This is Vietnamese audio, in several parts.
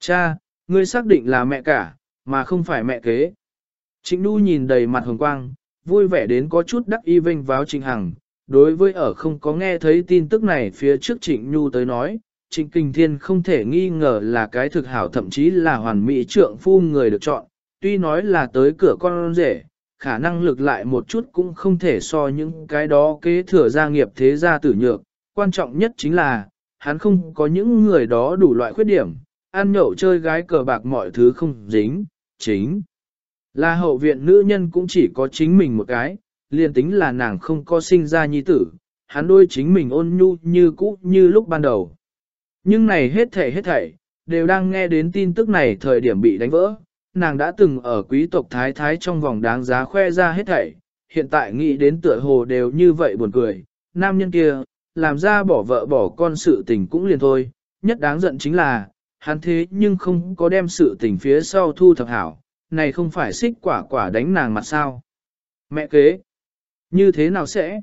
Cha, ngươi xác định là mẹ cả, mà không phải mẹ kế. Trịnh Nhu nhìn đầy mặt hồng quang, vui vẻ đến có chút đắc y vinh váo Trịnh Hằng. Đối với ở không có nghe thấy tin tức này phía trước Trịnh Nhu tới nói, Trịnh Kinh Thiên không thể nghi ngờ là cái thực hảo thậm chí là hoàn mỹ trượng phu người được chọn. Tuy nói là tới cửa con rể, khả năng lực lại một chút cũng không thể so những cái đó kế thừa gia nghiệp thế gia tử nhược. Quan trọng nhất chính là, hắn không có những người đó đủ loại khuyết điểm, ăn nhậu chơi gái cờ bạc mọi thứ không dính, chính. Là hậu viện nữ nhân cũng chỉ có chính mình một cái, liền tính là nàng không có sinh ra nhi tử, hắn đôi chính mình ôn nhu như cũ như lúc ban đầu. Nhưng này hết thảy hết thảy, đều đang nghe đến tin tức này thời điểm bị đánh vỡ, nàng đã từng ở quý tộc thái thái trong vòng đáng giá khoe ra hết thảy, hiện tại nghĩ đến tựa hồ đều như vậy buồn cười, nam nhân kia, làm ra bỏ vợ bỏ con sự tình cũng liền thôi, nhất đáng giận chính là, hắn thế nhưng không có đem sự tình phía sau thu thập hảo, này không phải xích quả quả đánh nàng mặt sao. Mẹ kế, như thế nào sẽ?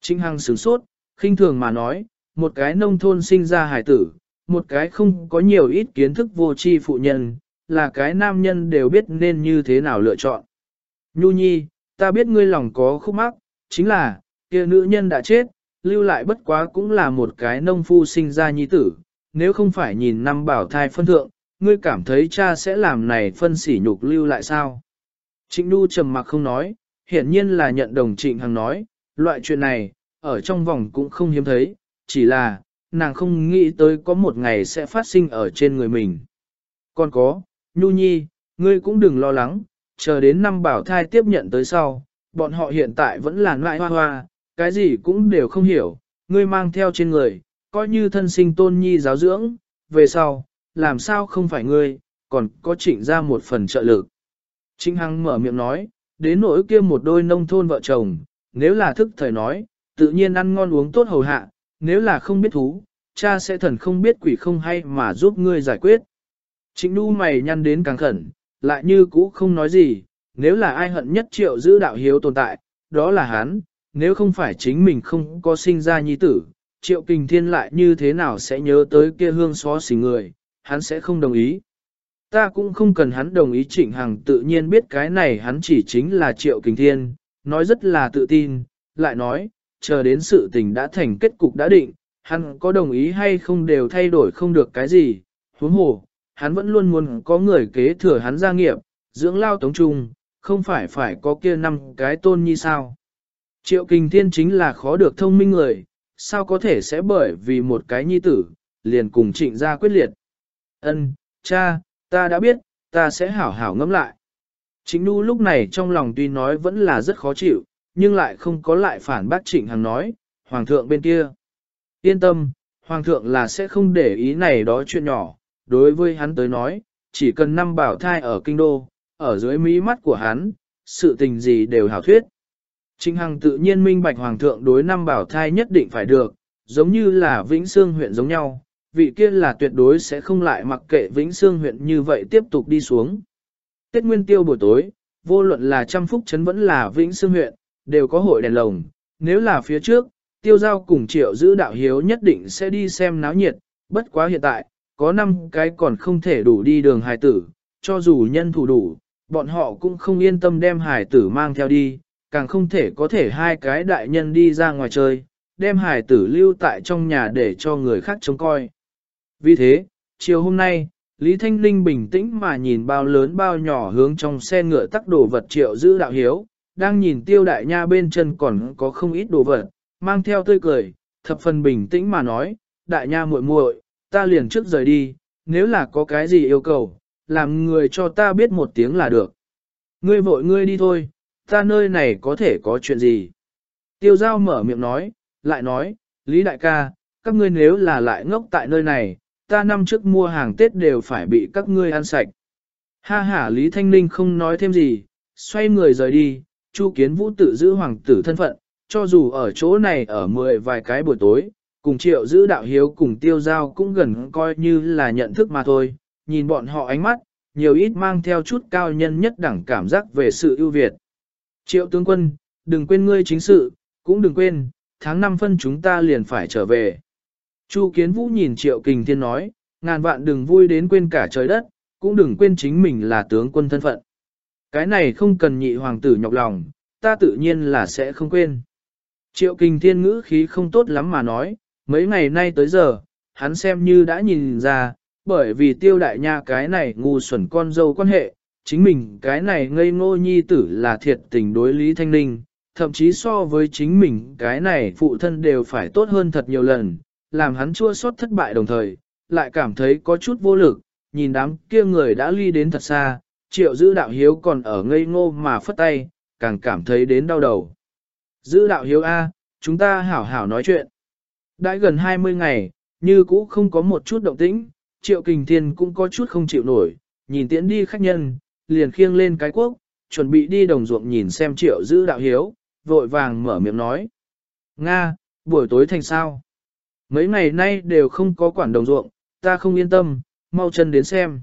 Trinh Hằng sửng sốt, khinh thường mà nói, một cái nông thôn sinh ra hải tử, một cái không có nhiều ít kiến thức vô tri phụ nhân, là cái nam nhân đều biết nên như thế nào lựa chọn. Nhu nhi, ta biết ngươi lòng có khúc mắc, chính là, kia nữ nhân đã chết, lưu lại bất quá cũng là một cái nông phu sinh ra nhi tử, nếu không phải nhìn năm bảo thai phân thượng, ngươi cảm thấy cha sẽ làm này phân sỉ nhục lưu lại sao? Trịnh Nhu trầm mặc không nói, hiển nhiên là nhận đồng Trịnh Hằng nói, loại chuyện này, ở trong vòng cũng không hiếm thấy, chỉ là, nàng không nghĩ tới có một ngày sẽ phát sinh ở trên người mình. Còn có, Nhu Nhi, ngươi cũng đừng lo lắng, chờ đến năm bảo thai tiếp nhận tới sau, bọn họ hiện tại vẫn là loại hoa hoa, cái gì cũng đều không hiểu, ngươi mang theo trên người, coi như thân sinh tôn nhi giáo dưỡng, về sau, làm sao không phải ngươi, còn có trịnh ra một phần trợ lực. Trịnh Hằng mở miệng nói, đến nỗi kia một đôi nông thôn vợ chồng, nếu là thức thời nói, tự nhiên ăn ngon uống tốt hầu hạ, nếu là không biết thú, cha sẽ thần không biết quỷ không hay mà giúp ngươi giải quyết. Trịnh đu mày nhăn đến càng khẩn, lại như cũ không nói gì, nếu là ai hận nhất triệu giữ đạo hiếu tồn tại, đó là hắn, nếu không phải chính mình không có sinh ra nhi tử, triệu kình thiên lại như thế nào sẽ nhớ tới kia hương xó xỉ người, hắn sẽ không đồng ý. Ta cũng không cần hắn đồng ý trịnh hằng tự nhiên biết cái này hắn chỉ chính là triệu kình thiên, nói rất là tự tin, lại nói, chờ đến sự tình đã thành kết cục đã định, hắn có đồng ý hay không đều thay đổi không được cái gì, huống hồ, hắn vẫn luôn muốn có người kế thừa hắn gia nghiệp, dưỡng lao tống trung, không phải phải có kia năm cái tôn như sao. Triệu kình thiên chính là khó được thông minh người, sao có thể sẽ bởi vì một cái nhi tử, liền cùng trịnh gia quyết liệt. Ân, cha, ta đã biết, ta sẽ hảo hảo ngẫm lại. Trịnh Nu lúc này trong lòng tuy nói vẫn là rất khó chịu, nhưng lại không có lại phản bác trịnh hằng nói, hoàng thượng bên kia. Yên tâm, hoàng thượng là sẽ không để ý này đó chuyện nhỏ, đối với hắn tới nói, chỉ cần năm bảo thai ở kinh đô, ở dưới mỹ mắt của hắn, sự tình gì đều hảo thuyết. Trịnh Hằng tự nhiên minh bạch hoàng thượng đối năm bảo thai nhất định phải được, giống như là Vĩnh Sương huyện giống nhau, vị kia là tuyệt đối sẽ không lại mặc kệ Vĩnh Sương huyện như vậy tiếp tục đi xuống. Tết Nguyên Tiêu buổi tối, vô luận là trăm phúc trấn vẫn là Vĩnh Sương huyện, đều có hội đèn lồng, nếu là phía trước, tiêu giao cùng triệu giữ đạo hiếu nhất định sẽ đi xem náo nhiệt, bất quá hiện tại, có năm cái còn không thể đủ đi đường hài tử, cho dù nhân thủ đủ, bọn họ cũng không yên tâm đem hài tử mang theo đi, càng không thể có thể hai cái đại nhân đi ra ngoài chơi, đem hải tử lưu tại trong nhà để cho người khác trông coi. Vì thế, chiều hôm nay, Lý Thanh Linh bình tĩnh mà nhìn bao lớn bao nhỏ hướng trong xe ngựa tắc đồ vật triệu giữ đạo hiếu, đang nhìn tiêu đại nha bên chân còn có không ít đồ vật, mang theo tươi cười, thập phần bình tĩnh mà nói, đại nha muội muội, ta liền trước rời đi, nếu là có cái gì yêu cầu, làm người cho ta biết một tiếng là được. Ngươi vội ngươi đi thôi, ta nơi này có thể có chuyện gì? Tiêu giao mở miệng nói, lại nói, Lý đại ca, các ngươi nếu là lại ngốc tại nơi này, ta năm trước mua hàng Tết đều phải bị các ngươi ăn sạch. Ha ha Lý Thanh Ninh không nói thêm gì, xoay người rời đi, Chu Kiến Vũ tự giữ hoàng tử thân phận, cho dù ở chỗ này ở mười vài cái buổi tối, cùng triệu giữ đạo hiếu cùng tiêu giao cũng gần coi như là nhận thức mà thôi, nhìn bọn họ ánh mắt, nhiều ít mang theo chút cao nhân nhất đẳng cảm giác về sự ưu việt. Triệu tướng quân, đừng quên ngươi chính sự, cũng đừng quên, tháng 5 phân chúng ta liền phải trở về. Chu Kiến Vũ nhìn Triệu Kình Thiên nói, Ngàn vạn đừng vui đến quên cả trời đất, cũng đừng quên chính mình là tướng quân thân phận. Cái này không cần nhị hoàng tử nhọc lòng, ta tự nhiên là sẽ không quên. Triệu Kình thiên ngữ khí không tốt lắm mà nói, mấy ngày nay tới giờ, hắn xem như đã nhìn ra, bởi vì tiêu đại nha cái này ngu xuẩn con dâu quan hệ, chính mình cái này ngây ngô nhi tử là thiệt tình đối lý thanh ninh, thậm chí so với chính mình cái này phụ thân đều phải tốt hơn thật nhiều lần, làm hắn chua xót thất bại đồng thời, lại cảm thấy có chút vô lực, nhìn đám kia người đã ly đến thật xa, triệu giữ đạo hiếu còn ở ngây ngô mà phất tay, càng cảm thấy đến đau đầu. Giữ đạo hiếu A, chúng ta hảo hảo nói chuyện. Đã gần 20 ngày, như cũ không có một chút động tĩnh, triệu kình thiên cũng có chút không chịu nổi, nhìn tiễn đi khách nhân, liền khiêng lên cái quốc, chuẩn bị đi đồng ruộng nhìn xem triệu giữ đạo hiếu, vội vàng mở miệng nói. Nga, buổi tối thành sao? Mấy ngày nay đều không có quản đồng ruộng, ta không yên tâm, mau chân đến xem.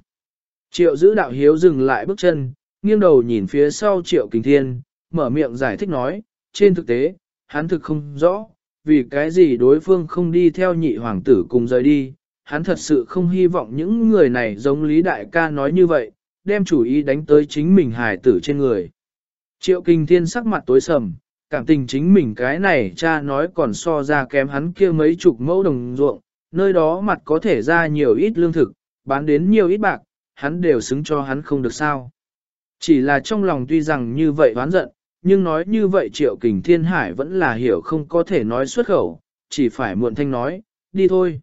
Triệu giữ đạo hiếu dừng lại bước chân, nghiêng đầu nhìn phía sau triệu kình thiên, mở miệng giải thích nói, trên thực tế, hắn thực không rõ, vì cái gì đối phương không đi theo nhị hoàng tử cùng rời đi, hắn thật sự không hy vọng những người này giống Lý Đại ca nói như vậy, đem chủ ý đánh tới chính mình hài tử trên người. Triệu Kinh Thiên sắc mặt tối sầm, cảm tình chính mình cái này cha nói còn so ra kém hắn kia mấy chục mẫu đồng ruộng, nơi đó mặt có thể ra nhiều ít lương thực, bán đến nhiều ít bạc, hắn đều xứng cho hắn không được sao. Chỉ là trong lòng tuy rằng như vậy oán giận, nhưng nói như vậy triệu kình thiên hải vẫn là hiểu không có thể nói xuất khẩu, chỉ phải muộn thanh nói, đi thôi.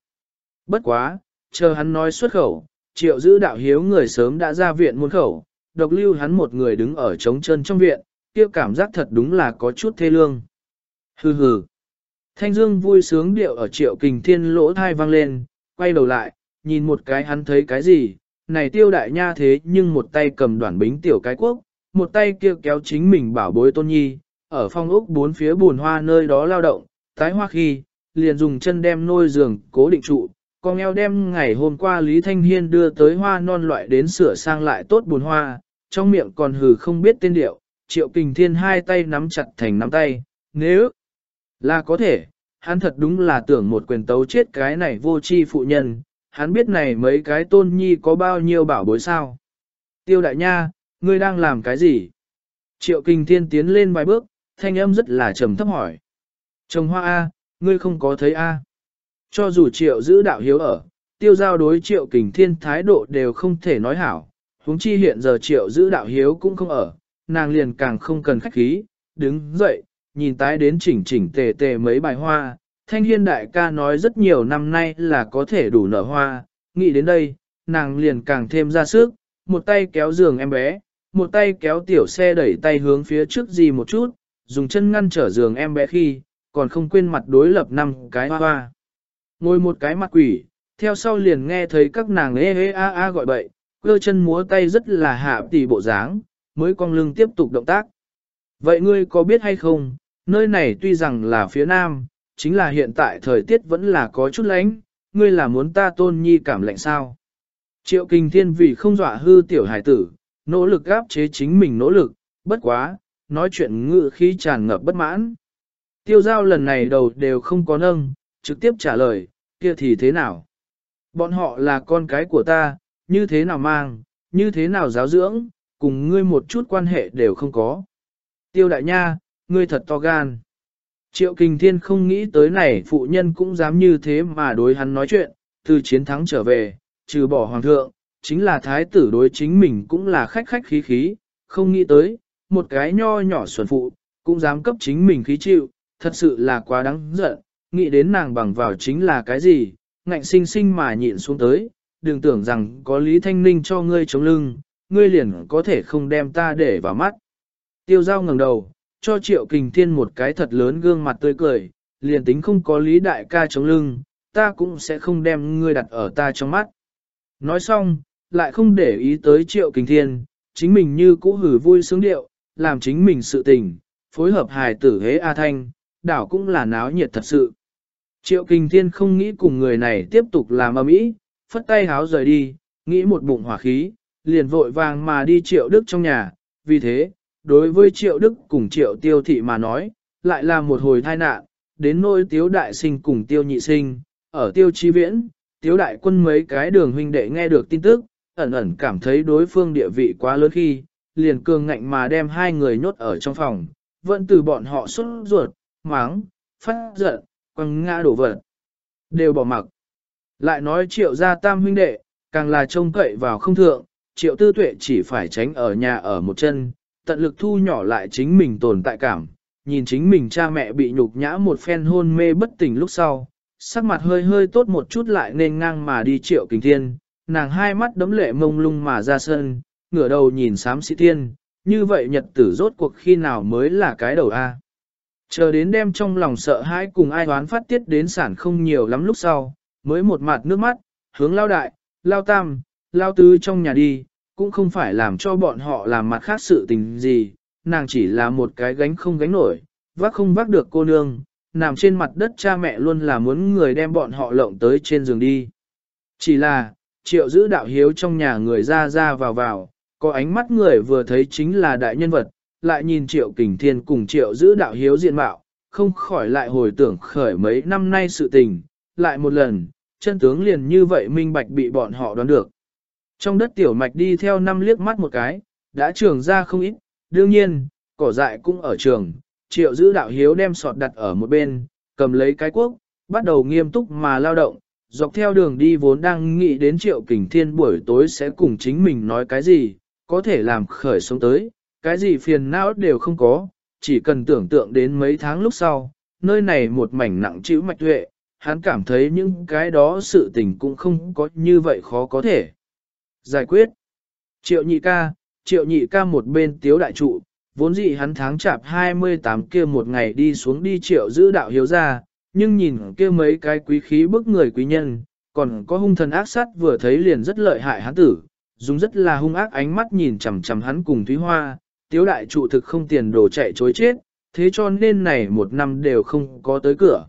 Bất quá, chờ hắn nói xuất khẩu, triệu giữ đạo hiếu người sớm đã ra viện muôn khẩu, độc lưu hắn một người đứng ở trống chân trong viện, kia cảm giác thật đúng là có chút thê lương. Hừ hừ. Thanh Dương vui sướng điệu ở triệu kình thiên lỗ thai vang lên, quay đầu lại, nhìn một cái hắn thấy cái gì, này tiêu đại nha thế nhưng một tay cầm đoạn bính tiểu cái quốc, một tay kia kéo chính mình bảo bối tôn nhi, ở phong ốc bốn phía buồn hoa nơi đó lao động, tái hoa khi, liền dùng chân đem nôi giường cố định trụ, con eo đem ngày hôm qua Lý Thanh Hiên đưa tới hoa non loại đến sửa sang lại tốt buồn hoa, trong miệng còn hừ không biết tên điệu, triệu kình thiên hai tay nắm chặt thành nắm tay, nếu là có thể, hắn thật đúng là tưởng một quyền tấu chết cái này vô chi phụ nhân, hắn biết này mấy cái tôn nhi có bao nhiêu bảo bối sao. Tiêu đại nha, ngươi đang làm cái gì? Triệu kinh thiên tiến lên vài bước, thanh âm rất là trầm thấp hỏi. Trồng hoa A, ngươi không có thấy A. Cho dù triệu giữ đạo hiếu ở, tiêu giao đối triệu kình thiên thái độ đều không thể nói hảo, huống chi hiện giờ triệu giữ đạo hiếu cũng không ở, nàng liền càng không cần khách khí, đứng dậy, nhìn tái đến chỉnh chỉnh tề tề mấy bài hoa, thanh hiên đại ca nói rất nhiều năm nay là có thể đủ nở hoa, nghĩ đến đây, nàng liền càng thêm ra sức, một tay kéo giường em bé, một tay kéo tiểu xe đẩy tay hướng phía trước gì một chút, dùng chân ngăn trở giường em bé khi, còn không quên mặt đối lập năm cái hoa hoa. Ngồi một cái mặt quỷ, theo sau liền nghe thấy các nàng ê ê a a gọi bậy, cơ chân múa tay rất là hạ tỷ bộ dáng, mới cong lưng tiếp tục động tác. Vậy ngươi có biết hay không, nơi này tuy rằng là phía nam, chính là hiện tại thời tiết vẫn là có chút lạnh, ngươi là muốn ta tôn nhi cảm lạnh sao? Triệu kinh thiên vì không dọa hư tiểu hải tử, nỗ lực áp chế chính mình nỗ lực, bất quá, nói chuyện ngự khi tràn ngập bất mãn. Tiêu giao lần này đầu đều không có nâng, trực tiếp trả lời, kia thì thế nào? Bọn họ là con cái của ta, như thế nào mang, như thế nào giáo dưỡng, cùng ngươi một chút quan hệ đều không có. Tiêu đại nha, ngươi thật to gan. Triệu Kình Thiên không nghĩ tới này phụ nhân cũng dám như thế mà đối hắn nói chuyện, từ chiến thắng trở về, trừ bỏ hoàng thượng, chính là thái tử đối chính mình cũng là khách khách khí khí, không nghĩ tới, một cái nho nhỏ xuẩn phụ, cũng dám cấp chính mình khí chịu, thật sự là quá đáng giận, nghĩ đến nàng bằng vào chính là cái gì, ngạnh sinh sinh mà nhịn xuống tới, đừng tưởng rằng có Lý Thanh Ninh cho ngươi chống lưng, ngươi liền có thể không đem ta để vào mắt. Tiêu giao ngẩng đầu, cho triệu kình thiên một cái thật lớn gương mặt tươi cười, liền tính không có Lý Đại ca chống lưng, ta cũng sẽ không đem ngươi đặt ở ta trong mắt. Nói xong, lại không để ý tới triệu kình thiên, chính mình như cũ hử vui sướng điệu, làm chính mình sự tình, phối hợp hài tử hế A Thanh, đảo cũng là náo nhiệt thật sự. Triệu kình thiên không nghĩ cùng người này tiếp tục làm ầm ĩ, phất tay háo rời đi, nghĩ một bụng hỏa khí, liền vội vàng mà đi triệu đức trong nhà, vì thế, đối với triệu đức cùng triệu tiêu thị mà nói, lại là một hồi tai nạn, đến nỗi tiêu đại sinh cùng tiêu nhị sinh, ở tiêu chi viễn, tiếu đại quân mấy cái đường huynh đệ nghe được tin tức, ẩn ẩn cảm thấy đối phương địa vị quá lớn khi, liền cường ngạnh mà đem hai người nhốt ở trong phòng, vẫn từ bọn họ xuất ruột, máng, phát giận, quăng ngã đổ vật. Đều bỏ mặc. Lại nói triệu gia tam huynh đệ, càng là trông cậy vào không thượng, triệu tư tuệ chỉ phải tránh ở nhà ở một chân, tận lực thu nhỏ lại chính mình tồn tại cảm, nhìn chính mình cha mẹ bị nhục nhã một phen hôn mê bất tỉnh lúc sau, sắc mặt hơi hơi tốt một chút lại nên ngang mà đi triệu kình thiên, nàng hai mắt đấm lệ mông lung mà ra sân, ngửa đầu nhìn sám sĩ thiên, như vậy nhật tử rốt cuộc khi nào mới là cái đầu A. Chờ đến đêm trong lòng sợ hãi cùng ai đoán phát tiết đến sản không nhiều lắm lúc sau, mới một mặt nước mắt, hướng lao đại, lao tam, lao tứ trong nhà đi, cũng không phải làm cho bọn họ làm mặt khác sự tình gì, nàng chỉ là một cái gánh không gánh nổi, vác không vác được cô nương, nằm trên mặt đất cha mẹ luôn là muốn người đem bọn họ lộng tới trên giường đi. Chỉ là, triệu giữ đạo hiếu trong nhà người ra ra vào vào, có ánh mắt người vừa thấy chính là đại nhân vật, lại nhìn triệu kình thiên cùng triệu giữ đạo hiếu diện mạo, không khỏi lại hồi tưởng khởi mấy năm nay sự tình, lại một lần, chân tướng liền như vậy minh bạch bị bọn họ đoán được. Trong đất tiểu mạch đi theo năm liếc mắt một cái, đã trường ra không ít, đương nhiên, cỏ dại cũng ở trường, triệu giữ đạo hiếu đem sọt đặt ở một bên, cầm lấy cái cuốc, bắt đầu nghiêm túc mà lao động, dọc theo đường đi vốn đang nghĩ đến triệu kình thiên buổi tối sẽ cùng chính mình nói cái gì, có thể làm khởi sống tới, cái gì phiền não đều không có, chỉ cần tưởng tượng đến mấy tháng lúc sau, nơi này một mảnh nặng chịu mạch tuệ, hắn cảm thấy những cái đó sự tình cũng không có như vậy khó có thể. Giải quyết. Triệu nhị ca, triệu nhị ca một bên tiếu đại trụ, vốn dĩ hắn tháng chạp 28 kia một ngày đi xuống đi triệu giữ đạo hiếu ra, nhưng nhìn kia mấy cái quý khí bức người quý nhân, còn có hung thần ác sát vừa thấy liền rất lợi hại hắn tử, dùng rất là hung ác ánh mắt nhìn chằm chằm hắn cùng Thúy Hoa, tiếu đại trụ thực không tiền đồ chạy chối chết, thế cho nên này một năm đều không có tới cửa.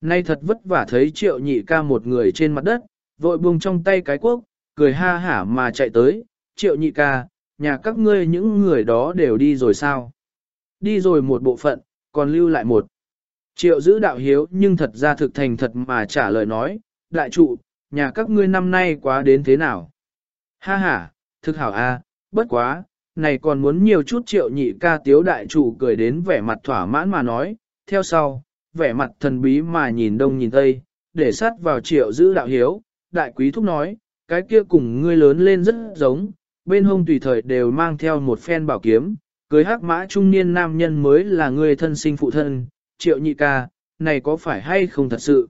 Nay thật vất vả thấy triệu nhị ca một người trên mặt đất, vội buông trong tay cái quốc, cười ha hả mà chạy tới, triệu nhị ca, nhà các ngươi những người đó đều đi rồi sao? Đi rồi một bộ phận, còn lưu lại một. Triệu giữ đạo hiếu nhưng thật ra thực thành thật mà trả lời nói, đại trụ, nhà các ngươi năm nay quá đến thế nào? Ha ha, thực hảo a, bất quá, này còn muốn nhiều chút triệu nhị ca tiếu đại chủ cười đến vẻ mặt thỏa mãn mà nói, theo sau, vẻ mặt thần bí mà nhìn đông nhìn tây, để sát vào triệu giữ đạo hiếu, đại quý thúc nói, cái kia cùng ngươi lớn lên rất giống, bên hông tùy thời đều mang theo một phen bảo kiếm, cưới hắc mã trung niên nam nhân mới là ngươi thân sinh phụ thân, triệu nhị ca, này có phải hay không thật sự?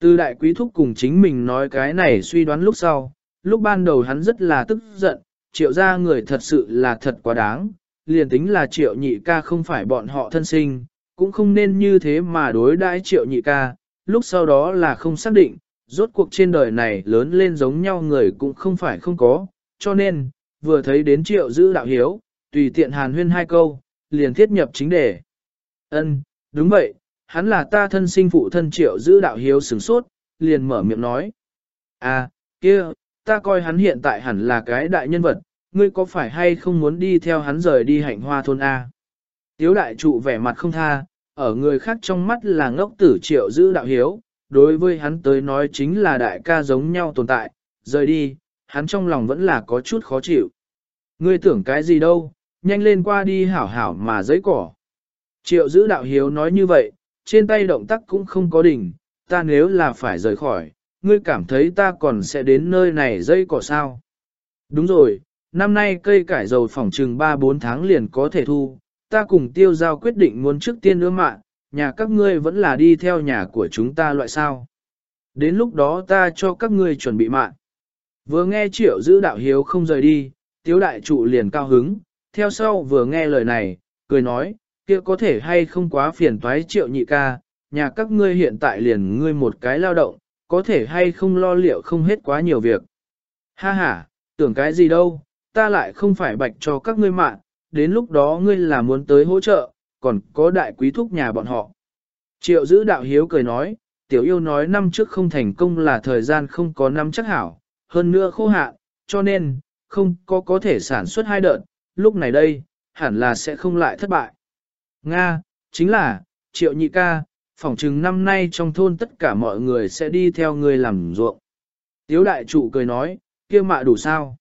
Từ đại quý thúc cùng chính mình nói cái này suy đoán lúc sau, lúc ban đầu hắn rất là tức giận, triệu gia người thật sự là thật quá đáng, liền tính là triệu nhị ca không phải bọn họ thân sinh, cũng không nên như thế mà đối đãi triệu nhị ca, lúc sau đó là không xác định, rốt cuộc trên đời này lớn lên giống nhau người cũng không phải không có, cho nên, vừa thấy đến triệu giữ đạo hiếu, tùy tiện hàn huyên hai câu, liền thiết nhập chính đề. Ân, đúng vậy, hắn là ta thân sinh phụ thân triệu giữ đạo hiếu sửng sốt, liền mở miệng nói. À, kia, ta coi hắn hiện tại hẳn là cái đại nhân vật, ngươi có phải hay không muốn đi theo hắn rời đi hạnh hoa thôn A? Tiếu đại trụ vẻ mặt không tha, ở người khác trong mắt là ngốc tử triệu giữ đạo hiếu, đối với hắn tới nói chính là đại ca giống nhau tồn tại, rời đi, hắn trong lòng vẫn là có chút khó chịu. Ngươi tưởng cái gì đâu, nhanh lên qua đi hảo hảo mà giấy cỏ. Triệu giữ đạo hiếu nói như vậy, trên tay động tác cũng không có đỉnh, ta nếu là phải rời khỏi, ngươi cảm thấy ta còn sẽ đến nơi này dây cỏ sao. Đúng rồi, năm nay cây cải dầu phỏng trừng 3-4 tháng liền có thể thu, ta cùng tiêu giao quyết định muốn trước tiên ưa mạng, nhà các ngươi vẫn là đi theo nhà của chúng ta loại sao. Đến lúc đó ta cho các ngươi chuẩn bị mạng. Vừa nghe triệu giữ đạo hiếu không rời đi, tiếu đại trụ liền cao hứng, theo sau vừa nghe lời này, cười nói, kia có thể hay không quá phiền toái triệu nhị ca, nhà các ngươi hiện tại liền ngươi một cái lao động, có thể hay không lo liệu không hết quá nhiều việc. Ha ha, tưởng cái gì đâu, ta lại không phải bạch cho các ngươi mạng, đến lúc đó ngươi là muốn tới hỗ trợ, còn có đại quý thúc nhà bọn họ. Triệu giữ đạo hiếu cười nói, tiểu yêu nói năm trước không thành công là thời gian không có năm chắc hảo, hơn nữa khô hạn, cho nên, không có có thể sản xuất hai đợt, lúc này đây, hẳn là sẽ không lại thất bại. Nga, chính là, triệu nhị ca, phỏng chừng năm nay trong thôn tất cả mọi người sẽ đi theo người làm ruộng. Tiếu đại trụ cười nói, kia mạ đủ sao?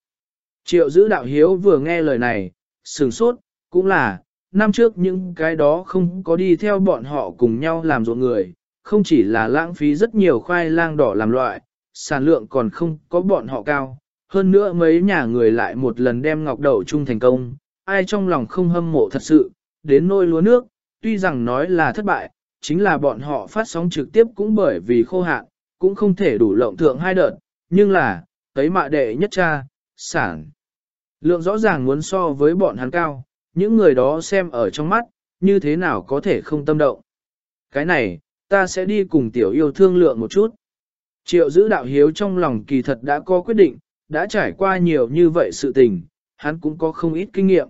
Triệu giữ đạo hiếu vừa nghe lời này, sừng sốt, cũng là, năm trước những cái đó không có đi theo bọn họ cùng nhau làm ruộng người, không chỉ là lãng phí rất nhiều khoai lang đỏ làm loại, sản lượng còn không có bọn họ cao. Hơn nữa mấy nhà người lại một lần đem ngọc đậu chung thành công, ai trong lòng không hâm mộ thật sự, đến nôi lúa nước, tuy rằng nói là thất bại, chính là bọn họ phát sóng trực tiếp cũng bởi vì khô hạn, cũng không thể đủ lộng thượng hai đợt, nhưng là, thấy mạ đệ nhất cha, sản. Lượng rõ ràng muốn so với bọn hắn cao, những người đó xem ở trong mắt, như thế nào có thể không tâm động. Cái này, ta sẽ đi cùng tiểu yêu thương lượng một chút. Triệu giữ đạo hiếu trong lòng kỳ thật đã có quyết định, đã trải qua nhiều như vậy sự tình, hắn cũng có không ít kinh nghiệm.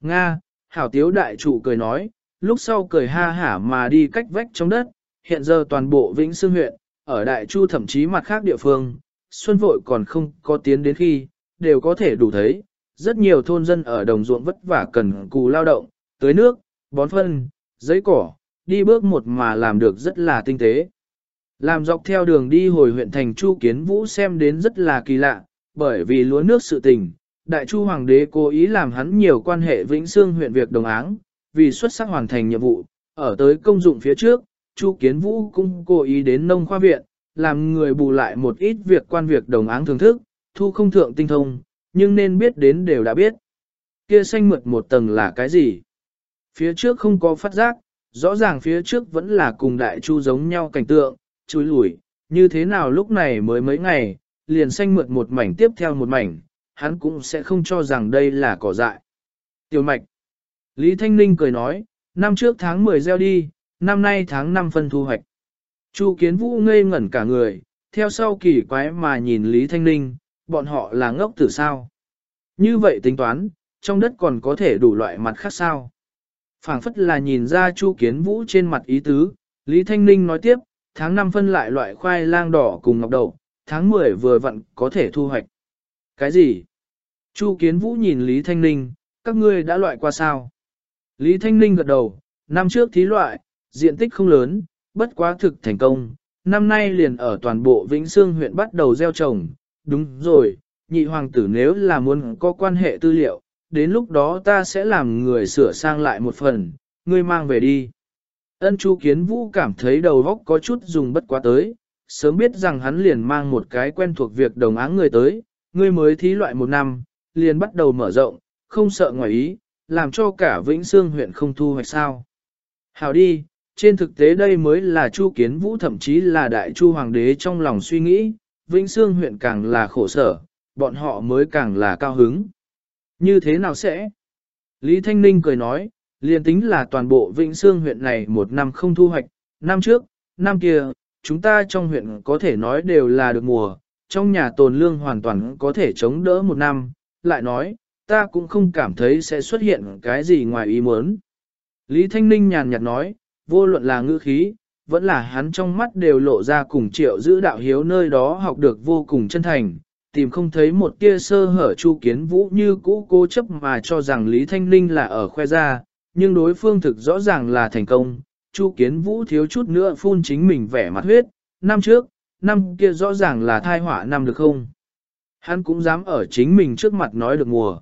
Nga, hảo tiếu đại chủ cười nói, lúc sau cười ha hả mà đi cách vách trong đất, hiện giờ toàn bộ Vĩnh Sương huyện, ở Đại Chu thậm chí mặt khác địa phương, Xuân Vội còn không có tiến đến khi, đều có thể đủ thấy, rất nhiều thôn dân ở đồng ruộng vất vả cần cù lao động, tưới nước, bón phân, giấy cỏ, đi bước một mà làm được rất là tinh tế. Làm dọc theo đường đi hồi huyện thành Chu Kiến Vũ xem đến rất là kỳ lạ, bởi vì lúa nước sự tình, Đại Chu Hoàng đế cố ý làm hắn nhiều quan hệ Vĩnh Sương huyện việc đồng áng, vì xuất sắc hoàn thành nhiệm vụ, ở tới công dụng phía trước, Chu Kiến Vũ cũng cố ý đến nông khoa viện, làm người bù lại một ít việc quan việc đồng áng thưởng thức, thu không thượng tinh thông, nhưng nên biết đến đều đã biết. Kia xanh mượt một tầng là cái gì? Phía trước không có phát giác, rõ ràng phía trước vẫn là cùng đại chu giống nhau cảnh tượng, chúi lủi, như thế nào lúc này mới mấy ngày, liền xanh mượt một mảnh tiếp theo một mảnh, hắn cũng sẽ không cho rằng đây là cỏ dại. Tiểu mạch. Lý Thanh Ninh cười nói, năm trước tháng 10 gieo đi, năm nay tháng 5 phân thu hoạch. Chu Kiến Vũ ngây ngẩn cả người, theo sau kỳ quái mà nhìn Lý Thanh Ninh, bọn họ là ngốc tử sao. Như vậy tính toán, trong đất còn có thể đủ loại mặt khác sao. phảng phất là nhìn ra Chu Kiến Vũ trên mặt ý tứ, Lý Thanh Ninh nói tiếp, tháng 5 phân lại loại khoai lang đỏ cùng ngọc đậu, tháng 10 vừa vặn có thể thu hoạch. Cái gì? Chu Kiến Vũ nhìn Lý Thanh Ninh, các ngươi đã loại qua sao? Lý Thanh Ninh gật đầu, năm trước thí loại, diện tích không lớn, bất quá thực thành công, năm nay liền ở toàn bộ Vĩnh Sương huyện bắt đầu gieo trồng, đúng rồi, nhị hoàng tử nếu là muốn có quan hệ tư liệu, đến lúc đó ta sẽ làm người sửa sang lại một phần, ngươi mang về đi. Ân Chu Kiến Vũ cảm thấy đầu óc có chút dùng bất quá tới, sớm biết rằng hắn liền mang một cái quen thuộc việc đồng áng người tới, ngươi mới thí loại một năm, liền bắt đầu mở rộng, không sợ ngoài ý, làm cho cả Vĩnh Sương huyện không thu hoạch sao. Hào đi, trên thực tế đây mới là Chu Kiến Vũ thậm chí là Đại Chu Hoàng đế trong lòng suy nghĩ, Vĩnh Sương huyện càng là khổ sở, bọn họ mới càng là cao hứng. Như thế nào sẽ? Lý Thanh Ninh cười nói, liền tính là toàn bộ Vĩnh Sương huyện này một năm không thu hoạch, năm trước, năm kia, chúng ta trong huyện có thể nói đều là được mùa, trong nhà tồn lương hoàn toàn có thể chống đỡ một năm, lại nói, ta cũng không cảm thấy sẽ xuất hiện cái gì ngoài ý muốn. Lý Thanh Ninh nhàn nhạt nói, vô luận là ngữ khí, vẫn là hắn trong mắt đều lộ ra cùng triệu giữ đạo hiếu nơi đó học được vô cùng chân thành, tìm không thấy một tia sơ hở chu kiến vũ như cũ cố chấp mà cho rằng Lý Thanh Ninh là ở khoe ra, nhưng đối phương thực rõ ràng là thành công, chu kiến vũ thiếu chút nữa phun chính mình vẻ mặt huyết, năm trước, năm kia rõ ràng là thai họa năm được không? Hắn cũng dám ở chính mình trước mặt nói được mùa.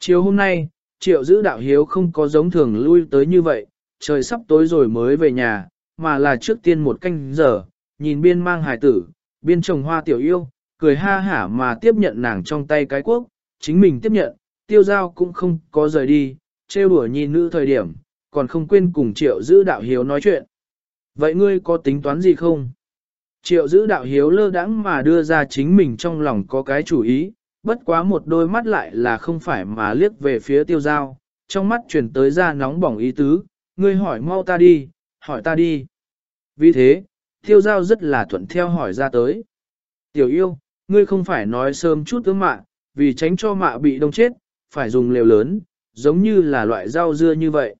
Chiều hôm nay, triệu giữ đạo hiếu không có giống thường lui tới như vậy, trời sắp tối rồi mới về nhà, mà là trước tiên một canh giờ, nhìn biên mang hài tử, biên trồng hoa tiểu yêu, cười ha hả mà tiếp nhận nàng trong tay cái quốc, chính mình tiếp nhận, tiêu giao cũng không có rời đi, trêu đùa nhìn nữ thời điểm, còn không quên cùng triệu giữ đạo hiếu nói chuyện. Vậy ngươi có tính toán gì không? Triệu giữ đạo hiếu lơ đãng mà đưa ra chính mình trong lòng có cái chủ ý, bất quá một đôi mắt lại là không phải mà liếc về phía tiêu giao, trong mắt chuyển tới ra nóng bỏng ý tứ, ngươi hỏi mau ta đi, hỏi ta đi. Vì thế, tiêu giao rất là thuận theo hỏi ra tới. Tiểu yêu, ngươi không phải nói sớm chút tướng mạ, vì tránh cho mạ bị đông chết, phải dùng liều lớn, giống như là loại rau dưa như vậy.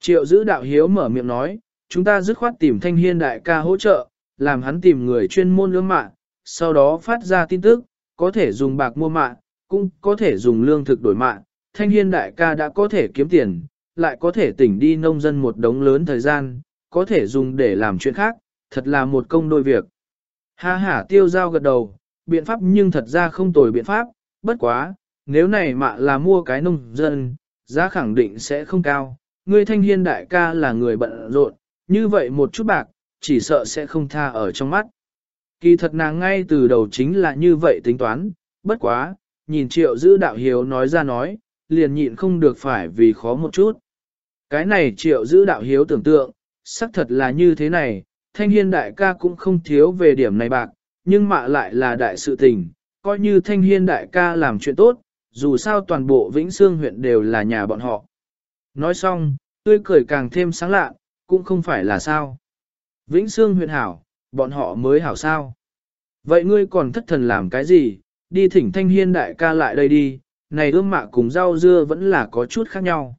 Triệu giữ đạo hiếu mở miệng nói, chúng ta dứt khoát tìm thanh hiên đại ca hỗ trợ, làm hắn tìm người chuyên môn ương mạ, sau đó phát ra tin tức, có thể dùng bạc mua mạ, cũng có thể dùng lương thực đổi mạ. Thanh hiên đại ca đã có thể kiếm tiền, lại có thể tỉnh đi nông dân một đống lớn thời gian, có thể dùng để làm chuyện khác, thật là một công đôi việc. Ha ha tiêu giao gật đầu, biện pháp nhưng thật ra không tồi biện pháp, bất quá, nếu này mạ là mua cái nông dân, giá khẳng định sẽ không cao. Ngươi thanh hiên đại ca là người bận rộn, như vậy một chút bạc, chỉ sợ sẽ không tha ở trong mắt. Kỳ thật nàng ngay từ đầu chính là như vậy tính toán, bất quá, nhìn triệu giữ đạo hiếu nói ra nói, liền nhịn không được phải vì khó một chút. Cái này triệu giữ đạo hiếu tưởng tượng, xác thật là như thế này, thanh hiên đại ca cũng không thiếu về điểm này bạc, nhưng mạ lại là đại sự tình, coi như thanh hiên đại ca làm chuyện tốt, dù sao toàn bộ Vĩnh Sương huyện đều là nhà bọn họ. Nói xong, tươi cười càng thêm sáng lạ, cũng không phải là sao. Vĩnh Sương huyện hảo, bọn họ mới hảo sao. Vậy ngươi còn thất thần làm cái gì, đi thỉnh thanh hiên đại ca lại đây đi, này ươm mạ cùng rau dưa vẫn là có chút khác nhau.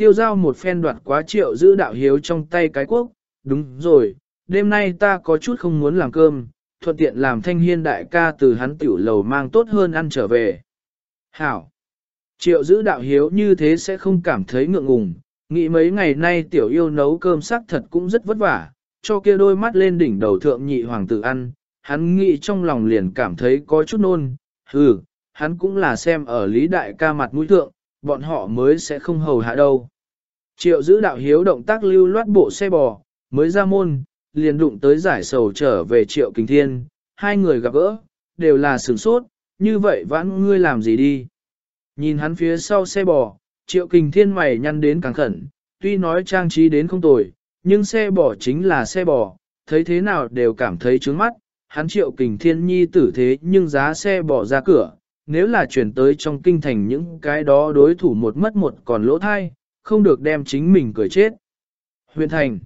Tiêu giao một phen đoạt quá triệu giữ đạo hiếu trong tay cái quốc, đúng rồi, đêm nay ta có chút không muốn làm cơm, thuận tiện làm thanh hiên đại ca từ hắn tiểu lầu mang tốt hơn ăn trở về. Hảo! Triệu giữ đạo hiếu như thế sẽ không cảm thấy ngượng ngùng, nghĩ mấy ngày nay tiểu yêu nấu cơm sắc thật cũng rất vất vả, cho kia đôi mắt lên đỉnh đầu thượng nhị hoàng tử ăn, hắn nghĩ trong lòng liền cảm thấy có chút nôn, hừ, hắn cũng là xem ở lý đại ca mặt mũi thượng, bọn họ mới sẽ không hầu hạ đâu. Triệu giữ đạo hiếu động tác lưu loát bộ xe bò, mới ra môn, liền đụng tới giải sầu trở về triệu kinh thiên, hai người gặp gỡ, đều là sửng sốt, như vậy vãn ngươi làm gì đi. Nhìn hắn phía sau xe bò, triệu kinh thiên mày nhăn đến càng khẩn, tuy nói trang trí đến không tồi, nhưng xe bò chính là xe bò, thấy thế nào đều cảm thấy trướng mắt, hắn triệu kình thiên nhi tử thế nhưng giá xe bò ra cửa, nếu là chuyển tới trong kinh thành những cái đó đối thủ một mất một còn lỗ thai, không được đem chính mình cười chết. Huyện thành,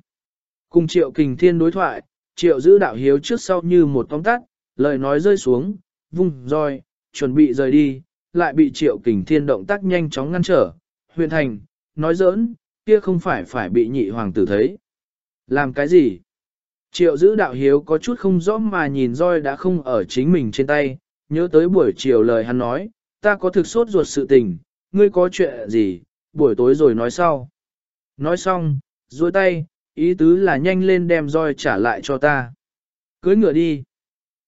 cùng triệu kình thiên đối thoại, triệu giữ đạo hiếu trước sau như một tóm tắt, lời nói rơi xuống, vung roi, chuẩn bị rời đi, lại bị triệu kình thiên động tác nhanh chóng ngăn trở. Huyện thành, nói giỡn, kia không phải phải bị nhị hoàng tử thấy. Làm cái gì? Triệu giữ đạo hiếu có chút không rõ mà nhìn roi đã không ở chính mình trên tay, nhớ tới buổi chiều lời hắn nói, ta có thực sốt ruột sự tình, ngươi có chuyện gì, buổi tối rồi nói sau. Nói xong, duỗi tay, ý tứ là nhanh lên đem roi trả lại cho ta. Cưới ngựa đi.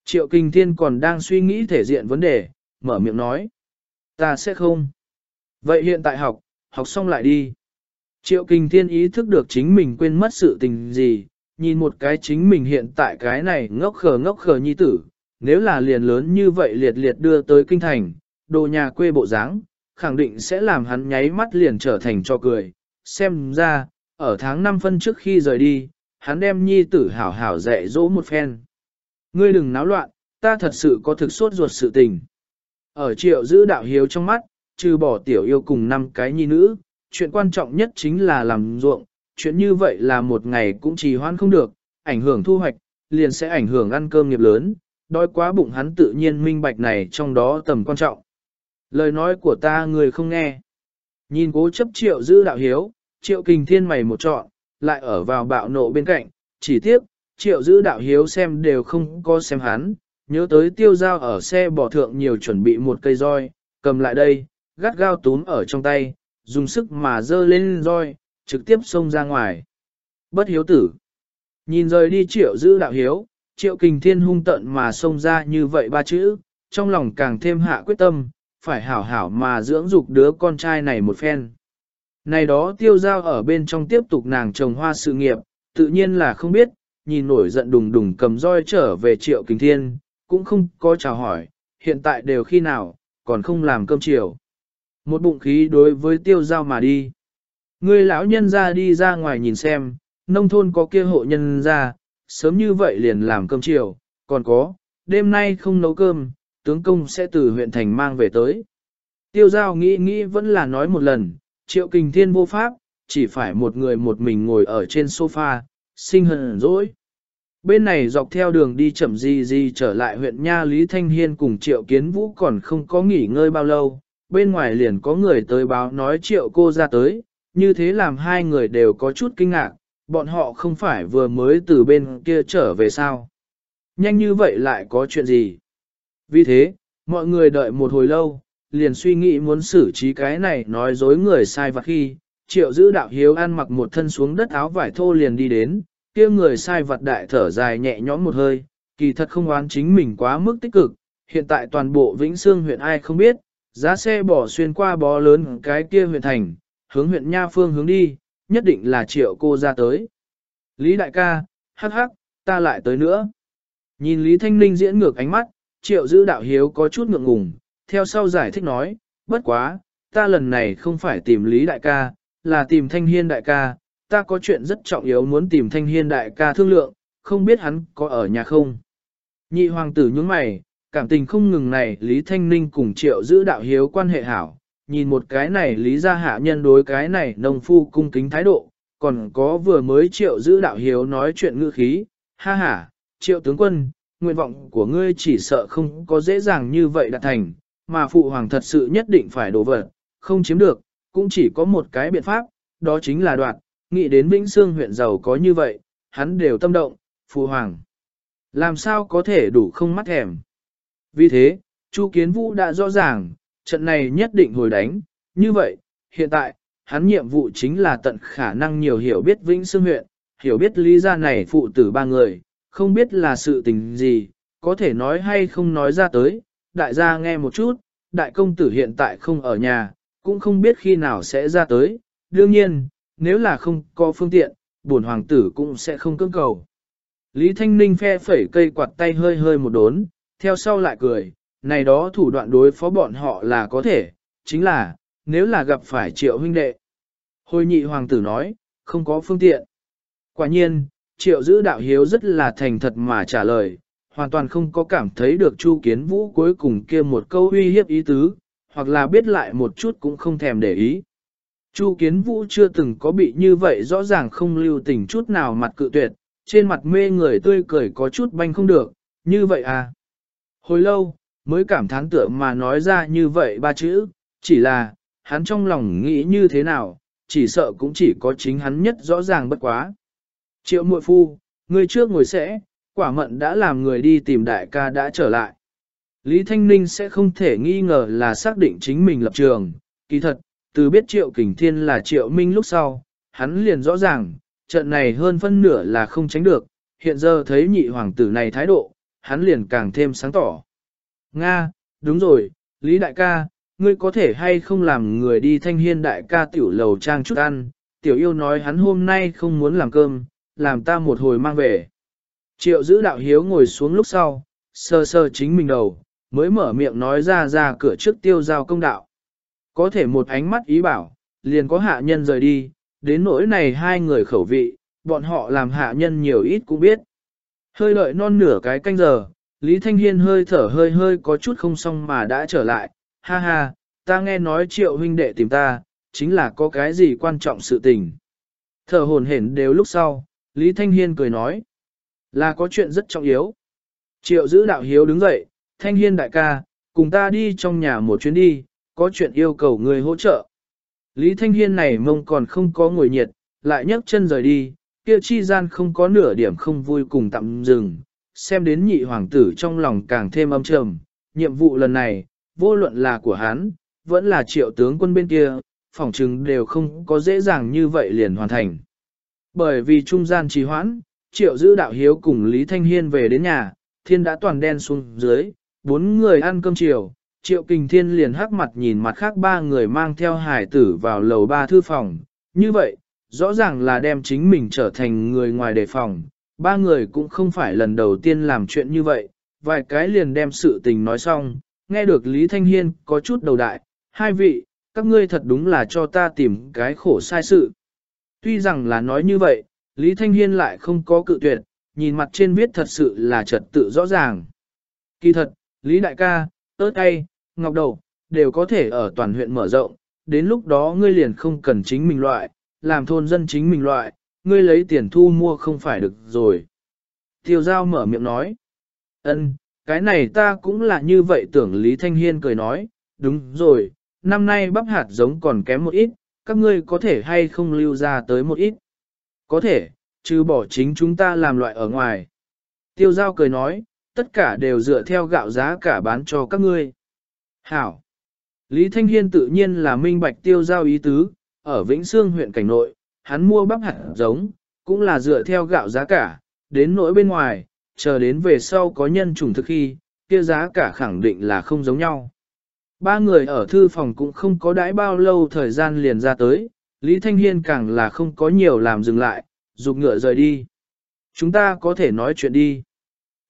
Triệu Kinh Thiên còn đang suy nghĩ thể diện vấn đề, mở miệng nói. Ta sẽ không. Vậy hiện tại học, học xong lại đi. Triệu Kinh Thiên ý thức được chính mình quên mất sự tình gì, nhìn một cái chính mình hiện tại cái này ngốc khờ ngốc khờ nhi tử, nếu là liền lớn như vậy liệt liệt đưa tới kinh thành, đồ nhà quê bộ dáng, khẳng định sẽ làm hắn nháy mắt liền trở thành cho cười. Xem ra, ở tháng 5 phân trước khi rời đi, hắn đem nhi tử hảo hảo dạy dỗ một phen. Ngươi đừng náo loạn, ta thật sự có thực sốt ruột sự tình. Ở triệu giữ đạo hiếu trong mắt, trừ bỏ tiểu yêu cùng năm cái nhi nữ, chuyện quan trọng nhất chính là làm ruộng, chuyện như vậy là một ngày cũng trì hoãn không được, ảnh hưởng thu hoạch, liền sẽ ảnh hưởng ăn cơm nghiệp lớn, đói quá bụng hắn tự nhiên minh bạch này trong đó tầm quan trọng. Lời nói của ta người không nghe. Nhìn cố chấp triệu giữ đạo hiếu, triệu kình thiên mày một trọn, lại ở vào bạo nộ bên cạnh, chỉ tiếc, triệu giữ đạo hiếu xem đều không có xem hắn, nhớ tới tiêu giao ở xe bỏ thượng nhiều chuẩn bị một cây roi, cầm lại đây, gắt gao túm ở trong tay, dùng sức mà dơ lên roi, trực tiếp xông ra ngoài. Bất hiếu tử. Nhìn rời đi triệu giữ đạo hiếu, triệu kình thiên hung tận mà xông ra như vậy ba chữ, trong lòng càng thêm hạ quyết tâm, phải hảo hảo mà dưỡng dục đứa con trai này một phen. Này đó tiêu giao ở bên trong tiếp tục nàng trồng hoa sự nghiệp, tự nhiên là không biết, nhìn nổi giận đùng đùng cầm roi trở về triệu kình thiên, cũng không có chào hỏi, hiện tại đều khi nào, còn không làm cơm chiều. Một bụng khí đối với tiêu giao mà đi. Người lão nhân ra đi ra ngoài nhìn xem, nông thôn có kia hộ nhân ra, sớm như vậy liền làm cơm chiều, còn có, đêm nay không nấu cơm, tướng công sẽ từ huyện thành mang về tới. Tiêu giao nghĩ nghĩ vẫn là nói một lần, triệu kình thiên vô pháp, chỉ phải một người một mình ngồi ở trên sofa, sinh hận dỗi. Bên này dọc theo đường đi chậm gì gì trở lại huyện Nha Lý Thanh Hiên cùng triệu kiến vũ còn không có nghỉ ngơi bao lâu, bên ngoài liền có người tới báo nói triệu cô ra tới, như thế làm hai người đều có chút kinh ngạc, bọn họ không phải vừa mới từ bên kia trở về sao. Nhanh như vậy lại có chuyện gì? Vì thế, mọi người đợi một hồi lâu, liền suy nghĩ muốn xử trí cái này nói dối người sai vặt khi, triệu giữ đạo hiếu ăn mặc một thân xuống đất áo vải thô liền đi đến, kia người sai vật đại thở dài nhẹ nhõm một hơi, kỳ thật không oán chính mình quá mức tích cực, hiện tại toàn bộ Vĩnh Sương huyện ai không biết, giá xe bỏ xuyên qua bó lớn cái kia huyện thành, hướng huyện Nha Phương hướng đi, nhất định là triệu cô ra tới. Lý đại ca, hắc hắc, ta lại tới nữa. Nhìn Lý Thanh Ninh diễn ngược ánh mắt, triệu giữ đạo hiếu có chút ngượng ngùng, theo sau giải thích nói, bất quá, ta lần này không phải tìm Lý đại ca, là tìm Thanh Hiên đại ca, ta có chuyện rất trọng yếu muốn tìm Thanh Hiên đại ca thương lượng, không biết hắn có ở nhà không. Nhị hoàng tử nhướng mày, cảm tình không ngừng này Lý Thanh Ninh cùng triệu giữ đạo hiếu quan hệ hảo, nhìn một cái này Lý gia hạ nhân đối cái này nông phu cung kính thái độ, còn có vừa mới triệu giữ đạo hiếu nói chuyện ngữ khí, ha ha, triệu tướng quân, nguyện vọng của ngươi chỉ sợ không có dễ dàng như vậy đạt thành, mà phụ hoàng thật sự nhất định phải đổ vật, không chiếm được, cũng chỉ có một cái biện pháp, đó chính là đoạt, nghĩ đến Vĩnh Sương huyện giàu có như vậy, hắn đều tâm động, phụ hoàng. Làm sao có thể đủ không mắt thèm. Vì thế, Chu Kiến Vũ đã rõ ràng, trận này nhất định hồi đánh, như vậy, hiện tại, hắn nhiệm vụ chính là tận khả năng nhiều hiểu biết Vĩnh Sương huyện, hiểu biết lý gia này phụ tử ba người, không biết là sự tình gì, có thể nói hay không nói ra tới, đại gia nghe một chút, đại công tử hiện tại không ở nhà, cũng không biết khi nào sẽ ra tới, đương nhiên, nếu là không có phương tiện, bổn hoàng tử cũng sẽ không cưỡng cầu. Lý Thanh Ninh phe phẩy cây quạt tay hơi hơi một đốn, theo sau lại cười, này đó thủ đoạn đối phó bọn họ là có thể, chính là, nếu là gặp phải triệu huynh đệ. Hồi nhị hoàng tử nói, không có phương tiện. Quả nhiên, triệu giữ đạo hiếu rất là thành thật mà trả lời, hoàn toàn không có cảm thấy được Chu Kiến Vũ cuối cùng kia một câu uy hiếp ý tứ, hoặc là biết lại một chút cũng không thèm để ý. Chu Kiến Vũ chưa từng có bị như vậy rõ ràng không lưu tình chút nào mặt cự tuyệt, trên mặt mê người tươi cười có chút banh không được, như vậy à. Hồi lâu, mới cảm thán tựa mà nói ra như vậy ba chữ, chỉ là, hắn trong lòng nghĩ như thế nào, chỉ sợ cũng chỉ có chính hắn nhất rõ ràng bất quá. Triệu muội phu, người trước ngồi sẽ, quả mận đã làm người đi tìm đại ca đã trở lại. Lý Thanh Ninh sẽ không thể nghi ngờ là xác định chính mình lập trường, kỳ thật, từ biết triệu kình thiên là triệu minh lúc sau, hắn liền rõ ràng, trận này hơn phân nửa là không tránh được, hiện giờ thấy nhị hoàng tử này thái độ, hắn liền càng thêm sáng tỏ. Nga, đúng rồi, Lý đại ca, ngươi có thể hay không làm người đi thanh hiên đại ca tiểu lầu trang chút ăn, tiểu yêu nói hắn hôm nay không muốn làm cơm, làm ta một hồi mang về. Triệu giữ đạo hiếu ngồi xuống lúc sau, sơ sơ chính mình đầu, mới mở miệng nói ra ra cửa trước tiêu giao công đạo. Có thể một ánh mắt ý bảo, liền có hạ nhân rời đi, đến nỗi này hai người khẩu vị, bọn họ làm hạ nhân nhiều ít cũng biết. Hơi lợi non nửa cái canh giờ, Lý Thanh Hiên hơi thở hơi hơi có chút không xong mà đã trở lại, ha ha, ta nghe nói triệu huynh đệ tìm ta, chính là có cái gì quan trọng sự tình. Thở hồn hển đều lúc sau, Lý Thanh Hiên cười nói, là có chuyện rất trọng yếu. Triệu giữ đạo hiếu đứng dậy, Thanh Hiên đại ca, cùng ta đi trong nhà một chuyến đi, có chuyện yêu cầu người hỗ trợ. Lý Thanh Hiên này mông còn không có ngồi nhiệt, lại nhấc chân rời đi, kia chi gian không có nửa điểm không vui cùng tạm dừng, xem đến nhị hoàng tử trong lòng càng thêm âm trầm, nhiệm vụ lần này, vô luận là của hắn, vẫn là triệu tướng quân bên kia, phỏng chừng đều không có dễ dàng như vậy liền hoàn thành. Bởi vì trung gian trì hoãn, triệu giữ đạo hiếu cùng Lý Thanh Hiên về đến nhà, thiên đã toàn đen xuống dưới, bốn người ăn cơm chiều, triệu kình thiên liền hắc mặt nhìn mặt khác ba người mang theo hải tử vào lầu ba thư phòng, như vậy, rõ ràng là đem chính mình trở thành người ngoài đề phòng, ba người cũng không phải lần đầu tiên làm chuyện như vậy, vài cái liền đem sự tình nói xong, nghe được Lý Thanh Hiên có chút đầu đại, hai vị, các ngươi thật đúng là cho ta tìm cái khổ sai sự. Tuy rằng là nói như vậy, Lý Thanh Hiên lại không có cự tuyệt, nhìn mặt trên viết thật sự là trật tự rõ ràng. Kỳ thật, Lý Đại ca, ớt tay, ngọc đầu, đều có thể ở toàn huyện mở rộng, đến lúc đó ngươi liền không cần chính mình loại, làm thôn dân chính mình loại, ngươi lấy tiền thu mua không phải được rồi. Tiêu giao mở miệng nói, ân, cái này ta cũng là như vậy tưởng Lý Thanh Hiên cười nói, đúng rồi, năm nay bắp hạt giống còn kém một ít, các ngươi có thể hay không lưu ra tới một ít. Có thể, chứ bỏ chính chúng ta làm loại ở ngoài. Tiêu giao cười nói, tất cả đều dựa theo gạo giá cả bán cho các ngươi. Hảo. Lý Thanh Hiên tự nhiên là minh bạch tiêu giao ý tứ, ở Vĩnh Sương huyện cảnh nội, hắn mua bắp hạt giống, cũng là dựa theo gạo giá cả, đến nỗi bên ngoài, chờ đến về sau có nhân chủng thực khi, kia giá cả khẳng định là không giống nhau. Ba người ở thư phòng cũng không có đãi bao lâu thời gian liền ra tới, Lý Thanh Hiên càng là không có nhiều làm dừng lại, dục ngựa rời đi. Chúng ta có thể nói chuyện đi.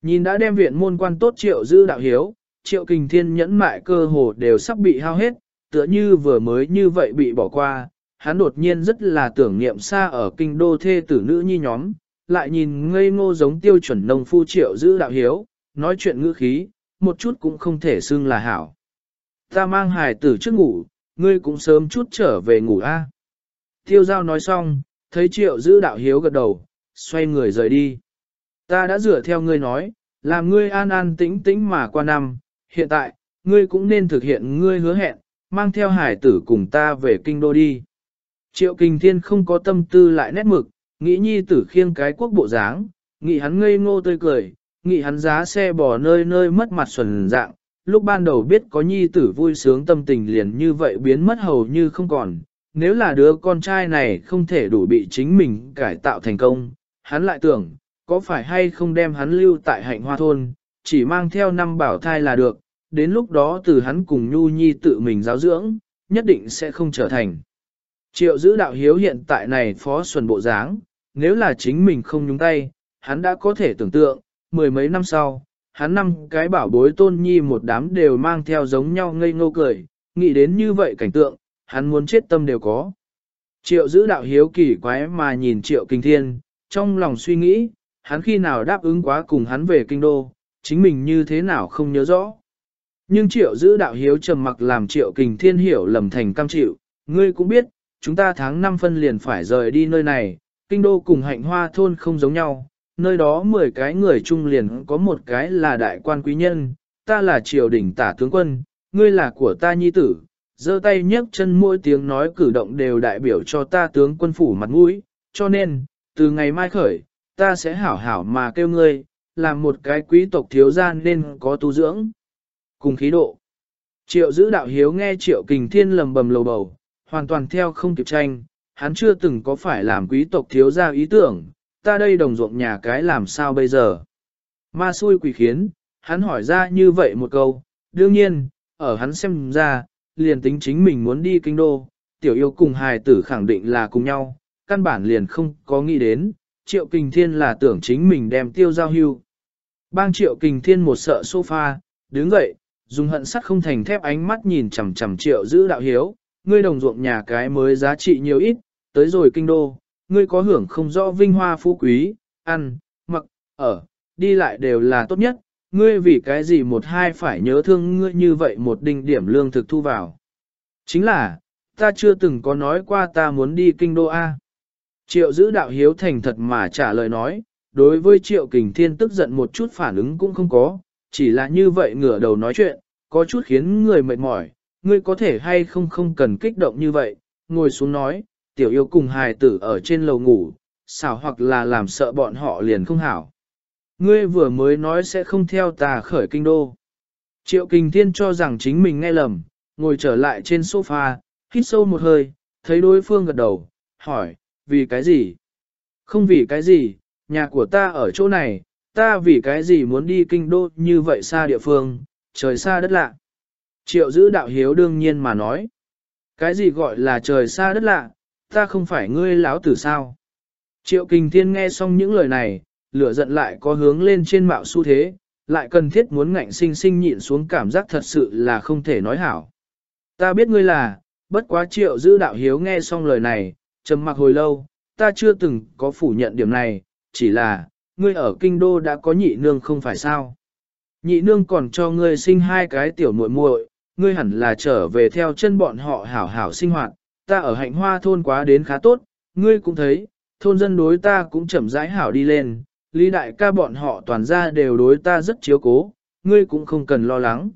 Nhìn đã đem viện môn quan tốt triệu giữ đạo hiếu, triệu kình thiên nhẫn mại cơ hồ đều sắp bị hao hết, tựa như vừa mới như vậy bị bỏ qua, hắn đột nhiên rất là tưởng niệm xa ở kinh đô thê tử nữ nhi nhóm, lại nhìn ngây ngô giống tiêu chuẩn nông phu triệu giữ đạo hiếu, nói chuyện ngữ khí, một chút cũng không thể xưng là hảo. Ta mang hài tử trước ngủ, ngươi cũng sớm chút trở về ngủ a. Tiêu giao nói xong, thấy triệu giữ đạo hiếu gật đầu, xoay người rời đi. Ta đã dựa theo ngươi nói, làm ngươi an an tĩnh tĩnh mà qua năm, hiện tại, ngươi cũng nên thực hiện ngươi hứa hẹn, mang theo hải tử cùng ta về kinh đô đi. Triệu Kình Thiên không có tâm tư lại nét mực, nghĩ nhi tử khiêng cái quốc bộ dáng, nghĩ hắn ngây ngô tươi cười, nghĩ hắn giá xe bỏ nơi nơi mất mặt xuẩn dạng. Lúc ban đầu biết có nhi tử vui sướng tâm tình liền như vậy biến mất hầu như không còn, nếu là đứa con trai này không thể đủ bị chính mình cải tạo thành công, hắn lại tưởng, có phải hay không đem hắn lưu tại hạnh hoa thôn, chỉ mang theo năm bảo thai là được, đến lúc đó từ hắn cùng Nhu Nhi tự mình giáo dưỡng, nhất định sẽ không trở thành. Triệu giữ đạo hiếu hiện tại này phó xuân bộ dáng, nếu là chính mình không nhúng tay, hắn đã có thể tưởng tượng, mười mấy năm sau, hắn năm cái bảo bối tôn nhi một đám đều mang theo giống nhau ngây ngô cười, nghĩ đến như vậy cảnh tượng, hắn muốn chết tâm đều có. Triệu giữ đạo hiếu kỳ quái mà nhìn triệu kinh thiên, trong lòng suy nghĩ, hắn khi nào đáp ứng quá cùng hắn về kinh đô, chính mình như thế nào không nhớ rõ. Nhưng triệu giữ đạo hiếu trầm mặc làm triệu kình thiên hiểu lầm thành cam chịu, ngươi cũng biết, chúng ta tháng 5 phân liền phải rời đi nơi này, kinh đô cùng hạnh hoa thôn không giống nhau, nơi đó 10 cái người chung liền có một cái là đại quan quý nhân, ta là triều đình tả tướng quân, ngươi là của ta nhi tử, giơ tay nhấc chân mỗi tiếng nói cử động đều đại biểu cho ta tướng quân phủ mặt mũi, cho nên, từ ngày mai khởi, ta sẽ hảo hảo mà kêu ngươi, làm một cái quý tộc thiếu gia nên có tu dưỡng. Cùng khí độ. Triệu giữ đạo hiếu nghe triệu kình thiên lầm bầm lầu bầu, hoàn toàn theo không kịp tranh, hắn chưa từng có phải làm quý tộc thiếu gia ý tưởng, ta đây đồng ruộng nhà cái làm sao bây giờ. Ma xui quỷ khiến, hắn hỏi ra như vậy một câu, đương nhiên, ở hắn xem ra, liền tính chính mình muốn đi kinh đô, tiểu yêu cùng hài tử khẳng định là cùng nhau, căn bản liền không có nghĩ đến, triệu kình thiên là tưởng chính mình đem tiêu giao hưu. Bang triệu kình thiên một sợ sofa, đứng dậy, dùng hận sắt không thành thép ánh mắt nhìn chằm chằm triệu giữ đạo hiếu, ngươi đồng ruộng nhà cái mới giá trị nhiều ít, tới rồi kinh đô, ngươi có hưởng không rõ vinh hoa phú quý, ăn, mặc, ở, đi lại đều là tốt nhất, ngươi vì cái gì một hai phải nhớ thương ngươi như vậy một đinh điểm lương thực thu vào. Chính là, ta chưa từng có nói qua ta muốn đi kinh đô A. Triệu giữ đạo hiếu thành thật mà trả lời nói, đối với triệu kình thiên tức giận một chút phản ứng cũng không có, chỉ là như vậy ngửa đầu nói chuyện, có chút khiến người mệt mỏi, ngươi có thể hay không không cần kích động như vậy, ngồi xuống nói, tiểu yêu cùng hài tử ở trên lầu ngủ, xảo hoặc là làm sợ bọn họ liền không hảo. Ngươi vừa mới nói sẽ không theo ta khởi kinh đô. Triệu kình thiên cho rằng chính mình nghe lầm, ngồi trở lại trên sofa, hít sâu một hơi, thấy đối phương gật đầu, hỏi, vì cái gì? Không vì cái gì, nhà của ta ở chỗ này, ta vì cái gì muốn đi kinh đô như vậy xa địa phương, trời xa đất lạ. Triệu giữ đạo hiếu đương nhiên mà nói. Cái gì gọi là trời xa đất lạ, ta không phải ngươi láo tử sao. Triệu kình thiên nghe xong những lời này, lửa giận lại có hướng lên trên mạo xu thế, lại cần thiết muốn ngạnh sinh sinh nhịn xuống cảm giác thật sự là không thể nói hảo. Ta biết ngươi là, bất quá triệu giữ đạo hiếu nghe xong lời này, trầm mặc hồi lâu, ta chưa từng có phủ nhận điểm này, chỉ là, ngươi ở kinh đô đã có nhị nương không phải sao. Nhị nương còn cho ngươi sinh hai cái tiểu muội muội, ngươi hẳn là trở về theo chân bọn họ hảo hảo sinh hoạt, ta ở hạnh hoa thôn quá đến khá tốt, ngươi cũng thấy, thôn dân đối ta cũng chậm rãi hảo đi lên, lý đại ca bọn họ toàn ra đều đối ta rất chiếu cố, ngươi cũng không cần lo lắng.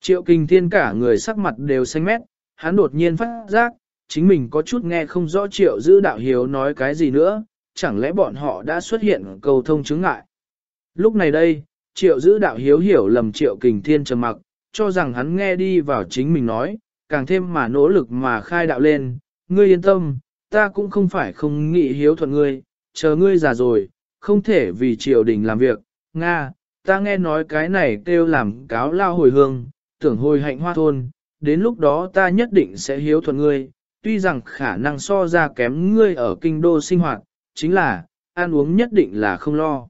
Triệu kinh thiên cả người sắc mặt đều xanh mét, hắn đột nhiên phát giác, chính mình có chút nghe không rõ triệu giữ đạo hiếu nói cái gì nữa, chẳng lẽ bọn họ đã xuất hiện cầu thông chứng ngại. Lúc này đây, triệu giữ đạo hiếu hiểu lầm triệu kình thiên trầm mặc, cho rằng hắn nghe đi vào chính mình nói, càng thêm mà nỗ lực mà khai đạo lên, ngươi yên tâm, ta cũng không phải không nghĩ hiếu thuận ngươi, chờ ngươi già rồi, không thể vì triều đình làm việc, Nga, ta nghe nói cái này kêu làm cáo lao hồi hương, tưởng hồi hạnh hoa thôn, đến lúc đó ta nhất định sẽ hiếu thuận ngươi, tuy rằng khả năng so ra kém ngươi ở kinh đô sinh hoạt, chính là, ăn uống nhất định là không lo.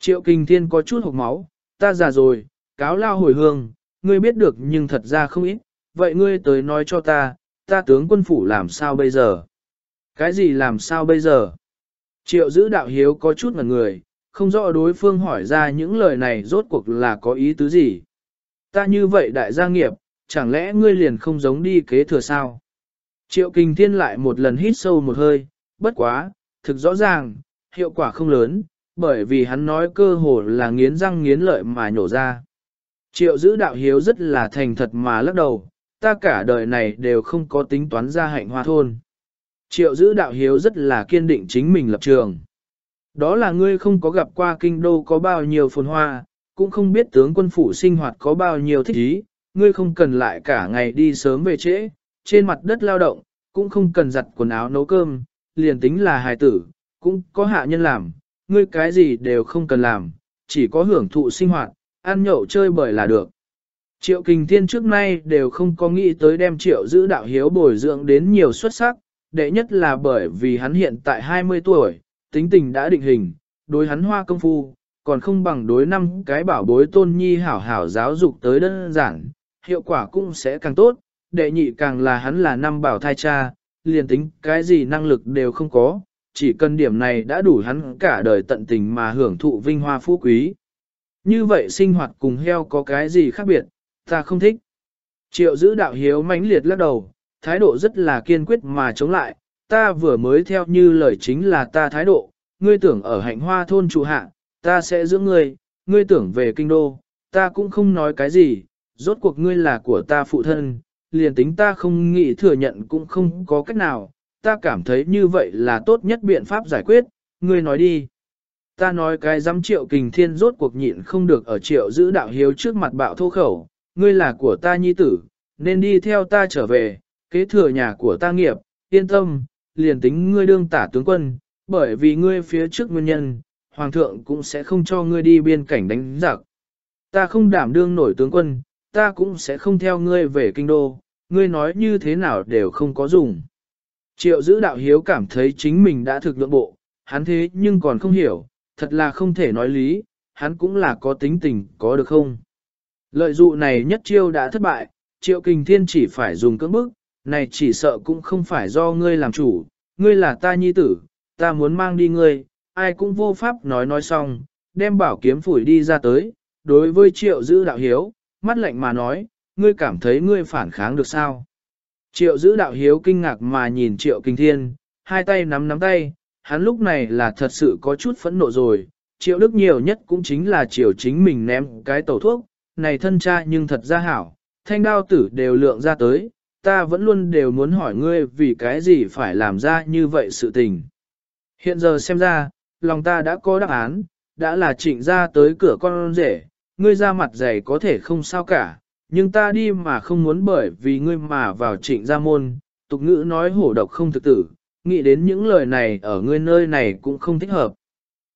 Triệu kinh thiên có chút hộp máu, ta già rồi, cáo lao hồi hương, ngươi biết được nhưng thật ra không ít, vậy ngươi tới nói cho ta, ta tướng quân phủ làm sao bây giờ? Cái gì làm sao bây giờ? Triệu giữ đạo hiếu có chút ngần người, không rõ đối phương hỏi ra những lời này rốt cuộc là có ý tứ gì. Ta như vậy đại gia nghiệp, chẳng lẽ ngươi liền không giống đi kế thừa sao? Triệu kinh thiên lại một lần hít sâu một hơi, bất quá, thực rõ ràng, hiệu quả không lớn, bởi vì hắn nói cơ hồ là nghiến răng nghiến lợi mà nhổ ra. Triệu giữ đạo hiếu rất là thành thật mà lắc đầu, ta cả đời này đều không có tính toán ra hạnh hoa thôn. Triệu giữ đạo hiếu rất là kiên định chính mình lập trường. Đó là ngươi không có gặp qua kinh đô có bao nhiêu phồn hoa, cũng không biết tướng quân phủ sinh hoạt có bao nhiêu thích ý, ngươi không cần lại cả ngày đi sớm về trễ, trên mặt đất lao động, cũng không cần giặt quần áo nấu cơm, liền tính là hài tử, cũng có hạ nhân làm, ngươi cái gì đều không cần làm, chỉ có hưởng thụ sinh hoạt, ăn nhậu chơi bời là được. Triệu Kình Thiên trước nay đều không có nghĩ tới đem triệu giữ đạo hiếu bồi dưỡng đến nhiều xuất sắc, đệ nhất là bởi vì hắn hiện tại 20 tuổi, tính tình đã định hình, đối hắn hoa công phu, còn không bằng đối năm cái bảo bối tôn nhi hảo hảo giáo dục tới đơn giản, hiệu quả cũng sẽ càng tốt, đệ nhị càng là hắn là năm bảo thai cha, liền tính cái gì năng lực đều không có, chỉ cần điểm này đã đủ hắn cả đời tận tình mà hưởng thụ vinh hoa phú quý. Như vậy sinh hoạt cùng heo có cái gì khác biệt, ta không thích. Triệu giữ đạo hiếu mãnh liệt lắc đầu, thái độ rất là kiên quyết mà chống lại, ta vừa mới theo như lời chính là ta thái độ, ngươi tưởng ở hạnh hoa thôn trụ hạ, ta sẽ giữ ngươi, ngươi tưởng về kinh đô, ta cũng không nói cái gì, rốt cuộc ngươi là của ta phụ thân, liền tính ta không nghĩ thừa nhận cũng không có cách nào, ta cảm thấy như vậy là tốt nhất biện pháp giải quyết, ngươi nói đi. Ta nói cái dám triệu kình thiên rốt cuộc nhịn không được ở triệu giữ đạo hiếu trước mặt bạo thô khẩu, ngươi là của ta nhi tử, nên đi theo ta trở về, kế thừa nhà của ta nghiệp, yên tâm, liền tính ngươi đương tả tướng quân, bởi vì ngươi phía trước nguyên nhân, hoàng thượng cũng sẽ không cho ngươi đi biên cảnh đánh giặc. Ta không đảm đương nổi tướng quân, ta cũng sẽ không theo ngươi về kinh đô, ngươi nói như thế nào đều không có dùng. Triệu giữ đạo hiếu cảm thấy chính mình đã thực lượng bộ, hắn thế nhưng còn không hiểu, thật là không thể nói lý, hắn cũng là có tính tình, có được không? Lợi dụ này nhất chiêu đã thất bại, triệu kình thiên chỉ phải dùng cưỡng bức, này chỉ sợ cũng không phải do ngươi làm chủ, ngươi là ta nhi tử, ta muốn mang đi ngươi, ai cũng vô pháp nói nói xong, đem bảo kiếm phủi đi ra tới, đối với triệu giữ đạo hiếu, mắt lạnh mà nói, ngươi cảm thấy ngươi phản kháng được sao? Triệu giữ đạo hiếu kinh ngạc mà nhìn triệu kinh thiên, hai tay nắm nắm tay, hắn lúc này là thật sự có chút phẫn nộ rồi, triệu đức nhiều nhất cũng chính là triệu chính mình ném cái tẩu thuốc, này thân cha nhưng thật ra hảo, thanh đao tử đều lượng ra tới, ta vẫn luôn đều muốn hỏi ngươi vì cái gì phải làm ra như vậy sự tình. Hiện giờ xem ra, lòng ta đã có đáp án, đã là trịnh ra tới cửa con rể, ngươi ra mặt dày có thể không sao cả, nhưng ta đi mà không muốn bởi vì ngươi mà vào trịnh gia môn, tục ngữ nói hổ độc không thực tử, nghĩ đến những lời này ở ngươi nơi này cũng không thích hợp.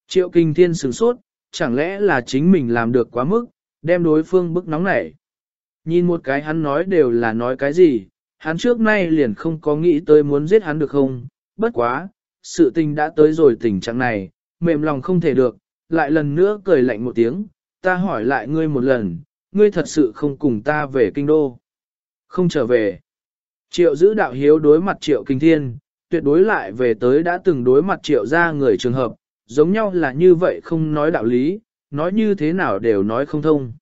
Triệu kinh thiên sửng sốt, chẳng lẽ là chính mình làm được quá mức, đem đối phương bức nóng nảy. Nhìn một cái hắn nói đều là nói cái gì, hắn trước nay liền không có nghĩ tới muốn giết hắn được không, bất quá, sự tình đã tới rồi tình trạng này, mềm lòng không thể được, lại lần nữa cười lạnh một tiếng, ta hỏi lại ngươi một lần, ngươi thật sự không cùng ta về kinh đô. Không trở về. Triệu giữ đạo hiếu đối mặt triệu kinh thiên, tuyệt đối lại về tới đã từng đối mặt triệu ra người trường hợp, giống nhau là như vậy không nói đạo lý, nói như thế nào đều nói không thông.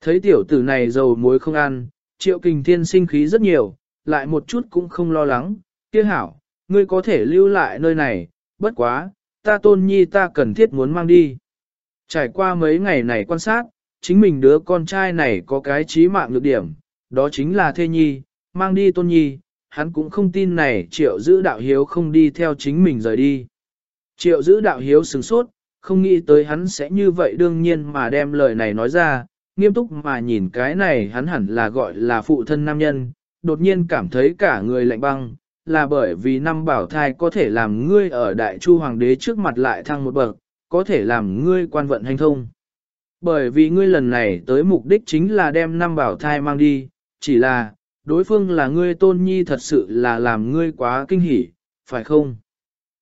Thấy tiểu tử này dầu muối không ăn, triệu kình thiên sinh khí rất nhiều, lại một chút cũng không lo lắng, kia hảo, ngươi có thể lưu lại nơi này, bất quá, ta tôn nhi ta cần thiết muốn mang đi. Trải qua mấy ngày này quan sát, chính mình đứa con trai này có cái trí mạng lược điểm, đó chính là thê nhi, mang đi tôn nhi, hắn cũng không tin này triệu giữ đạo hiếu không đi theo chính mình rời đi. Triệu giữ đạo hiếu sừng sốt, không nghĩ tới hắn sẽ như vậy đương nhiên mà đem lời này nói ra, nghiêm túc mà nhìn cái này hắn hẳn là gọi là phụ thân nam nhân, đột nhiên cảm thấy cả người lạnh băng, là bởi vì năm bảo thai có thể làm ngươi ở đại chu hoàng đế trước mặt lại thăng một bậc, có thể làm ngươi quan vận hành thông. Bởi vì ngươi lần này tới mục đích chính là đem năm bảo thai mang đi, chỉ là, đối phương là ngươi tôn nhi thật sự là làm ngươi quá kinh hỉ, phải không?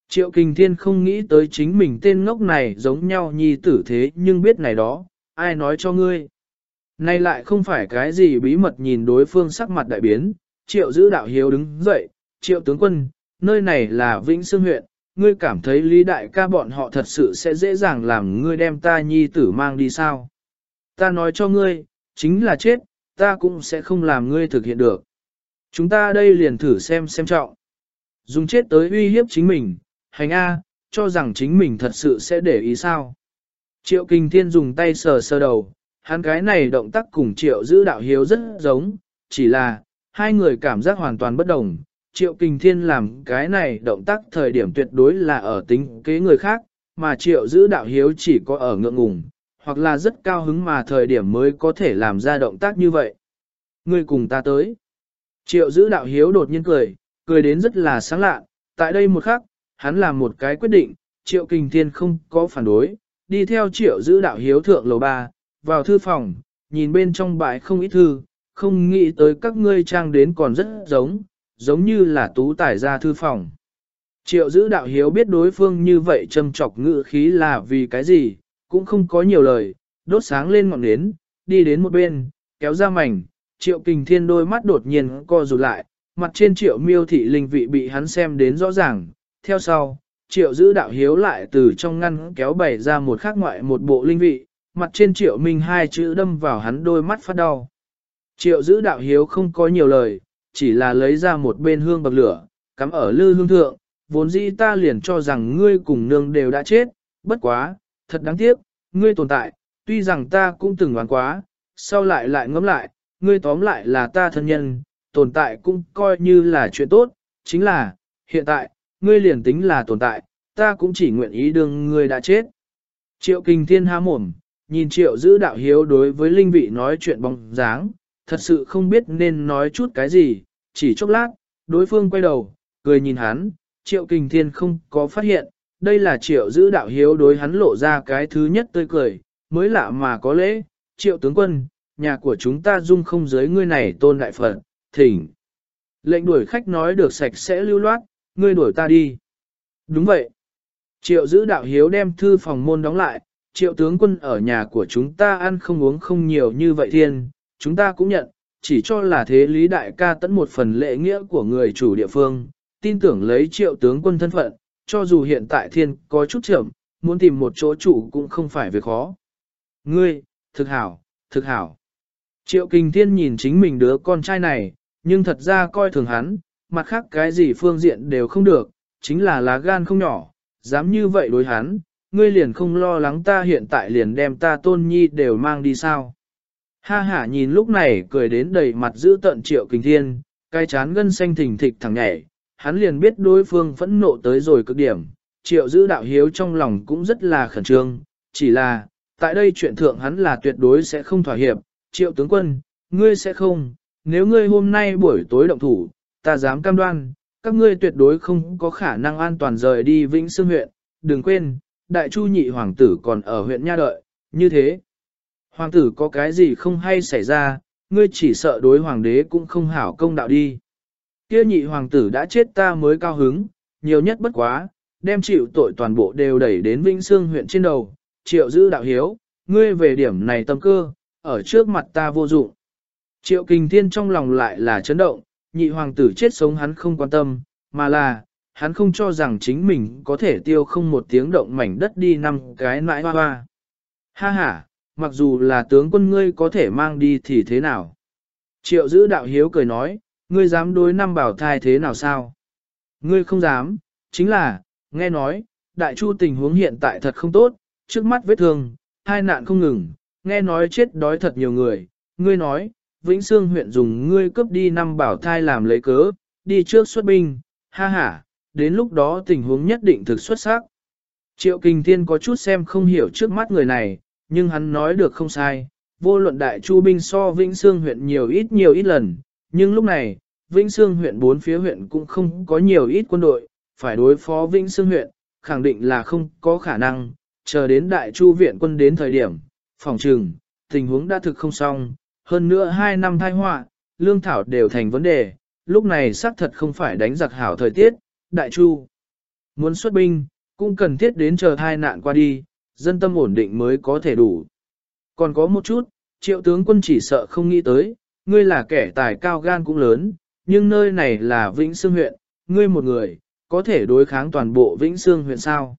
Triệu Kình Thiên không nghĩ tới chính mình tên ngốc này giống nhau nhi tử thế nhưng biết này đó, ai nói cho ngươi? Nay lại không phải cái gì bí mật nhìn đối phương sắc mặt đại biến, triệu giữ đạo hiếu đứng dậy, triệu tướng quân, nơi này là Vĩnh Sương huyện, ngươi cảm thấy lý đại ca bọn họ thật sự sẽ dễ dàng làm ngươi đem ta nhi tử mang đi sao? Ta nói cho ngươi, chính là chết, ta cũng sẽ không làm ngươi thực hiện được. Chúng ta đây liền thử xem xem trọng. Dùng chết tới uy hiếp chính mình, hành A, cho rằng chính mình thật sự sẽ để ý sao. Triệu Kinh Thiên dùng tay sờ sờ đầu, hắn cái này động tác cùng Triệu giữ đạo hiếu rất giống, chỉ là, hai người cảm giác hoàn toàn bất đồng. Triệu Kinh Thiên làm cái này động tác thời điểm tuyệt đối là ở tính kế người khác, mà Triệu giữ đạo hiếu chỉ có ở ngượng ngùng, hoặc là rất cao hứng mà thời điểm mới có thể làm ra động tác như vậy. Ngươi cùng ta tới. Triệu giữ đạo hiếu đột nhiên cười, cười đến rất là sáng lạ, tại đây một khắc, hắn làm một cái quyết định, triệu kinh thiên không có phản đối, đi theo triệu giữ đạo hiếu thượng lầu ba, vào thư phòng, nhìn bên trong bãi không ít thư, không nghĩ tới các ngươi trang đến còn rất giống, giống như là tú tải ra thư phòng. Triệu giữ đạo hiếu biết đối phương như vậy châm chọc ngự khí là vì cái gì, cũng không có nhiều lời, đốt sáng lên ngọn nến, đi đến một bên, kéo ra mảnh, triệu kình thiên đôi mắt đột nhiên co rụt lại, mặt trên triệu miêu thị linh vị bị hắn xem đến rõ ràng, theo sau, triệu giữ đạo hiếu lại từ trong ngăn kéo bày ra một khác ngoại một bộ linh vị, mặt trên triệu minh hai chữ đâm vào hắn đôi mắt phát đau. Triệu giữ đạo hiếu không có nhiều lời, chỉ là lấy ra một bên hương bậc lửa, cắm ở lư hương thượng, vốn dĩ ta liền cho rằng ngươi cùng nương đều đã chết, bất quá, thật đáng tiếc, ngươi tồn tại, tuy rằng ta cũng từng đoán quá, sau lại lại ngẫm lại, ngươi tóm lại là ta thân nhân, tồn tại cũng coi như là chuyện tốt, chính là, hiện tại, ngươi liền tính là tồn tại, ta cũng chỉ nguyện ý đương ngươi đã chết. Triệu kinh thiên há mồm, nhìn triệu giữ đạo hiếu đối với linh vị nói chuyện bóng dáng, thật sự không biết nên nói chút cái gì, chỉ chốc lát, đối phương quay đầu, cười nhìn hắn, triệu kinh thiên không có phát hiện, đây là triệu giữ đạo hiếu đối hắn lộ ra cái thứ nhất tươi cười, mới lạ mà có lễ, triệu tướng quân, nhà của chúng ta dung không giới ngươi này tôn đại phật, thỉnh. Lệnh đuổi khách nói được sạch sẽ lưu loát, ngươi đuổi ta đi. Đúng vậy. Triệu giữ đạo hiếu đem thư phòng môn đóng lại, triệu tướng quân ở nhà của chúng ta ăn không uống không nhiều như vậy thiên, chúng ta cũng nhận, chỉ cho là thế lý đại ca tẫn một phần lễ nghĩa của người chủ địa phương, tin tưởng lấy triệu tướng quân thân phận, cho dù hiện tại thiên có chút chậm, muốn tìm một chỗ chủ cũng không phải việc khó. Ngươi, thực hảo, thực hảo. Triệu Kình Thiên nhìn chính mình đứa con trai này, nhưng thật ra coi thường hắn, mặt khác cái gì phương diện đều không được, chính là lá gan không nhỏ, dám như vậy đối hắn, ngươi liền không lo lắng ta hiện tại liền đem ta tôn nhi đều mang đi sao. Ha ha nhìn lúc này cười đến đầy mặt giữ tận Triệu Kình Thiên, cái chán gân xanh thình thịch thẳng nhảy, hắn liền biết đối phương phẫn nộ tới rồi cực điểm, Triệu giữ đạo hiếu trong lòng cũng rất là khẩn trương, chỉ là, tại đây chuyện thượng hắn là tuyệt đối sẽ không thỏa hiệp, triệu tướng quân, ngươi sẽ không, nếu ngươi hôm nay buổi tối động thủ, ta dám cam đoan, các ngươi tuyệt đối không có khả năng an toàn rời đi Vĩnh Sương huyện, đừng quên, đại chu nhị hoàng tử còn ở huyện Nha Đợi, như thế. Hoàng tử có cái gì không hay xảy ra, ngươi chỉ sợ đối hoàng đế cũng không hảo công đạo đi. Kia nhị hoàng tử đã chết ta mới cao hứng, nhiều nhất bất quá, đem chịu tội toàn bộ đều đẩy đến Vĩnh Sương huyện trên đầu, triệu giữ đạo hiếu, ngươi về điểm này tâm cơ, ở trước mặt ta vô dụng. Triệu Kình Thiên trong lòng lại là chấn động, nhị hoàng tử chết sống hắn không quan tâm, mà là, hắn không cho rằng chính mình có thể tiêu không một tiếng động mảnh đất đi năm cái nãi hoa hoa. Ha ha, mặc dù là tướng quân ngươi có thể mang đi thì thế nào? Triệu giữ đạo hiếu cười nói, ngươi dám đối năm bảo thai thế nào sao? Ngươi không dám, chính là, nghe nói, đại chu tình huống hiện tại thật không tốt, trước mắt vết thương, hai nạn không ngừng, nghe nói chết đói thật nhiều người, ngươi nói, Vĩnh Sương huyện dùng ngươi cướp đi năm bảo thai làm lấy cớ, đi trước xuất binh, ha ha, đến lúc đó tình huống nhất định thực xuất sắc. Triệu Kinh Thiên có chút xem không hiểu trước mắt người này, nhưng hắn nói được không sai, vô luận đại chu binh so Vĩnh Sương huyện nhiều ít nhiều ít lần, nhưng lúc này, Vĩnh Sương huyện bốn phía huyện cũng không có nhiều ít quân đội, phải đối phó Vĩnh Sương huyện, khẳng định là không có khả năng, chờ đến đại chu viện quân đến thời điểm, phòng trừng, tình huống đã thực không xong, hơn nữa hai năm thai họa, lương thảo đều thành vấn đề, lúc này xác thật không phải đánh giặc hảo thời tiết, đại chu. Muốn xuất binh, cũng cần thiết đến chờ thai nạn qua đi, dân tâm ổn định mới có thể đủ. Còn có một chút, triệu tướng quân chỉ sợ không nghĩ tới, ngươi là kẻ tài cao gan cũng lớn, nhưng nơi này là Vĩnh Sương huyện, ngươi một người, có thể đối kháng toàn bộ Vĩnh Sương huyện sao.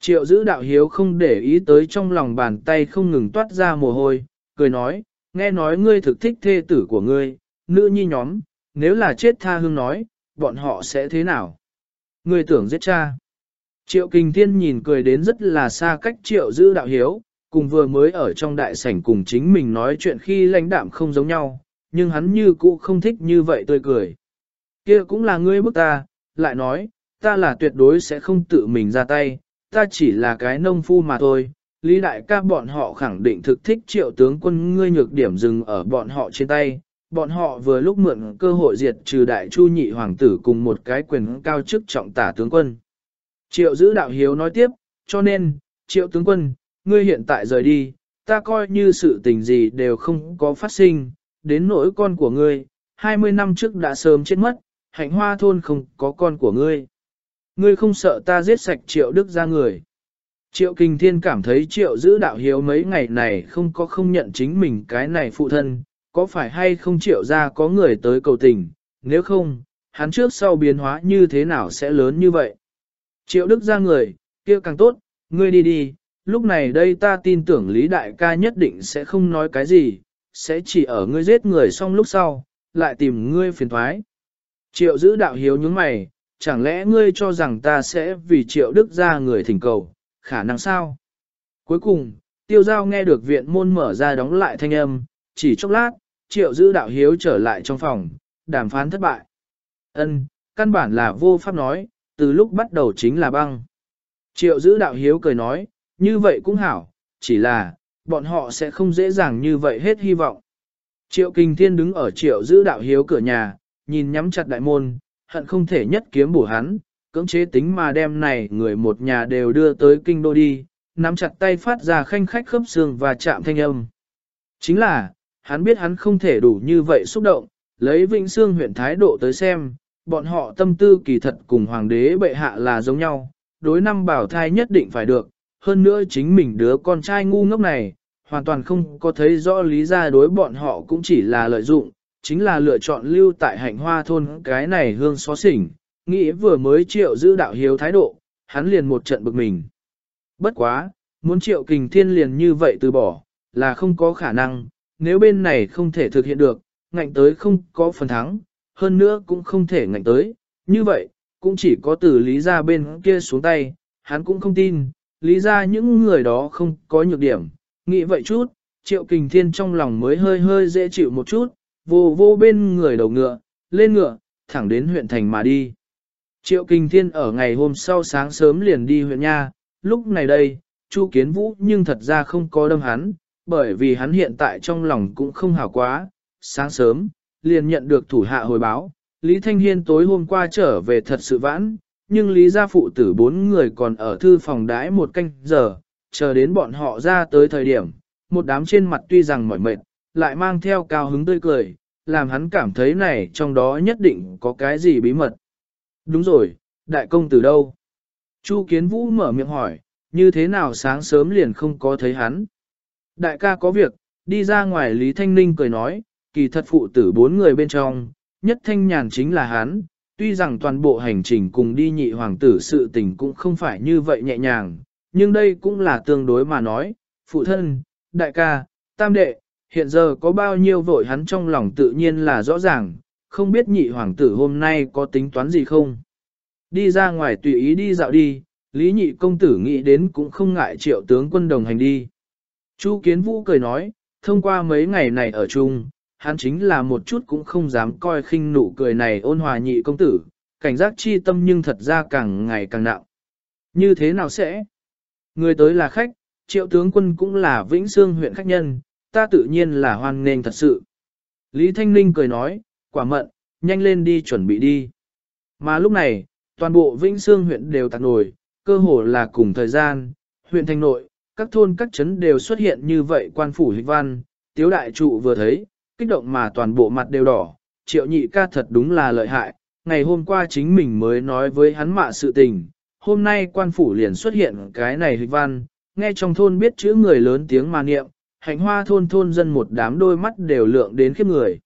Triệu giữ đạo hiếu không để ý tới trong lòng bàn tay không ngừng toát ra mồ hôi, cười nói, nghe nói ngươi thực thích thê tử của ngươi, nữ nhi nhóm, nếu là chết tha hương nói, bọn họ sẽ thế nào? Ngươi tưởng giết cha. Triệu Kinh Thiên nhìn cười đến rất là xa cách triệu giữ đạo hiếu, cùng vừa mới ở trong đại sảnh cùng chính mình nói chuyện khi lãnh đạm không giống nhau, nhưng hắn như cũ không thích như vậy tươi cười. kia cũng là ngươi bức ta, lại nói, ta là tuyệt đối sẽ không tự mình ra tay, ta chỉ là cái nông phu mà thôi. Lý đại ca bọn họ khẳng định thực thích triệu tướng quân ngươi nhược điểm dừng ở bọn họ trên tay, bọn họ vừa lúc mượn cơ hội diệt trừ đại chu nhị hoàng tử cùng một cái quyền cao chức trọng tả tướng quân. Triệu giữ đạo hiếu nói tiếp, cho nên, triệu tướng quân, ngươi hiện tại rời đi, ta coi như sự tình gì đều không có phát sinh, đến nỗi con của ngươi, 20 năm trước đã sớm chết mất, hạnh hoa thôn không có con của ngươi. Ngươi không sợ ta giết sạch triệu đức ra người. Triệu Kinh Thiên cảm thấy triệu giữ đạo hiếu mấy ngày này không có không nhận chính mình cái này phụ thân, có phải hay không triệu ra có người tới cầu tình, nếu không, hắn trước sau biến hóa như thế nào sẽ lớn như vậy. Triệu đức ra người, kia càng tốt, ngươi đi đi, lúc này đây ta tin tưởng Lý Đại ca nhất định sẽ không nói cái gì, sẽ chỉ ở ngươi giết người xong lúc sau, lại tìm ngươi phiền thoái. Triệu giữ đạo hiếu những mày, chẳng lẽ ngươi cho rằng ta sẽ vì triệu đức ra người thỉnh cầu, khả năng sao? Cuối cùng, tiêu giao nghe được viện môn mở ra đóng lại thanh âm, chỉ chốc lát, triệu giữ đạo hiếu trở lại trong phòng, đàm phán thất bại. Ân, căn bản là vô pháp nói, từ lúc bắt đầu chính là băng. Triệu giữ đạo hiếu cười nói, như vậy cũng hảo, chỉ là, bọn họ sẽ không dễ dàng như vậy hết hy vọng. Triệu Kinh Thiên đứng ở triệu giữ đạo hiếu cửa nhà, nhìn nhắm chặt đại môn, hận không thể nhất kiếm bổ hắn, cưỡng chế tính mà đem này người một nhà đều đưa tới kinh đô đi, nắm chặt tay phát ra khanh khách khớp xương và chạm thanh âm. Chính là, hắn biết hắn không thể đủ như vậy xúc động, lấy Vĩnh Xương huyện thái độ tới xem, bọn họ tâm tư kỳ thật cùng hoàng đế bệ hạ là giống nhau, đối năm bảo thai nhất định phải được, hơn nữa chính mình đứa con trai ngu ngốc này, hoàn toàn không có thấy rõ lý ra đối bọn họ cũng chỉ là lợi dụng, chính là lựa chọn lưu tại hạnh hoa thôn cái này hương xó xỉnh, nghĩ vừa mới triệu giữ đạo hiếu thái độ, hắn liền một trận bực mình. Bất quá, muốn triệu kình thiên liền như vậy từ bỏ, là không có khả năng, nếu bên này không thể thực hiện được, ngạnh tới không có phần thắng, hơn nữa cũng không thể ngạnh tới, như vậy, cũng chỉ có từ lý ra bên kia xuống tay, hắn cũng không tin, lý ra những người đó không có nhược điểm, nghĩ vậy chút, triệu kình thiên trong lòng mới hơi hơi dễ chịu một chút, vô vô bên người đầu ngựa, lên ngựa, thẳng đến huyện thành mà đi. Triệu kình thiên ở ngày hôm sau sáng sớm liền đi huyện nha, lúc này đây, Chu kiến vũ nhưng thật ra không có đâm hắn, bởi vì hắn hiện tại trong lòng cũng không hảo quá, sáng sớm, liền nhận được thủ hạ hồi báo, Lý Thanh Hiên tối hôm qua trở về thật sự vãn, nhưng Lý gia phụ tử bốn người còn ở thư phòng đãi một canh giờ, chờ đến bọn họ ra tới thời điểm, một đám trên mặt tuy rằng mỏi mệt, lại mang theo cao hứng tươi cười, làm hắn cảm thấy này trong đó nhất định có cái gì bí mật. Đúng rồi, đại công từ đâu? Chu Kiến Vũ mở miệng hỏi, như thế nào sáng sớm liền không có thấy hắn? Đại ca có việc, đi ra ngoài Lý Thanh Ninh cười nói, kỳ thật phụ tử bốn người bên trong, nhất thanh nhàn chính là hắn, tuy rằng toàn bộ hành trình cùng đi nhị hoàng tử sự tình cũng không phải như vậy nhẹ nhàng, nhưng đây cũng là tương đối mà nói, phụ thân, đại ca, tam đệ, hiện giờ có bao nhiêu vội hắn trong lòng tự nhiên là rõ ràng, không biết nhị hoàng tử hôm nay có tính toán gì không. Đi ra ngoài tùy ý đi dạo đi, lý nhị công tử nghĩ đến cũng không ngại triệu tướng quân đồng hành đi. Chu Kiến Vũ cười nói, thông qua mấy ngày này ở chung, hắn chính là một chút cũng không dám coi khinh nụ cười này ôn hòa nhị công tử, cảnh giác chi tâm nhưng thật ra càng ngày càng nặng. Như thế nào sẽ? Người tới là khách, triệu tướng quân cũng là Vĩnh Sương huyện khách nhân, ta tự nhiên là hoan nghênh thật sự. Lý Thanh Ninh cười nói, quả mận, nhanh lên đi chuẩn bị đi. Mà lúc này, toàn bộ Vĩnh Sương huyện đều tạc nổi, cơ hồ là cùng thời gian, huyện thành nội, các thôn các trấn đều xuất hiện như vậy quan phủ lịch văn, tiếu đại trụ vừa thấy, kích động mà toàn bộ mặt đều đỏ, triệu nhị ca thật đúng là lợi hại, ngày hôm qua chính mình mới nói với hắn mạ sự tình, hôm nay quan phủ liền xuất hiện cái này hịch văn, nghe trong thôn biết chữ người lớn tiếng mà niệm, hạnh hoa thôn thôn dân một đám đôi mắt đều lượng đến khiếp người.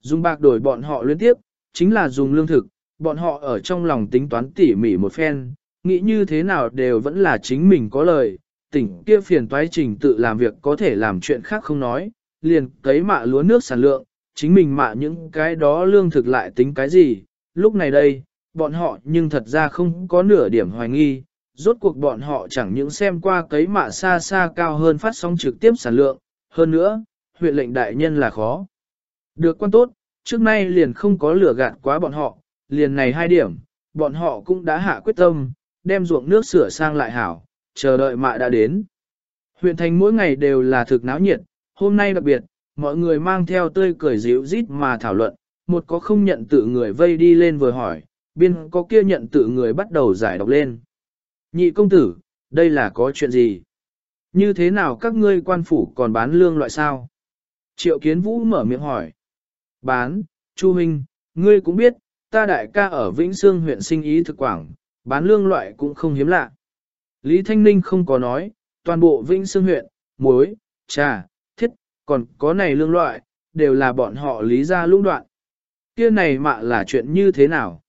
Dùng bạc đổi bọn họ liên tiếp, chính là dùng lương thực, bọn họ ở trong lòng tính toán tỉ mỉ một phen, nghĩ như thế nào đều vẫn là chính mình có lời, tỉnh kia phiền toái trình tự làm việc có thể làm chuyện khác không nói, liền cấy mạ lúa nước sản lượng, chính mình mạ những cái đó lương thực lại tính cái gì, lúc này đây, bọn họ nhưng thật ra không có nửa điểm hoài nghi, rốt cuộc bọn họ chẳng những xem qua cấy mạ xa xa cao hơn phát sóng trực tiếp sản lượng, hơn nữa, huyện lệnh đại nhân là khó. Được quan tốt, trước nay liền không có lửa gạt quá bọn họ, liền này hai điểm, bọn họ cũng đã hạ quyết tâm, đem ruộng nước sửa sang lại hảo, chờ đợi mạ đã đến. Huyện thành mỗi ngày đều là thực náo nhiệt, hôm nay đặc biệt, mọi người mang theo tươi cười dịu rít mà thảo luận, một có không nhận tự người vây đi lên vừa hỏi, biên có kia nhận tự người bắt đầu giải đọc lên. Nhị công tử, đây là có chuyện gì? Như thế nào các ngươi quan phủ còn bán lương loại sao? Triệu kiến vũ mở miệng hỏi. Bán, Chu Huynh, ngươi cũng biết, ta đại ca ở Vĩnh Sương huyện sinh ý thực quảng, bán lương loại cũng không hiếm lạ. Lý Thanh Ninh không có nói, toàn bộ Vĩnh Sương huyện, muối, trà, còn có này lương loại, đều là bọn họ lý ra lũng đoạn. Kia này mạ là chuyện như thế nào?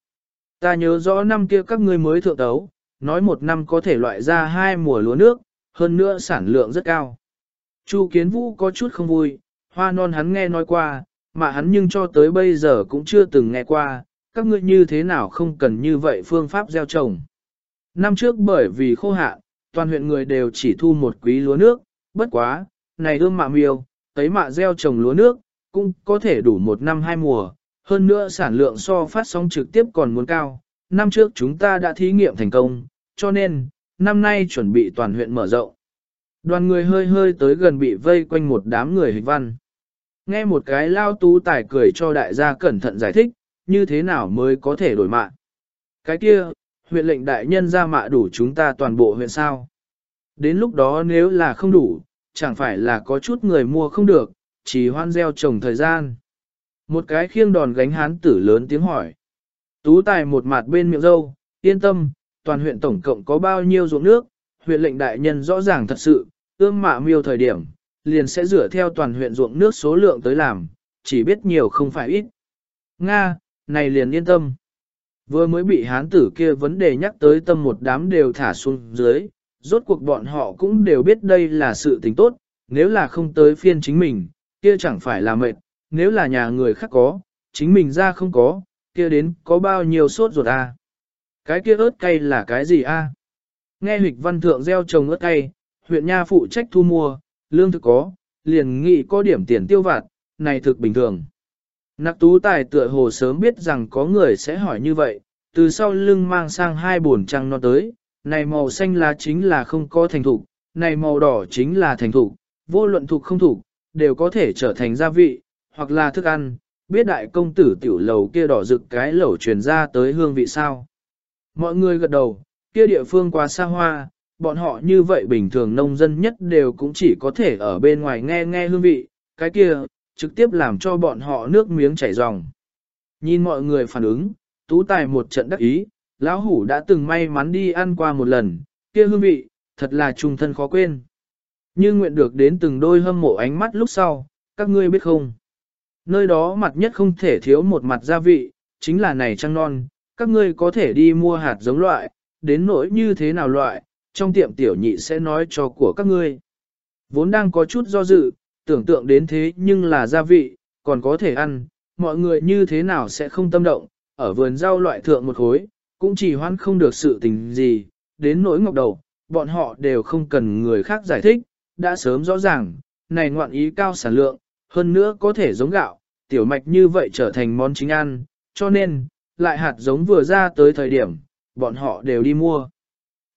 Ta nhớ rõ năm kia các ngươi mới thượng tấu, nói một năm có thể loại ra hai mùa lúa nước, hơn nữa sản lượng rất cao. Chu Kiến Vũ có chút không vui, hoa non hắn nghe nói qua, mà hắn nhưng cho tới bây giờ cũng chưa từng nghe qua, các ngươi như thế nào không cần như vậy phương pháp gieo trồng. Năm trước bởi vì khô hạn, toàn huyện người đều chỉ thu một quý lúa nước, bất quá, này ươm mạ miêu, tấy mạ gieo trồng lúa nước, cũng có thể đủ một năm hai mùa, hơn nữa sản lượng so phát sóng trực tiếp còn muốn cao. Năm trước chúng ta đã thí nghiệm thành công, cho nên, năm nay chuẩn bị toàn huyện mở rộng. Đoàn người hơi hơi tới gần bị vây quanh một đám người hình văn. Nghe một cái lao tú tài cười cho đại gia cẩn thận giải thích, như thế nào mới có thể đổi mạng. Cái kia, huyện lệnh đại nhân ra mạ đủ chúng ta toàn bộ huyện sao. Đến lúc đó nếu là không đủ, chẳng phải là có chút người mua không được, chỉ hoan gieo trồng thời gian. Một cái khiêng đòn gánh hán tử lớn tiếng hỏi. Tú tài một mặt bên miệng dâu, yên tâm, toàn huyện tổng cộng có bao nhiêu ruộng nước, huyện lệnh đại nhân rõ ràng thật sự, ương mạ miêu thời điểm, liền sẽ dựa theo toàn huyện ruộng nước số lượng tới làm, chỉ biết nhiều không phải ít. Nga, này liền yên tâm. Vừa mới bị hán tử kia vấn đề nhắc tới tâm một đám đều thả xuống dưới, rốt cuộc bọn họ cũng đều biết đây là sự tình tốt, nếu là không tới phiên chính mình, kia chẳng phải là mệt, nếu là nhà người khác có, chính mình ra không có, kia đến có bao nhiêu sốt ruột a? À? Cái kia ớt cay là cái gì a? À? Nghe hịch văn thượng gieo trồng ớt cay, huyện nha phụ trách thu mua, lương thực có, liền nghị có điểm tiền tiêu vặt, này thực bình thường. Nặc tú tài tựa hồ sớm biết rằng có người sẽ hỏi như vậy, từ sau lưng mang sang hai bồn trăng nó tới, này màu xanh lá chính là không có thành thục, này màu đỏ chính là thành thục, vô luận thục không thục, đều có thể trở thành gia vị, hoặc là thức ăn, biết đại công tử tiểu lầu kia đỏ rực cái lẩu truyền ra tới hương vị sao. Mọi người gật đầu, kia địa phương quá xa hoa, bọn họ như vậy bình thường nông dân nhất đều cũng chỉ có thể ở bên ngoài nghe nghe hương vị, cái kia, trực tiếp làm cho bọn họ nước miếng chảy ròng. Nhìn mọi người phản ứng, tú tài một trận đắc ý, lão hủ đã từng may mắn đi ăn qua một lần, kia hương vị, thật là trùng thân khó quên. Nhưng nguyện được đến từng đôi hâm mộ ánh mắt lúc sau, các ngươi biết không? Nơi đó mặt nhất không thể thiếu một mặt gia vị, chính là này trăng non, các ngươi có thể đi mua hạt giống loại, đến nỗi như thế nào loại, trong tiệm tiểu nhị sẽ nói cho của các ngươi. Vốn đang có chút do dự, tưởng tượng đến thế nhưng là gia vị, còn có thể ăn, mọi người như thế nào sẽ không tâm động, ở vườn rau loại thượng một khối, cũng chỉ hoan không được sự tình gì, đến nỗi ngọc đầu, bọn họ đều không cần người khác giải thích, đã sớm rõ ràng, này ngoạn ý cao sản lượng, hơn nữa có thể giống gạo, tiểu mạch như vậy trở thành món chính ăn, cho nên, lại hạt giống vừa ra tới thời điểm, bọn họ đều đi mua.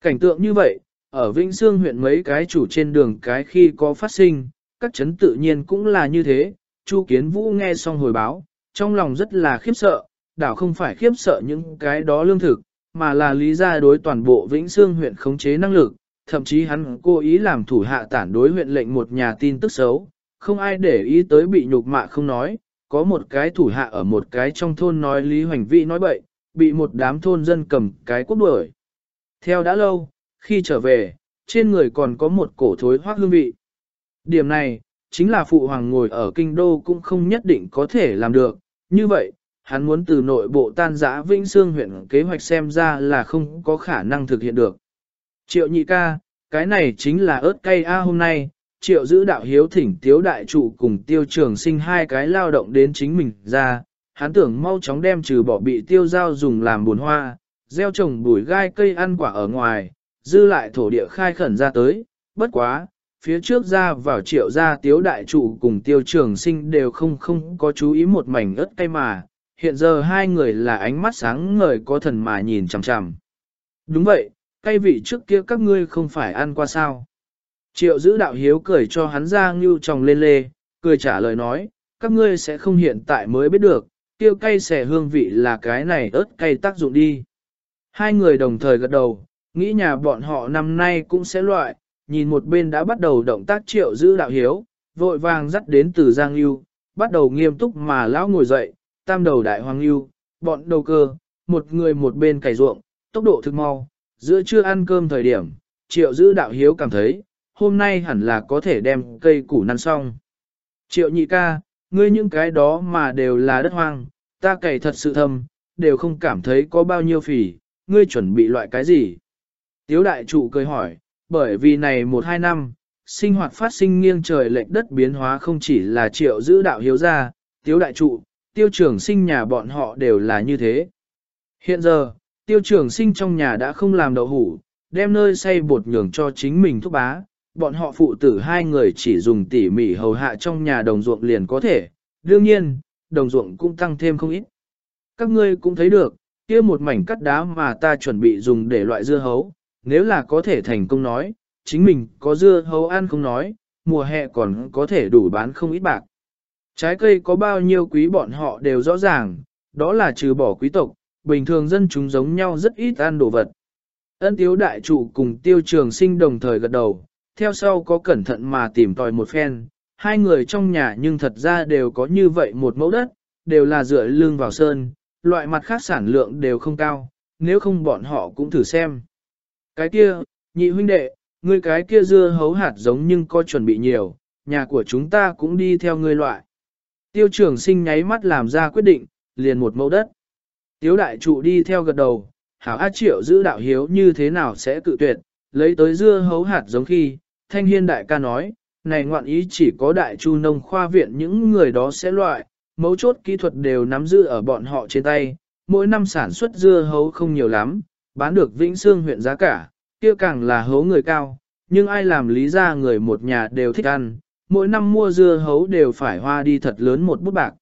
Cảnh tượng như vậy, ở Vĩnh Sương huyện mấy cái chủ trên đường cái khi có phát sinh, các chấn tự nhiên cũng là như thế, Chu Kiến Vũ nghe xong hồi báo, trong lòng rất là khiếp sợ, đảo không phải khiếp sợ những cái đó lương thực, mà là lý ra đối toàn bộ Vĩnh Sương huyện khống chế năng lực, thậm chí hắn cố ý làm thủ hạ tản đối huyện lệnh một nhà tin tức xấu, không ai để ý tới bị nhục mạ không nói, có một cái thủ hạ ở một cái trong thôn nói Lý Hoành Vĩ nói bậy, bị một đám thôn dân cầm cái quốc đuổi. Theo đã lâu, khi trở về, trên người còn có một cổ thối hoác hương vị. Điểm này, chính là phụ hoàng ngồi ở kinh đô cũng không nhất định có thể làm được. Như vậy, hắn muốn từ nội bộ tan giã Vĩnh Sương huyện kế hoạch xem ra là không có khả năng thực hiện được. Triệu nhị ca, cái này chính là ớt cây A hôm nay, triệu giữ đạo hiếu thỉnh tiếu đại trụ cùng tiêu trường sinh hai cái lao động đến chính mình ra, hắn tưởng mau chóng đem trừ bỏ bị tiêu giao dùng làm buồn hoa, gieo trồng bùi gai cây ăn quả ở ngoài, dư lại thổ địa khai khẩn ra tới, bất quá, phía trước ra vào triệu gia tiếu đại trụ cùng tiêu trường sinh đều không không có chú ý một mảnh ớt cây mà, hiện giờ hai người là ánh mắt sáng ngời có thần mà nhìn chằm chằm. Đúng vậy, cây vị trước kia các ngươi không phải ăn qua sao. Triệu giữ đạo hiếu cười cho hắn ra ngưu tròng lên lê, cười trả lời nói, các ngươi sẽ không hiện tại mới biết được, tiêu cây xẻ hương vị là cái này ớt cây tác dụng đi. Hai người đồng thời gật đầu, nghĩ nhà bọn họ năm nay cũng sẽ loại, nhìn một bên đã bắt đầu động tác triệu giữ đạo hiếu, vội vàng dắt đến từ Giang Yêu, bắt đầu nghiêm túc mà lão ngồi dậy, tam đầu đại hoàng lưu, bọn đầu cơ, một người một bên cày ruộng, tốc độ thực mau, giữa trưa ăn cơm thời điểm, triệu giữ đạo hiếu cảm thấy, hôm nay hẳn là có thể đem cây củ năn xong. Triệu nhị ca, ngươi những cái đó mà đều là đất hoang, ta cày thật sự thâm, đều không cảm thấy có bao nhiêu phỉ, ngươi chuẩn bị loại cái gì? Tiếu đại trụ cười hỏi, bởi vì này một hai năm, sinh hoạt phát sinh nghiêng trời lệch đất biến hóa không chỉ là triệu giữ đạo hiếu ra, tiếu đại trụ, tiêu Trường sinh nhà bọn họ đều là như thế. Hiện giờ, tiêu Trường sinh trong nhà đã không làm đậu hủ, đem nơi xây bột nhường cho chính mình thúc bá, bọn họ phụ tử hai người chỉ dùng tỉ mỉ hầu hạ trong nhà đồng ruộng liền có thể, đương nhiên, đồng ruộng cũng tăng thêm không ít. Các ngươi cũng thấy được, kia một mảnh cắt đá mà ta chuẩn bị dùng để loại dưa hấu, nếu là có thể thành công nói, chính mình có dưa hấu ăn không nói, mùa hè còn có thể đủ bán không ít bạc. Trái cây có bao nhiêu quý bọn họ đều rõ ràng, đó là trừ bỏ quý tộc, bình thường dân chúng giống nhau rất ít ăn đồ vật. Ân tiếu đại trụ cùng tiêu trường sinh đồng thời gật đầu, theo sau có cẩn thận mà tìm tòi một phen, hai người trong nhà nhưng thật ra đều có như vậy một mẫu đất, đều là dựa lưng vào sơn, loại mặt khác sản lượng đều không cao, nếu không bọn họ cũng thử xem. Cái kia, nhị huynh đệ, ngươi cái kia dưa hấu hạt giống nhưng có chuẩn bị nhiều, nhà của chúng ta cũng đi theo ngươi loại. Tiêu Trường sinh nháy mắt làm ra quyết định, liền một mẫu đất. Tiếu đại trụ đi theo gật đầu, hảo át triệu giữ đạo hiếu như thế nào sẽ cự tuyệt, lấy tới dưa hấu hạt giống khi, thanh hiên đại ca nói, này ngoạn ý chỉ có đại chu nông khoa viện những người đó sẽ loại, mấu chốt kỹ thuật đều nắm giữ ở bọn họ trên tay, mỗi năm sản xuất dưa hấu không nhiều lắm, bán được Vĩnh Sương huyện giá cả, kia càng là hấu người cao, nhưng ai làm lý ra người một nhà đều thích ăn, mỗi năm mua dưa hấu đều phải hoa đi thật lớn một bút bạc.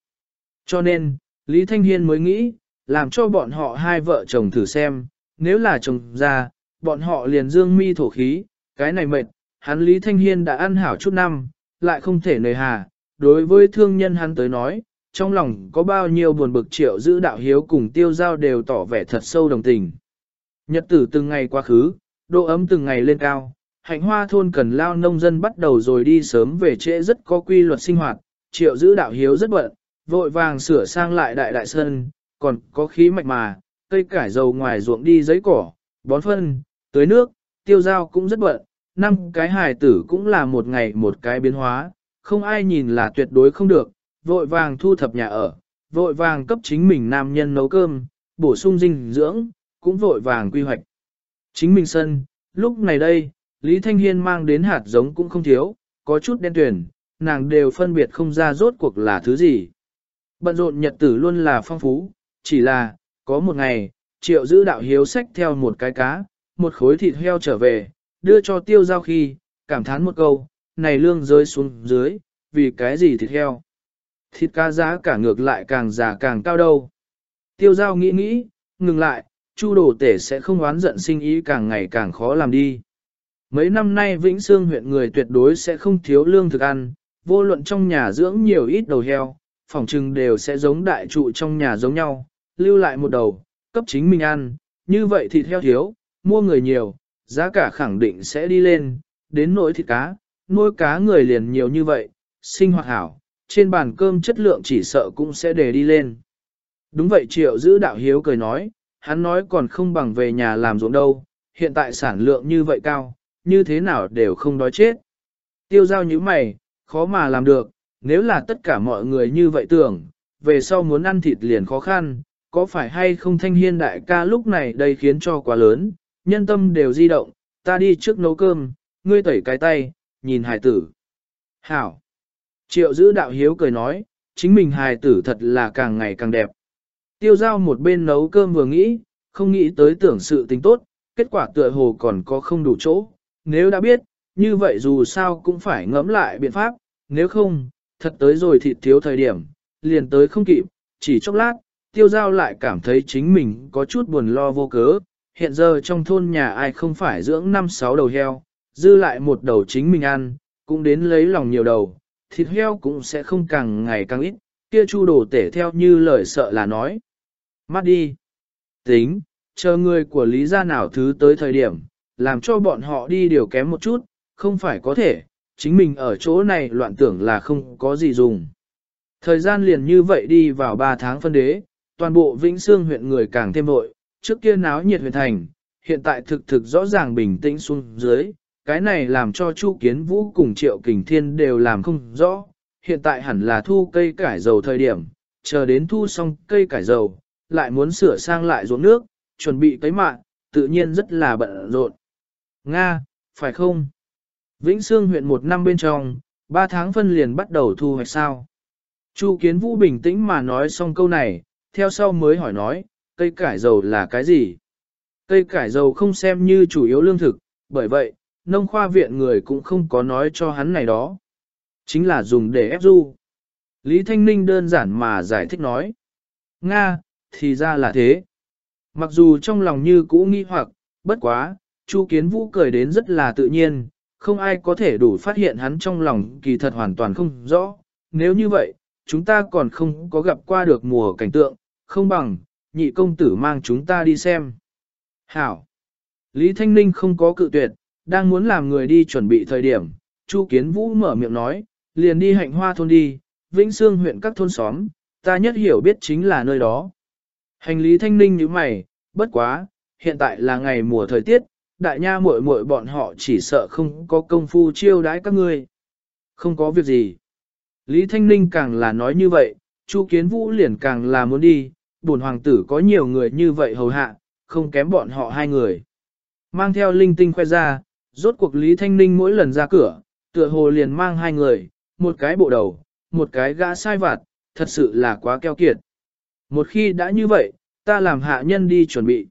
Cho nên, Lý Thanh Hiên mới nghĩ, làm cho bọn họ hai vợ chồng thử xem, nếu là chồng ra, bọn họ liền dương mi thổ khí, cái này mệt, hắn Lý Thanh Hiên đã ăn hảo chút năm, lại không thể nề hà, đối với thương nhân hắn tới nói, trong lòng có bao nhiêu buồn bực triệu giữ đạo hiếu cùng tiêu giao đều tỏ vẻ thật sâu đồng tình. Nhật tử từng ngày quá khứ, độ ấm từng ngày lên cao, hạnh hoa thôn cần lao nông dân bắt đầu rồi đi sớm về trễ rất có quy luật sinh hoạt, triệu giữ đạo hiếu rất bận, vội vàng sửa sang lại đại đại sơn, còn có khí mạch mà, cây cải dầu ngoài ruộng đi giấy cỏ, bón phân, tưới nước, tiêu giao cũng rất bận, năm cái hài tử cũng là một ngày một cái biến hóa, không ai nhìn là tuyệt đối không được, vội vàng thu thập nhà ở, vội vàng cấp chính mình nam nhân nấu cơm, bổ sung dinh dưỡng, cũng vội vàng quy hoạch. Chính mình sân, lúc này đây, Lý Thanh Hiên mang đến hạt giống cũng không thiếu, có chút đen tuyển, nàng đều phân biệt không ra rốt cuộc là thứ gì. Bận rộn nhật tử luôn là phong phú, chỉ là, có một ngày, triệu giữ đạo hiếu sách theo một cái cá, một khối thịt heo trở về, đưa cho tiêu giao khi, cảm thán một câu, này lương rơi xuống dưới, vì cái gì thịt heo. Thịt cá giá cả ngược lại càng già càng cao đâu. Tiêu giao nghĩ nghĩ, ngừng lại, chu đồ tể sẽ không oán giận sinh ý càng ngày càng khó làm đi. Mấy năm nay Vĩnh Sương huyện người tuyệt đối sẽ không thiếu lương thực ăn, vô luận trong nhà dưỡng nhiều ít đầu heo, phòng trừng đều sẽ giống đại trụ trong nhà giống nhau, lưu lại một đầu, cấp chính mình ăn, như vậy thịt heo thiếu, mua người nhiều, giá cả khẳng định sẽ đi lên, đến nỗi thịt cá, nuôi cá người liền nhiều như vậy, sinh hoạt hảo, trên bàn cơm chất lượng chỉ sợ cũng sẽ để đi lên. Đúng vậy triệu giữ đạo hiếu cười nói, hắn nói còn không bằng về nhà làm ruộng đâu, hiện tại sản lượng như vậy cao, như thế nào đều không đói chết. Tiêu giao như mày, khó mà làm được, nếu là tất cả mọi người như vậy tưởng, về sau muốn ăn thịt liền khó khăn, có phải hay không thanh hiên đại ca lúc này đây khiến cho quá lớn, nhân tâm đều di động, ta đi trước nấu cơm, ngươi tẩy cái tay, nhìn Hải tử. Hảo! Triệu giữ đạo hiếu cười nói, chính mình hài tử thật là càng ngày càng đẹp. Tiêu giao một bên nấu cơm vừa nghĩ, không nghĩ tới tưởng sự tình tốt, kết quả tựa hồ còn có không đủ chỗ. Nếu đã biết, như vậy dù sao cũng phải ngẫm lại biện pháp, nếu không, thật tới rồi thịt thiếu thời điểm, liền tới không kịp, chỉ chốc lát, tiêu giao lại cảm thấy chính mình có chút buồn lo vô cớ. Hiện giờ trong thôn nhà ai không phải dưỡng năm sáu đầu heo, dư lại một đầu chính mình ăn, cũng đến lấy lòng nhiều đầu, thịt heo cũng sẽ không càng ngày càng ít, kia chu đồ tể theo như lời sợ là nói. Mắt đi. Tính, chờ người của lý gia nào thứ tới thời điểm, làm cho bọn họ đi điều kém một chút, không phải có thể, chính mình ở chỗ này loạn tưởng là không có gì dùng. Thời gian liền như vậy đi vào 3 tháng phân đế, toàn bộ Vĩnh Sương huyện người càng thêm vội, trước kia náo nhiệt huyện thành, hiện tại thực thực rõ ràng bình tĩnh xuống dưới, cái này làm cho Chu Kiến Vũ cùng Triệu Kình Thiên đều làm không rõ, hiện tại hẳn là thu cây cải dầu thời điểm, chờ đến thu xong cây cải dầu, lại muốn sửa sang lại ruộng nước, chuẩn bị cấy mạ, tự nhiên rất là bận rộn. Nga, phải không? Vĩnh Sương huyện một năm bên trong, ba tháng phân liền bắt đầu thu hoạch sao? Chu Kiến Vũ bình tĩnh mà nói xong câu này, theo sau mới hỏi nói, cây cải dầu là cái gì? Cây cải dầu không xem như chủ yếu lương thực, bởi vậy, nông khoa viện người cũng không có nói cho hắn này đó. Chính là dùng để ép du. Lý Thanh Ninh đơn giản mà giải thích nói. Nga, thì ra là thế. Mặc dù trong lòng như cũ nghi hoặc, bất quá, Chu Kiến Vũ cười đến rất là tự nhiên, không ai có thể đủ phát hiện hắn trong lòng kỳ thật hoàn toàn không rõ. Nếu như vậy, chúng ta còn không có gặp qua được mùa cảnh tượng, không bằng, nhị công tử mang chúng ta đi xem. Hảo! Lý Thanh Ninh không có cự tuyệt, đang muốn làm người đi chuẩn bị thời điểm, Chu Kiến Vũ mở miệng nói, liền đi hạnh hoa thôn đi, Vĩnh Sương huyện các thôn xóm, ta nhất hiểu biết chính là nơi đó. Hành lý thanh ninh như mày, bất quá, hiện tại là ngày mùa thời tiết, đại nha muội muội bọn họ chỉ sợ không có công phu chiêu đãi các ngươi. Không có việc gì. Lý Thanh Ninh càng là nói như vậy, Chu Kiến Vũ liền càng là muốn đi, buồn hoàng tử có nhiều người như vậy hầu hạ, không kém bọn họ hai người. Mang theo linh tinh khoe ra, rốt cuộc Lý Thanh Ninh mỗi lần ra cửa, tựa hồ liền mang hai người, một cái bộ đầu, một cái gã sai vặt, thật sự là quá keo kiệt. Một khi đã như vậy, ta làm hạ nhân đi chuẩn bị.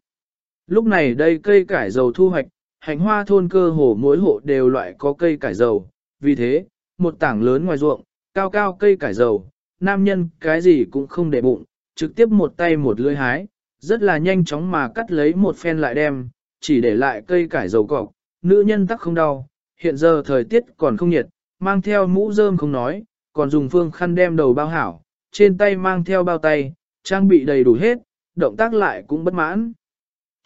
Lúc này đây cây cải dầu thu hoạch, hành hoa thôn cơ hồ mỗi hộ đều loại có cây cải dầu, vì thế, một tảng lớn ngoài ruộng, cao cao cây cải dầu, nam nhân cái gì cũng không để bụng, trực tiếp một tay một lưỡi hái, rất là nhanh chóng mà cắt lấy một phen lại đem, chỉ để lại cây cải dầu cọc, nữ nhân tắc không đau, hiện giờ thời tiết còn không nhiệt, mang theo mũ rơm không nói, còn dùng phương khăn đem đầu bao hảo, trên tay mang theo bao tay, trang bị đầy đủ hết, động tác lại cũng bất mãn.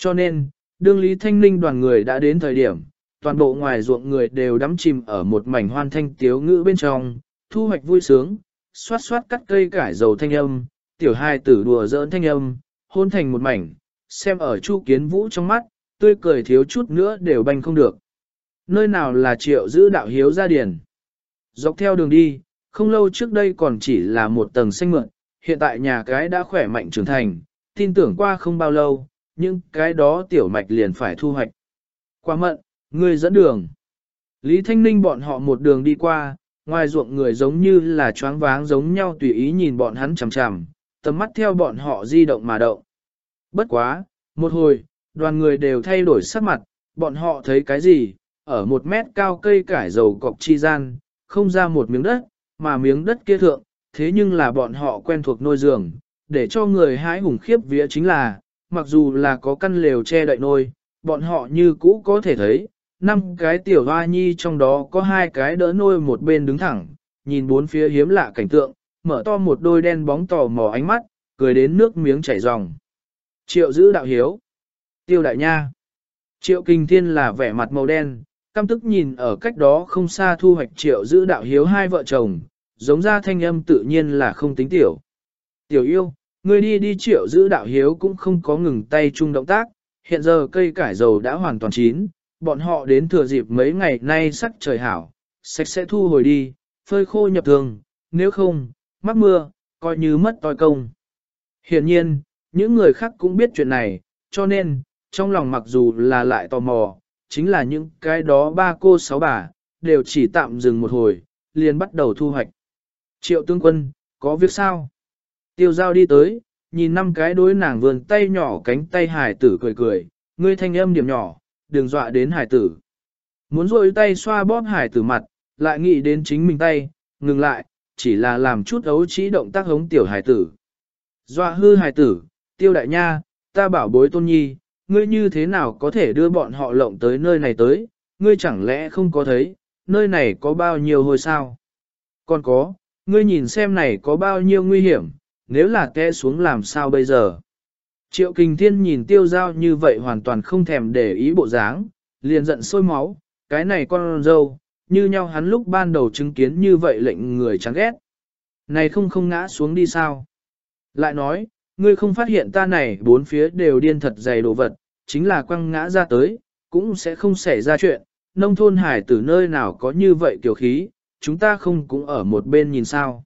Cho nên, đương Lý Thanh Ninh đoàn người đã đến thời điểm, toàn bộ ngoài ruộng người đều đắm chìm ở một mảnh hoan thanh tiếu ngữ bên trong, thu hoạch vui sướng, xoát xoát cắt cây cải dầu thanh âm, tiểu hai tử đùa giỡn thanh âm, hôn thành một mảnh, xem ở chu kiến vũ trong mắt, tươi cười thiếu chút nữa đều banh không được. Nơi nào là triệu giữ đạo hiếu gia điển. Dọc theo đường đi, không lâu trước đây còn chỉ là một tầng xanh mượn, hiện tại nhà cái đã khỏe mạnh trưởng thành, tin tưởng qua không bao lâu, nhưng cái đó tiểu mạch liền phải thu hoạch. Qua mận, người dẫn đường. Lý Thanh Ninh bọn họ một đường đi qua, ngoài ruộng người giống như là choáng váng giống nhau tùy ý nhìn bọn hắn chằm chằm, tầm mắt theo bọn họ di động mà động. Bất quá, một hồi, đoàn người đều thay đổi sắc mặt, bọn họ thấy cái gì, ở một mét cao cây cải dầu cọc chi gian, không ra một miếng đất, mà miếng đất kia thượng, thế nhưng là bọn họ quen thuộc nôi giường, để cho người hái hùng khiếp vía chính là, mặc dù là có căn lều che đậy nôi, bọn họ như cũ có thể thấy, năm cái tiểu hoa nhi trong đó có hai cái đỡ nôi một bên đứng thẳng, nhìn bốn phía hiếm lạ cảnh tượng, mở to một đôi đen bóng tò mò ánh mắt, cười đến nước miếng chảy ròng. Triệu giữ đạo hiếu. Tiêu đại nha. Triệu kinh thiên là vẻ mặt màu đen, căm tức nhìn ở cách đó không xa thu hoạch triệu giữ đạo hiếu hai vợ chồng, giống ra thanh âm tự nhiên là không tính tiểu. Tiểu yêu, Người đi đi triệu giữ đạo hiếu cũng không có ngừng tay chung động tác, hiện giờ cây cải dầu đã hoàn toàn chín, bọn họ đến thừa dịp mấy ngày nay sắc trời hảo, sạch sẽ thu hồi đi, phơi khô nhập thường, nếu không, mắc mưa, coi như mất toi công. Hiện nhiên, những người khác cũng biết chuyện này, cho nên, trong lòng mặc dù là lại tò mò, chính là những cái đó ba cô sáu bà, đều chỉ tạm dừng một hồi, liền bắt đầu thu hoạch. Triệu tướng quân, có việc sao? Tiêu giao đi tới, nhìn năm cái đối nàng vườn tay nhỏ cánh tay hải tử cười cười, ngươi thanh âm điểm nhỏ, đừng dọa đến hải tử. Muốn rôi tay xoa bóp hải tử mặt, lại nghĩ đến chính mình tay, ngừng lại, chỉ là làm chút ấu trí động tác hống tiểu hải tử. Dọa hư hải tử, tiêu đại nha, ta bảo bối tôn nhi, ngươi như thế nào có thể đưa bọn họ lộng tới nơi này tới, ngươi chẳng lẽ không có thấy, nơi này có bao nhiêu hồi sao? Còn có, ngươi nhìn xem này có bao nhiêu nguy hiểm, nếu là té xuống làm sao bây giờ? Triệu Kình Thiên nhìn tiêu giao như vậy hoàn toàn không thèm để ý bộ dáng, liền giận sôi máu, cái này con dâu, như nhau hắn lúc ban đầu chứng kiến như vậy lệnh người chán ghét. Này không không ngã xuống đi sao? Lại nói, ngươi không phát hiện ta này bốn phía đều điên thật dày đồ vật, chính là quăng ngã ra tới, cũng sẽ không xảy ra chuyện, nông thôn hải từ nơi nào có như vậy kiểu khí, chúng ta không cũng ở một bên nhìn sao.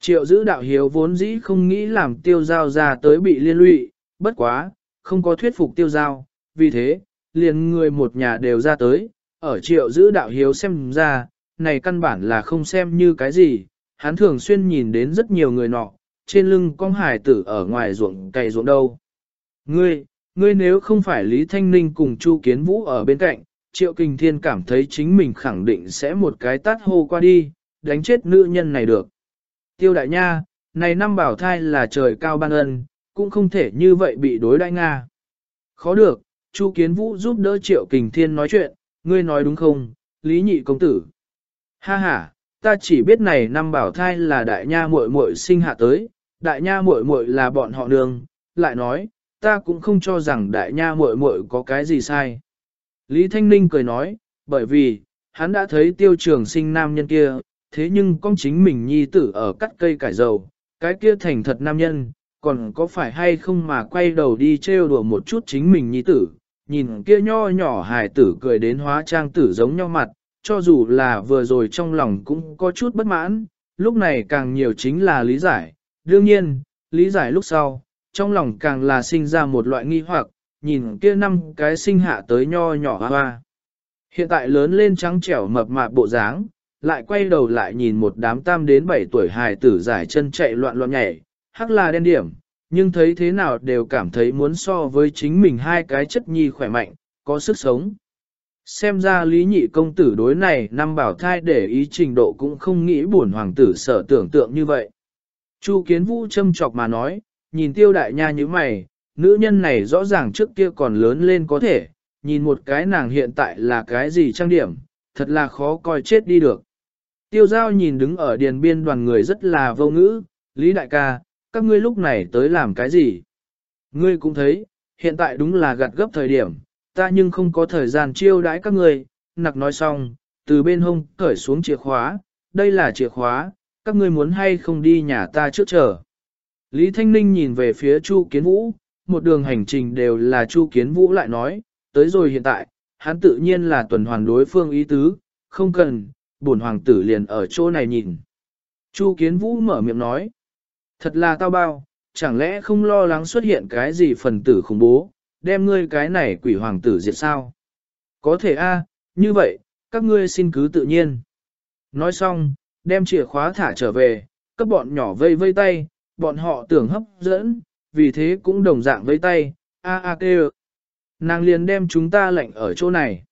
Triệu giữ đạo hiếu vốn dĩ không nghĩ làm tiêu giao ra tới bị liên lụy, bất quá, không có thuyết phục tiêu giao, vì thế, liền người một nhà đều ra tới, ở triệu giữ đạo hiếu xem ra, này căn bản là không xem như cái gì, hắn thường xuyên nhìn đến rất nhiều người nọ, trên lưng con hải tử ở ngoài ruộng cày ruộng đâu. Ngươi, ngươi nếu không phải Lý Thanh Ninh cùng Chu Kiến Vũ ở bên cạnh, Triệu Kình Thiên cảm thấy chính mình khẳng định sẽ một cái tát hô qua đi, đánh chết nữ nhân này được. Tiêu đại nha, này năm bảo thai là trời cao ban ân, cũng không thể như vậy bị đối đại Nga. Khó được, Chu Kiến Vũ giúp đỡ Triệu Kình Thiên nói chuyện, ngươi nói đúng không, Lý Nhị Công Tử. Ha ha, ta chỉ biết này năm bảo thai là đại nha muội muội sinh hạ tới, đại nha muội muội là bọn họ nương, lại nói, ta cũng không cho rằng đại nha muội muội có cái gì sai. Lý Thanh Ninh cười nói, bởi vì, hắn đã thấy tiêu trường sinh nam nhân kia, thế nhưng con chính mình nhi tử ở cắt cây cải dầu, cái kia thành thật nam nhân, còn có phải hay không mà quay đầu đi trêu đùa một chút chính mình nhi tử, nhìn kia nho nhỏ hài tử cười đến hóa trang tử giống nhau mặt, cho dù là vừa rồi trong lòng cũng có chút bất mãn, lúc này càng nhiều chính là lý giải, đương nhiên, lý giải lúc sau, trong lòng càng là sinh ra một loại nghi hoặc, nhìn kia năm cái sinh hạ tới nho nhỏ hoa hoa. Hiện tại lớn lên trắng trẻo mập mạp bộ dáng, lại quay đầu lại nhìn một đám tam đến bảy tuổi hài tử giải chân chạy loạn loạn nhảy, hắc là đen điểm, nhưng thấy thế nào đều cảm thấy muốn so với chính mình hai cái chất nhi khỏe mạnh, có sức sống. Xem ra lý nhị công tử đối này năm bảo thai để ý trình độ cũng không nghĩ buồn hoàng tử sở tưởng tượng như vậy. Chu kiến vũ châm chọc mà nói, nhìn tiêu đại nha như mày, nữ nhân này rõ ràng trước kia còn lớn lên có thể, nhìn một cái nàng hiện tại là cái gì trang điểm, thật là khó coi chết đi được. Tiêu giao nhìn đứng ở điền biên đoàn người rất là vô ngữ, Lý đại ca, các ngươi lúc này tới làm cái gì? Ngươi cũng thấy, hiện tại đúng là gặt gấp thời điểm, ta nhưng không có thời gian chiêu đãi các ngươi, nặc nói xong, từ bên hông cởi xuống chìa khóa, đây là chìa khóa, các ngươi muốn hay không đi nhà ta trước chờ. Lý Thanh Ninh nhìn về phía Chu Kiến Vũ, một đường hành trình đều là Chu Kiến Vũ lại nói, tới rồi hiện tại, hắn tự nhiên là tuần hoàn đối phương ý tứ, không cần, bổn hoàng tử liền ở chỗ này nhìn. Chu Kiến Vũ mở miệng nói, thật là tao bao, chẳng lẽ không lo lắng xuất hiện cái gì phần tử khủng bố, đem ngươi cái này quỷ hoàng tử diệt sao? Có thể a, như vậy, các ngươi xin cứ tự nhiên. Nói xong, đem chìa khóa thả trở về, các bọn nhỏ vây vây tay, bọn họ tưởng hấp dẫn, vì thế cũng đồng dạng vây tay, a a kêu. Nàng liền đem chúng ta lệnh ở chỗ này.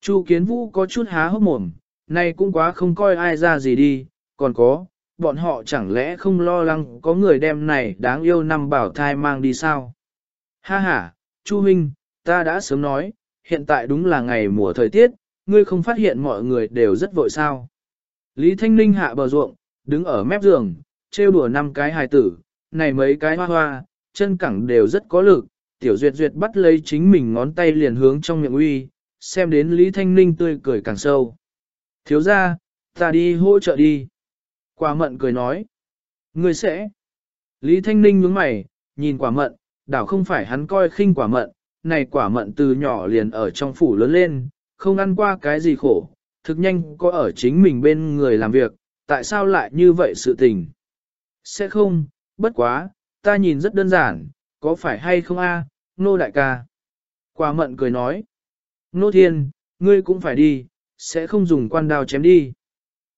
Chu kiến vũ có chút há hốc mồm, nay cũng quá không coi ai ra gì đi, còn có, bọn họ chẳng lẽ không lo lắng có người đem này đáng yêu năm bảo thai mang đi sao? Ha ha, Chu Minh, ta đã sớm nói, hiện tại đúng là ngày mùa thời tiết, ngươi không phát hiện mọi người đều rất vội sao. Lý Thanh Ninh hạ bờ ruộng, đứng ở mép giường, trêu đùa năm cái hài tử, này mấy cái hoa hoa, chân cẳng đều rất có lực, tiểu duyệt duyệt bắt lấy chính mình ngón tay liền hướng trong miệng uy, xem đến Lý Thanh Ninh tươi cười càng sâu. Thiếu ra, ta đi hỗ trợ đi. Quả mận cười nói. Ngươi sẽ. Lý Thanh Ninh nhướng mày, nhìn quả mận, đảo không phải hắn coi khinh quả mận, này quả mận từ nhỏ liền ở trong phủ lớn lên, không ăn qua cái gì khổ, thực nhanh có ở chính mình bên người làm việc, tại sao lại như vậy sự tình? Sẽ không, bất quá, ta nhìn rất đơn giản, có phải hay không a, nô đại ca? Quả mận cười nói, nô thiên, ngươi cũng phải đi, sẽ không dùng quan đao chém đi.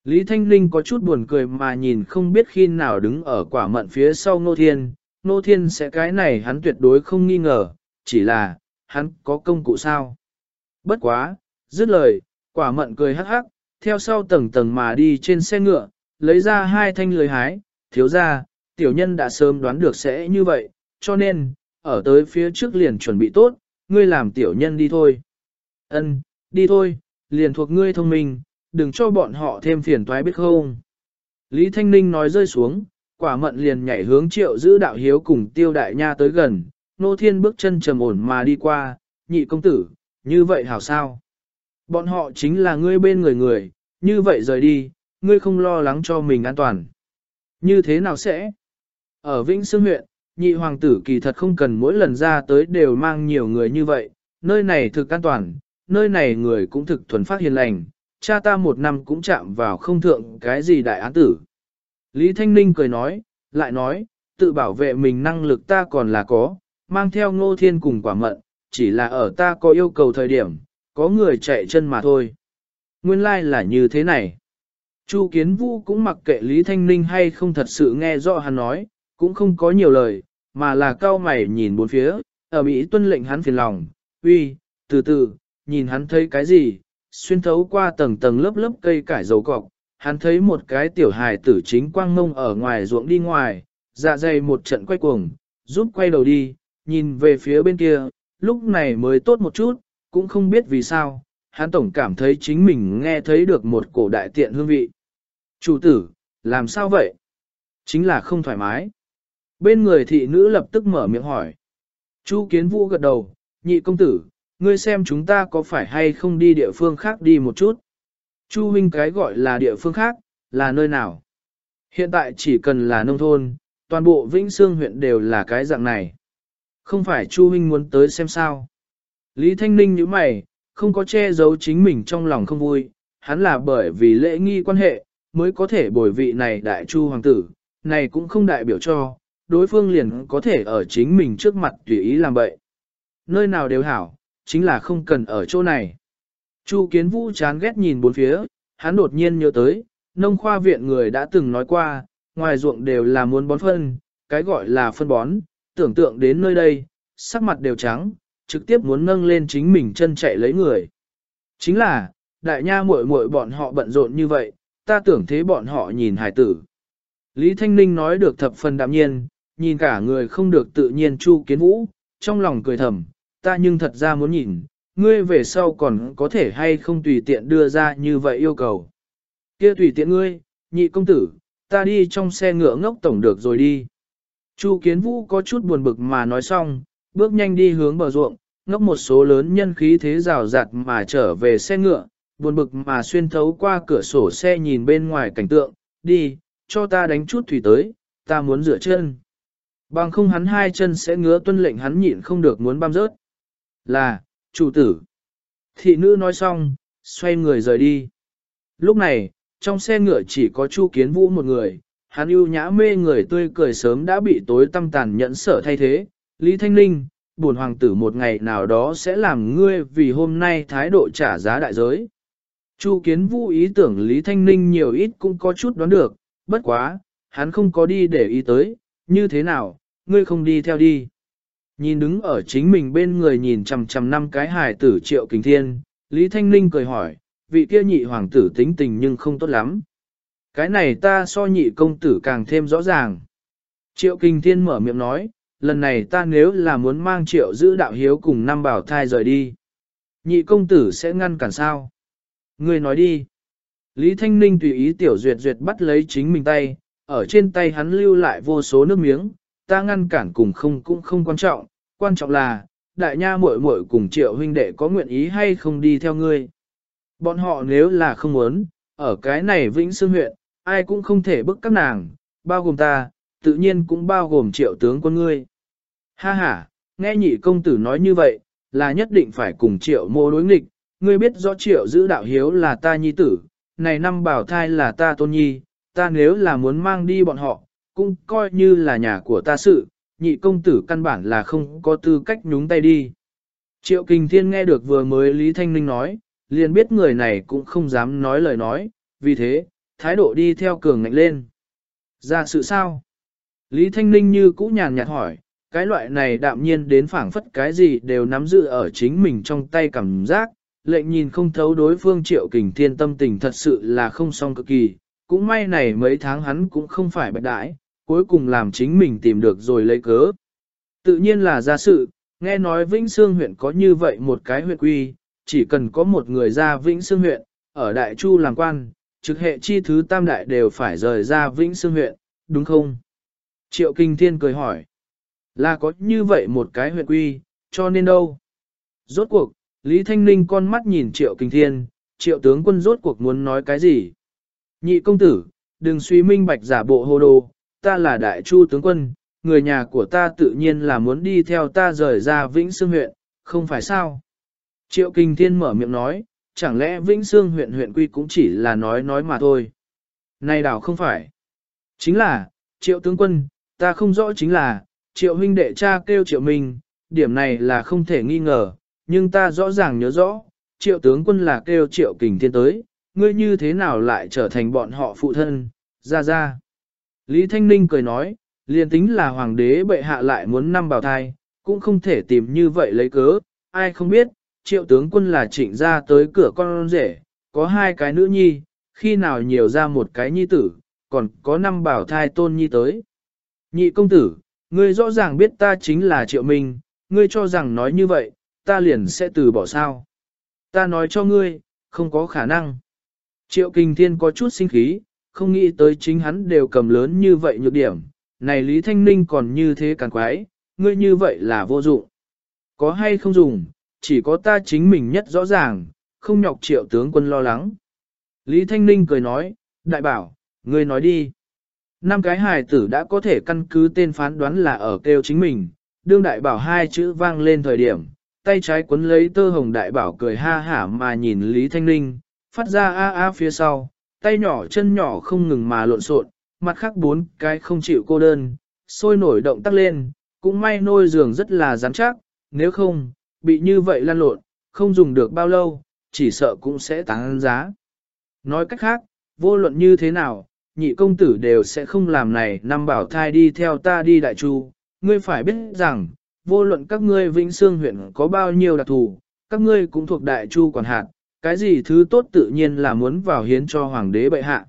Lý Thanh Linh có chút buồn cười mà nhìn không biết khi nào đứng ở quả mận phía sau Ngô thiên, Ngô thiên sẽ cái này hắn tuyệt đối không nghi ngờ, chỉ là, hắn có công cụ sao? Bất quá, dứt lời, quả mận cười hắc hắc, theo sau tầng tầng mà đi trên xe ngựa, lấy ra hai thanh lưới hái, thiếu ra, tiểu nhân đã sớm đoán được sẽ như vậy, cho nên, ở tới phía trước liền chuẩn bị tốt, ngươi làm tiểu nhân đi thôi. Ân, đi thôi, liền thuộc ngươi thông minh, đừng cho bọn họ thêm phiền toái biết không. Lý Thanh Ninh nói rơi xuống, quả mận liền nhảy hướng triệu giữ đạo hiếu cùng tiêu đại nha tới gần, nô thiên bước chân trầm ổn mà đi qua, nhị công tử, như vậy hảo sao? Bọn họ chính là ngươi bên người người, như vậy rời đi, ngươi không lo lắng cho mình an toàn. Như thế nào sẽ? Ở Vĩnh Sương huyện, nhị hoàng tử kỳ thật không cần mỗi lần ra tới đều mang nhiều người như vậy, nơi này thực an toàn, nơi này người cũng thực thuần phát hiền lành, cha ta một năm cũng chạm vào không thượng cái gì đại án tử. Lý Thanh Ninh cười nói, lại nói, tự bảo vệ mình năng lực ta còn là có, mang theo ngô thiên cùng quả mận, chỉ là ở ta có yêu cầu thời điểm, có người chạy chân mà thôi. Nguyên lai like là như thế này. Chu Kiến Vũ cũng mặc kệ Lý Thanh Ninh hay không thật sự nghe rõ hắn nói, cũng không có nhiều lời, mà là cao mày nhìn bốn phía, ở Mỹ tuân lệnh hắn phiền lòng, uy, từ từ, nhìn hắn thấy cái gì, xuyên thấu qua tầng tầng lớp lớp cây cải dầu cọc, hắn thấy một cái tiểu hài tử chính quang ngông ở ngoài ruộng đi ngoài, dạ dày một trận quay cuồng, giúp quay đầu đi, nhìn về phía bên kia, lúc này mới tốt một chút, cũng không biết vì sao, hắn tổng cảm thấy chính mình nghe thấy được một cổ đại tiện hương vị. Chủ tử, làm sao vậy? Chính là không thoải mái. Bên người thị nữ lập tức mở miệng hỏi. Chu kiến vũ gật đầu, nhị công tử, ngươi xem chúng ta có phải hay không đi địa phương khác đi một chút. Chu huynh cái gọi là địa phương khác, là nơi nào? Hiện tại chỉ cần là nông thôn, toàn bộ Vĩnh Sương huyện đều là cái dạng này. Không phải Chu huynh muốn tới xem sao? Lý Thanh Ninh như mày, không có che giấu chính mình trong lòng không vui, hắn là bởi vì lễ nghi quan hệ, mới có thể bồi vị này đại chu hoàng tử, này cũng không đại biểu cho, đối phương liền có thể ở chính mình trước mặt tùy ý làm bậy. Nơi nào đều hảo, chính là không cần ở chỗ này. Chu Kiến Vũ chán ghét nhìn bốn phía, hắn đột nhiên nhớ tới, nông khoa viện người đã từng nói qua, ngoài ruộng đều là muốn bón phân, cái gọi là phân bón, tưởng tượng đến nơi đây, sắc mặt đều trắng, trực tiếp muốn nâng lên chính mình chân chạy lấy người. Chính là, đại nha muội muội bọn họ bận rộn như vậy, ta tưởng thế bọn họ nhìn hải tử. Lý Thanh Ninh nói được thập phần đạm nhiên, nhìn cả người không được tự nhiên Chu Kiến Vũ, trong lòng cười thầm, ta nhưng thật ra muốn nhìn, ngươi về sau còn có thể hay không tùy tiện đưa ra như vậy yêu cầu. Kia tùy tiện ngươi, nhị công tử, ta đi trong xe ngựa ngốc tổng được rồi đi. Chu Kiến Vũ có chút buồn bực mà nói xong, bước nhanh đi hướng bờ ruộng, ngốc một số lớn nhân khí thế rào rạt mà trở về xe ngựa, buồn bực mà xuyên thấu qua cửa sổ xe nhìn bên ngoài cảnh tượng, đi, cho ta đánh chút thủy tới, ta muốn rửa chân. Bằng không hắn hai chân sẽ ngứa tuân lệnh hắn nhịn không được muốn băm rớt. Là, chủ tử. Thị nữ nói xong, xoay người rời đi. Lúc này, trong xe ngựa chỉ có Chu Kiến Vũ một người, hắn ưu nhã mê người tươi cười sớm đã bị tối tâm tàn nhẫn sở thay thế. Lý Thanh Linh, buồn hoàng tử một ngày nào đó sẽ làm ngươi vì hôm nay thái độ trả giá đại giới. Chu Kiến Vũ ý tưởng Lý Thanh Ninh nhiều ít cũng có chút đoán được, bất quá, hắn không có đi để ý tới, như thế nào, ngươi không đi theo đi. Nhìn đứng ở chính mình bên người nhìn chằm chằm năm cái hài tử triệu kính thiên, Lý Thanh Ninh cười hỏi, vị kia nhị hoàng tử tính tình nhưng không tốt lắm. Cái này ta so nhị công tử càng thêm rõ ràng. Triệu kinh thiên mở miệng nói, lần này ta nếu là muốn mang triệu giữ đạo hiếu cùng năm bảo thai rời đi. Nhị công tử sẽ ngăn cản sao? người nói đi. Lý Thanh Ninh tùy ý tiểu duyệt duyệt bắt lấy chính mình tay, ở trên tay hắn lưu lại vô số nước miếng, ta ngăn cản cùng không cũng không quan trọng, quan trọng là, đại nha muội muội cùng triệu huynh đệ có nguyện ý hay không đi theo ngươi. Bọn họ nếu là không muốn, ở cái này Vĩnh sư huyện, ai cũng không thể bức các nàng, bao gồm ta, tự nhiên cũng bao gồm triệu tướng quân ngươi. Ha ha, nghe nhị công tử nói như vậy, là nhất định phải cùng triệu mô đối nghịch, ngươi biết rõ triệu giữ đạo hiếu là ta nhi tử, này năm bảo thai là ta tôn nhi, ta nếu là muốn mang đi bọn họ, cũng coi như là nhà của ta sự, nhị công tử căn bản là không có tư cách nhúng tay đi. Triệu Kình Thiên nghe được vừa mới Lý Thanh Ninh nói, liền biết người này cũng không dám nói lời nói, vì thế, thái độ đi theo cường ngạnh lên. Ra sự sao? Lý Thanh Ninh như cũ nhàn nhạt hỏi, cái loại này đạm nhiên đến phảng phất cái gì đều nắm giữ ở chính mình trong tay cảm giác, lệnh nhìn không thấu đối phương triệu kình thiên tâm tình thật sự là không song cực kỳ, cũng may này mấy tháng hắn cũng không phải bạch đãi, cuối cùng làm chính mình tìm được rồi lấy cớ. Tự nhiên là ra sự, nghe nói Vĩnh Sương huyện có như vậy một cái huyện quy, chỉ cần có một người ra Vĩnh Sương huyện, ở Đại Chu làm quan, trực hệ chi thứ tam đại đều phải rời ra Vĩnh Sương huyện, đúng không? Triệu Kinh Thiên cười hỏi, là có như vậy một cái huyện quy, cho nên đâu? Rốt cuộc, Lý Thanh Ninh con mắt nhìn Triệu Kinh Thiên, Triệu tướng quân rốt cuộc muốn nói cái gì? Nhị công tử, đừng suy minh bạch giả bộ hồ đồ, ta là đại chu tướng quân, người nhà của ta tự nhiên là muốn đi theo ta rời ra Vĩnh Sương huyện, không phải sao? Triệu Kinh Thiên mở miệng nói, chẳng lẽ Vĩnh Sương huyện huyện quy cũng chỉ là nói nói mà thôi. Này đảo không phải. Chính là, Triệu tướng quân, ta không rõ chính là, Triệu huynh đệ cha kêu Triệu Minh, điểm này là không thể nghi ngờ, nhưng ta rõ ràng nhớ rõ, Triệu tướng quân là kêu Triệu Kình Thiên tới, ngươi như thế nào lại trở thành bọn họ phụ thân, ra ra. Lý Thanh Ninh cười nói, liền tính là hoàng đế bệ hạ lại muốn năm bào thai, cũng không thể tìm như vậy lấy cớ, ai không biết, triệu tướng quân là trịnh ra tới cửa con rể, có hai cái nữ nhi, khi nào nhiều ra một cái nhi tử, còn có năm bảo thai tôn nhi tới. Nhị công tử, ngươi rõ ràng biết ta chính là triệu minh, ngươi cho rằng nói như vậy, ta liền sẽ từ bỏ sao. Ta nói cho ngươi, không có khả năng. Triệu kinh thiên có chút sinh khí, không nghĩ tới chính hắn đều cầm lớn như vậy nhược điểm, này Lý Thanh Ninh còn như thế càng quái, ngươi như vậy là vô dụng. Có hay không dùng, chỉ có ta chính mình nhất rõ ràng, không nhọc triệu tướng quân lo lắng. Lý Thanh Ninh cười nói, đại bảo, ngươi nói đi. Năm cái hài tử đã có thể căn cứ tên phán đoán là ở kêu chính mình, đương đại bảo hai chữ vang lên thời điểm, tay trái quấn lấy tơ hồng đại bảo cười ha hả mà nhìn Lý Thanh Ninh, phát ra a a phía sau, tay nhỏ chân nhỏ không ngừng mà lộn xộn, mặt khác bốn cái không chịu cô đơn, sôi nổi động tác lên, cũng may nôi giường rất là rắn chắc, nếu không, bị như vậy lăn lộn, không dùng được bao lâu, chỉ sợ cũng sẽ tăng giá. Nói cách khác, vô luận như thế nào, nhị công tử đều sẽ không làm này năm bảo thai đi theo ta đi đại chu. Ngươi phải biết rằng, vô luận các ngươi Vĩnh Sương huyện có bao nhiêu đặc thù, các ngươi cũng thuộc đại chu quản hạt, cái gì thứ tốt tự nhiên là muốn vào hiến cho hoàng đế bệ hạ.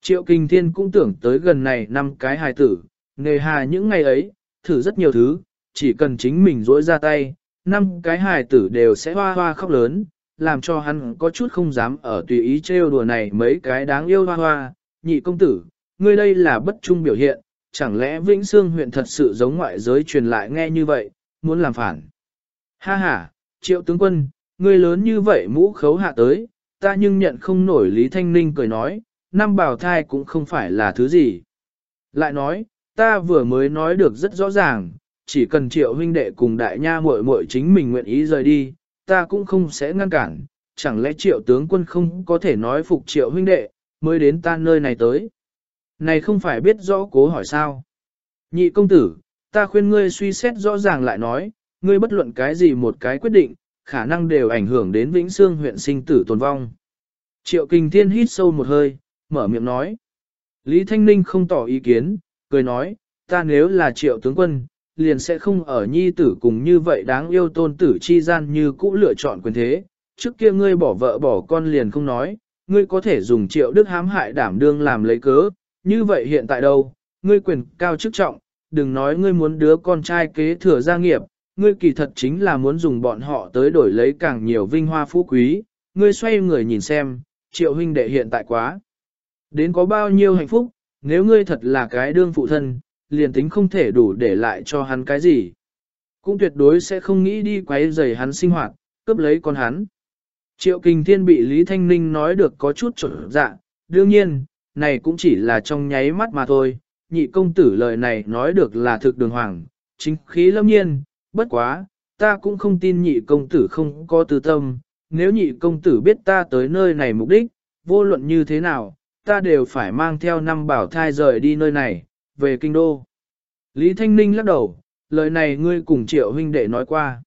Triệu Kinh Thiên cũng tưởng tới gần này năm cái hài tử, nghề hà những ngày ấy, thử rất nhiều thứ, chỉ cần chính mình dỗi ra tay, năm cái hài tử đều sẽ hoa hoa khóc lớn, làm cho hắn có chút không dám ở tùy ý trêu đùa này mấy cái đáng yêu hoa hoa. Nhị công tử, ngươi đây là bất trung biểu hiện, chẳng lẽ Vĩnh Sương huyện thật sự giống ngoại giới truyền lại nghe như vậy, muốn làm phản. Ha ha, triệu tướng quân, ngươi lớn như vậy mũ khấu hạ tới, ta nhưng nhận không nổi Lý Thanh Ninh cười nói, năm bào thai cũng không phải là thứ gì. Lại nói, ta vừa mới nói được rất rõ ràng, chỉ cần triệu huynh đệ cùng đại nha muội muội chính mình nguyện ý rời đi, ta cũng không sẽ ngăn cản, chẳng lẽ triệu tướng quân không có thể nói phục triệu huynh đệ, mới đến ta nơi này tới. Này không phải biết rõ cố hỏi sao. Nhị công tử, ta khuyên ngươi suy xét rõ ràng lại nói, ngươi bất luận cái gì một cái quyết định, khả năng đều ảnh hưởng đến Vĩnh Sương huyện sinh tử tồn vong. Triệu Kinh Thiên hít sâu một hơi, mở miệng nói. Lý Thanh Ninh không tỏ ý kiến, cười nói, ta nếu là triệu tướng quân, liền sẽ không ở nhi tử cùng như vậy đáng yêu tôn tử chi gian như cũ lựa chọn quyền thế. Trước kia ngươi bỏ vợ bỏ con liền không nói, ngươi có thể dùng triệu đức hãm hại đảm đương làm lấy cớ, như vậy hiện tại đâu, ngươi quyền cao chức trọng, đừng nói ngươi muốn đứa con trai kế thừa gia nghiệp, ngươi kỳ thật chính là muốn dùng bọn họ tới đổi lấy càng nhiều vinh hoa phú quý, ngươi xoay người nhìn xem, triệu huynh đệ hiện tại quá. Đến có bao nhiêu hạnh phúc, nếu ngươi thật là cái đương phụ thân, liền tính không thể đủ để lại cho hắn cái gì. cũng tuyệt đối sẽ không nghĩ đi quấy rầy hắn sinh hoạt, cướp lấy con hắn. Triệu Kình Thiên bị Lý Thanh Ninh nói được có chút trở dạ, đương nhiên, này cũng chỉ là trong nháy mắt mà thôi, nhị công tử lời này nói được là thực đường hoàng, chính khí lâm nhiên, bất quá, ta cũng không tin nhị công tử không có tư tâm, nếu nhị công tử biết ta tới nơi này mục đích, vô luận như thế nào, ta đều phải mang theo năm bảo thai rời đi nơi này, về kinh đô. Lý Thanh Ninh lắc đầu, lời này ngươi cùng triệu huynh đệ nói qua.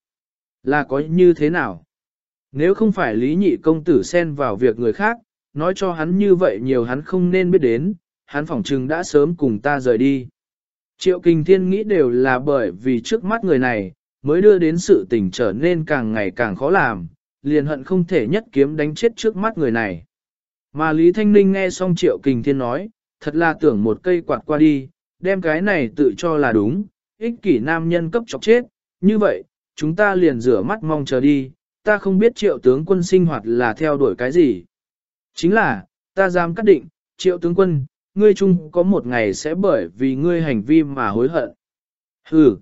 Là có như thế nào? Nếu không phải Lý Nhị công tử xen vào việc người khác, nói cho hắn như vậy nhiều hắn không nên biết đến, hắn phỏng chừng đã sớm cùng ta rời đi. Triệu Kinh Thiên nghĩ đều là bởi vì trước mắt người này, mới đưa đến sự tình trở nên càng ngày càng khó làm, liền hận không thể nhất kiếm đánh chết trước mắt người này. Mà Lý Thanh Ninh nghe xong Triệu Kình Thiên nói, thật là tưởng một cây quạt qua đi, đem cái này tự cho là đúng, ích kỷ nam nhân cấp chọc chết, như vậy, chúng ta liền rửa mắt mong chờ đi, ta không biết triệu tướng quân sinh hoạt là theo đuổi cái gì. Chính là, ta dám cắt định, triệu tướng quân, ngươi chung có một ngày sẽ bởi vì ngươi hành vi mà hối hận. Hừ.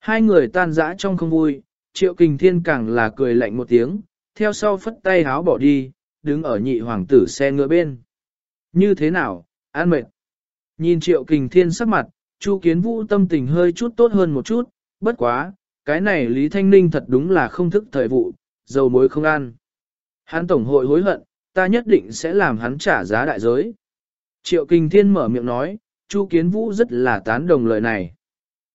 Hai người tan rã trong không vui, triệu kình thiên càng là cười lạnh một tiếng, theo sau phất tay háo bỏ đi, đứng ở nhị hoàng tử xe ngựa bên. Như thế nào, an mệt. Nhìn triệu kình thiên sắc mặt, Chu kiến vũ tâm tình hơi chút tốt hơn một chút, bất quá, cái này Lý Thanh Ninh thật đúng là không thức thời vụ, dầu muối không ăn. Hắn tổng hội hối hận, ta nhất định sẽ làm hắn trả giá đại giới. Triệu Kinh Thiên mở miệng nói, Chu Kiến Vũ rất là tán đồng lời này.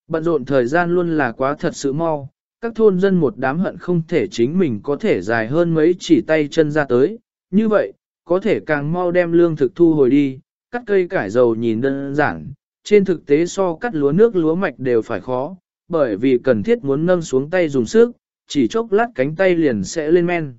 Bận rộn thời gian luôn là quá thật sự mau, các thôn dân một đám hận không thể chính mình có thể dài hơn mấy chỉ tay chân ra tới, như vậy, có thể càng mau đem lương thực thu hồi đi, cắt cây cải dầu nhìn đơn giản, trên thực tế so cắt lúa nước lúa mạch đều phải khó, bởi vì cần thiết muốn nâng xuống tay dùng sức, chỉ chốc lát cánh tay liền sẽ lên men.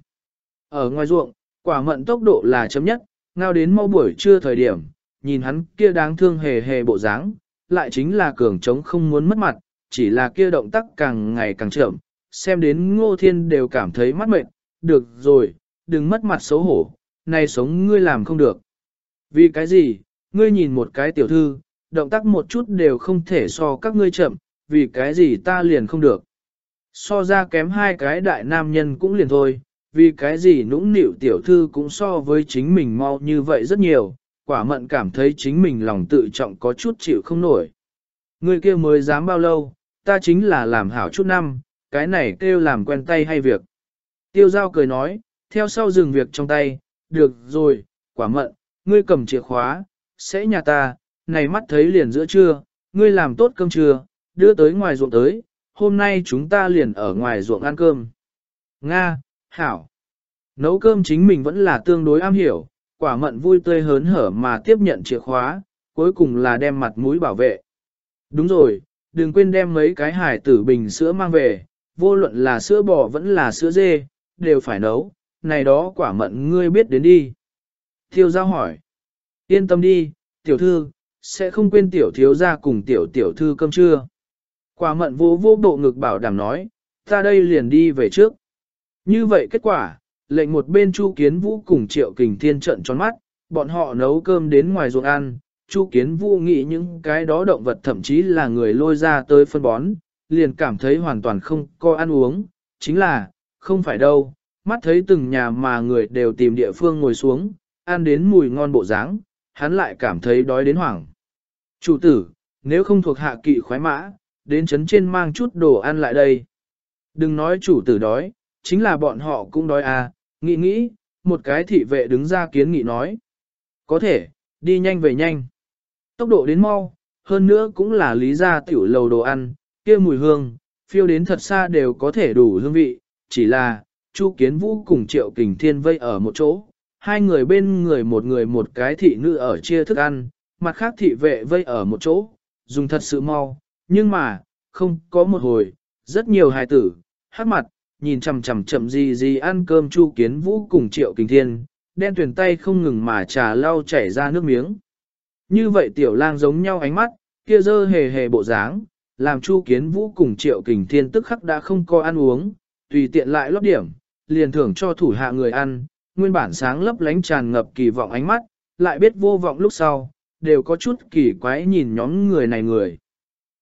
Ở ngoài ruộng, quả mận tốc độ là chấm nhất, ngao đến mau buổi trưa thời điểm, nhìn hắn kia đáng thương hề hề bộ dáng, lại chính là cường trống không muốn mất mặt, chỉ là kia động tác càng ngày càng chậm, xem đến ngô thiên đều cảm thấy mắt mệt, được rồi, đừng mất mặt xấu hổ, này sống ngươi làm không được. Vì cái gì, ngươi nhìn một cái tiểu thư, động tác một chút đều không thể so các ngươi chậm, vì cái gì ta liền không được. So ra kém hai cái đại nam nhân cũng liền thôi, vì cái gì nũng nịu tiểu thư cũng so với chính mình mau như vậy rất nhiều, quả mận cảm thấy chính mình lòng tự trọng có chút chịu không nổi. Người kia mới dám bao lâu, ta chính là làm hảo chút năm, cái này kêu làm quen tay hay việc. Tiêu giao cười nói, theo sau dừng việc trong tay, được rồi, quả mận, ngươi cầm chìa khóa, sẽ nhà ta, này mắt thấy liền giữa trưa, ngươi làm tốt cơm trưa, đưa tới ngoài ruộng tới, hôm nay chúng ta liền ở ngoài ruộng ăn cơm. Nga, Hảo. Nấu cơm chính mình vẫn là tương đối am hiểu, quả mận vui tươi hớn hở mà tiếp nhận chìa khóa, cuối cùng là đem mặt mũi bảo vệ. Đúng rồi, đừng quên đem mấy cái hải tử bình sữa mang về, vô luận là sữa bò vẫn là sữa dê, đều phải nấu, này đó quả mận ngươi biết đến đi. Thiêu giao hỏi. Yên tâm đi, tiểu thư, sẽ không quên tiểu thiếu ra cùng tiểu tiểu thư cơm trưa. Quả mận vô vô bộ ngực bảo đảm nói, ta đây liền đi về trước. Như vậy kết quả, lệnh một bên Chu Kiến Vũ cùng Triệu Kình Thiên trận tròn mắt, bọn họ nấu cơm đến ngoài ruộng ăn. Chu Kiến Vũ nghĩ những cái đó động vật thậm chí là người lôi ra tới phân bón, liền cảm thấy hoàn toàn không có ăn uống, chính là, không phải đâu, mắt thấy từng nhà mà người đều tìm địa phương ngồi xuống, ăn đến mùi ngon bộ dáng, hắn lại cảm thấy đói đến hoảng. Chủ tử, nếu không thuộc hạ kỵ khoái mã, đến chấn trên mang chút đồ ăn lại đây. Đừng nói chủ tử đói, chính là bọn họ cũng đói à, nghĩ nghĩ, một cái thị vệ đứng ra kiến nghị nói. Có thể, đi nhanh về nhanh. Tốc độ đến mau, hơn nữa cũng là lý gia tiểu lầu đồ ăn, kia mùi hương, phiêu đến thật xa đều có thể đủ hương vị, chỉ là, Chu Kiến Vũ cùng Triệu Kình Thiên vây ở một chỗ, hai người bên người một người một cái thị nữ ở chia thức ăn, mặt khác thị vệ vây ở một chỗ, dùng thật sự mau, nhưng mà, không có một hồi, rất nhiều hài tử, hát mặt, nhìn chằm chằm chậm gì gì ăn cơm chu kiến vũ cùng triệu kinh thiên, đen tuyển tay không ngừng mà trà lau chảy ra nước miếng. Như vậy tiểu lang giống nhau ánh mắt, kia dơ hề hề bộ dáng, làm chu kiến vũ cùng triệu kình thiên tức khắc đã không có ăn uống, tùy tiện lại lót điểm, liền thưởng cho thủ hạ người ăn, nguyên bản sáng lấp lánh tràn ngập kỳ vọng ánh mắt, lại biết vô vọng lúc sau, đều có chút kỳ quái nhìn nhóm người này người.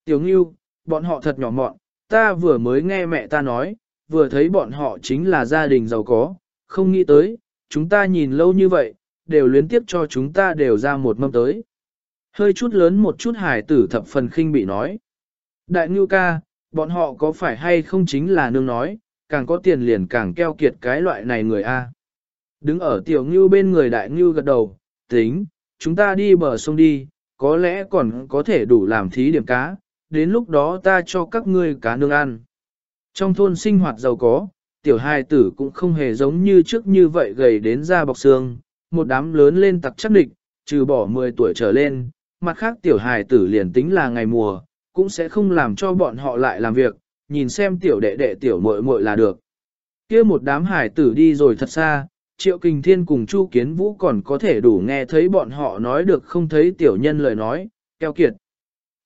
Tiểu Ngưu, bọn họ thật nhỏ mọn, ta vừa mới nghe mẹ ta nói, vừa thấy bọn họ chính là gia đình giàu có, không nghĩ tới, chúng ta nhìn lâu như vậy, đều luyến tiếp cho chúng ta đều ra một mâm tới. Hơi chút lớn một chút hải tử thập phần khinh bị nói. Đại ngưu ca, bọn họ có phải hay không chính là nương nói, càng có tiền liền càng keo kiệt cái loại này người A. Đứng ở tiểu ngưu bên người đại ngưu gật đầu, tính, chúng ta đi bờ sông đi, có lẽ còn có thể đủ làm thí điểm cá, đến lúc đó ta cho các ngươi cá nương ăn. Trong thôn sinh hoạt giàu có, tiểu hài tử cũng không hề giống như trước như vậy gầy đến da bọc xương, một đám lớn lên tặc chắc địch, trừ bỏ 10 tuổi trở lên, mặt khác tiểu hài tử liền tính là ngày mùa, cũng sẽ không làm cho bọn họ lại làm việc, nhìn xem tiểu đệ đệ tiểu muội muội là được. kia một đám hài tử đi rồi thật xa, Triệu Kình Thiên cùng Chu Kiến Vũ còn có thể đủ nghe thấy bọn họ nói được không thấy tiểu nhân lời nói, keo kiệt.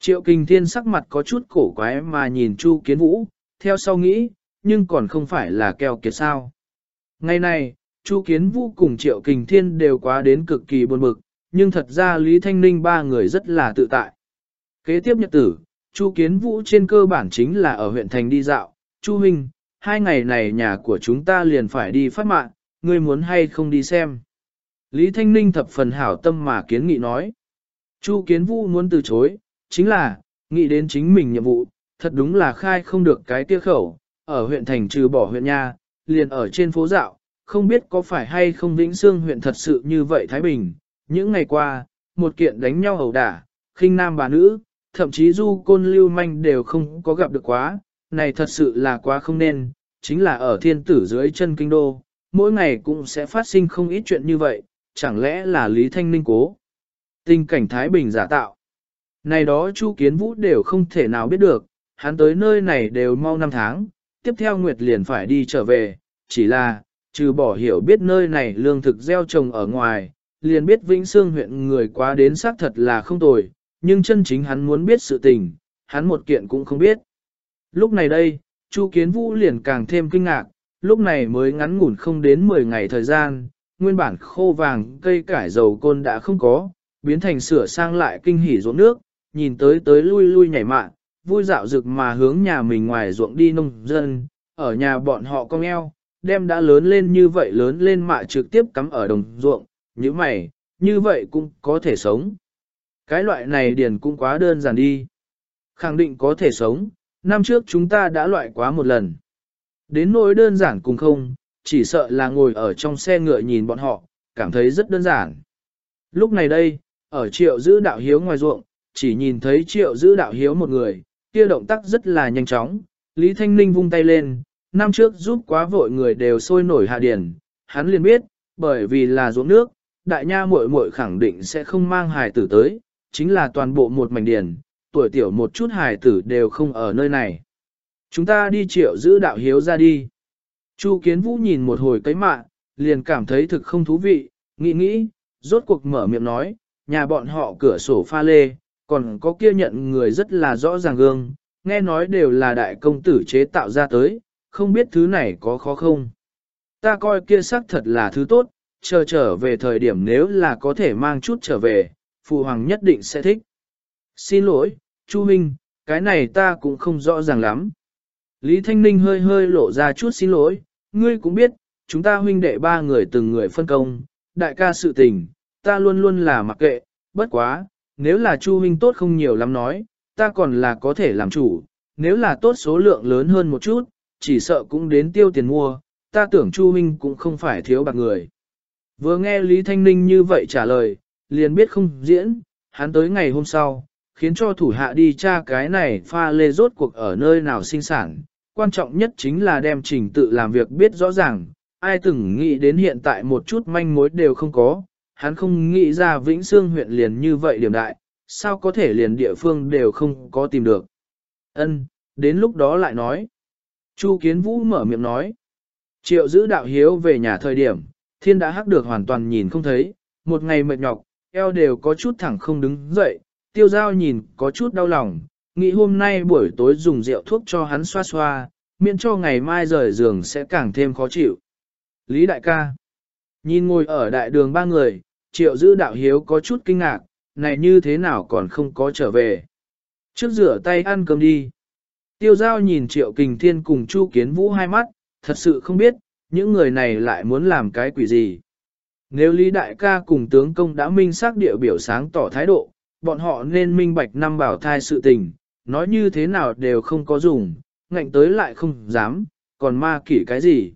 Triệu Kình Thiên sắc mặt có chút cổ quái mà nhìn Chu Kiến Vũ, theo sau nghĩ, nhưng còn không phải là keo kiệt sao. Ngày này, Chu Kiến Vũ cùng Triệu Kình Thiên đều quá đến cực kỳ buồn bực, nhưng thật ra Lý Thanh Ninh ba người rất là tự tại. Kế tiếp nhật tử, Chu Kiến Vũ trên cơ bản chính là ở huyện thành đi dạo, Chu Huynh, hai ngày này nhà của chúng ta liền phải đi phát mạng, ngươi muốn hay không đi xem. Lý Thanh Ninh thập phần hảo tâm mà kiến nghị nói. Chu Kiến Vũ muốn từ chối, chính là, nghĩ đến chính mình nhiệm vụ, thật đúng là khai không được cái tiêu khẩu, ở huyện thành trừ bỏ huyện nha, liền ở trên phố dạo, không biết có phải hay không Vĩnh Sương huyện thật sự như vậy Thái Bình. Những ngày qua, một kiện đánh nhau ẩu đả, khinh nam bà nữ, thậm chí du côn lưu manh đều không có gặp được quá, này thật sự là quá không nên, chính là ở thiên tử dưới chân kinh đô, mỗi ngày cũng sẽ phát sinh không ít chuyện như vậy, chẳng lẽ là Lý Thanh Ninh cố. Tình cảnh Thái Bình giả tạo. Này đó Chu Kiến Vũ đều không thể nào biết được, hắn tới nơi này đều mau năm tháng, tiếp theo Nguyệt liền phải đi trở về, chỉ là, trừ bỏ hiểu biết nơi này lương thực gieo trồng ở ngoài, liền biết Vĩnh Sương huyện người quá đến xác thật là không tồi, nhưng chân chính hắn muốn biết sự tình, hắn một kiện cũng không biết. Lúc này đây, Chu Kiến Vũ liền càng thêm kinh ngạc, lúc này mới ngắn ngủn không đến 10 ngày thời gian, nguyên bản khô vàng cây cải dầu côn đã không có, biến thành sửa sang lại kinh hỉ ruộng nước, nhìn tới tới lui lui nhảy mạn, vui dạo rực mà hướng nhà mình ngoài ruộng đi nông dân, ở nhà bọn họ cong eo, đem đã lớn lên như vậy lớn lên mạ trực tiếp cắm ở đồng ruộng, như mày, như vậy cũng có thể sống. Cái loại này điền cũng quá đơn giản đi. Khẳng định có thể sống, năm trước chúng ta đã loại quá một lần. Đến nỗi đơn giản cùng không, chỉ sợ là ngồi ở trong xe ngựa nhìn bọn họ, cảm thấy rất đơn giản. Lúc này đây, ở triệu giữ đạo hiếu ngoài ruộng, chỉ nhìn thấy triệu giữ đạo hiếu một người, kia động tác rất là nhanh chóng, Lý Thanh Ninh vung tay lên, năm trước giúp quá vội người đều sôi nổi hạ điển, hắn liền biết, bởi vì là ruộng nước, đại nha muội muội khẳng định sẽ không mang hài tử tới, chính là toàn bộ một mảnh điển, tuổi tiểu một chút hài tử đều không ở nơi này. Chúng ta đi triệu giữ đạo hiếu ra đi. Chu Kiến Vũ nhìn một hồi cấy mạ, liền cảm thấy thực không thú vị, nghĩ nghĩ, rốt cuộc mở miệng nói, nhà bọn họ cửa sổ pha lê, còn có kia nhận người rất là rõ ràng gương, nghe nói đều là đại công tử chế tạo ra tới, không biết thứ này có khó không. Ta coi kia sắc thật là thứ tốt, chờ trở về thời điểm nếu là có thể mang chút trở về, phụ hoàng nhất định sẽ thích. Xin lỗi, Chu Minh, cái này ta cũng không rõ ràng lắm. Lý Thanh Ninh hơi hơi lộ ra chút xin lỗi, ngươi cũng biết, chúng ta huynh đệ ba người từng người phân công, đại ca sự tình, ta luôn luôn là mặc kệ, bất quá, nếu là Chu huynh tốt không nhiều lắm nói, ta còn là có thể làm chủ, nếu là tốt số lượng lớn hơn một chút, chỉ sợ cũng đến tiêu tiền mua, ta tưởng Chu huynh cũng không phải thiếu bạc người. Vừa nghe Lý Thanh Ninh như vậy trả lời, liền biết không diễn, hắn tới ngày hôm sau, khiến cho thủ hạ đi tra cái này pha lê rốt cuộc ở nơi nào sinh sản, quan trọng nhất chính là đem trình tự làm việc biết rõ ràng, ai từng nghĩ đến hiện tại một chút manh mối đều không có, hắn không nghĩ ra Vĩnh Sương huyện liền như vậy điểm đại, sao có thể liền địa phương đều không có tìm được. Ân, đến lúc đó lại nói. Chu Kiến Vũ mở miệng nói. Triệu giữ đạo hiếu về nhà thời điểm, thiên đã hắc được hoàn toàn nhìn không thấy, một ngày mệt nhọc, eo đều có chút thẳng không đứng dậy, tiêu giao nhìn có chút đau lòng, nghĩ hôm nay buổi tối dùng rượu thuốc cho hắn xoa xoa, miễn cho ngày mai rời giường sẽ càng thêm khó chịu. Lý đại ca, nhìn ngồi ở đại đường ba người, triệu giữ đạo hiếu có chút kinh ngạc, này như thế nào còn không có trở về. Trước rửa tay ăn cơm đi. Tiêu giao nhìn triệu kình thiên cùng Chu Kiến Vũ hai mắt, thật sự không biết, những người này lại muốn làm cái quỷ gì. Nếu Lý Đại ca cùng tướng công đã minh xác địa biểu sáng tỏ thái độ, bọn họ nên minh bạch năm bảo thai sự tình, nói như thế nào đều không có dùng, ngạnh tới lại không dám, còn ma kỷ cái gì.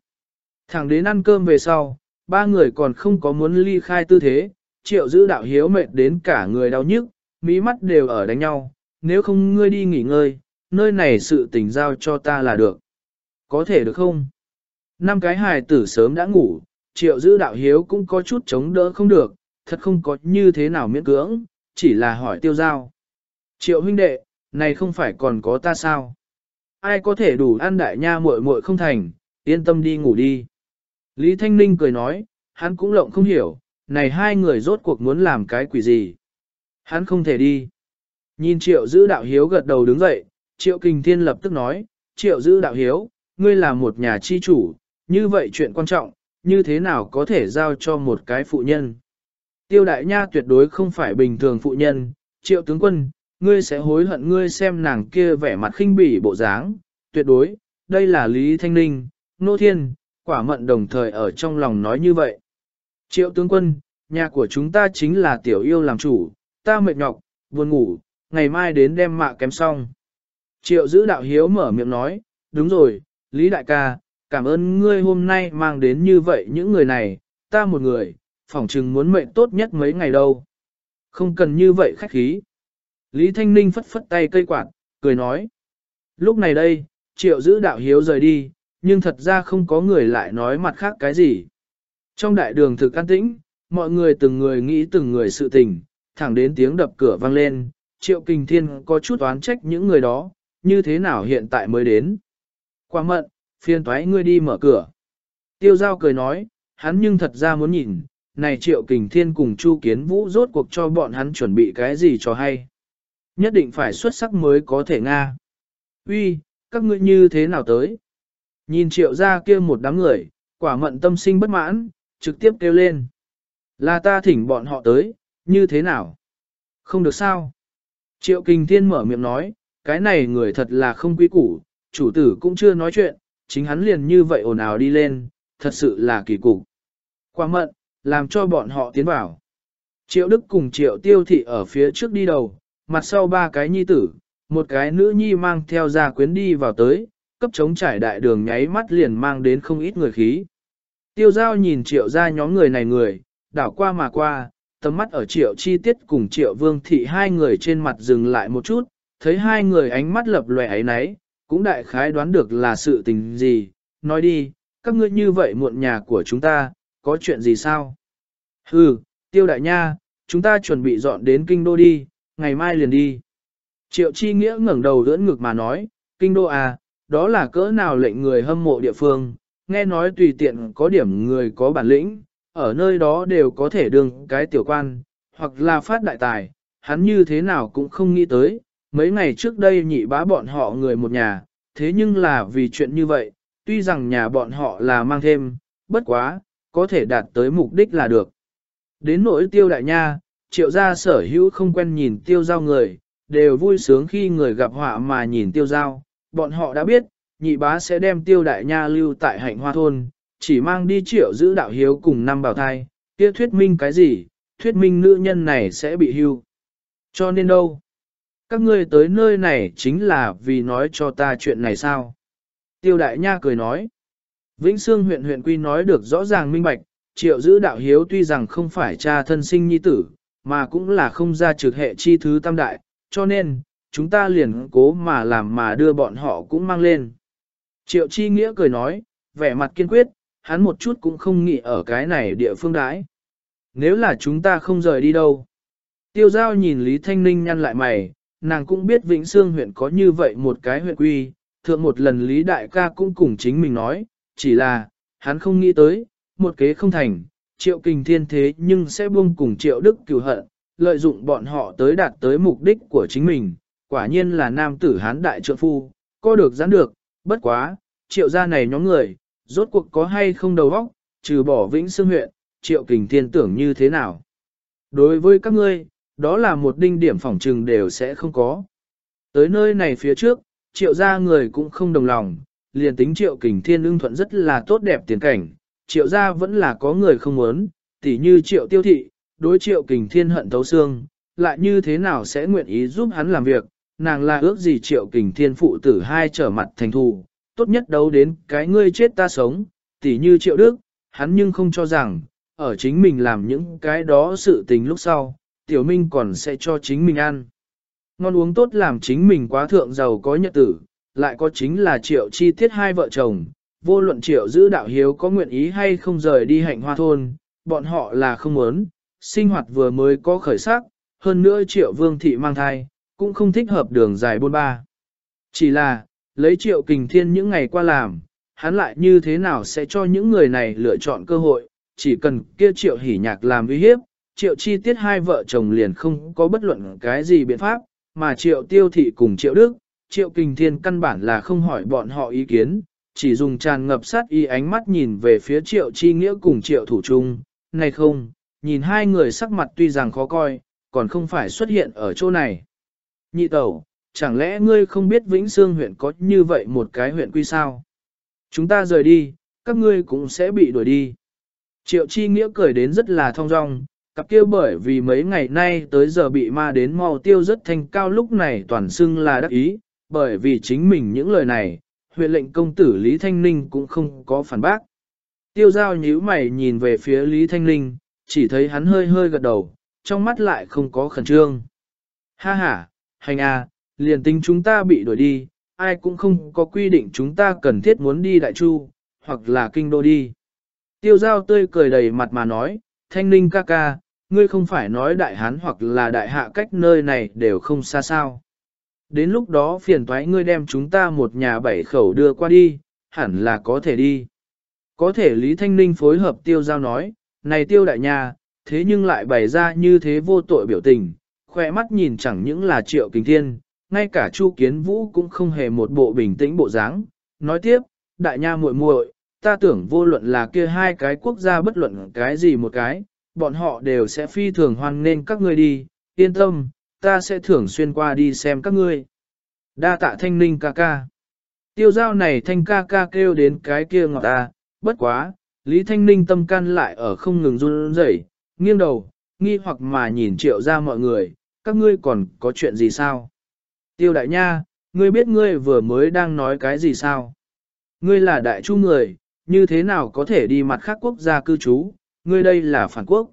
Thẳng đến ăn cơm về sau, ba người còn không có muốn ly khai tư thế, triệu giữ đạo hiếu mệt đến cả người đau nhức, mí mắt đều ở đánh nhau, nếu không ngươi đi nghỉ ngơi, nơi này sự tình giao cho ta là được. Có thể được không? Năm cái hài tử sớm đã ngủ, triệu giữ đạo hiếu cũng có chút chống đỡ không được, thật không có như thế nào miễn cưỡng, chỉ là hỏi tiêu giao. Triệu huynh đệ, này không phải còn có ta sao? Ai có thể đủ ăn đại nha muội muội không thành, yên tâm đi ngủ đi. Lý Thanh Ninh cười nói, hắn cũng lộng không hiểu, này hai người rốt cuộc muốn làm cái quỷ gì. Hắn không thể đi. Nhìn triệu giữ đạo hiếu gật đầu đứng dậy, triệu kình thiên lập tức nói, triệu giữ đạo hiếu, ngươi là một nhà chi chủ, như vậy chuyện quan trọng, như thế nào có thể giao cho một cái phụ nhân. Tiêu đại nha tuyệt đối không phải bình thường phụ nhân, triệu tướng quân, ngươi sẽ hối hận ngươi xem nàng kia vẻ mặt khinh bỉ bộ dáng, tuyệt đối, đây là Lý Thanh Ninh, Nô Thiên, quả mận đồng thời ở trong lòng nói như vậy. Triệu tướng quân, nhà của chúng ta chính là tiểu yêu làm chủ, ta mệt nhọc, buồn ngủ, ngày mai đến đem mạ kém xong. Triệu giữ đạo hiếu mở miệng nói, đúng rồi, Lý Đại ca, cảm ơn ngươi hôm nay mang đến như vậy những người này, ta một người, phỏng chừng muốn mệnh tốt nhất mấy ngày đâu. Không cần như vậy khách khí. Lý Thanh Ninh phất phất tay cây quạt, cười nói. Lúc này đây, triệu giữ đạo hiếu rời đi, nhưng thật ra không có người lại nói mặt khác cái gì. Trong đại đường thực an tĩnh, mọi người từng người nghĩ từng người sự tình, thẳng đến tiếng đập cửa vang lên, triệu kinh thiên có chút oán trách những người đó, như thế nào hiện tại mới đến. Qua mận, phiên toái ngươi đi mở cửa. Tiêu giao cười nói, hắn nhưng thật ra muốn nhìn, này triệu kình thiên cùng chu kiến vũ rốt cuộc cho bọn hắn chuẩn bị cái gì cho hay. Nhất định phải xuất sắc mới có thể Nga. Uy, các ngươi như thế nào tới? Nhìn triệu ra kia một đám người, quả mận tâm sinh bất mãn, trực tiếp kêu lên. Là ta thỉnh bọn họ tới, như thế nào? Không được sao? Triệu kinh Thiên mở miệng nói, cái này người thật là không quý củ, chủ tử cũng chưa nói chuyện, chính hắn liền như vậy ồn ào đi lên, thật sự là kỳ cục. Quả mận, làm cho bọn họ tiến vào. Triệu Đức cùng Triệu Tiêu Thị ở phía trước đi đầu, mặt sau ba cái nhi tử, một cái nữ nhi mang theo gia quyến đi vào tới, cấp chống trải đại đường nháy mắt liền mang đến không ít người khí. Tiêu giao nhìn triệu ra nhóm người này người, đảo qua mà qua, tầm mắt ở triệu chi tiết cùng triệu vương thị hai người trên mặt dừng lại một chút, thấy hai người ánh mắt lập lòe ấy nấy, cũng đại khái đoán được là sự tình gì, nói đi, các ngươi như vậy muộn nhà của chúng ta, có chuyện gì sao? Hừ, tiêu đại nha, chúng ta chuẩn bị dọn đến kinh đô đi, ngày mai liền đi. Triệu chi nghĩa ngẩng đầu đỡ ngực mà nói, kinh đô à, đó là cỡ nào lệnh người hâm mộ địa phương, nghe nói tùy tiện có điểm người có bản lĩnh, ở nơi đó đều có thể đương cái tiểu quan, hoặc là phát đại tài, hắn như thế nào cũng không nghĩ tới, mấy ngày trước đây nhị bá bọn họ người một nhà, thế nhưng là vì chuyện như vậy, tuy rằng nhà bọn họ là mang thêm, bất quá, có thể đạt tới mục đích là được. Đến nỗi tiêu đại nha, triệu gia sở hữu không quen nhìn tiêu giao người, đều vui sướng khi người gặp họa mà nhìn tiêu giao, bọn họ đã biết, nhị bá sẽ đem tiêu đại nha lưu tại hạnh hoa thôn, chỉ mang đi triệu giữ đạo hiếu cùng năm bảo thai, kia thuyết minh cái gì, thuyết minh nữ nhân này sẽ bị hưu. Cho nên đâu? Các ngươi tới nơi này chính là vì nói cho ta chuyện này sao? Tiêu đại nha cười nói. Vĩnh Sương huyện huyện quy nói được rõ ràng minh bạch, triệu giữ đạo hiếu tuy rằng không phải cha thân sinh nhi tử, mà cũng là không ra trực hệ chi thứ tam đại, cho nên, chúng ta liền cố mà làm mà đưa bọn họ cũng mang lên. Triệu Chi Nghĩa cười nói, vẻ mặt kiên quyết, hắn một chút cũng không nghĩ ở cái này địa phương đãi. Nếu là chúng ta không rời đi đâu. Tiêu giao nhìn Lý Thanh Ninh nhăn lại mày, nàng cũng biết Vĩnh Sương huyện có như vậy một cái huyện quy, thượng một lần Lý Đại ca cũng cùng chính mình nói, chỉ là, hắn không nghĩ tới, một kế không thành, triệu kình thiên thế nhưng sẽ buông cùng triệu đức cửu hận, lợi dụng bọn họ tới đạt tới mục đích của chính mình, quả nhiên là nam tử hán đại trượng phu, co được gián được, bất quá, triệu gia này nhóm người, rốt cuộc có hay không đầu óc, trừ bỏ vĩnh xương huyện, triệu kình thiên tưởng như thế nào. Đối với các ngươi, đó là một đinh điểm phỏng trừng đều sẽ không có. Tới nơi này phía trước, triệu gia người cũng không đồng lòng, liền tính triệu kình thiên ưng thuận rất là tốt đẹp tiền cảnh, triệu gia vẫn là có người không muốn, tỉ như triệu tiêu thị, đối triệu kình thiên hận thấu xương, lại như thế nào sẽ nguyện ý giúp hắn làm việc, nàng là ước gì triệu kình thiên phụ tử hai trở mặt thành thù, tốt nhất đấu đến cái ngươi chết ta sống, tỉ như triệu đức, hắn nhưng không cho rằng, ở chính mình làm những cái đó sự tình lúc sau, tiểu minh còn sẽ cho chính mình ăn. Ngon uống tốt làm chính mình quá thượng giàu có nhật tử, lại có chính là triệu chi tiết hai vợ chồng, vô luận triệu giữ đạo hiếu có nguyện ý hay không rời đi hạnh hoa thôn, bọn họ là không muốn, sinh hoạt vừa mới có khởi sắc, hơn nữa triệu vương thị mang thai, cũng không thích hợp đường dài buôn ba. Chỉ là, lấy triệu kình thiên những ngày qua làm, hắn lại như thế nào sẽ cho những người này lựa chọn cơ hội, chỉ cần kia triệu hỉ nhạc làm uy hiếp, triệu chi tiết hai vợ chồng liền không có bất luận cái gì biện pháp, mà triệu tiêu thị cùng triệu đức, triệu kình thiên căn bản là không hỏi bọn họ ý kiến, chỉ dùng tràn ngập sát y ánh mắt nhìn về phía triệu chi nghĩa cùng triệu thủ trung, này không, nhìn hai người sắc mặt tuy rằng khó coi, còn không phải xuất hiện ở chỗ này. Nhị tẩu, chẳng lẽ ngươi không biết Vĩnh Sương huyện có như vậy một cái huyện quy sao? Chúng ta rời đi, các ngươi cũng sẽ bị đuổi đi. Triệu Chi Nghĩa cười đến rất là thong dong, cặp kia bởi vì mấy ngày nay tới giờ bị ma đến mau tiêu rất thanh cao lúc này toàn xưng là đắc ý, bởi vì chính mình những lời này, huyện lệnh công tử Lý Thanh Ninh cũng không có phản bác. Tiêu giao nhíu mày nhìn về phía Lý Thanh Ninh, chỉ thấy hắn hơi hơi gật đầu, trong mắt lại không có khẩn trương. Ha ha, hành à, liền tính chúng ta bị đuổi đi, ai cũng không có quy định chúng ta cần thiết muốn đi Đại Chu, hoặc là Kinh Đô đi. Tiêu giao tươi cười đầy mặt mà nói, Thanh Ninh ca ca, ngươi không phải nói Đại Hán hoặc là Đại Hạ cách nơi này đều không xa sao. Đến lúc đó phiền toái ngươi đem chúng ta một nhà bảy khẩu đưa qua đi, hẳn là có thể đi. Có thể Lý Thanh Ninh phối hợp tiêu giao nói, này tiêu đại nhà, thế nhưng lại bày ra như thế vô tội biểu tình, khoe mắt nhìn chẳng những là triệu kính thiên, ngay cả Chu Kiến Vũ cũng không hề một bộ bình tĩnh bộ dáng. Nói tiếp, đại nha muội muội, ta tưởng vô luận là kia hai cái quốc gia bất luận cái gì một cái, bọn họ đều sẽ phi thường hoan nên các ngươi đi, yên tâm, ta sẽ thường xuyên qua đi xem các ngươi. Đa tạ thanh ninh ca ca. Tiêu giao này thanh ca ca kêu đến cái kia ngọt ta, bất quá, Lý Thanh Ninh tâm can lại ở không ngừng run rẩy, nghiêng đầu, nghi hoặc mà nhìn triệu ra mọi người, các ngươi còn có chuyện gì sao? Tiêu đại nha, ngươi biết ngươi vừa mới đang nói cái gì sao? Ngươi là đại chu người, như thế nào có thể đi mặt khác quốc gia cư trú, ngươi đây là phản quốc.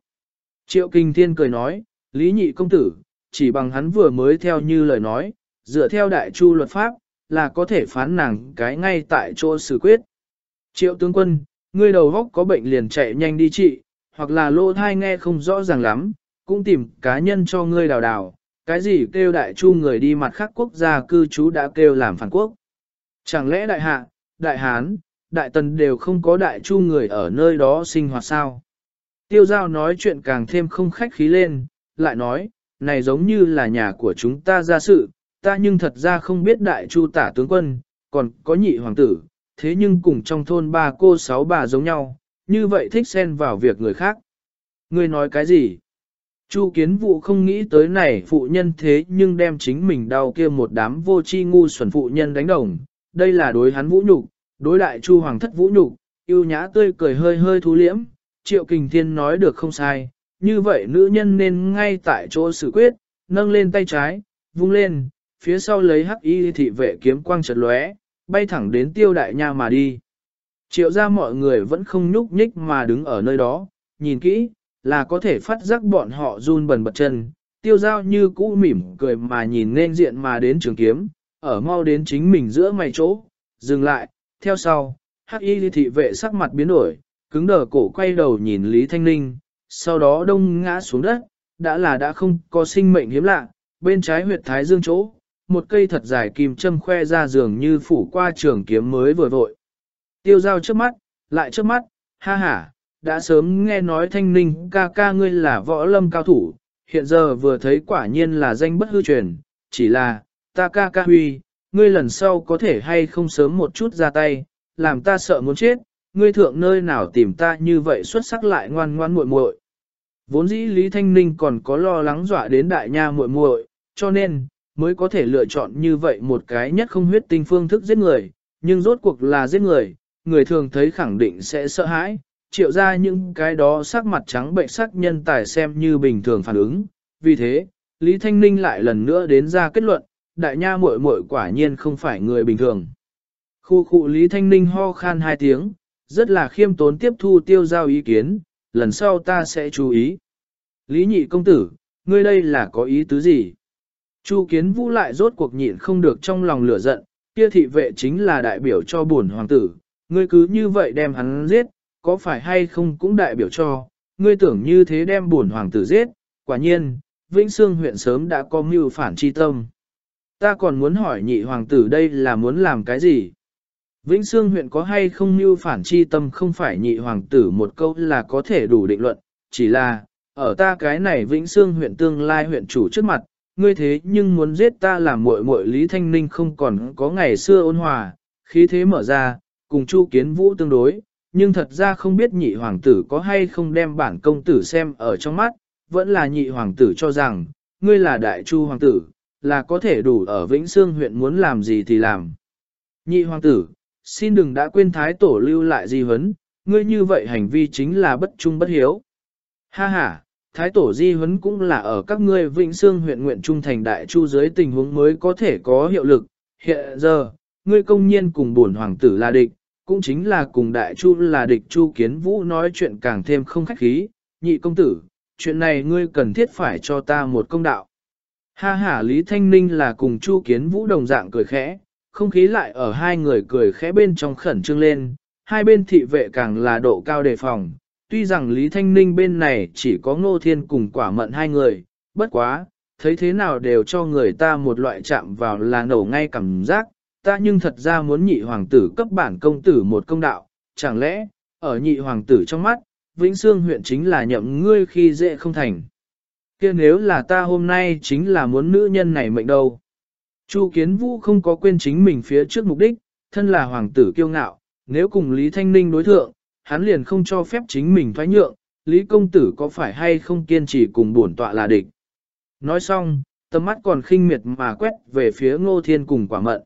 Triệu Kinh Thiên cười nói, Lý Nhị Công Tử, chỉ bằng hắn vừa mới theo như lời nói, dựa theo đại chu luật pháp, là có thể phán nàng cái ngay tại chỗ xử quyết. Triệu tướng quân, ngươi đầu góc có bệnh liền chạy nhanh đi trị, hoặc là lỗ thai nghe không rõ ràng lắm, cũng tìm cá nhân cho ngươi đào đào, cái gì kêu đại chu người đi mặt khác quốc gia cư trú đã kêu làm phản quốc. Chẳng lẽ đại hạ, đại hán, đại tần đều không có đại chu người ở nơi đó sinh hoạt sao? Tiêu giao nói chuyện càng thêm không khách khí lên, lại nói, này giống như là nhà của chúng ta ra sự, ta nhưng thật ra không biết đại chu tả tướng quân, còn có nhị hoàng tử, thế nhưng cùng trong thôn ba cô sáu bà giống nhau, như vậy thích xen vào việc người khác. Ngươi nói cái gì? Chu kiến vụ không nghĩ tới này phụ nhân thế nhưng đem chính mình đau kia một đám vô chi ngu xuẩn phụ nhân đánh đồng. Đây là đối hắn vũ nhục, đối đại chu hoàng thất vũ nhục, yêu nhã tươi cười hơi hơi thú liễm. Triệu kình thiên nói được không sai, như vậy nữ nhân nên ngay tại chỗ xử quyết, nâng lên tay trái, vung lên, phía sau lấy hắc y thị vệ kiếm quang chật lóe, bay thẳng đến tiêu đại nha mà đi. Triệu ra mọi người vẫn không nhúc nhích mà đứng ở nơi đó, nhìn kỹ, là có thể phát giác bọn họ run bần bật chân, tiêu giao như cũ mỉm cười mà nhìn nên diện mà đến trường kiếm, ở mau đến chính mình giữa mày chỗ, dừng lại, theo sau, hắc y thị vệ sắc mặt biến đổi, cứng đờ cổ quay đầu nhìn Lý Thanh Ninh, sau đó đông ngã xuống đất, đã là đã không có sinh mệnh hiếm lạ, bên trái huyệt thái dương chỗ, một cây thật dài kim châm khoe ra giường như phủ qua trường kiếm mới vừa vội. Tiêu giao trước mắt, lại trước mắt, ha ha, đã sớm nghe nói thanh ninh ca ca ngươi là võ lâm cao thủ, hiện giờ vừa thấy quả nhiên là danh bất hư truyền, chỉ là, ta ca ca huy, ngươi lần sau có thể hay không sớm một chút ra tay, làm ta sợ muốn chết, ngươi thượng nơi nào tìm ta như vậy xuất sắc lại ngoan ngoan muội muội. Vốn dĩ Lý Thanh Ninh còn có lo lắng dọa đến đại nha muội muội, cho nên, mới có thể lựa chọn như vậy một cái nhất không huyết tinh phương thức giết người, nhưng rốt cuộc là giết người, người thường thấy khẳng định sẽ sợ hãi, triệu ra những cái đó sắc mặt trắng bệnh sắc nhân tài xem như bình thường phản ứng. Vì thế, Lý Thanh Ninh lại lần nữa đến ra kết luận, đại nha muội muội quả nhiên không phải người bình thường. Khu khu Lý Thanh Ninh ho khan hai tiếng, rất là khiêm tốn tiếp thu tiêu giao ý kiến, lần sau ta sẽ chú ý. Lý nhị công tử, ngươi đây là có ý tứ gì? Chu kiến vũ lại rốt cuộc nhịn không được trong lòng lửa giận, kia thị vệ chính là đại biểu cho bổn hoàng tử, ngươi cứ như vậy đem hắn giết, có phải hay không cũng đại biểu cho, ngươi tưởng như thế đem buồn hoàng tử giết, quả nhiên, Vĩnh Sương huyện sớm đã có mưu phản chi tâm. Ta còn muốn hỏi nhị hoàng tử đây là muốn làm cái gì? Vĩnh Sương huyện có hay không mưu phản chi tâm không phải nhị hoàng tử một câu là có thể đủ định luận, chỉ là, ở ta cái này Vĩnh Sương huyện tương lai huyện chủ trước mặt, ngươi thế nhưng muốn giết ta làm muội muội Lý Thanh Ninh không còn có ngày xưa ôn hòa, khí thế mở ra, cùng Chu Kiến Vũ tương đối, nhưng thật ra không biết nhị hoàng tử có hay không đem bản công tử xem ở trong mắt, vẫn là nhị hoàng tử cho rằng, ngươi là đại chu hoàng tử, là có thể đủ ở Vĩnh Sương huyện muốn làm gì thì làm. Nhị hoàng tử, xin đừng đã quên thái tổ lưu lại di huấn, ngươi như vậy hành vi chính là bất trung bất hiếu. Ha ha, thái tổ di huấn cũng là ở các ngươi Vĩnh Sương huyện nguyện trung thành đại chu dưới tình huống mới có thể có hiệu lực. Hiện giờ, ngươi công nhiên cùng bổn hoàng tử là địch, cũng chính là cùng đại chu là địch chu kiến vũ nói chuyện càng thêm không khách khí, nhị công tử, chuyện này ngươi cần thiết phải cho ta một công đạo. Ha ha Lý Thanh Ninh là cùng chu kiến vũ đồng dạng cười khẽ, không khí lại ở hai người cười khẽ bên trong khẩn trương lên, hai bên thị vệ càng là độ cao đề phòng. Tuy rằng Lý Thanh Ninh bên này chỉ có Ngô Thiên cùng quả mận hai người, bất quá, thấy thế nào đều cho người ta một loại chạm vào là nổ ngay cảm giác, ta nhưng thật ra muốn nhị hoàng tử cấp bản công tử một công đạo, chẳng lẽ, ở nhị hoàng tử trong mắt, Vĩnh Sương huyện chính là nhậm ngươi khi dễ không thành. kia nếu là ta hôm nay chính là muốn nữ nhân này mệnh đâu. Chu Kiến Vũ không có quên chính mình phía trước mục đích, thân là hoàng tử kiêu ngạo, nếu cùng Lý Thanh Ninh đối thượng, hắn liền không cho phép chính mình thoái nhượng, Lý Công Tử có phải hay không kiên trì cùng bổn tọa là địch. Nói xong, tầm mắt còn khinh miệt mà quét về phía Ngô Thiên cùng quả mận.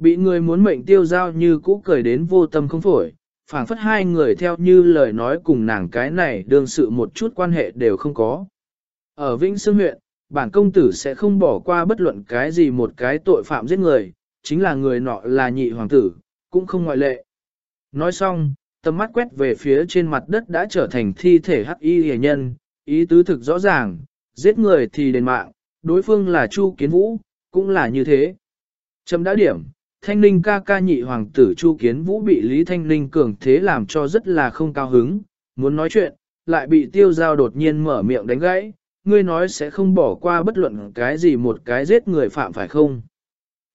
Bị người muốn mệnh tiêu giao như cũ cười đến vô tâm không phổi, phảng phất hai người theo như lời nói cùng nàng cái này đương sự một chút quan hệ đều không có. Ở Vĩnh Sương huyện, bản công tử sẽ không bỏ qua bất luận cái gì một cái tội phạm giết người, chính là người nọ là nhị hoàng tử, cũng không ngoại lệ. Nói xong, tầm mắt quét về phía trên mặt đất đã trở thành thi thể hắc y hề nhân, ý tứ thực rõ ràng, giết người thì đền mạng, đối phương là Chu Kiến Vũ, cũng là như thế. Trầm đã điểm, Thanh Ninh ca ca nhị hoàng tử Chu Kiến Vũ bị Lý Thanh Ninh cường thế làm cho rất là không cao hứng, muốn nói chuyện, lại bị tiêu giao đột nhiên mở miệng đánh gãy, ngươi nói sẽ không bỏ qua bất luận cái gì một cái giết người phạm phải không.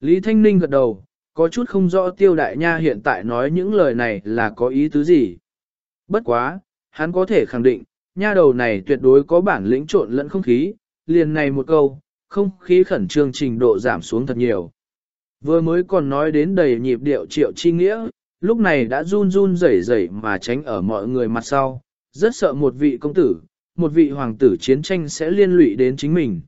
Lý Thanh Ninh gật đầu, có chút không rõ tiêu đại nha hiện tại nói những lời này là có ý tứ gì. Bất quá, hắn có thể khẳng định, nha đầu này tuyệt đối có bản lĩnh trộn lẫn không khí, liền này một câu, không khí khẩn trương trình độ giảm xuống thật nhiều. Vừa mới còn nói đến đầy nhịp điệu triệu chi nghĩa, lúc này đã run run rẩy rẩy mà tránh ở mọi người mặt sau, rất sợ một vị công tử, một vị hoàng tử chiến tranh sẽ liên lụy đến chính mình.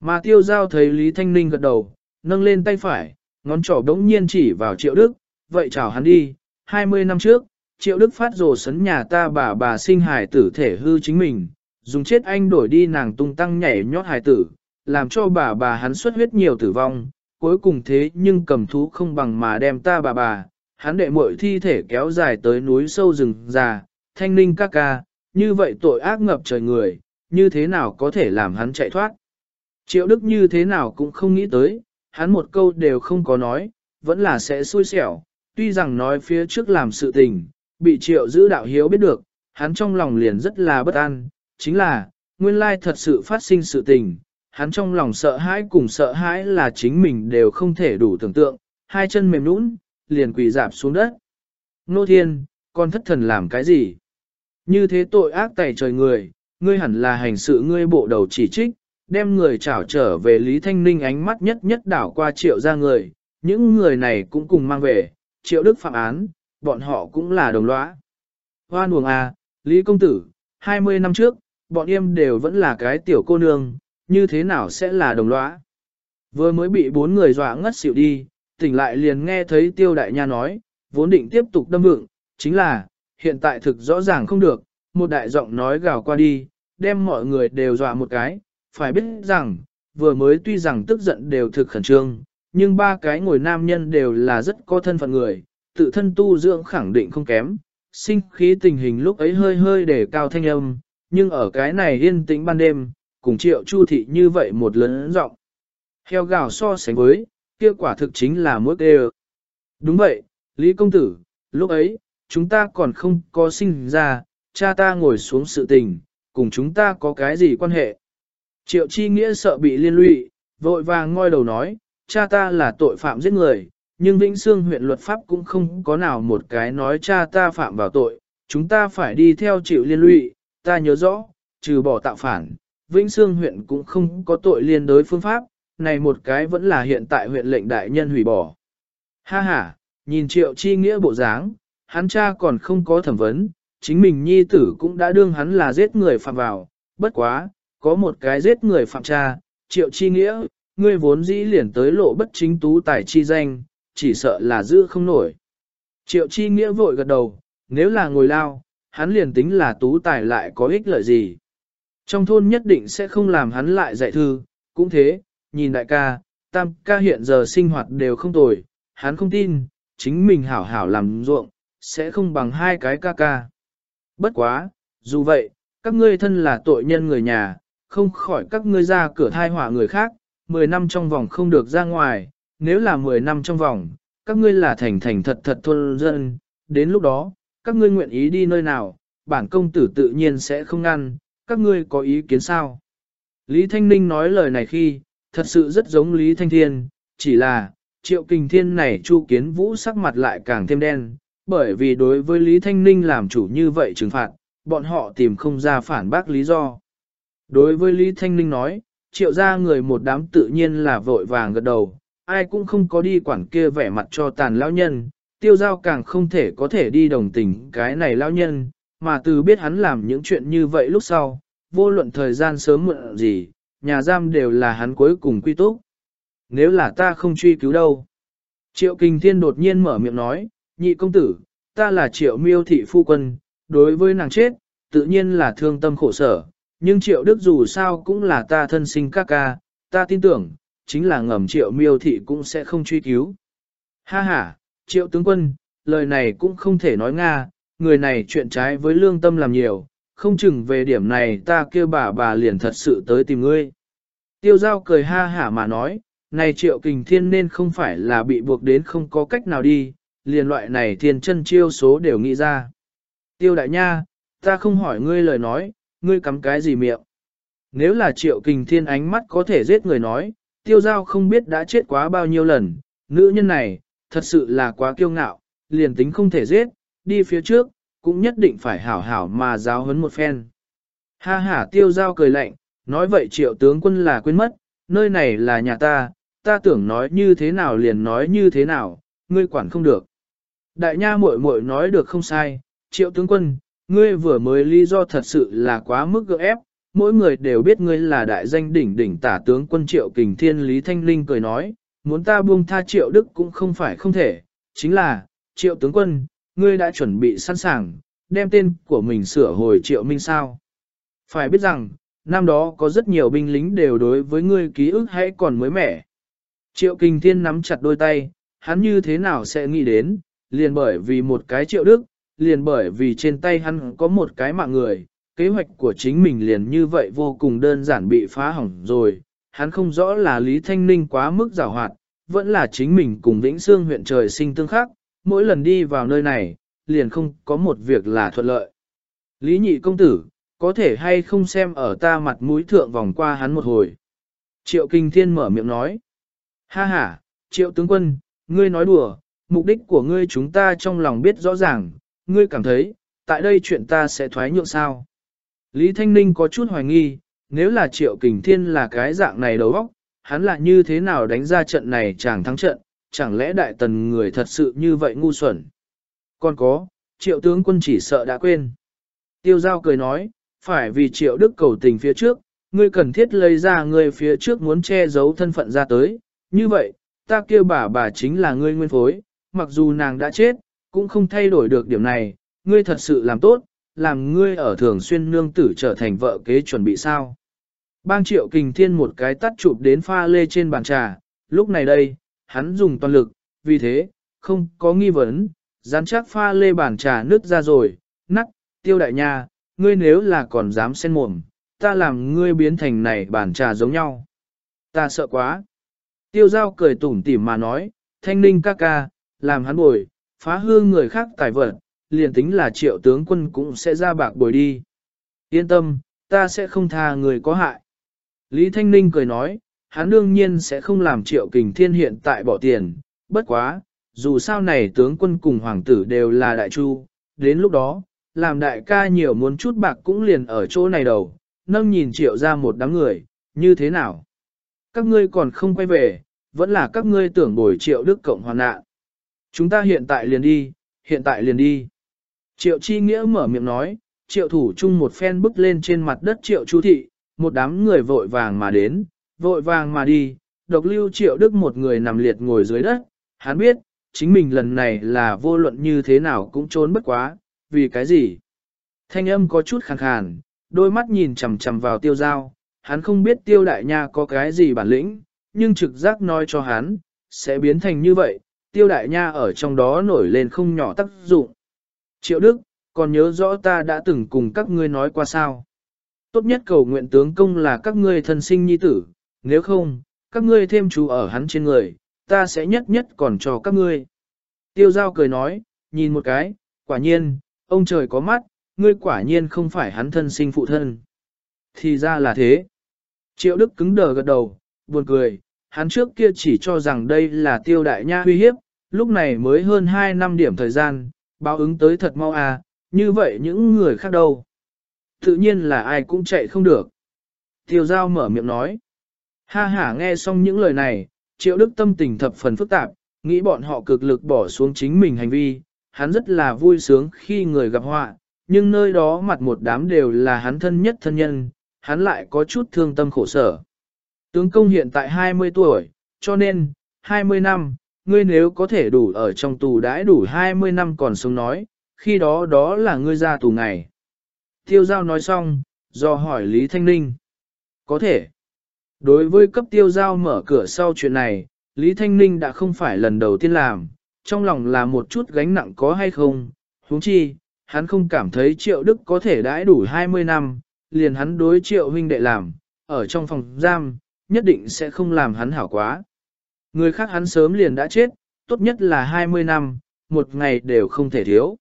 Mà tiêu giao thấy Lý Thanh Ninh gật đầu, nâng lên tay phải, ngón trỏ đống nhiên chỉ vào triệu đức, vậy chào hắn đi, 20 năm trước, triệu đức phát rồ sấn nhà ta bà bà sinh hài tử thể hư chính mình, dùng chết anh đổi đi nàng tung tăng nhảy nhót hài tử, làm cho bà bà hắn xuất huyết nhiều tử vong, cuối cùng thế nhưng cầm thú không bằng mà đem ta bà bà, hắn đệ muội thi thể kéo dài tới núi sâu rừng già, thanh ninh ca ca, như vậy tội ác ngập trời người, như thế nào có thể làm hắn chạy thoát. Triệu Đức như thế nào cũng không nghĩ tới, hắn một câu đều không có nói, vẫn là sẽ xui xẻo, tuy rằng nói phía trước làm sự tình, bị Triệu giữ đạo hiếu biết được, hắn trong lòng liền rất là bất an, chính là, nguyên lai thật sự phát sinh sự tình, hắn trong lòng sợ hãi cùng sợ hãi là chính mình đều không thể đủ tưởng tượng, hai chân mềm nũng, liền quỳ dạp xuống đất. Nô thiên, con thất thần làm cái gì? Như thế tội ác tẩy trời người, ngươi hẳn là hành sự ngươi bộ đầu chỉ trích, đem người trảo trở về Lý Thanh Ninh ánh mắt nhất nhất đảo qua triệu ra người, những người này cũng cùng mang về, triệu đức phạm án, bọn họ cũng là đồng lõa. Hoan buồng à, Lý Công Tử, 20 năm trước, bọn em đều vẫn là cái tiểu cô nương, như thế nào sẽ là đồng lõa. Vừa mới bị bốn người dọa ngất xỉu đi, tỉnh lại liền nghe thấy tiêu đại nha nói, vốn định tiếp tục đâm vựng, chính là, hiện tại thực rõ ràng không được, một đại giọng nói gào qua đi, đem mọi người đều dọa một cái, phải biết rằng, vừa mới tuy rằng tức giận đều thực khẩn trương, nhưng ba cái ngồi nam nhân đều là rất có thân phận người, tự thân tu dưỡng khẳng định không kém, sinh khí tình hình lúc ấy hơi hơi để cao thanh âm, nhưng ở cái này yên tĩnh ban đêm, cùng triệu chu thị như vậy một lớn giọng Heo gào so sánh với, kia quả thực chính là mỗi đều. Đúng vậy, Lý Công Tử, lúc ấy, chúng ta còn không có sinh ra, cha ta ngồi xuống sự tình, cùng chúng ta có cái gì quan hệ. Triệu Chi Nghĩa sợ bị liên lụy, vội vàng ngoi đầu nói, cha ta là tội phạm giết người, nhưng Vĩnh Sương huyện luật pháp cũng không có nào một cái nói cha ta phạm vào tội, chúng ta phải đi theo chịu liên lụy, ta nhớ rõ, trừ bỏ tạo phản, Vĩnh Sương huyện cũng không có tội liên đối phương pháp, này một cái vẫn là hiện tại huyện lệnh đại nhân hủy bỏ. Ha ha, nhìn triệu chi nghĩa bộ dáng, hắn cha còn không có thẩm vấn, chính mình nhi tử cũng đã đương hắn là giết người phạm vào, bất quá, có một cái giết người phạm cha, triệu chi nghĩa, ngươi vốn dĩ liền tới lộ bất chính tú tài chi danh, chỉ sợ là giữ không nổi. Triệu chi nghĩa vội gật đầu, nếu là ngồi lao, hắn liền tính là tú tài lại có ích lợi gì. Trong thôn nhất định sẽ không làm hắn lại dạy thư, cũng thế, nhìn đại ca, tam ca hiện giờ sinh hoạt đều không tồi, hắn không tin, chính mình hảo hảo làm ruộng, sẽ không bằng hai cái ca ca. Bất quá, dù vậy, các ngươi thân là tội nhân người nhà, không khỏi các ngươi ra cửa thai hỏa người khác, 10 năm trong vòng không được ra ngoài, nếu là 10 năm trong vòng, các ngươi là thành thành thật thật thôn dân, đến lúc đó, các ngươi nguyện ý đi nơi nào, bản công tử tự nhiên sẽ không ngăn, các ngươi có ý kiến sao? Lý Thanh Ninh nói lời này khi, thật sự rất giống Lý Thanh Thiên, chỉ là, triệu kình thiên này Chu Kiến Vũ sắc mặt lại càng thêm đen, bởi vì đối với Lý Thanh Ninh làm chủ như vậy trừng phạt, bọn họ tìm không ra phản bác lý do. Đối với Lý Thanh Ninh nói, triệu ra người một đám tự nhiên là vội vàng gật đầu, ai cũng không có đi quản kia vẻ mặt cho tàn lão nhân, tiêu giao càng không thể có thể đi đồng tình cái này lão nhân, mà từ biết hắn làm những chuyện như vậy lúc sau, vô luận thời gian sớm muộn gì, nhà giam đều là hắn cuối cùng quy túc. Nếu là ta không truy cứu đâu. Triệu Kinh Thiên đột nhiên mở miệng nói, nhị công tử, ta là triệu miêu thị phu quân, đối với nàng chết, tự nhiên là thương tâm khổ sở, nhưng triệu đức dù sao cũng là ta thân sinh các ca, ta tin tưởng, chính là ngầm triệu miêu thị cũng sẽ không truy cứu. Ha ha, triệu tướng quân, lời này cũng không thể nói Nga, người này chuyện trái với lương tâm làm nhiều, không chừng về điểm này ta kêu bà bà liền thật sự tới tìm ngươi. Tiêu giao cười ha hả mà nói, này triệu kình thiên nên không phải là bị buộc đến không có cách nào đi, liền loại này thiên chân chiêu số đều nghĩ ra. Tiêu đại nha, ta không hỏi ngươi lời nói, ngươi cắm cái gì miệng. Nếu là triệu kình thiên ánh mắt có thể giết người nói, tiêu giao không biết đã chết quá bao nhiêu lần, nữ nhân này, thật sự là quá kiêu ngạo, liền tính không thể giết, đi phía trước, cũng nhất định phải hảo hảo mà giáo huấn một phen. Ha ha tiêu giao cười lạnh, nói vậy triệu tướng quân là quên mất, nơi này là nhà ta, ta tưởng nói như thế nào liền nói như thế nào, ngươi quản không được. Đại nha muội muội nói được không sai, triệu tướng quân, ngươi vừa mới lý do thật sự là quá mức gỡ ép, mỗi người đều biết ngươi là đại danh đỉnh đỉnh tả tướng quân triệu kình thiên Lý Thanh Linh cười nói, muốn ta buông tha triệu đức cũng không phải không thể, chính là, triệu tướng quân, ngươi đã chuẩn bị sẵn sàng, đem tên của mình sửa hồi triệu minh sao. Phải biết rằng, năm đó có rất nhiều binh lính đều đối với ngươi ký ức hãy còn mới mẻ. Triệu kinh thiên nắm chặt đôi tay, hắn như thế nào sẽ nghĩ đến, liền bởi vì một cái triệu đức, liền bởi vì trên tay hắn có một cái mạng người, kế hoạch của chính mình liền như vậy vô cùng đơn giản bị phá hỏng rồi, hắn không rõ là Lý Thanh Ninh quá mức giảo hoạt, vẫn là chính mình cùng Vĩnh Sương huyện trời sinh tương khắc, mỗi lần đi vào nơi này, liền không có một việc là thuận lợi. Lý nhị công tử, có thể hay không xem ở ta mặt mũi thượng vòng qua hắn một hồi. Triệu Kinh Thiên mở miệng nói. Ha ha, Triệu tướng quân, ngươi nói đùa, mục đích của ngươi chúng ta trong lòng biết rõ ràng, ngươi cảm thấy, tại đây chuyện ta sẽ thoái nhượng sao. Lý Thanh Ninh có chút hoài nghi, nếu là Triệu Kình Thiên là cái dạng này đầu óc, hắn là như thế nào đánh ra trận này chẳng thắng trận, chẳng lẽ đại tần người thật sự như vậy ngu xuẩn. Còn có, Triệu tướng quân chỉ sợ đã quên. Tiêu Giao cười nói, phải vì Triệu Đức cầu tình phía trước, ngươi cần thiết lấy ra ngươi phía trước muốn che giấu thân phận ra tới, như vậy, ta kêu bà bà chính là ngươi nguyên phối, mặc dù nàng đã chết, cũng không thay đổi được điểm này, ngươi thật sự làm tốt, làm ngươi ở thường xuyên nương tử trở thành vợ kế chuẩn bị sao. Bang triệu kình thiên một cái tắt chụp đến pha lê trên bàn trà, lúc này đây, hắn dùng toàn lực, vì thế, không có nghi vấn, rắn chắc pha lê bàn trà nứt ra rồi, nắc, tiêu đại nha, ngươi nếu là còn dám sen mồm, ta làm ngươi biến thành này bàn trà giống nhau. Ta sợ quá. Tiêu giao cười tủm tỉm mà nói, thanh ninh ca ca, làm hắn bồi, phá hư người khác tài vật, liền tính là triệu tướng quân cũng sẽ ra bạc bồi đi. Yên tâm, ta sẽ không tha người có hại. Lý Thanh Ninh cười nói, hắn đương nhiên sẽ không làm triệu kình thiên hiện tại bỏ tiền, bất quá, dù sao này tướng quân cùng hoàng tử đều là đại chu, đến lúc đó, làm đại ca nhiều muốn chút bạc cũng liền ở chỗ này đầu, nâng nhìn triệu ra một đám người, như thế nào? Các ngươi còn không quay về, vẫn là các ngươi tưởng bồi triệu đức cộng hoàn nạn. Chúng ta hiện tại liền đi, hiện tại liền đi. Triệu chi nghĩa mở miệng nói, triệu thủ chung một phen bước lên trên mặt đất triệu chu thị, một đám người vội vàng mà đến, vội vàng mà đi, độc lưu triệu đức một người nằm liệt ngồi dưới đất, hắn biết, chính mình lần này là vô luận như thế nào cũng trốn bất quá, vì cái gì? Thanh âm có chút khàn khàn, đôi mắt nhìn chằm chằm vào tiêu giao, hắn không biết tiêu đại nha có cái gì bản lĩnh, nhưng trực giác nói cho hắn, sẽ biến thành như vậy, tiêu đại nha ở trong đó nổi lên không nhỏ tác dụng. Triệu Đức, còn nhớ rõ ta đã từng cùng các ngươi nói qua sao. Tốt nhất cầu nguyện tướng công là các ngươi thân sinh nhi tử, nếu không, các ngươi thêm chú ở hắn trên người, ta sẽ nhất nhất còn cho các ngươi. Tiêu giao cười nói, nhìn một cái, quả nhiên, ông trời có mắt, ngươi quả nhiên không phải hắn thân sinh phụ thân. Thì ra là thế. Triệu Đức cứng đờ gật đầu, buồn cười, hắn trước kia chỉ cho rằng đây là tiêu đại nha uy hiếp, lúc này mới hơn 2 năm điểm thời gian, báo ứng tới thật mau à, như vậy những người khác đâu. Tự nhiên là ai cũng chạy không được. Tiêu giao mở miệng nói. Ha ha nghe xong những lời này, triệu đức tâm tình thập phần phức tạp, nghĩ bọn họ cực lực bỏ xuống chính mình hành vi, hắn rất là vui sướng khi người gặp họa, nhưng nơi đó mặt một đám đều là hắn thân nhất thân nhân, hắn lại có chút thương tâm khổ sở. Tướng công hiện tại 20 tuổi, cho nên, 20 năm, ngươi nếu có thể đủ ở trong tù đãi đủ 20 năm còn sống nói, khi đó đó là ngươi ra tù ngày. Tiêu giao nói xong, do hỏi Lý Thanh Ninh. Có thể. Đối với cấp tiêu giao mở cửa sau chuyện này, Lý Thanh Ninh đã không phải lần đầu tiên làm, trong lòng là một chút gánh nặng có hay không, huống chi, hắn không cảm thấy triệu đức có thể đãi đủ 20 năm, liền hắn đối triệu huynh đệ làm, ở trong phòng giam, nhất định sẽ không làm hắn hảo quá. Người khác hắn sớm liền đã chết, tốt nhất là 20 năm, một ngày đều không thể thiếu.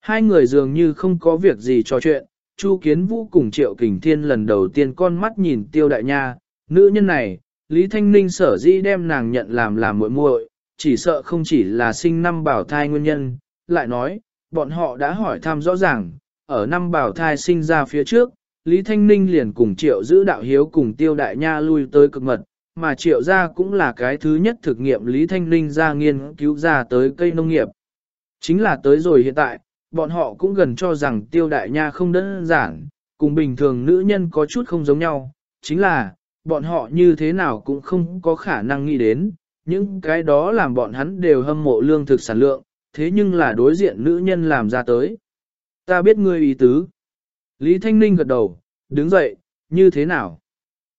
Hai người dường như không có việc gì trò chuyện, Chu Kiến Vũ cùng Triệu Kình Thiên lần đầu tiên con mắt nhìn Tiêu Đại Nha, nữ nhân này, Lý Thanh Ninh sở dĩ đem nàng nhận làm làm muội muội, chỉ sợ không chỉ là sinh năm bảo thai nguyên nhân, lại nói, bọn họ đã hỏi thăm rõ ràng, ở năm bảo thai sinh ra phía trước, Lý Thanh Ninh liền cùng Triệu giữ đạo hiếu cùng Tiêu Đại Nha lui tới cực mật, mà Triệu gia cũng là cái thứ nhất thực nghiệm Lý Thanh Ninh ra nghiên cứu ra tới cây nông nghiệp. Chính là tới rồi hiện tại, bọn họ cũng gần cho rằng Tiêu Đại Nha không đơn giản, cùng bình thường nữ nhân có chút không giống nhau, chính là, bọn họ như thế nào cũng không có khả năng nghĩ đến, những cái đó làm bọn hắn đều hâm mộ lương thực sản lượng, thế nhưng là đối diện nữ nhân làm ra tới. Ta biết ngươi ý tứ. Lý Thanh Ninh gật đầu, đứng dậy, như thế nào?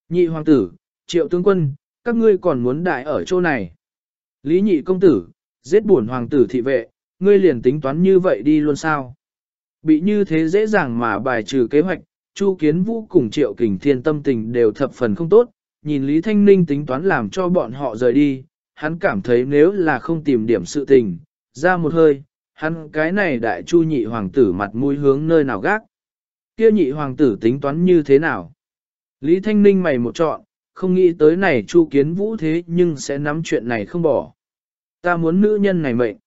Nhị hoàng tử, triệu tướng quân, các ngươi còn muốn đại ở chỗ này. Lý nhị công tử, giết buồn hoàng tử thị vệ, ngươi liền tính toán như vậy đi luôn sao? Bị như thế dễ dàng mà bài trừ kế hoạch, Chu Kiến Vũ cùng Triệu Kình Thiên tâm tình đều thập phần không tốt, nhìn Lý Thanh Ninh tính toán làm cho bọn họ rời đi, hắn cảm thấy nếu là không tìm điểm sự tình, ra một hơi, hắn cái này đại chu nhị hoàng tử mặt mũi hướng nơi nào gác. Kia nhị hoàng tử tính toán như thế nào? Lý Thanh Ninh mày một chọn, không nghĩ tới này chu kiến vũ thế nhưng sẽ nắm chuyện này không bỏ. Ta muốn nữ nhân này mệnh.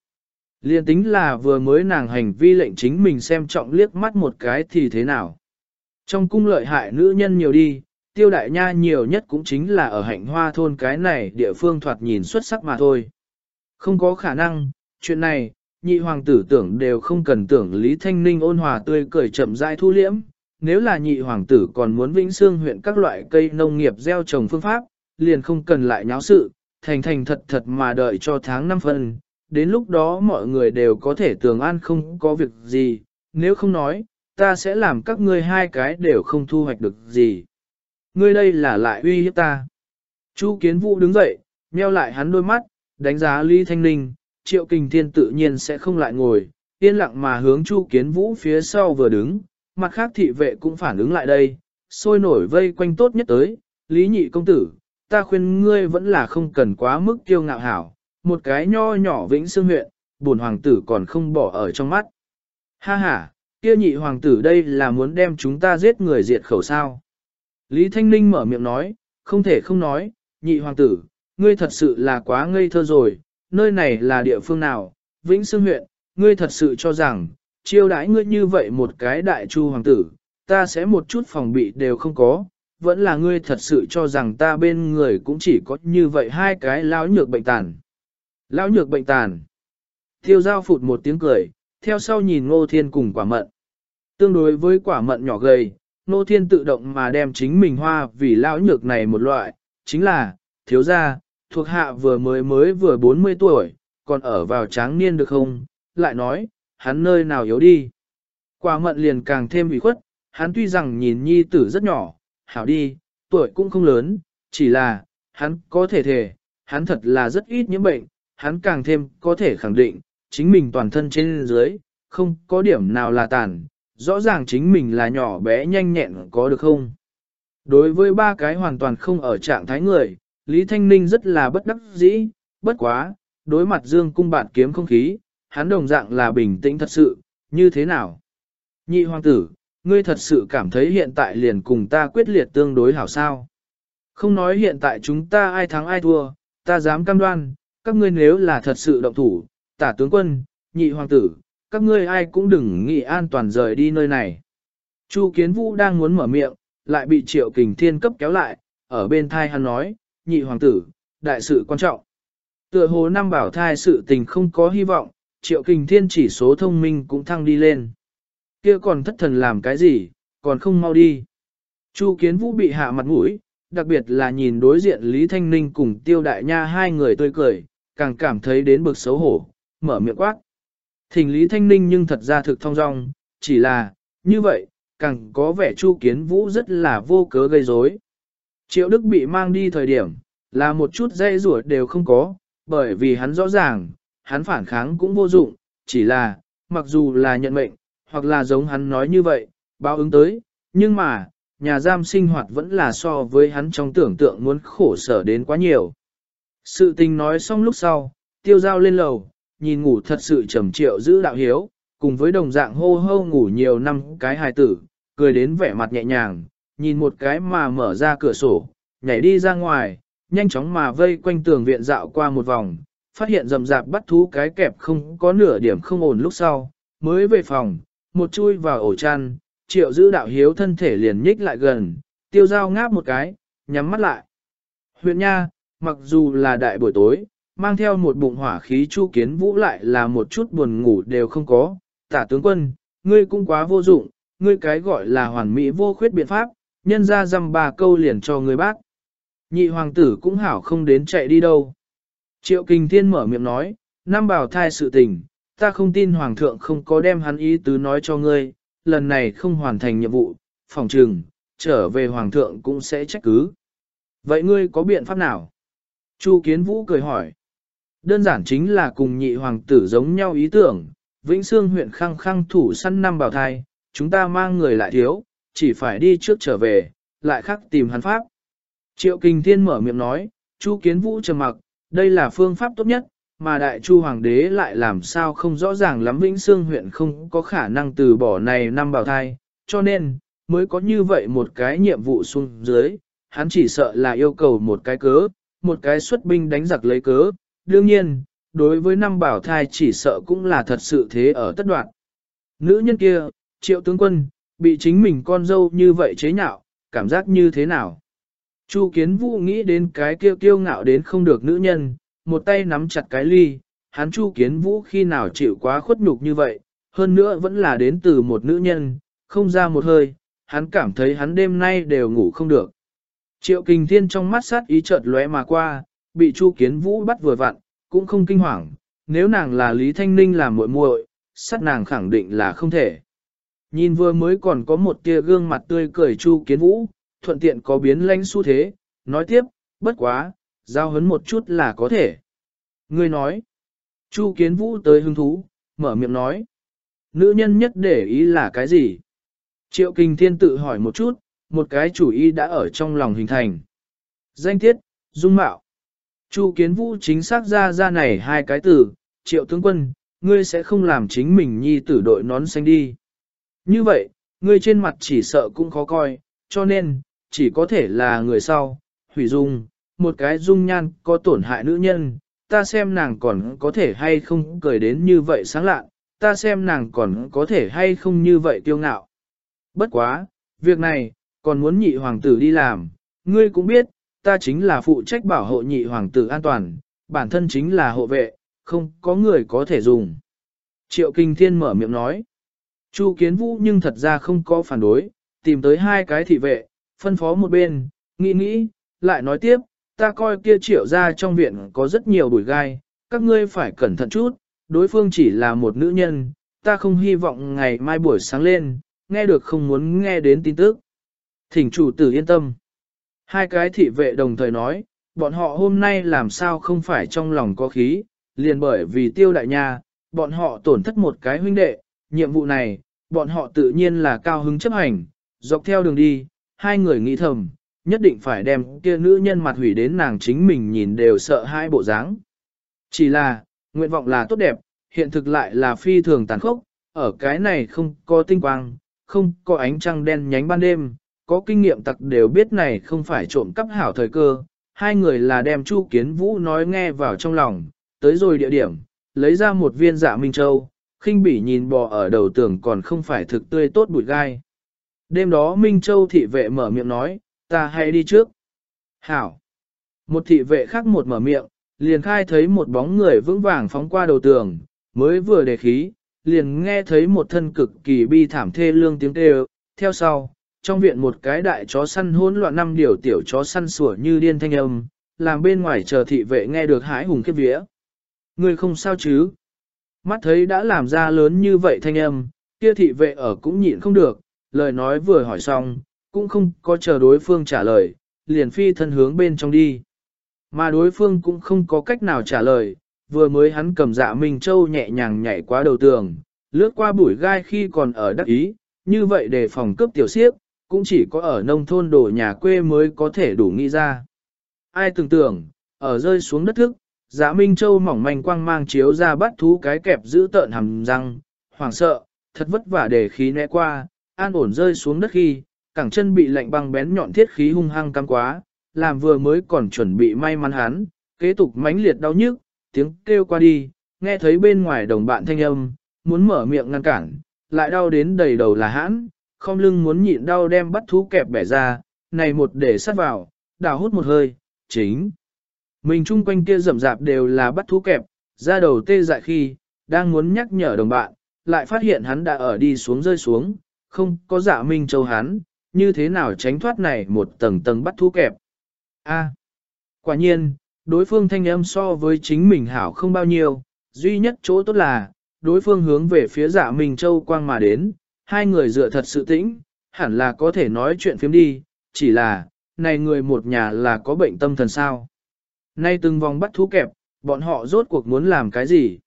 Liên tính là vừa mới nàng hành vi lệnh chính mình xem trọng liếc mắt một cái thì thế nào. Trong cung lợi hại nữ nhân nhiều đi, tiêu đại nha nhiều nhất cũng chính là ở hạnh hoa thôn cái này địa phương thoạt nhìn xuất sắc mà thôi. Không có khả năng, chuyện này, nhị hoàng tử tưởng đều không cần tưởng Lý Thanh Ninh ôn hòa tươi cười chậm rãi thu liễm, nếu là nhị hoàng tử còn muốn vĩnh xương huyện các loại cây nông nghiệp gieo trồng phương pháp, liền không cần lại nháo sự, thành thành thật thật mà đợi cho tháng năm phân, đến lúc đó mọi người đều có thể tường an không có việc gì, nếu không nói, ta sẽ làm các ngươi hai cái đều không thu hoạch được gì. Ngươi đây là lại uy hiếp ta. Chu Kiến Vũ đứng dậy, nheo lại hắn đôi mắt, đánh giá Lý Thanh Ninh, Triệu Kình Thiên tự nhiên sẽ không lại ngồi, yên lặng mà hướng Chu Kiến Vũ phía sau vừa đứng, mặt khác thị vệ cũng phản ứng lại đây, sôi nổi vây quanh tốt nhất tới, Lý Nhị Công Tử, ta khuyên ngươi vẫn là không cần quá mức kiêu ngạo hảo, một cái nho nhỏ vĩnh xương huyện, bổn hoàng tử còn không bỏ ở trong mắt. Ha ha, kia nhị hoàng tử đây là muốn đem chúng ta giết người diệt khẩu sao. Lý Thanh Ninh mở miệng nói, không thể không nói, nhị hoàng tử, ngươi thật sự là quá ngây thơ rồi, nơi này là địa phương nào, Vĩnh Sương huyện, ngươi thật sự cho rằng, chiêu đãi ngươi như vậy một cái đại chu hoàng tử, ta sẽ một chút phòng bị đều không có, vẫn là ngươi thật sự cho rằng ta bên người cũng chỉ có như vậy hai cái lão nhược bệnh tàn. Lão nhược bệnh tàn. Tiêu giao phụt một tiếng cười, theo sau nhìn ngô thiên cùng quả mận. Tương đối với quả mận nhỏ gầy, ngô thiên tự động mà đem chính mình hoa vì lão nhược này một loại, chính là, thiếu gia, thuộc hạ vừa mới mới vừa 40 tuổi, còn ở vào tráng niên được không, lại nói, hắn nơi nào yếu đi. Quả mận liền càng thêm ủy khuất, hắn tuy rằng nhìn nhi tử rất nhỏ, hảo đi, tuổi cũng không lớn, chỉ là, hắn có thể thể, hắn thật là rất ít những bệnh, hắn càng thêm có thể khẳng định, chính mình toàn thân trên dưới, không có điểm nào là tàn, rõ ràng chính mình là nhỏ bé nhanh nhẹn có được không. Đối với ba cái hoàn toàn không ở trạng thái người, Lý Thanh Ninh rất là bất đắc dĩ, bất quá, đối mặt dương cung bạn kiếm không khí, hắn đồng dạng là bình tĩnh thật sự, như thế nào? Nhị hoàng tử, ngươi thật sự cảm thấy hiện tại liền cùng ta quyết liệt tương đối hảo sao? Không nói hiện tại chúng ta ai thắng ai thua, ta dám cam đoan, các ngươi nếu là thật sự động thủ, tả tướng quân, nhị hoàng tử, các ngươi ai cũng đừng nghĩ an toàn rời đi nơi này. Chu Kiến Vũ đang muốn mở miệng, lại bị Triệu Kình Thiên cấp kéo lại, ở bên thai hắn nói, nhị hoàng tử, đại sự quan trọng. Tựa hồ năm bảo thai sự tình không có hy vọng, Triệu Kình Thiên chỉ số thông minh cũng thăng đi lên. Kia còn thất thần làm cái gì, còn không mau đi. Chu Kiến Vũ bị hạ mặt mũi, đặc biệt là nhìn đối diện Lý Thanh Ninh cùng Tiêu Đại Nha hai người tươi cười, càng cảm thấy đến bực xấu hổ, mở miệng quát. Thỉnh Lý Thanh Ninh nhưng thật ra thực thong dong, chỉ là, như vậy, càng có vẻ Chu Kiến Vũ rất là vô cớ gây rối. Triệu Đức bị mang đi thời điểm, là một chút dây rủa đều không có, bởi vì hắn rõ ràng, hắn phản kháng cũng vô dụng, chỉ là, mặc dù là nhận mệnh, hoặc là giống hắn nói như vậy, báo ứng tới, nhưng mà, nhà giam sinh hoạt vẫn là so với hắn trong tưởng tượng muốn khổ sở đến quá nhiều. Sự tình nói xong lúc sau, tiêu giao lên lầu, nhìn ngủ thật sự trầm triệu giữ đạo hiếu, cùng với đồng dạng hô hô ngủ nhiều năm cái hài tử, cười đến vẻ mặt nhẹ nhàng, nhìn một cái mà mở ra cửa sổ, nhảy đi ra ngoài, nhanh chóng mà vây quanh tường viện dạo qua một vòng, phát hiện rầm rạp bắt thú cái kẹp không có nửa điểm không ổn lúc sau, mới về phòng, một chui vào ổ chăn, triệu giữ đạo hiếu thân thể liền nhích lại gần, tiêu dao ngáp một cái, nhắm mắt lại. Huyện Nha, mặc dù là đại buổi tối, mang theo một bụng hỏa khí chu kiến vũ lại là một chút buồn ngủ đều không có, tả tướng quân, ngươi cũng quá vô dụng, ngươi cái gọi là hoàn mỹ vô khuyết biện pháp, nhân ra dăm ba câu liền cho ngươi bác. Nhị hoàng tử cũng hảo không đến chạy đi đâu. Triệu Kinh Thiên mở miệng nói, năm bảo thai sự tình, ta không tin hoàng thượng không có đem hắn ý tứ nói cho ngươi, lần này không hoàn thành nhiệm vụ, phòng trừng, trở về hoàng thượng cũng sẽ trách cứ. Vậy ngươi có biện pháp nào? Chu Kiến Vũ cười hỏi. Đơn giản chính là cùng nhị hoàng tử giống nhau ý tưởng, Vĩnh Sương huyện khăng khăng thủ săn năm bảo thai, chúng ta mang người lại thiếu, chỉ phải đi trước trở về, lại khắc tìm hắn pháp. Triệu Kinh Thiên mở miệng nói, Chu Kiến Vũ trầm mặc, đây là phương pháp tốt nhất, mà đại chu hoàng đế lại làm sao không rõ ràng lắm Vĩnh Sương huyện không có khả năng từ bỏ này năm bảo thai, cho nên, mới có như vậy một cái nhiệm vụ xuống dưới, hắn chỉ sợ là yêu cầu một cái cớ, một cái xuất binh đánh giặc lấy cớ, đương nhiên, đối với năm bảo thai chỉ sợ cũng là thật sự thế ở tất đoạn. Nữ nhân kia, triệu tướng quân, bị chính mình con dâu như vậy chế nhạo, cảm giác như thế nào? Chu Kiến Vũ nghĩ đến cái kiêu kiêu ngạo đến không được nữ nhân, một tay nắm chặt cái ly, hắn Chu Kiến Vũ khi nào chịu quá khuất nhục như vậy, hơn nữa vẫn là đến từ một nữ nhân, không ra một hơi, hắn cảm thấy hắn đêm nay đều ngủ không được. Triệu Kình Thiên trong mắt sát ý chợt lóe mà qua, bị Chu Kiến Vũ bắt vừa vặn, cũng không kinh hoàng, nếu nàng là Lý Thanh Ninh làm muội muội, sát nàng khẳng định là không thể. Nhìn vừa mới còn có một tia gương mặt tươi cười Chu Kiến Vũ, thuận tiện có biến lãnh xu thế, nói tiếp, bất quá, giao hấn một chút là có thể. Ngươi nói, Chu Kiến Vũ tới hứng thú, mở miệng nói, nữ nhân nhất để ý là cái gì? Triệu Kinh Thiên tự hỏi một chút, một cái chủ ý đã ở trong lòng hình thành. Danh tiết, dung mạo. Chu Kiến Vũ chính xác ra ra này hai cái từ, Triệu tướng quân, ngươi sẽ không làm chính mình nhi tử đội nón xanh đi. Như vậy, ngươi trên mặt chỉ sợ cũng khó coi, cho nên, chỉ có thể là người sau, hủy dung, một cái dung nhan có tổn hại nữ nhân, ta xem nàng còn có thể hay không cười đến như vậy sáng lạ, ta xem nàng còn có thể hay không như vậy tiêu ngạo. Bất quá, việc này, còn muốn nhị hoàng tử đi làm, ngươi cũng biết, ta chính là phụ trách bảo hộ nhị hoàng tử an toàn, bản thân chính là hộ vệ, không có người có thể dùng. Triệu Kinh Thiên mở miệng nói. Chu Kiến Vũ nhưng thật ra không có phản đối, tìm tới hai cái thị vệ, phân phó một bên, nghĩ nghĩ, lại nói tiếp, ta coi kia triệu ra trong viện có rất nhiều bụi gai, các ngươi phải cẩn thận chút, đối phương chỉ là một nữ nhân, ta không hy vọng ngày mai buổi sáng lên, nghe được không muốn nghe đến tin tức. Thỉnh chủ tử yên tâm. Hai cái thị vệ đồng thời nói, bọn họ hôm nay làm sao không phải trong lòng có khí, liền bởi vì tiêu đại nha, bọn họ tổn thất một cái huynh đệ, nhiệm vụ này, bọn họ tự nhiên là cao hứng chấp hành, dọc theo đường đi, hai người nghĩ thầm, nhất định phải đem kia nữ nhân mặt hủy đến nàng chính mình nhìn đều sợ hai bộ dáng. Chỉ là, nguyện vọng là tốt đẹp, hiện thực lại là phi thường tàn khốc, ở cái này không có tinh quang, không có ánh trăng đen nhánh ban đêm, có kinh nghiệm tặc đều biết này không phải trộm cắp hảo thời cơ, hai người là đem Chu Kiến Vũ nói nghe vào trong lòng, tới rồi địa điểm, lấy ra một viên dạ Minh Châu, khinh bỉ nhìn bò ở đầu tường còn không phải thực tươi tốt bụi gai. Đêm đó Minh Châu thị vệ mở miệng nói, ta hãy đi trước. Hảo. Một thị vệ khác một mở miệng, liền khai thấy một bóng người vững vàng phóng qua đầu tường, mới vừa đề khí, liền nghe thấy một thân cực kỳ bi thảm thê lương tiếng kêu, theo sau, trong viện một cái đại chó săn hỗn loạn năm điều tiểu chó săn sủa như điên thanh âm, làm bên ngoài chờ thị vệ nghe được hãi hùng kết vía. Người không sao chứ? Mắt thấy đã làm ra lớn như vậy thanh âm, kia thị vệ ở cũng nhịn không được, lời nói vừa hỏi xong, cũng không có chờ đối phương trả lời, liền phi thân hướng bên trong đi. Mà đối phương cũng không có cách nào trả lời, vừa mới hắn cầm dạ Minh Châu nhẹ nhàng nhảy qua đầu tường, lướt qua bụi gai khi còn ở đắc ý, như vậy để phòng cướp tiểu siếp, cũng chỉ có ở nông thôn đổ nhà quê mới có thể đủ nghĩ ra. Ai tưởng tưởng, ở rơi xuống đất thức, dạ Minh Châu mỏng manh quang mang chiếu ra bắt thú cái kẹp giữ tợn hầm răng, hoảng sợ, thật vất vả để khí né qua, an ổn rơi xuống đất khi, cẳng chân bị lạnh băng bén nhọn thiết khí hung hăng cam quá, làm vừa mới còn chuẩn bị may mắn hắn, kế tục mãnh liệt đau nhức, tiếng kêu qua đi, nghe thấy bên ngoài đồng bạn thanh âm, muốn mở miệng ngăn cản, lại đau đến đầy đầu là hãn, không lưng muốn nhịn đau đem bắt thú kẹp bẻ ra, này một để sát vào, đào hút một hơi, chính. Mình chung quanh kia rậm rạp đều là bắt thú kẹp, ra đầu tê dại khi, đang muốn nhắc nhở đồng bạn, lại phát hiện hắn đã ở đi xuống rơi xuống, không có dạ minh châu hắn, như thế nào tránh thoát này một tầng tầng bắt thú kẹp. A. quả nhiên, đối phương thanh âm so với chính mình hảo không bao nhiêu, duy nhất chỗ tốt là, đối phương hướng về phía dạ Minh Châu Quang mà đến, hai người dựa thật sự tĩnh, hẳn là có thể nói chuyện phiếm đi, chỉ là, này người một nhà là có bệnh tâm thần sao. Nay từng vòng bắt thú kẹp, bọn họ rốt cuộc muốn làm cái gì?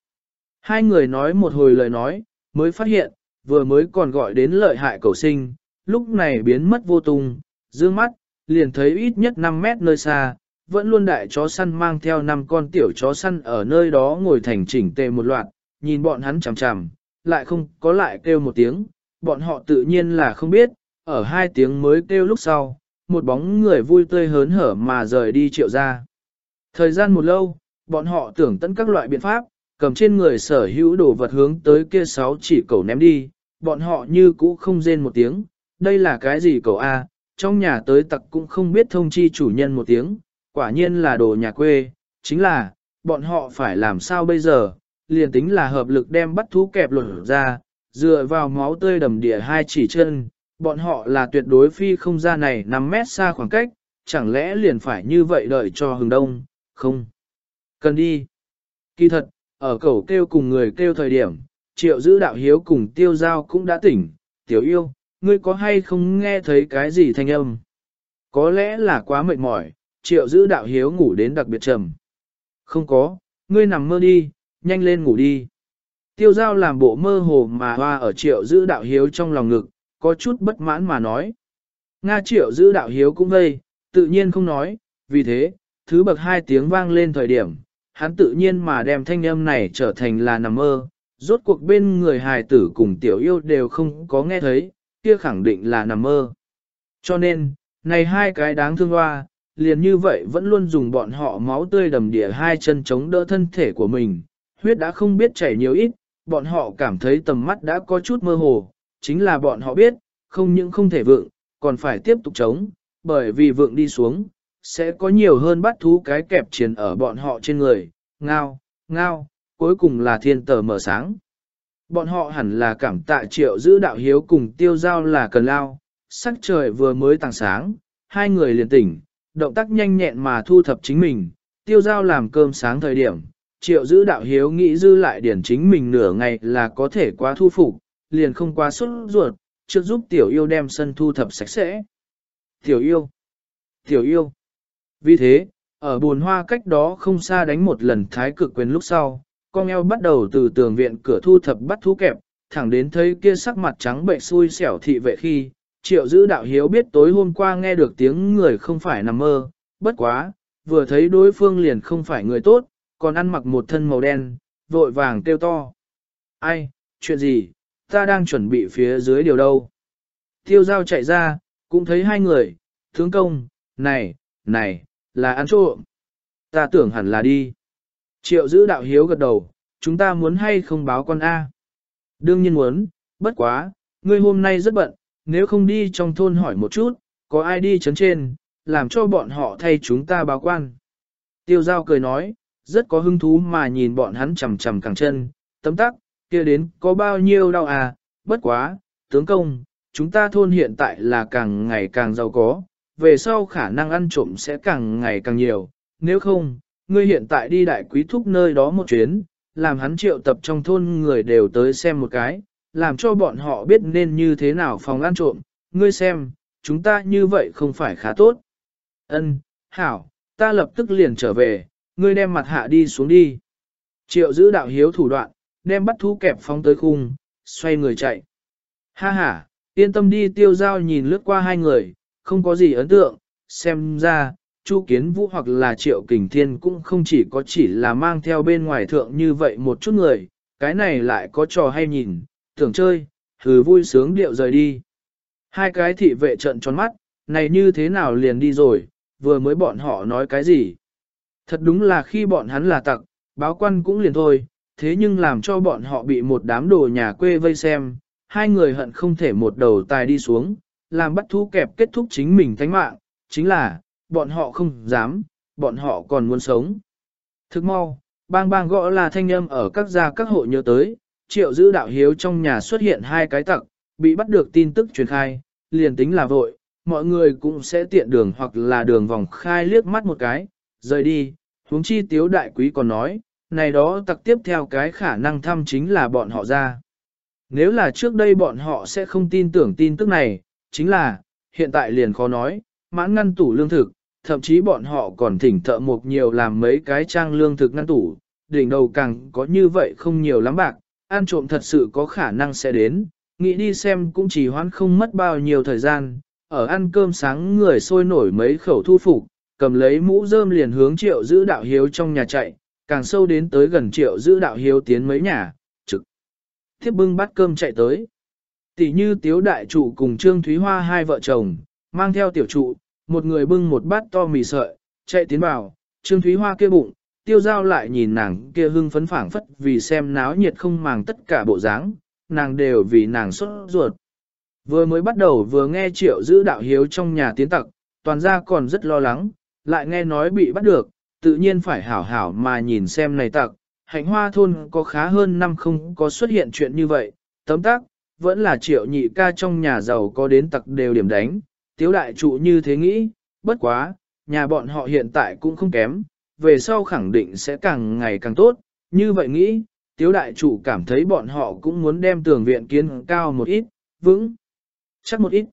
Hai người nói một hồi lời nói, mới phát hiện, vừa mới còn gọi đến lợi hại cầu sinh, lúc này biến mất vô tung, dương mắt, liền thấy ít nhất 5 mét nơi xa, vẫn luôn đại chó săn mang theo năm con tiểu chó săn ở nơi đó ngồi thành chỉnh tề một loạt, nhìn bọn hắn chằm chằm, lại không có lại kêu một tiếng, bọn họ tự nhiên là không biết, ở hai tiếng mới kêu lúc sau, một bóng người vui tươi hớn hở mà rời đi triệu ra. Thời gian một lâu, bọn họ tưởng tận các loại biện pháp, cầm trên người sở hữu đồ vật hướng tới kia sáu chỉ cầu ném đi, bọn họ như cũ không rên một tiếng, đây là cái gì cầu A, trong nhà tới tặc cũng không biết thông chi chủ nhân một tiếng, quả nhiên là đồ nhà quê, chính là, bọn họ phải làm sao bây giờ, liền tính là hợp lực đem bắt thú kẹp lột ra, dựa vào máu tươi đầm địa hai chỉ chân, bọn họ là tuyệt đối phi không ra này 5 mét xa khoảng cách, chẳng lẽ liền phải như vậy đợi cho hừng đông, không. Cần đi. Kỳ thật, ở cầu kêu cùng người kêu thời điểm, triệu giữ đạo hiếu cùng tiêu giao cũng đã tỉnh, tiểu yêu, ngươi có hay không nghe thấy cái gì thanh âm? Có lẽ là quá mệt mỏi, triệu giữ đạo hiếu ngủ đến đặc biệt trầm. Không có, ngươi nằm mơ đi, nhanh lên ngủ đi. Tiêu giao làm bộ mơ hồ mà hoa ở triệu giữ đạo hiếu trong lòng ngực, có chút bất mãn mà nói. Nga triệu giữ đạo hiếu cũng gây, tự nhiên không nói, vì thế, thứ bậc hai tiếng vang lên thời điểm, hắn tự nhiên mà đem thanh âm này trở thành là nằm mơ, rốt cuộc bên người hài tử cùng tiểu yêu đều không có nghe thấy, kia khẳng định là nằm mơ. Cho nên, này hai cái đáng thương hoa, liền như vậy vẫn luôn dùng bọn họ máu tươi đầm địa hai chân chống đỡ thân thể của mình, huyết đã không biết chảy nhiều ít, bọn họ cảm thấy tầm mắt đã có chút mơ hồ, chính là bọn họ biết, không những không thể vượng, còn phải tiếp tục chống, bởi vì vượng đi xuống, sẽ có nhiều hơn bắt thú cái kẹp chiến ở bọn họ trên người, ngao, ngao, cuối cùng là thiên tờ mở sáng. Bọn họ hẳn là cảm tạ triệu giữ đạo hiếu cùng tiêu giao là cần lao, sắc trời vừa mới tàng sáng, hai người liền tỉnh, động tác nhanh nhẹn mà thu thập chính mình, tiêu giao làm cơm sáng thời điểm, triệu giữ đạo hiếu nghĩ dư lại điển chính mình nửa ngày là có thể quá thu phục, liền không quá xuất ruột, trước giúp tiểu yêu đem sân thu thập sạch sẽ. Tiểu yêu, tiểu yêu. Vì thế, ở buồn hoa cách đó không xa đánh một lần thái cực quyền lúc sau, con eo bắt đầu từ tường viện cửa thu thập bắt thú kẹp, thẳng đến thấy kia sắc mặt trắng bệnh xui xẻo thị vệ khi, triệu giữ đạo hiếu biết tối hôm qua nghe được tiếng người không phải nằm mơ, bất quá, vừa thấy đối phương liền không phải người tốt, còn ăn mặc một thân màu đen, vội vàng kêu to. Ai, chuyện gì, ta đang chuẩn bị phía dưới điều đâu. Tiêu giao chạy ra, cũng thấy hai người, tướng công, này, này, là ăn trộm. Ta tưởng hẳn là đi. Triệu giữ đạo hiếu gật đầu, chúng ta muốn hay không báo con A. Đương nhiên muốn, bất quá, ngươi hôm nay rất bận, nếu không đi trong thôn hỏi một chút, có ai đi chấn trên, làm cho bọn họ thay chúng ta báo quan. Tiêu giao cười nói, rất có hứng thú mà nhìn bọn hắn chầm chầm càng chân, tấm tắc, kia đến có bao nhiêu đau à, bất quá, tướng công, chúng ta thôn hiện tại là càng ngày càng giàu có, về sau khả năng ăn trộm sẽ càng ngày càng nhiều, nếu không, ngươi hiện tại đi đại quý thúc nơi đó một chuyến, làm hắn triệu tập trong thôn người đều tới xem một cái, làm cho bọn họ biết nên như thế nào phòng ăn trộm, ngươi xem, chúng ta như vậy không phải khá tốt. Ân, hảo, ta lập tức liền trở về, ngươi đem mặt hạ đi xuống đi. Triệu giữ đạo hiếu thủ đoạn, đem bắt thú kẹp phóng tới khung, xoay người chạy. Ha ha, yên tâm đi tiêu giao nhìn lướt qua hai người, không có gì ấn tượng, xem ra, Chu Kiến Vũ hoặc là Triệu Kình Thiên cũng không chỉ có chỉ là mang theo bên ngoài thượng như vậy một chút người, cái này lại có trò hay nhìn, tưởng chơi, thử vui sướng điệu rời đi. Hai cái thị vệ trận tròn mắt, này như thế nào liền đi rồi, vừa mới bọn họ nói cái gì. Thật đúng là khi bọn hắn là tặc, báo quan cũng liền thôi, thế nhưng làm cho bọn họ bị một đám đồ nhà quê vây xem, hai người hận không thể một đầu tài đi xuống, làm bắt thú kẹp kết thúc chính mình thánh mạng, chính là, bọn họ không dám, bọn họ còn muốn sống. Thức mau, bang bang gõ là thanh âm ở các gia các hộ nhớ tới, triệu giữ đạo hiếu trong nhà xuất hiện hai cái tặc, bị bắt được tin tức truyền khai, liền tính là vội, mọi người cũng sẽ tiện đường hoặc là đường vòng khai liếc mắt một cái, rời đi, huống chi tiếu đại quý còn nói, này đó tặc tiếp theo cái khả năng thăm chính là bọn họ ra. Nếu là trước đây bọn họ sẽ không tin tưởng tin tức này, chính là, hiện tại liền khó nói, mãn ngăn tủ lương thực, thậm chí bọn họ còn thỉnh thợ mộc nhiều làm mấy cái trang lương thực ngăn tủ, đỉnh đầu càng có như vậy không nhiều lắm bạc, ăn trộm thật sự có khả năng sẽ đến, nghĩ đi xem cũng chỉ hoãn không mất bao nhiêu thời gian, ở ăn cơm sáng người sôi nổi mấy khẩu thu phục, cầm lấy mũ rơm liền hướng triệu giữ đạo hiếu trong nhà chạy, càng sâu đến tới gần triệu giữ đạo hiếu tiến mấy nhà, trực. Tiếp bưng bắt cơm chạy tới. Tỷ như tiếu đại trụ cùng Trương Thúy Hoa hai vợ chồng, mang theo tiểu trụ, một người bưng một bát to mì sợi, chạy tiến vào, Trương Thúy Hoa kia bụng, tiêu giao lại nhìn nàng kia hưng phấn phảng phất vì xem náo nhiệt không màng tất cả bộ dáng, nàng đều vì nàng xuất ruột. Vừa mới bắt đầu vừa nghe triệu giữ đạo hiếu trong nhà tiến tặc, toàn gia còn rất lo lắng, lại nghe nói bị bắt được, tự nhiên phải hảo hảo mà nhìn xem này tặc. Hạnh hoa thôn có khá hơn năm không có xuất hiện chuyện như vậy, tấm tắc, vẫn là triệu nhị ca trong nhà giàu có đến tặc đều điểm đánh, tiếu đại trụ như thế nghĩ, bất quá, nhà bọn họ hiện tại cũng không kém, về sau khẳng định sẽ càng ngày càng tốt, như vậy nghĩ, tiếu đại trụ cảm thấy bọn họ cũng muốn đem tường viện kiến cao một ít, vững, chắc một ít.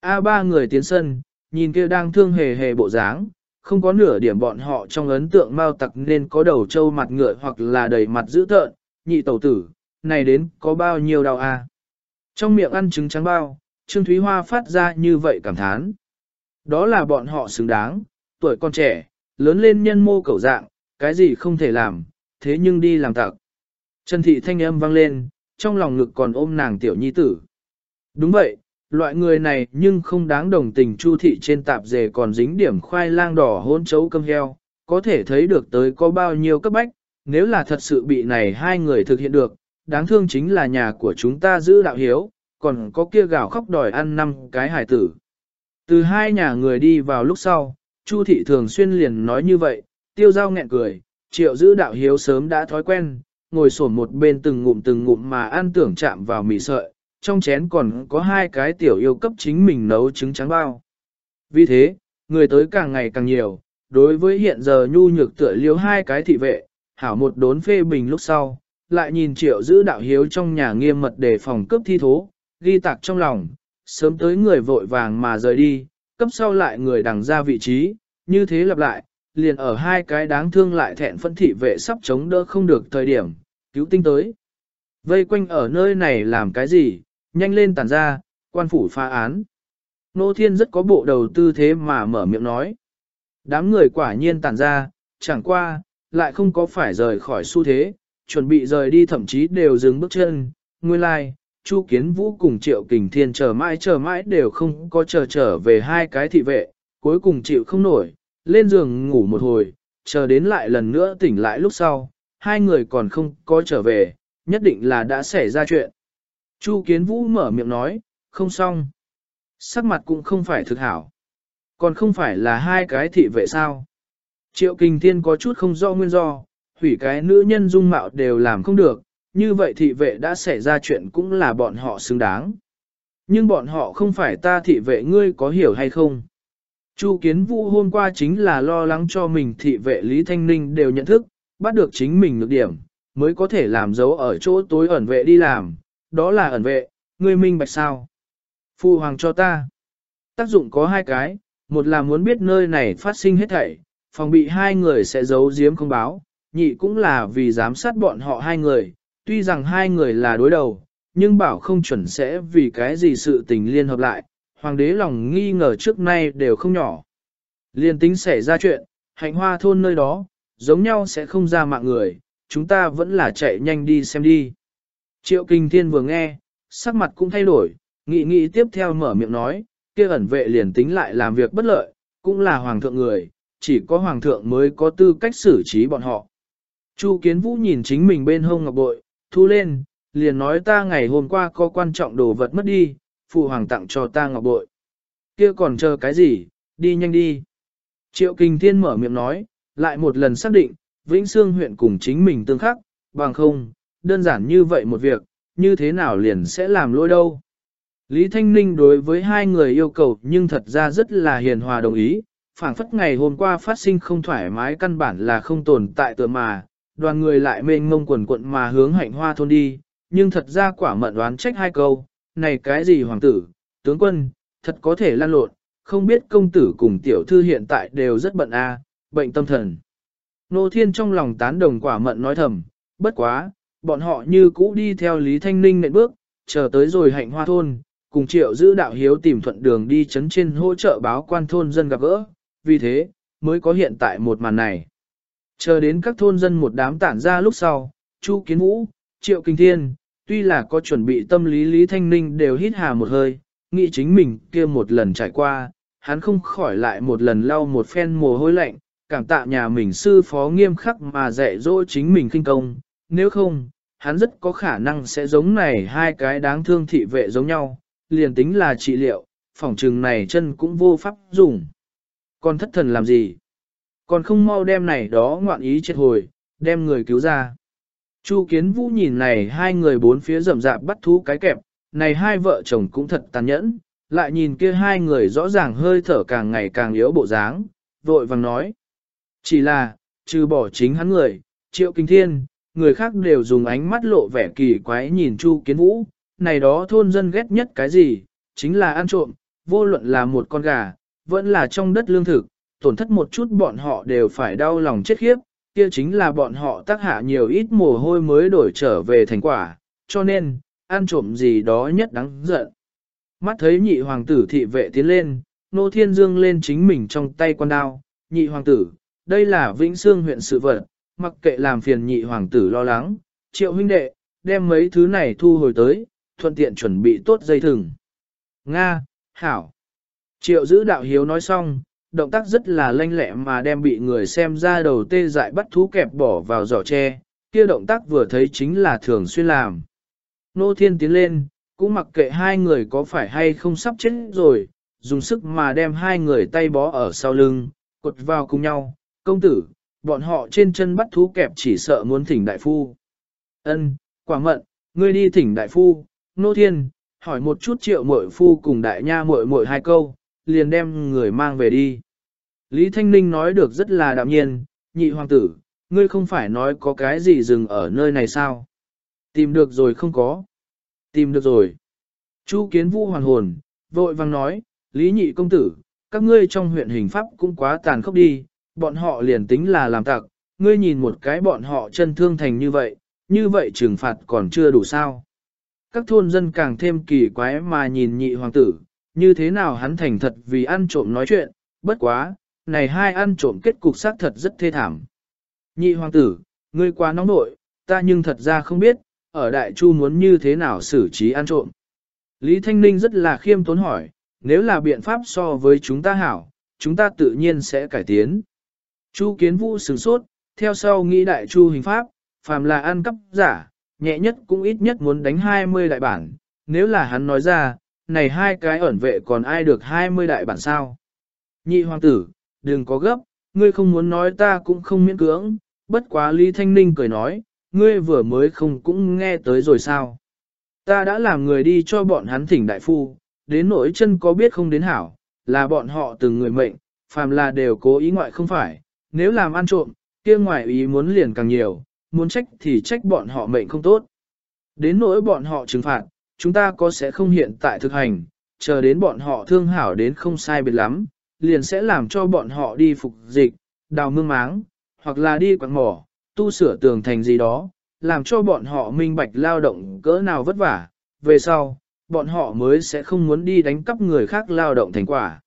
A ba người tiến sân, nhìn kia đang thương hề hề bộ dáng, không có nửa điểm bọn họ trong ấn tượng mao tặc nên có đầu trâu mặt ngựa hoặc là đầy mặt dữ tợn, nhị tẩu tử, này đến có bao nhiêu đau a? Trong miệng ăn trứng trắng bao, Trương Thúy Hoa phát ra như vậy cảm thán. Đó là bọn họ xứng đáng, tuổi con trẻ, lớn lên nhân mô cầu dạng, cái gì không thể làm, thế nhưng đi làm tặc. Trần Thị thanh âm vang lên, trong lòng ngực còn ôm nàng tiểu nhi tử. Đúng vậy, loại người này nhưng không đáng đồng tình chu thị trên tạp dề còn dính điểm khoai lang đỏ hôn chấu cơm heo, có thể thấy được tới có bao nhiêu cấp bách, nếu là thật sự bị này hai người thực hiện được, đáng thương chính là nhà của chúng ta giữ đạo hiếu, còn có kia gạo khóc đòi ăn năm cái hải tử. Từ hai nhà người đi vào lúc sau, Chu thị thường xuyên liền nói như vậy, tiêu giao nghẹn cười, triệu giữ đạo hiếu sớm đã thói quen, ngồi sổn một bên từng ngụm từng ngụm mà ăn tưởng chạm vào mì sợi, trong chén còn có hai cái tiểu yêu cấp chính mình nấu trứng trắng bao. Vì thế, người tới càng ngày càng nhiều, đối với hiện giờ nhu nhược tựa liếu hai cái thị vệ, hảo một đốn phê bình lúc sau, lại nhìn triệu giữ đạo hiếu trong nhà nghiêm mật để phòng cấp thi thố, ghi tạc trong lòng, sớm tới người vội vàng mà rời đi, cấp sau lại người đằng ra vị trí, như thế lặp lại, liền ở hai cái đáng thương lại thẹn phân thị vệ sắp chống đỡ không được thời điểm, cứu tinh tới. Vây quanh ở nơi này làm cái gì, nhanh lên tàn ra, quan phủ phá án. Nô Thiên rất có bộ đầu tư thế mà mở miệng nói. Đám người quả nhiên tàn ra, chẳng qua, lại không có phải rời khỏi xu thế, chuẩn bị rời đi thậm chí đều dừng bước chân. Nguyên lai, like, Chu Kiến Vũ cùng Triệu Kình Thiên chờ mãi chờ mãi đều không có chờ trở về hai cái thị vệ, cuối cùng chịu không nổi, lên giường ngủ một hồi, chờ đến lại lần nữa tỉnh lại lúc sau, hai người còn không có trở về, nhất định là đã xảy ra chuyện. Chu Kiến Vũ mở miệng nói, không xong. Sắc mặt cũng không phải thực hảo. Còn không phải là hai cái thị vệ sao. Triệu Kình Thiên có chút không do nguyên do, hủy cái nữ nhân dung mạo đều làm không được, như vậy thị vệ đã xảy ra chuyện cũng là bọn họ xứng đáng. Nhưng bọn họ không phải ta thị vệ ngươi có hiểu hay không? Chu Kiến Vũ hôm qua chính là lo lắng cho mình thị vệ Lý Thanh Ninh đều nhận thức, bắt được chính mình được điểm, mới có thể làm dấu ở chỗ tối ẩn vệ đi làm, đó là ẩn vệ, ngươi minh bạch sao? Phu hoàng cho ta. Tác dụng có hai cái, một là muốn biết nơi này phát sinh hết thảy, phòng bị hai người sẽ giấu giếm không báo, nhị cũng là vì giám sát bọn họ hai người, tuy rằng hai người là đối đầu, nhưng bảo không chuẩn sẽ vì cái gì sự tình liên hợp lại, hoàng đế lòng nghi ngờ trước nay đều không nhỏ. Liên tính xảy ra chuyện, hạnh hoa thôn nơi đó, giống nhau sẽ không ra mạng người, chúng ta vẫn là chạy nhanh đi xem đi. Triệu Kinh Thiên vừa nghe, sắc mặt cũng thay đổi, nghị nghị tiếp theo mở miệng nói, kia ẩn vệ liền tính lại làm việc bất lợi, cũng là hoàng thượng người, chỉ có hoàng thượng mới có tư cách xử trí bọn họ. Chu Kiến Vũ nhìn chính mình bên hông ngọc bội, thu lên, liền nói ta ngày hôm qua có quan trọng đồ vật mất đi, phụ hoàng tặng cho ta ngọc bội. Kia còn chờ cái gì, đi nhanh đi. Triệu Kinh Thiên mở miệng nói, lại một lần xác định, Vĩnh Sương huyện cùng chính mình tương khắc, bằng không, đơn giản như vậy một việc, như thế nào liền sẽ làm lỗi đâu. Lý Thanh Ninh đối với hai người yêu cầu nhưng thật ra rất là hiền hòa đồng ý, phảng phất ngày hôm qua phát sinh không thoải mái căn bản là không tồn tại tựa mà, đoàn người lại mênh mông quần quận mà hướng hạnh hoa thôn đi, nhưng thật ra quả mận đoán trách hai câu, này cái gì hoàng tử, tướng quân, thật có thể lan lộn, không biết công tử cùng tiểu thư hiện tại đều rất bận a, bệnh tâm thần. Nô Thiên trong lòng tán đồng quả mận nói thầm, bất quá, bọn họ như cũ đi theo Lý Thanh Ninh nệm bước, chờ tới rồi hạnh hoa thôn, cùng triệu giữ đạo hiếu tìm thuận đường đi chấn trên hỗ trợ báo quan thôn dân gặp gỡ, vì thế, mới có hiện tại một màn này. Chờ đến các thôn dân một đám tản ra lúc sau, Chu Kiến Vũ, Triệu Kinh Thiên, tuy là có chuẩn bị tâm lý Lý Thanh Ninh đều hít hà một hơi, nghĩ chính mình kia một lần trải qua, hắn không khỏi lại một lần lau một phen mồ hôi lạnh, cảm tạ nhà mình sư phó nghiêm khắc mà dạy dỗ chính mình kinh công, nếu không, hắn rất có khả năng sẽ giống này hai cái đáng thương thị vệ giống nhau, liền tính là trị liệu, phòng trừng này chân cũng vô pháp dùng. Còn thất thần làm gì? Còn không mau đem này đó ngoạn ý chết hồi, đem người cứu ra. Chu Kiến Vũ nhìn này hai người bốn phía rậm rạp bắt thú cái kẹp, này hai vợ chồng cũng thật tàn nhẫn, lại nhìn kia hai người rõ ràng hơi thở càng ngày càng yếu bộ dáng, vội vàng nói. Chỉ là, trừ bỏ chính hắn người, triệu kinh thiên, người khác đều dùng ánh mắt lộ vẻ kỳ quái nhìn Chu Kiến Vũ, này đó thôn dân ghét nhất cái gì, chính là ăn trộm, vô luận là một con gà, vẫn là trong đất lương thực, tổn thất một chút bọn họ đều phải đau lòng chết khiếp, kia chính là bọn họ tác hạ nhiều ít mồ hôi mới đổi trở về thành quả, cho nên, ăn trộm gì đó nhất đáng giận. Mắt thấy nhị hoàng tử thị vệ tiến lên, nô thiên dương lên chính mình trong tay quan đao, nhị hoàng tử, đây là Vĩnh Sương huyện sự vật, mặc kệ làm phiền nhị hoàng tử lo lắng, triệu huynh đệ, đem mấy thứ này thu hồi tới, thuận tiện chuẩn bị tốt dây thừng. Nga, Hảo. Triệu giữ đạo hiếu nói xong, động tác rất là lanh lẹ mà đem bị người xem ra đầu tê dại bắt thú kẹp bỏ vào giỏ tre, kia động tác vừa thấy chính là thường xuyên làm. Nô Thiên tiến lên, cũng mặc kệ hai người có phải hay không sắp chết rồi, dùng sức mà đem hai người tay bó ở sau lưng, cột vào cùng nhau, công tử, bọn họ trên chân bắt thú kẹp chỉ sợ muốn thỉnh đại phu. Ân, quả mận, ngươi đi thỉnh đại phu, nô thiên, hỏi một chút triệu mội phu cùng đại nha mội mội hai câu, liền đem người mang về đi. Lý Thanh Ninh nói được rất là đạm nhiên, nhị hoàng tử, ngươi không phải nói có cái gì dừng ở nơi này sao? Tìm được rồi không có. Tìm được rồi. Chu kiến vũ hoàn hồn, vội vang nói, Lý nhị công tử, các ngươi trong huyện hình pháp cũng quá tàn khốc đi, bọn họ liền tính là làm tặc, ngươi nhìn một cái bọn họ chân thương thành như vậy, như vậy trừng phạt còn chưa đủ sao. Các thôn dân càng thêm kỳ quái mà nhìn nhị hoàng tử, như thế nào hắn thành thật vì ăn trộm nói chuyện, bất quá, này hai ăn trộm kết cục xác thật rất thê thảm. Nhị hoàng tử, ngươi quá nóng nội, ta nhưng thật ra không biết, ở đại chu muốn như thế nào xử trí ăn trộm. Lý Thanh Ninh rất là khiêm tốn hỏi, nếu là biện pháp so với chúng ta hảo, chúng ta tự nhiên sẽ cải tiến. Chu kiến vũ sửng sốt, theo sau nghĩ đại chu hình pháp, phàm là ăn cắp giả, nhẹ nhất cũng ít nhất muốn đánh 20 đại bản, nếu là hắn nói ra, này hai cái ẩn vệ còn ai được 20 đại bản sao? Nhị hoàng tử, đừng có gấp, ngươi không muốn nói ta cũng không miễn cưỡng, bất quá Lý Thanh Ninh cười nói, ngươi vừa mới không cũng nghe tới rồi sao? Ta đã làm người đi cho bọn hắn thỉnh đại phu, đến nỗi chân có biết không đến hảo, là bọn họ từng người mệnh, phàm là đều cố ý ngoại không phải, nếu làm ăn trộm, kia ngoài ý muốn liền càng nhiều, muốn trách thì trách bọn họ mệnh không tốt. Đến nỗi bọn họ trừng phạt, chúng ta có sẽ không hiện tại thực hành, chờ đến bọn họ thương hảo đến không sai biệt lắm, liền sẽ làm cho bọn họ đi phục dịch, đào mương máng, hoặc là đi quặng mỏ, tu sửa tường thành gì đó, làm cho bọn họ minh bạch lao động cỡ nào vất vả, về sau, bọn họ mới sẽ không muốn đi đánh cắp người khác lao động thành quả.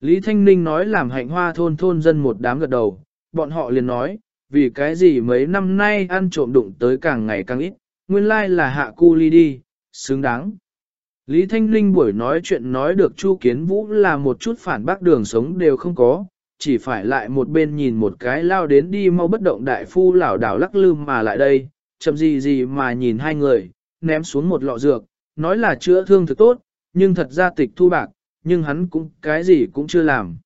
Lý Thanh Ninh nói làm hạnh hoa thôn thôn dân một đám gật đầu, bọn họ liền nói, vì cái gì mấy năm nay ăn trộm đụng tới càng ngày càng ít, nguyên lai là hạ cu ly đi, xứng đáng. Lý Thanh Linh buổi nói chuyện nói được Chu Kiến Vũ là một chút phản bác đường sống đều không có, chỉ phải lại một bên nhìn một cái lao đến đi mau bất động đại phu lảo đảo lắc lư mà lại đây, chậm gì gì mà nhìn hai người, ném xuống một lọ dược, nói là chữa thương thực tốt, nhưng thật ra tịch thu bạc, nhưng hắn cũng cái gì cũng chưa làm.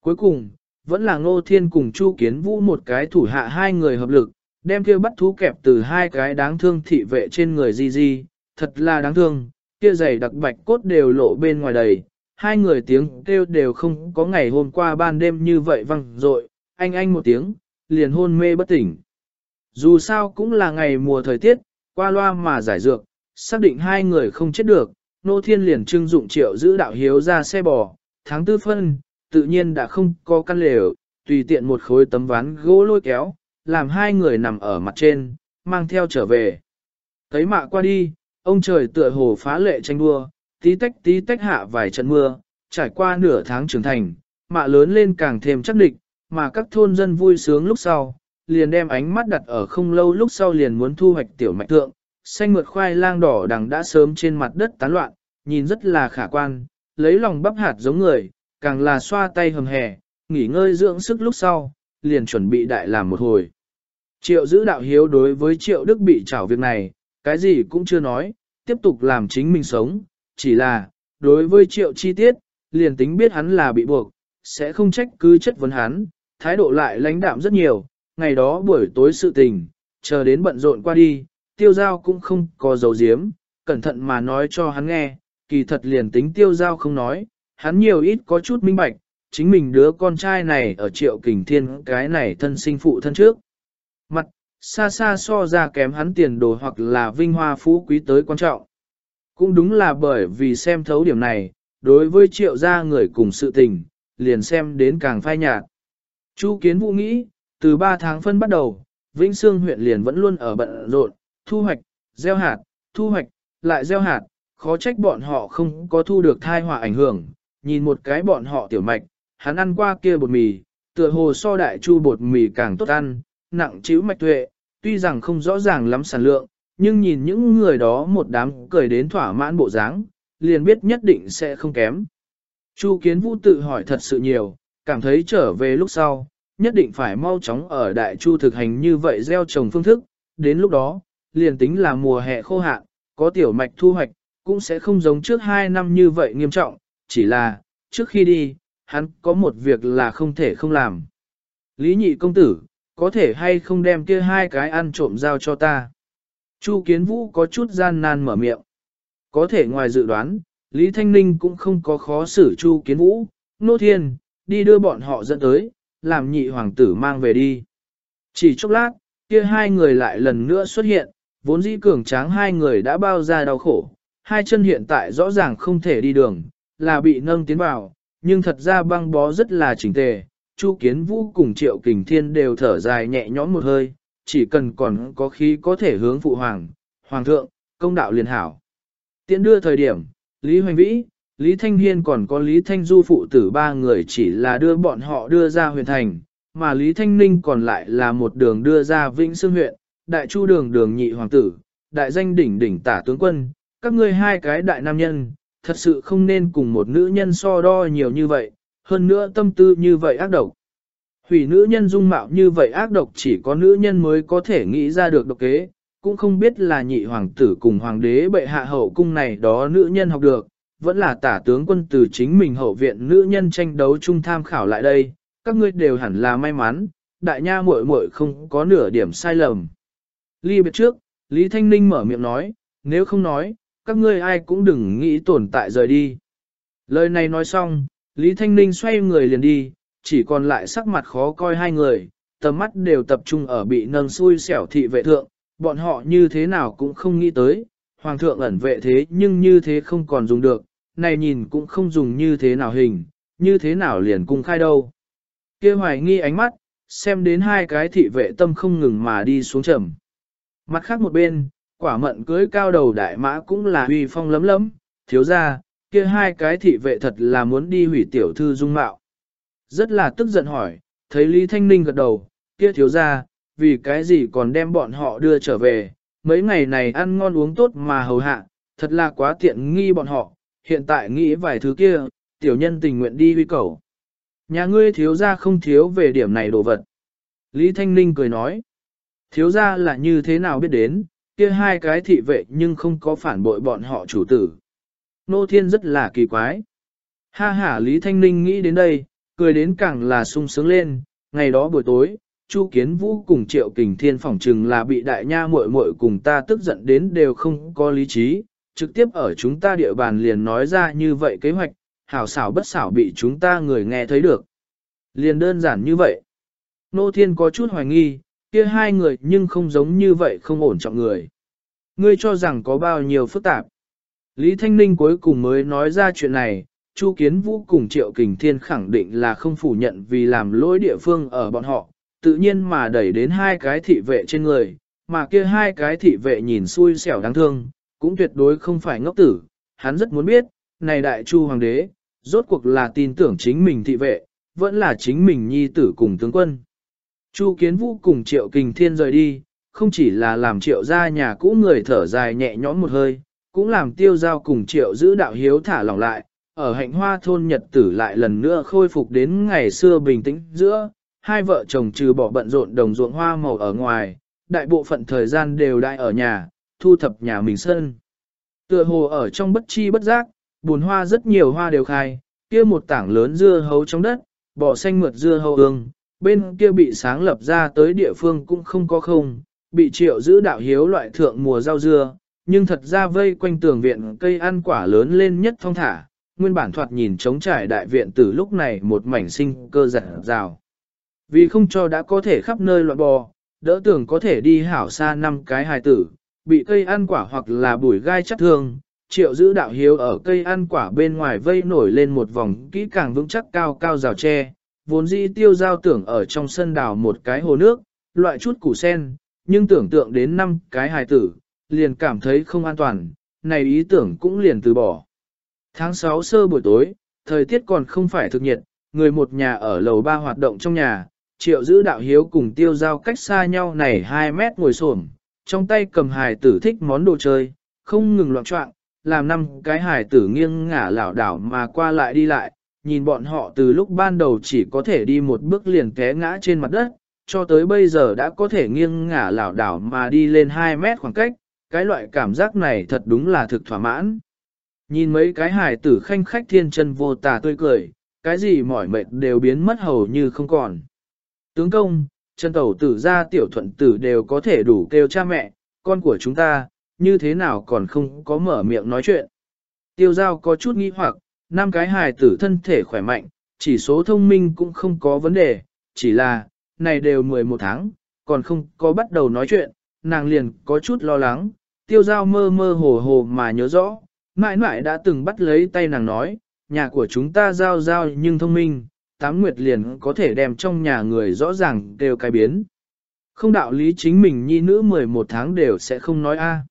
Cuối cùng, vẫn là Ngô Thiên cùng Chu Kiến Vũ một cái thủ hạ hai người hợp lực, đem kia bắt thú kẹp từ hai cái đáng thương thị vệ trên người Di Di, thật là đáng thương, kia giày đặc bạch cốt đều lộ bên ngoài đầy, hai người tiếng kêu đều không có ngày hôm qua ban đêm như vậy văng rội, anh anh một tiếng, liền hôn mê bất tỉnh. Dù sao cũng là ngày mùa thời tiết, qua loa mà giải dược, xác định hai người không chết được, Nô Thiên liền trưng dụng triệu giữ đạo hiếu ra xe bò, tháng tư phân, tự nhiên đã không có căn lều, tùy tiện một khối tấm ván gỗ lôi kéo, làm hai người nằm ở mặt trên, mang theo trở về. Thấy mạ qua đi, ông trời tựa hồ phá lệ tranh đua, tí tách tí tách hạ vài trận mưa, trải qua nửa tháng trưởng thành, mạ lớn lên càng thêm chắc địch, mà các thôn dân vui sướng lúc sau, liền đem ánh mắt đặt ở không lâu lúc sau liền muốn thu hoạch tiểu mạch tượng, xanh mượt khoai lang đỏ đằng đã sớm trên mặt đất tán loạn, nhìn rất là khả quan, lấy lòng bắp hạt giống người, càng là xoa tay hầm hè, nghỉ ngơi dưỡng sức lúc sau, liền chuẩn bị đại làm một hồi. Triệu giữ đạo hiếu đối với triệu đức bị trảo việc này, cái gì cũng chưa nói, tiếp tục làm chính mình sống, chỉ là, đối với triệu chi tiết, liền tính biết hắn là bị buộc, sẽ không trách cứ chất vấn hắn, thái độ lại lãnh đạm rất nhiều, ngày đó buổi tối sự tình, chờ đến bận rộn qua đi, tiêu giao cũng không có dấu diếm, cẩn thận mà nói cho hắn nghe, kỳ thật liền tính tiêu giao không nói, hắn nhiều ít có chút minh bạch, chính mình đứa con trai này ở triệu kình thiên cái này thân sinh phụ thân trước. Mặt, xa xa so ra kém hắn tiền đồ hoặc là vinh hoa phú quý tới quan trọng. Cũng đúng là bởi vì xem thấu điểm này, đối với triệu gia người cùng sự tình, liền xem đến càng phai nhạt. Chu Kiến Vũ nghĩ, từ 3 tháng phân bắt đầu, Vĩnh Sương huyện liền vẫn luôn ở bận rộn, thu hoạch, gieo hạt, thu hoạch, lại gieo hạt, khó trách bọn họ không có thu được thai họa ảnh hưởng. Nhìn một cái bọn họ tiểu mạch, hắn ăn qua kia bột mì, tựa hồ so đại chu bột mì càng tốt ăn, nặng chịu mạch tuệ, tuy rằng không rõ ràng lắm sản lượng, nhưng nhìn những người đó một đám cười đến thỏa mãn bộ dáng, liền biết nhất định sẽ không kém. Chu Kiến Vũ tự hỏi thật sự nhiều, cảm thấy trở về lúc sau, nhất định phải mau chóng ở đại chu thực hành như vậy gieo trồng phương thức, đến lúc đó, liền tính là mùa hè khô hạn, có tiểu mạch thu hoạch, cũng sẽ không giống trước hai năm như vậy nghiêm trọng, chỉ là, trước khi đi, hắn có một việc là không thể không làm. Lý nhị công tử, có thể hay không đem kia hai cái ăn trộm giao cho ta. Chu Kiến Vũ có chút gian nan mở miệng. Có thể ngoài dự đoán, Lý Thanh Ninh cũng không có khó xử Chu Kiến Vũ, Nô Thiên, đi đưa bọn họ dẫn tới, làm nhị hoàng tử mang về đi. Chỉ chốc lát, kia hai người lại lần nữa xuất hiện, vốn dĩ cường tráng hai người đã bao ra đau khổ, hai chân hiện tại rõ ràng không thể đi đường, là bị nâng tiến vào, nhưng thật ra băng bó rất là chỉnh tề. Chu Kiến Vũ cùng Triệu Kình Thiên đều thở dài nhẹ nhõm một hơi, chỉ cần còn có khí có thể hướng phụ hoàng, hoàng thượng, công đạo liền hảo. Tiễn đưa thời điểm, Lý Hoành Vĩ, Lý Thanh Hiên còn có Lý Thanh Du phụ tử ba người chỉ là đưa bọn họ đưa ra huyền thành, mà Lý Thanh Ninh còn lại là một đường đưa ra Vĩnh Sương huyện, đại chu đường đường nhị hoàng tử, đại danh đỉnh đỉnh tả tướng quân, các ngươi hai cái đại nam nhân, thật sự không nên cùng một nữ nhân so đo nhiều như vậy, hơn nữa tâm tư như vậy ác độc. Hủy nữ nhân dung mạo như vậy ác độc chỉ có nữ nhân mới có thể nghĩ ra được độc kế, cũng không biết là nhị hoàng tử cùng hoàng đế bệ hạ hậu cung này đó nữ nhân học được, vẫn là tả tướng quân từ chính mình hậu viện nữ nhân tranh đấu chung tham khảo lại đây, các ngươi đều hẳn là may mắn, đại nha muội muội không có nửa điểm sai lầm. Ly biệt trước, Lý Thanh Ninh mở miệng nói, nếu không nói, các ngươi ai cũng đừng nghĩ tồn tại rời đi. Lời này nói xong, Lý Thanh Ninh xoay người liền đi, chỉ còn lại sắc mặt khó coi hai người, tầm mắt đều tập trung ở bị nâng xui xẻo thị vệ thượng, bọn họ như thế nào cũng không nghĩ tới, hoàng thượng ẩn vệ thế nhưng như thế không còn dùng được, này nhìn cũng không dùng như thế nào hình, như thế nào liền cung khai đâu. kia hoài nghi ánh mắt, xem đến hai cái thị vệ tâm không ngừng mà đi xuống trầm. Mặt khác một bên, quả mận cưới cao đầu đại mã cũng là huy phong lấm lấm, thiếu ra, kia hai cái thị vệ thật là muốn đi hủy tiểu thư dung mạo. Rất là tức giận hỏi, thấy Lý Thanh Ninh gật đầu, kia thiếu ra, vì cái gì còn đem bọn họ đưa trở về, mấy ngày này ăn ngon uống tốt mà hầu hạ, thật là quá tiện nghi bọn họ, hiện tại nghĩ vài thứ kia, tiểu nhân tình nguyện đi huy cầu. Nhà ngươi thiếu ra không thiếu về điểm này đồ vật. Lý Thanh Ninh cười nói, thiếu ra là như thế nào biết đến, kia hai cái thị vệ nhưng không có phản bội bọn họ chủ tử. Nô Thiên rất là kỳ quái. Ha ha Lý Thanh Ninh nghĩ đến đây, cười đến càng là sung sướng lên, ngày đó buổi tối, Chu Kiến Vũ cùng Triệu Kình Thiên phỏng trừng là bị đại nha muội muội cùng ta tức giận đến đều không có lý trí, trực tiếp ở chúng ta địa bàn liền nói ra như vậy kế hoạch, hảo xảo bất xảo bị chúng ta người nghe thấy được. Liền đơn giản như vậy. Nô Thiên có chút hoài nghi, kia hai người nhưng không giống như vậy không ổn trọng người. Ngươi cho rằng có bao nhiêu phức tạp. Lý Thanh Ninh cuối cùng mới nói ra chuyện này, Chu Kiến Vũ cùng Triệu Kình Thiên khẳng định là không phủ nhận vì làm lỗi địa phương ở bọn họ, tự nhiên mà đẩy đến hai cái thị vệ trên người, mà kia hai cái thị vệ nhìn xui xẻo đáng thương, cũng tuyệt đối không phải ngốc tử, hắn rất muốn biết, này đại chu hoàng đế, rốt cuộc là tin tưởng chính mình thị vệ, vẫn là chính mình nhi tử cùng tướng quân. Chu Kiến Vũ cùng Triệu Kình Thiên rời đi, không chỉ là làm Triệu gia nhà cũ người thở dài nhẹ nhõm một hơi, cũng làm tiêu giao cùng Triệu giữ đạo hiếu thả lỏng lại, ở hạnh hoa thôn Nhật tử lại lần nữa khôi phục đến ngày xưa bình tĩnh giữa, hai vợ chồng trừ bỏ bận rộn đồng ruộng hoa màu ở ngoài, đại bộ phận thời gian đều đại ở nhà, thu thập nhà mình sân. Tựa hồ ở trong bất chi bất giác, buồn hoa rất nhiều hoa đều khai, kia một tảng lớn dưa hấu trong đất, bỏ xanh mượt dưa hấu ương, bên kia bị sáng lập ra tới địa phương cũng không có không, bị triệu giữ đạo hiếu loại thượng mùa rau dưa, nhưng thật ra vây quanh tường viện cây ăn quả lớn lên nhất thong thả, nguyên bản thoạt nhìn trống trải đại viện từ lúc này một mảnh sinh cơ giả rào. Vì không cho đã có thể khắp nơi loạn bò, đỡ tưởng có thể đi hảo xa năm cái hài tử, bị cây ăn quả hoặc là bùi gai chắc thương, triệu giữ đạo hiếu ở cây ăn quả bên ngoài vây nổi lên một vòng kỹ càng vững chắc cao cao rào tre, vốn dĩ tiêu giao tưởng ở trong sân đào một cái hồ nước, loại chút củ sen, nhưng tưởng tượng đến năm cái hài tử, liền cảm thấy không an toàn, này ý tưởng cũng liền từ bỏ. Tháng 6 sơ buổi tối, thời tiết còn không phải thực nhiệt, người một nhà ở lầu ba hoạt động trong nhà, triệu giữ đạo hiếu cùng tiêu giao cách xa nhau này 2 mét ngồi xổm trong tay cầm hài tử thích món đồ chơi, không ngừng loạn trọng, làm năm cái hài tử nghiêng ngả lảo đảo mà qua lại đi lại, nhìn bọn họ từ lúc ban đầu chỉ có thể đi một bước liền té ngã trên mặt đất, cho tới bây giờ đã có thể nghiêng ngả lảo đảo mà đi lên 2 mét khoảng cách, cái loại cảm giác này thật đúng là thực thỏa mãn. Nhìn mấy cái hài tử khanh khách thiên chân vô tà tươi cười, cái gì mỏi mệt đều biến mất hầu như không còn. Tướng công, chân tẩu tử ra tiểu thuận tử đều có thể đủ kêu cha mẹ, con của chúng ta, như thế nào còn không có mở miệng nói chuyện. Tiêu giao có chút nghi hoặc, năm cái hài tử thân thể khỏe mạnh, chỉ số thông minh cũng không có vấn đề, chỉ là, này đều 11 tháng, còn không có bắt đầu nói chuyện, nàng liền có chút lo lắng, tiêu giao mơ mơ hồ hồ mà nhớ rõ, mãi mãi đã từng bắt lấy tay nàng nói, nhà của chúng ta giao giao nhưng thông minh, tám nguyệt liền có thể đem trong nhà người rõ ràng đều cái biến. Không đạo lý chính mình nhi nữ 11 tháng đều sẽ không nói a.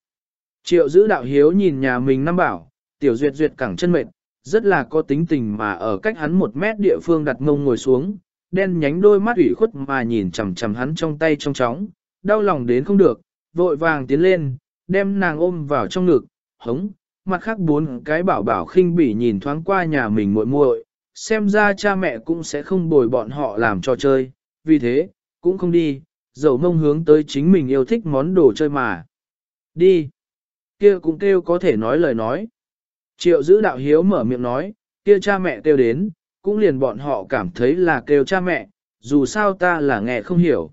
Triệu giữ đạo hiếu nhìn nhà mình năm bảo, tiểu duyệt duyệt cẳng chân mệt, rất là có tính tình mà ở cách hắn một mét địa phương đặt ngông ngồi xuống, đen nhánh đôi mắt ủy khuất mà nhìn chằm chằm hắn trong tay trong chóng, đau lòng đến không được, vội vàng tiến lên, đem nàng ôm vào trong ngực, hống, mặt khác bốn cái bảo bảo khinh bỉ nhìn thoáng qua nhà mình muội muội, xem ra cha mẹ cũng sẽ không bồi bọn họ làm trò chơi, vì thế, cũng không đi, dầu mông hướng tới chính mình yêu thích món đồ chơi mà. Đi! Kia cũng kêu có thể nói lời nói. Triệu giữ đạo hiếu mở miệng nói, kia cha mẹ kêu đến, cũng liền bọn họ cảm thấy là kêu cha mẹ, dù sao ta là nghe không hiểu.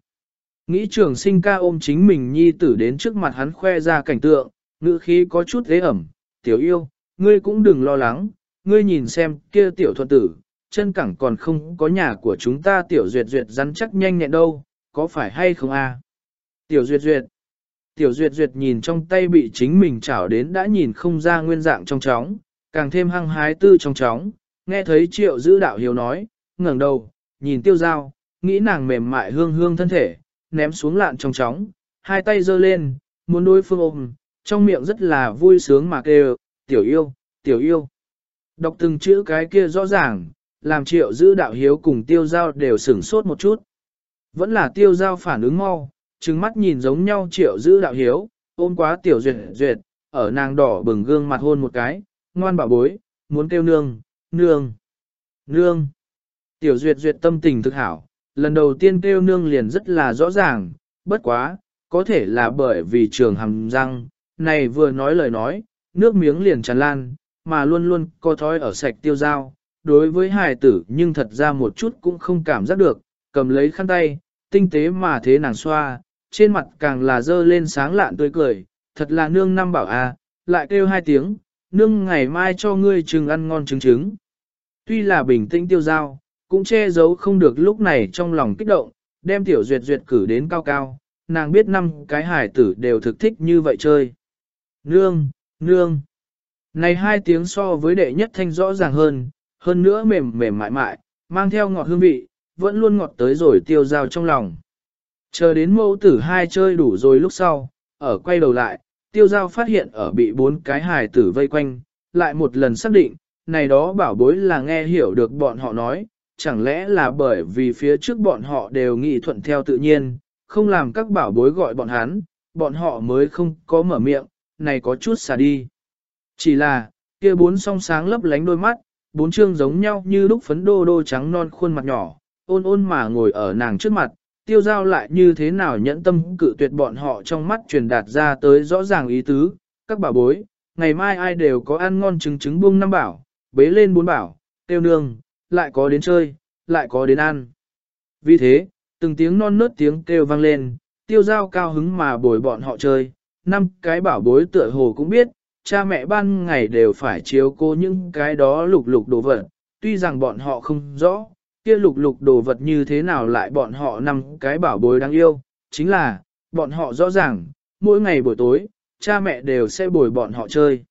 Nghĩ trường sinh ca ôm chính mình nhi tử đến trước mặt hắn khoe ra cảnh tượng, ngữ khí có chút ghế ẩm, tiểu yêu, ngươi cũng đừng lo lắng, ngươi nhìn xem kia tiểu thuận tử, chân cẳng còn không có nhà của chúng ta tiểu duyệt duyệt rắn chắc nhanh nhẹn đâu, có phải hay không a? Tiểu duyệt duyệt, tiểu duyệt duyệt nhìn trong tay bị chính mình chảo đến đã nhìn không ra nguyên dạng trong chóng, càng thêm hăng hái tư trong chóng, nghe thấy triệu giữ đạo hiếu nói, ngẩng đầu, nhìn tiêu dao, nghĩ nàng mềm mại hương hương thân thể, ném xuống lạn trong chóng, hai tay giơ lên, muốn đối phương ôm, trong miệng rất là vui sướng mà kêu, tiểu yêu, tiểu yêu. Đọc từng chữ cái kia rõ ràng, làm triệu giữ đạo hiếu cùng tiêu giao đều sửng sốt một chút. Vẫn là tiêu giao phản ứng mau, trừng mắt nhìn giống nhau triệu giữ đạo hiếu, ôm quá tiểu duyệt duyệt, ở nàng đỏ bừng gương mặt hôn một cái, ngoan bảo bối, muốn kêu nương, nương, nương. Tiểu duyệt duyệt tâm tình thực hảo, lần đầu tiên kêu nương liền rất là rõ ràng, bất quá, có thể là bởi vì trường hầm răng, này vừa nói lời nói, nước miếng liền tràn lan, mà luôn luôn có thói ở sạch tiêu dao. Đối với hài tử nhưng thật ra một chút cũng không cảm giác được, cầm lấy khăn tay, tinh tế mà thế nàng xoa, trên mặt càng là dơ lên sáng lạn tươi cười, thật là nương năm bảo à, lại kêu hai tiếng, nương ngày mai cho ngươi trừng ăn ngon trứng trứng. Tuy là bình tĩnh tiêu dao, cũng che giấu không được lúc này trong lòng kích động, đem tiểu duyệt duyệt cử đến cao cao, nàng biết năm cái hải tử đều thực thích như vậy chơi. Nương, nương. Này hai tiếng so với đệ nhất thanh rõ ràng hơn, hơn nữa mềm mềm mại mại, mang theo ngọt hương vị, vẫn luôn ngọt tới rồi tiêu dao trong lòng. Chờ đến mẫu tử hai chơi đủ rồi lúc sau, ở quay đầu lại, tiêu giao phát hiện ở bị bốn cái hài tử vây quanh, lại một lần xác định, này đó bảo bối là nghe hiểu được bọn họ nói, chẳng lẽ là bởi vì phía trước bọn họ đều nghị thuận theo tự nhiên, không làm các bảo bối gọi bọn hắn, bọn họ mới không có mở miệng, này có chút xả đi. Chỉ là, kia bốn song sáng lấp lánh đôi mắt, bốn chương giống nhau như lúc phấn đô đô trắng non khuôn mặt nhỏ, ôn ôn mà ngồi ở nàng trước mặt, tiêu giao lại như thế nào nhẫn tâm cự tuyệt bọn họ trong mắt truyền đạt ra tới rõ ràng ý tứ, các bảo bối, ngày mai ai đều có ăn ngon trứng trứng buông năm bảo, bế lên bốn bảo, tiêu nương, lại có đến chơi, lại có đến ăn. Vì thế, từng tiếng non nớt tiếng kêu vang lên, tiêu giao cao hứng mà bồi bọn họ chơi, năm cái bảo bối tựa hồ cũng biết, cha mẹ ban ngày đều phải chiếu cố những cái đó lục lục đồ vật, tuy rằng bọn họ không rõ, kia lục lục đồ vật như thế nào lại bọn họ năm cái bảo bối đáng yêu, chính là, bọn họ rõ ràng, mỗi ngày buổi tối, cha mẹ đều sẽ bồi bọn họ chơi.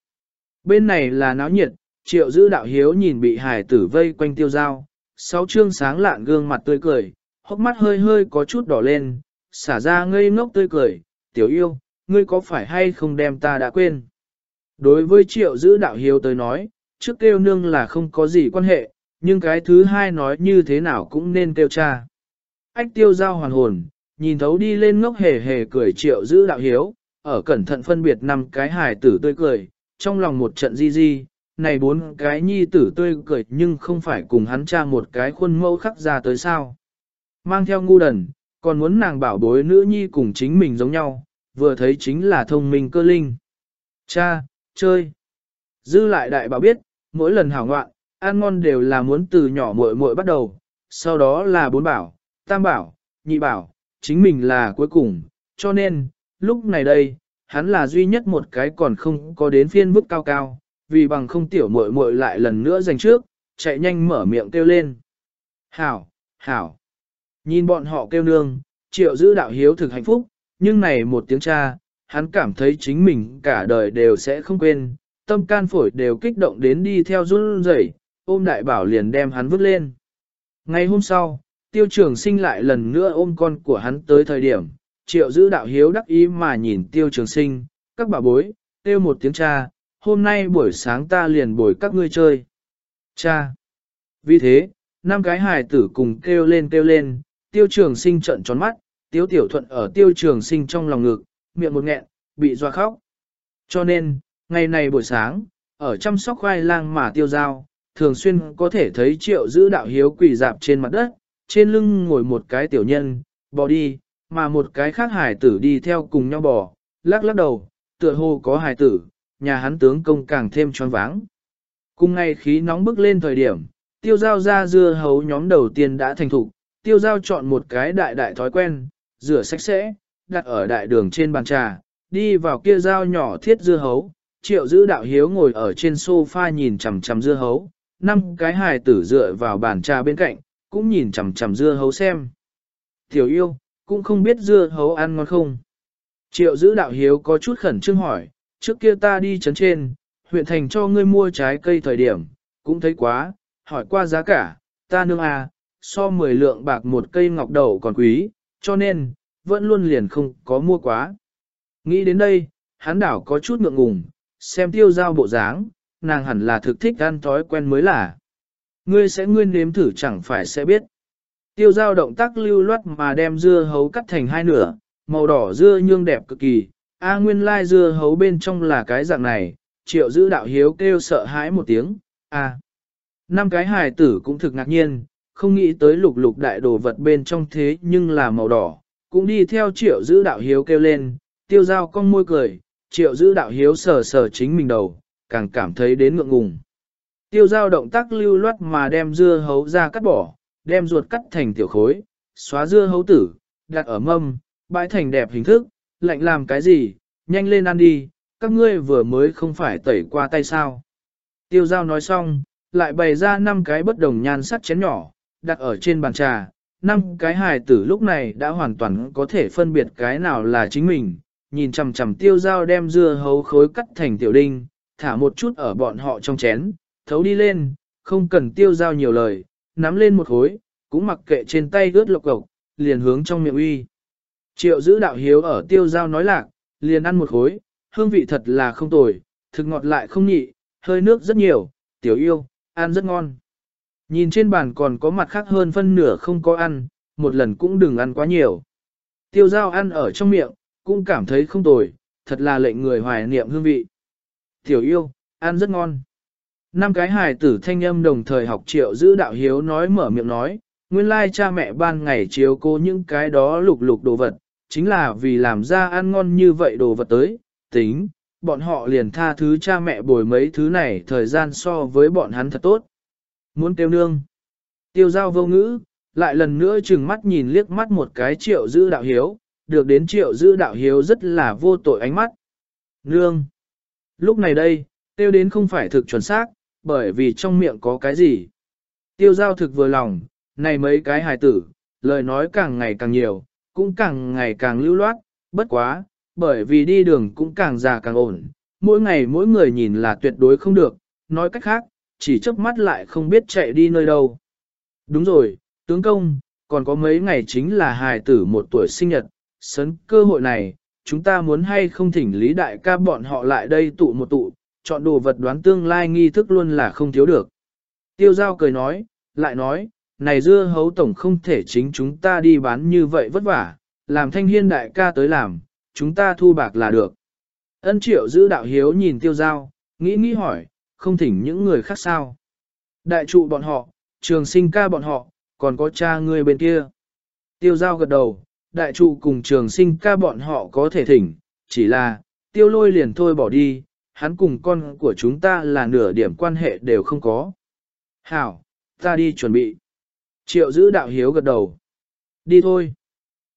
Bên này là náo nhiệt, triệu giữ đạo hiếu nhìn bị hải tử vây quanh tiêu dao, sáu chương sáng lạn gương mặt tươi cười, hốc mắt hơi hơi có chút đỏ lên, xả ra ngây ngốc tươi cười, tiểu yêu, ngươi có phải hay không đem ta đã quên. Đối với triệu giữ đạo hiếu tới nói, trước kêu nương là không có gì quan hệ, nhưng cái thứ hai nói như thế nào cũng nên kêu cha. Ách tiêu giao hoàn hồn, nhìn thấu đi lên ngốc hề hề cười triệu giữ đạo hiếu, ở cẩn thận phân biệt năm cái hài tử tươi cười, trong lòng một trận di di, này bốn cái nhi tử tươi cười nhưng không phải cùng hắn cha một cái khuôn mẫu khắc ra tới sao. Mang theo ngu đần, còn muốn nàng bảo bối nữ nhi cùng chính mình giống nhau, vừa thấy chính là thông minh cơ linh. Cha, chơi. Dư lại đại bảo biết, mỗi lần hảo ngoạn, ăn ngon đều là muốn từ nhỏ muội muội bắt đầu, sau đó là bốn bảo, tam bảo, nhị bảo, chính mình là cuối cùng, cho nên, lúc này đây, hắn là duy nhất một cái còn không có đến phiên bước cao cao, vì bằng không tiểu muội muội lại lần nữa giành trước, chạy nhanh mở miệng kêu lên. Hảo, hảo. Nhìn bọn họ kêu nương, triệu giữ đạo hiếu thực hạnh phúc, nhưng này một tiếng cha, hắn cảm thấy chính mình cả đời đều sẽ không quên, tâm can phổi đều kích động đến đi theo run rẩy, ôm đại bảo liền đem hắn vứt lên. Ngày hôm sau, tiêu trường sinh lại lần nữa ôm con của hắn tới thời điểm, triệu giữ đạo hiếu đắc ý mà nhìn tiêu trường sinh, các bà bối, tiêu một tiếng cha, hôm nay buổi sáng ta liền bồi các ngươi chơi. Cha! Vì thế, năm cái hài tử cùng kêu lên kêu lên, tiêu trường sinh trận tròn mắt, tiêu tiểu thuận ở tiêu trường sinh trong lòng ngực, miệng một nghẹn, bị doa khóc. Cho nên, ngày này buổi sáng, ở chăm sóc khoai lang mà tiêu dao, thường xuyên có thể thấy triệu giữ đạo hiếu quỳ dạp trên mặt đất, trên lưng ngồi một cái tiểu nhân, bò đi, mà một cái khác hải tử đi theo cùng nhau bò, lắc lắc đầu, tựa hồ có hải tử, nhà hắn tướng công càng thêm tròn váng. Cùng ngày khí nóng bức lên thời điểm, tiêu giao ra dưa hấu nhóm đầu tiên đã thành thục, tiêu giao chọn một cái đại đại thói quen, rửa sạch sẽ, đặt ở đại đường trên bàn trà, đi vào kia dao nhỏ thiết dưa hấu, triệu giữ đạo hiếu ngồi ở trên sofa nhìn chằm chằm dưa hấu, năm cái hài tử dựa vào bàn trà bên cạnh, cũng nhìn chằm chằm dưa hấu xem. Tiểu yêu, cũng không biết dưa hấu ăn ngon không. Triệu giữ đạo hiếu có chút khẩn trương hỏi, trước kia ta đi chấn trên, huyện thành cho ngươi mua trái cây thời điểm, cũng thấy quá, hỏi qua giá cả, ta nương à, so 10 lượng bạc một cây ngọc đầu còn quý, cho nên, vẫn luôn liền không có mua quá. Nghĩ đến đây, hắn đảo có chút ngượng ngùng, xem tiêu giao bộ dáng, nàng hẳn là thực thích ăn thói quen mới là. Ngươi sẽ nguyên nếm thử chẳng phải sẽ biết. Tiêu giao động tác lưu loát mà đem dưa hấu cắt thành hai nửa, màu đỏ dưa nhương đẹp cực kỳ. A nguyên lai dưa hấu bên trong là cái dạng này, triệu giữ đạo hiếu kêu sợ hãi một tiếng, a. Năm cái hài tử cũng thực ngạc nhiên, không nghĩ tới lục lục đại đồ vật bên trong thế nhưng là màu đỏ, cũng đi theo triệu giữ đạo hiếu kêu lên, tiêu giao con môi cười, triệu giữ đạo hiếu sờ sờ chính mình đầu, càng cảm thấy đến ngượng ngùng. Tiêu giao động tác lưu loát mà đem dưa hấu ra cắt bỏ, đem ruột cắt thành tiểu khối, xóa dưa hấu tử, đặt ở mâm, bãi thành đẹp hình thức, lạnh làm cái gì, nhanh lên ăn đi, các ngươi vừa mới không phải tẩy qua tay sao. Tiêu giao nói xong, lại bày ra năm cái bất đồng nhan sắc chén nhỏ, đặt ở trên bàn trà, năm cái hài tử lúc này đã hoàn toàn có thể phân biệt cái nào là chính mình, nhìn chằm chằm tiêu dao đem dưa hấu khối cắt thành tiểu đinh, thả một chút ở bọn họ trong chén, thấu đi lên, không cần tiêu giao nhiều lời, nắm lên một khối, cũng mặc kệ trên tay ướt lộc cộc, liền hướng trong miệng uy. Triệu giữ đạo hiếu ở tiêu giao nói lạc, liền ăn một khối, hương vị thật là không tồi, thực ngọt lại không nhị, hơi nước rất nhiều, tiểu yêu, ăn rất ngon. Nhìn trên bàn còn có mặt khác hơn phân nửa không có ăn, một lần cũng đừng ăn quá nhiều. Tiêu giao ăn ở trong miệng, cũng cảm thấy không tồi, thật là lệnh người hoài niệm hương vị. Tiểu yêu, ăn rất ngon. Năm cái hài tử thanh âm đồng thời học triệu giữ đạo hiếu nói mở miệng nói, nguyên lai cha mẹ ban ngày chiếu cô những cái đó lục lục đồ vật, chính là vì làm ra ăn ngon như vậy đồ vật tới, tính, bọn họ liền tha thứ cha mẹ bồi mấy thứ này thời gian so với bọn hắn thật tốt. Muốn tiêu nương. Tiêu giao vô ngữ, lại lần nữa chừng mắt nhìn liếc mắt một cái triệu giữ đạo hiếu, được đến triệu giữ đạo hiếu rất là vô tội ánh mắt, Nương. Lúc này đây, tiêu đến không phải thực chuẩn xác, bởi vì trong miệng có cái gì. Tiêu giao thực vừa lòng, này mấy cái hài tử, lời nói càng ngày càng nhiều, cũng càng ngày càng lưu loát, bất quá, bởi vì đi đường cũng càng già càng ổn, mỗi ngày mỗi người nhìn là tuyệt đối không được, nói cách khác, chỉ chớp mắt lại không biết chạy đi nơi đâu. Đúng rồi, tướng công, còn có mấy ngày chính là hài tử một tuổi sinh nhật, sấn cơ hội này, chúng ta muốn hay không thỉnh lý đại ca bọn họ lại đây tụ một tụ, chọn đồ vật đoán tương lai nghi thức luôn là không thiếu được. Tiêu giao cười nói, lại nói, này dưa hấu tổng không thể chính chúng ta đi bán như vậy vất vả, làm thanh hiên đại ca tới làm, chúng ta thu bạc là được. Ân triệu giữ đạo hiếu nhìn tiêu giao, nghĩ nghĩ hỏi, không thỉnh những người khác sao. Đại trụ bọn họ, trường sinh ca bọn họ, còn có cha người bên kia. Tiêu giao gật đầu, đại trụ cùng trường sinh ca bọn họ có thể thỉnh, chỉ là, tiêu lôi liền thôi bỏ đi, hắn cùng con của chúng ta là nửa điểm quan hệ đều không có. Hảo, ta đi chuẩn bị. Triệu giữ đạo hiếu gật đầu. Đi thôi.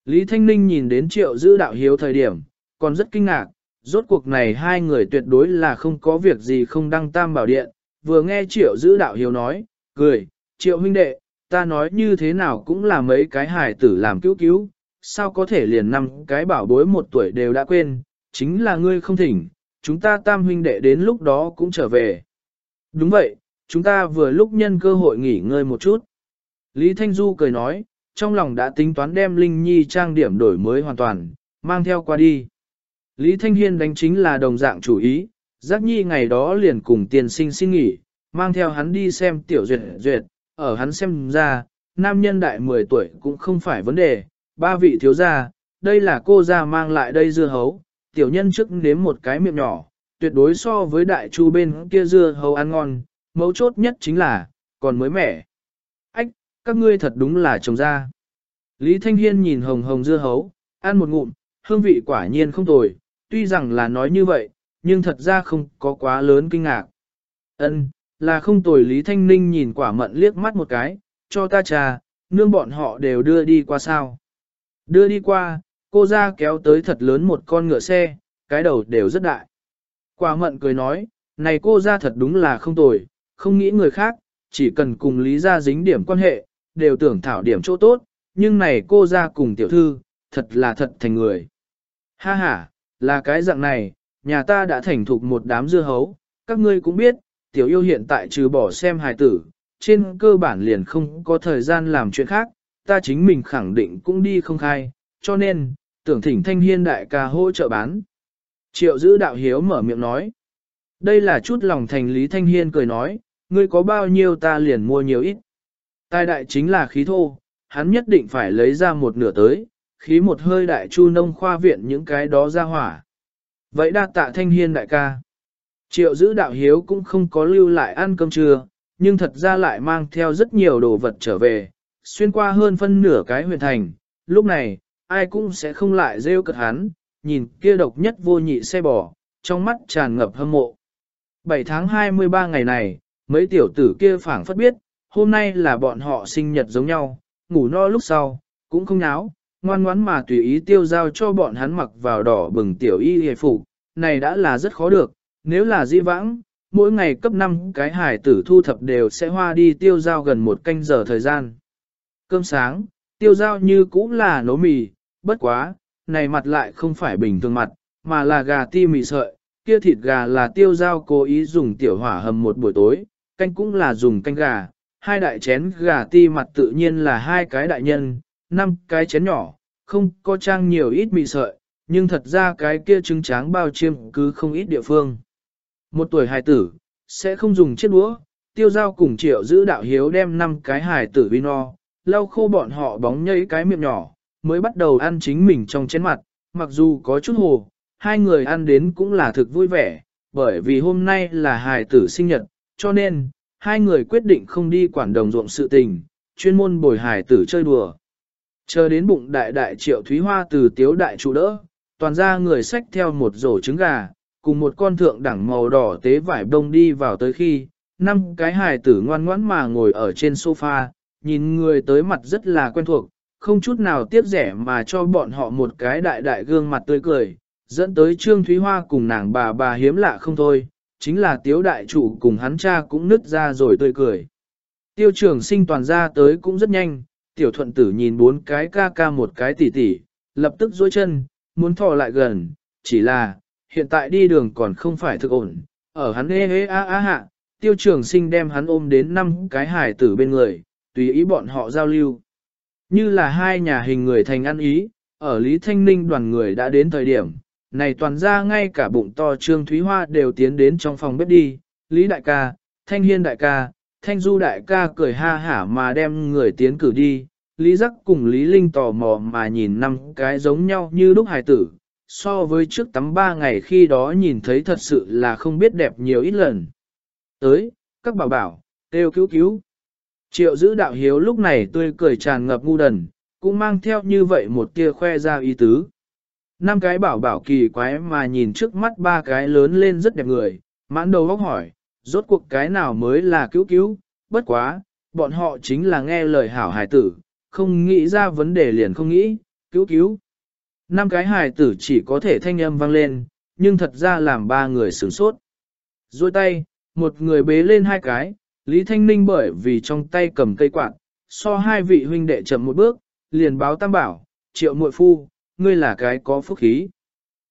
Lý Thanh Ninh nhìn đến triệu giữ đạo hiếu thời điểm, còn rất kinh ngạc, rốt cuộc này hai người tuyệt đối là không có việc gì không đăng tam bảo điện, vừa nghe triệu giữ đạo hiếu nói, cười, triệu huynh đệ, ta nói như thế nào cũng là mấy cái hài tử làm cứu cứu, sao có thể liền năm cái bảo bối một tuổi đều đã quên, chính là ngươi không thỉnh, chúng ta tam huynh đệ đến lúc đó cũng trở về. Đúng vậy, chúng ta vừa lúc nhân cơ hội nghỉ ngơi một chút. Lý Thanh Du cười nói, trong lòng đã tính toán đem Linh Nhi trang điểm đổi mới hoàn toàn, mang theo qua đi. Lý Thanh Hiên đánh chính là đồng dạng chủ ý, Giác Nhi ngày đó liền cùng tiền sinh xin nghỉ, mang theo hắn đi xem tiểu duyệt duyệt, ở hắn xem ra, nam nhân đại 10 tuổi cũng không phải vấn đề, ba vị thiếu gia, đây là cô gia mang lại đây dưa hấu, tiểu nhân trước nếm một cái miệng nhỏ, tuyệt đối so với đại chu bên kia dưa hấu ăn ngon, mấu chốt nhất chính là, còn mới mẻ. Ách, các ngươi thật đúng là trồng ra. Lý Thanh Hiên nhìn hồng hồng dưa hấu, ăn một ngụm, hương vị quả nhiên không tồi, tuy rằng là nói như vậy, nhưng thật ra không có quá lớn kinh ngạc. Ân, là không tồi Lý Thanh Ninh nhìn quả mận liếc mắt một cái, cho ta trà, nương bọn họ đều đưa đi qua sao. Đưa đi qua, cô ra kéo tới thật lớn một con ngựa xe, cái đầu đều rất đại. Quả mận cười nói, này cô ra thật đúng là không tồi, không nghĩ người khác, chỉ cần cùng lý ra dính điểm quan hệ, đều tưởng thảo điểm chỗ tốt, nhưng này cô ra cùng tiểu thư, thật là thật thành người. Ha ha, là cái dạng này, nhà ta đã thành thục một đám dưa hấu, các ngươi cũng biết, tiểu yêu hiện tại trừ bỏ xem hài tử, trên cơ bản liền không có thời gian làm chuyện khác, ta chính mình khẳng định cũng đi không khai, cho nên, tưởng thỉnh thanh hiên đại ca hỗ trợ bán. Triệu giữ đạo hiếu mở miệng nói. Đây là chút lòng thành lý thanh hiên cười nói, ngươi có bao nhiêu ta liền mua nhiều ít. Tài đại chính là khí thô, hắn nhất định phải lấy ra một nửa tới, khí một hơi đại chu nông khoa viện những cái đó ra hỏa. Vậy đa tạ thanh hiên đại ca. Triệu giữ đạo hiếu cũng không có lưu lại ăn cơm trưa, nhưng thật ra lại mang theo rất nhiều đồ vật trở về, xuyên qua hơn phân nửa cái huyền thành. Lúc này, ai cũng sẽ không lại rêu cật hắn, nhìn kia độc nhất vô nhị xe bò, trong mắt tràn ngập hâm mộ. 7 tháng 23 ngày này, mấy tiểu tử kia phảng phất biết, hôm nay là bọn họ sinh nhật giống nhau, ngủ no lúc sau, cũng không náo, ngoan ngoãn mà tùy ý tiêu giao cho bọn hắn mặc vào đỏ bừng tiểu y hề phục, này đã là rất khó được, nếu là di vãng, mỗi ngày cấp 5 cái hải tử thu thập đều sẽ hoa đi tiêu giao gần một canh giờ thời gian. Cơm sáng, tiêu giao như cũng là nấu mì, bất quá, này mặt lại không phải bình thường mặt, mà là gà ti mì sợi, kia thịt gà là tiêu giao cố ý dùng tiểu hỏa hầm một buổi tối, canh cũng là dùng canh gà, hai đại chén gà ti mặt tự nhiên là hai cái đại nhân, năm cái chén nhỏ, không có trang nhiều ít mì sợi, nhưng thật ra cái kia trứng tráng bao chiêm cứ không ít địa phương. Một tuổi hài tử, sẽ không dùng chiếc đũa, tiêu giao cùng triệu giữ đạo hiếu đem năm cái hài tử vi no, lau khô bọn họ bóng nhảy cái miệng nhỏ, mới bắt đầu ăn chính mình trong chén mặt, mặc dù có chút hồ, hai người ăn đến cũng là thực vui vẻ, bởi vì hôm nay là hài tử sinh nhật, cho nên, hai người quyết định không đi quản đồng ruộng sự tình, chuyên môn bồi hài tử chơi đùa. Chờ đến bụng đại đại triệu thúy hoa từ tiếu đại trụ đỡ, toàn ra người xách theo một rổ trứng gà, cùng một con thượng đẳng màu đỏ tế vải đông đi vào tới khi, năm cái hài tử ngoan ngoãn mà ngồi ở trên sofa, nhìn người tới mặt rất là quen thuộc, không chút nào tiếc rẻ mà cho bọn họ một cái đại đại gương mặt tươi cười, dẫn tới Trương Thúy Hoa cùng nàng bà bà hiếm lạ không thôi, chính là tiếu đại chủ cùng hắn cha cũng nứt ra rồi tươi cười. Tiêu trường sinh toàn ra tới cũng rất nhanh, tiểu thuận tử nhìn bốn cái ca ca một cái tỉ tỉ, lập tức dối chân, muốn thò lại gần, chỉ là, hiện tại đi đường còn không phải thực ổn, ở hắn ê ê á á hạ, tiêu trường sinh đem hắn ôm đến năm cái hải tử bên người, tùy ý bọn họ giao lưu. Như là hai nhà hình người thành ăn ý, ở Lý Thanh Ninh đoàn người đã đến thời điểm, này toàn ra ngay cả bụng to Trương Thúy Hoa đều tiến đến trong phòng bếp đi, Lý Đại ca, Thanh Hiên Đại ca, Thanh Du Đại ca cười ha hả mà đem người tiến cử đi, Lý Giác cùng Lý Linh tò mò mà nhìn năm cái giống nhau như lúc hài tử, so với trước tắm ba ngày khi đó nhìn thấy thật sự là không biết đẹp nhiều ít lần. Tới, các bảo bảo, kêu cứu cứu. Triệu giữ đạo hiếu lúc này tươi cười tràn ngập ngu đần, cũng mang theo như vậy một tia khoe ra ý tứ. Năm cái bảo bảo kỳ quái mà nhìn trước mắt ba cái lớn lên rất đẹp người, mãn đầu góc hỏi, rốt cuộc cái nào mới là cứu cứu, bất quá, bọn họ chính là nghe lời hảo hài tử, không nghĩ ra vấn đề liền không nghĩ, cứu cứu. Năm cái hài tử chỉ có thể thanh âm vang lên, nhưng thật ra làm ba người sửng sốt. Rồi tay, một người bế lên hai cái, Lý Thanh Ninh bởi vì trong tay cầm cây quạt, so hai vị huynh đệ chậm một bước, liền báo tam bảo, triệu muội phu, ngươi là cái có phúc khí.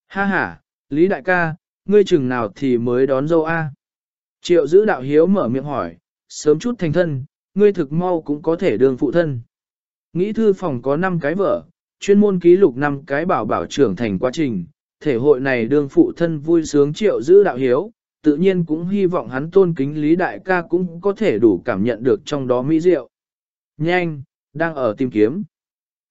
Ha ha, Lý đại ca, ngươi chừng nào thì mới đón dâu A. Triệu giữ đạo hiếu mở miệng hỏi, sớm chút thành thân, ngươi thực mau cũng có thể đường phụ thân. Nghĩ thư phòng có 5 cái vợ, chuyên môn ký lục 5 cái bảo bảo trưởng thành quá trình, thể hội này đương phụ thân vui sướng triệu giữ đạo hiếu, tự nhiên cũng hy vọng hắn tôn kính Lý Đại ca cũng có thể đủ cảm nhận được trong đó mỹ diệu. Nhanh, đang ở tìm kiếm.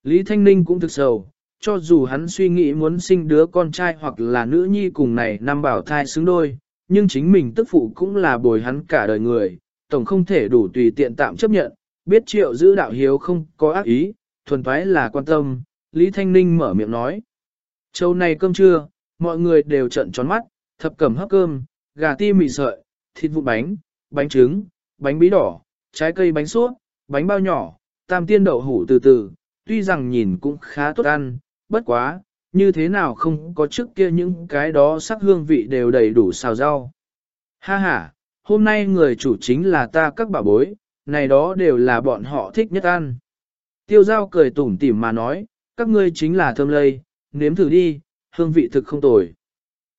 Lý Thanh Ninh cũng thực sầu, cho dù hắn suy nghĩ muốn sinh đứa con trai hoặc là nữ nhi cùng này năm bảo thai xứng đôi, nhưng chính mình tức phụ cũng là bồi hắn cả đời người, tổng không thể đủ tùy tiện tạm chấp nhận, biết triệu giữ đạo hiếu không có ác ý, thuần thoái là quan tâm, Lý Thanh Ninh mở miệng nói. Châu này cơm trưa, mọi người đều trận tròn mắt, thập cẩm hấp cơm, gà ti mì sợi, thịt vụn bánh, bánh trứng, bánh bí đỏ, trái cây bánh suốt, bánh bao nhỏ, tam tiên đậu hủ từ từ, tuy rằng nhìn cũng khá tốt ăn, bất quá, như thế nào không có trước kia những cái đó sắc hương vị đều đầy đủ xào rau. Ha ha, hôm nay người chủ chính là ta các bà bối, này đó đều là bọn họ thích nhất ăn. Tiêu giao cười tủm tỉm mà nói, các ngươi chính là thơm lây, nếm thử đi, hương vị thực không tồi.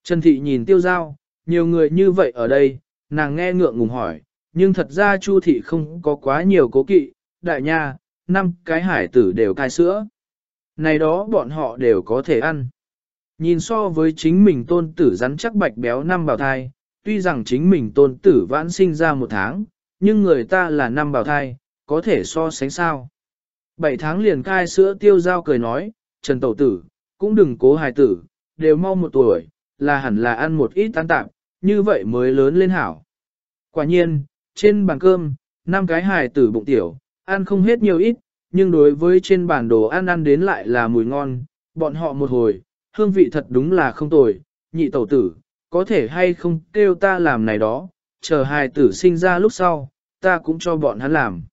Trần Thị nhìn tiêu giao, nhiều người như vậy ở đây, nàng nghe ngượng ngùng hỏi, nhưng thật ra Chu Thị không có quá nhiều cố kỵ, đại nha, năm cái hải tử đều cai sữa. Này đó bọn họ đều có thể ăn. Nhìn so với chính mình tôn tử rắn chắc bạch béo năm bào thai, tuy rằng chính mình tôn tử vãn sinh ra một tháng, nhưng người ta là năm bào thai, có thể so sánh sao. Bảy tháng liền cai sữa tiêu giao cười nói, Trần Tẩu Tử, cũng đừng cố hài tử, đều mau một tuổi, là hẳn là ăn một ít tan tạp, như vậy mới lớn lên hảo. Quả nhiên, trên bàn cơm, năm cái hài tử bụng tiểu, ăn không hết nhiều ít, nhưng đối với trên bản đồ ăn ăn đến lại là mùi ngon, bọn họ một hồi, hương vị thật đúng là không tồi, nhị tẩu tử, có thể hay không kêu ta làm này đó, chờ hài tử sinh ra lúc sau, ta cũng cho bọn hắn làm.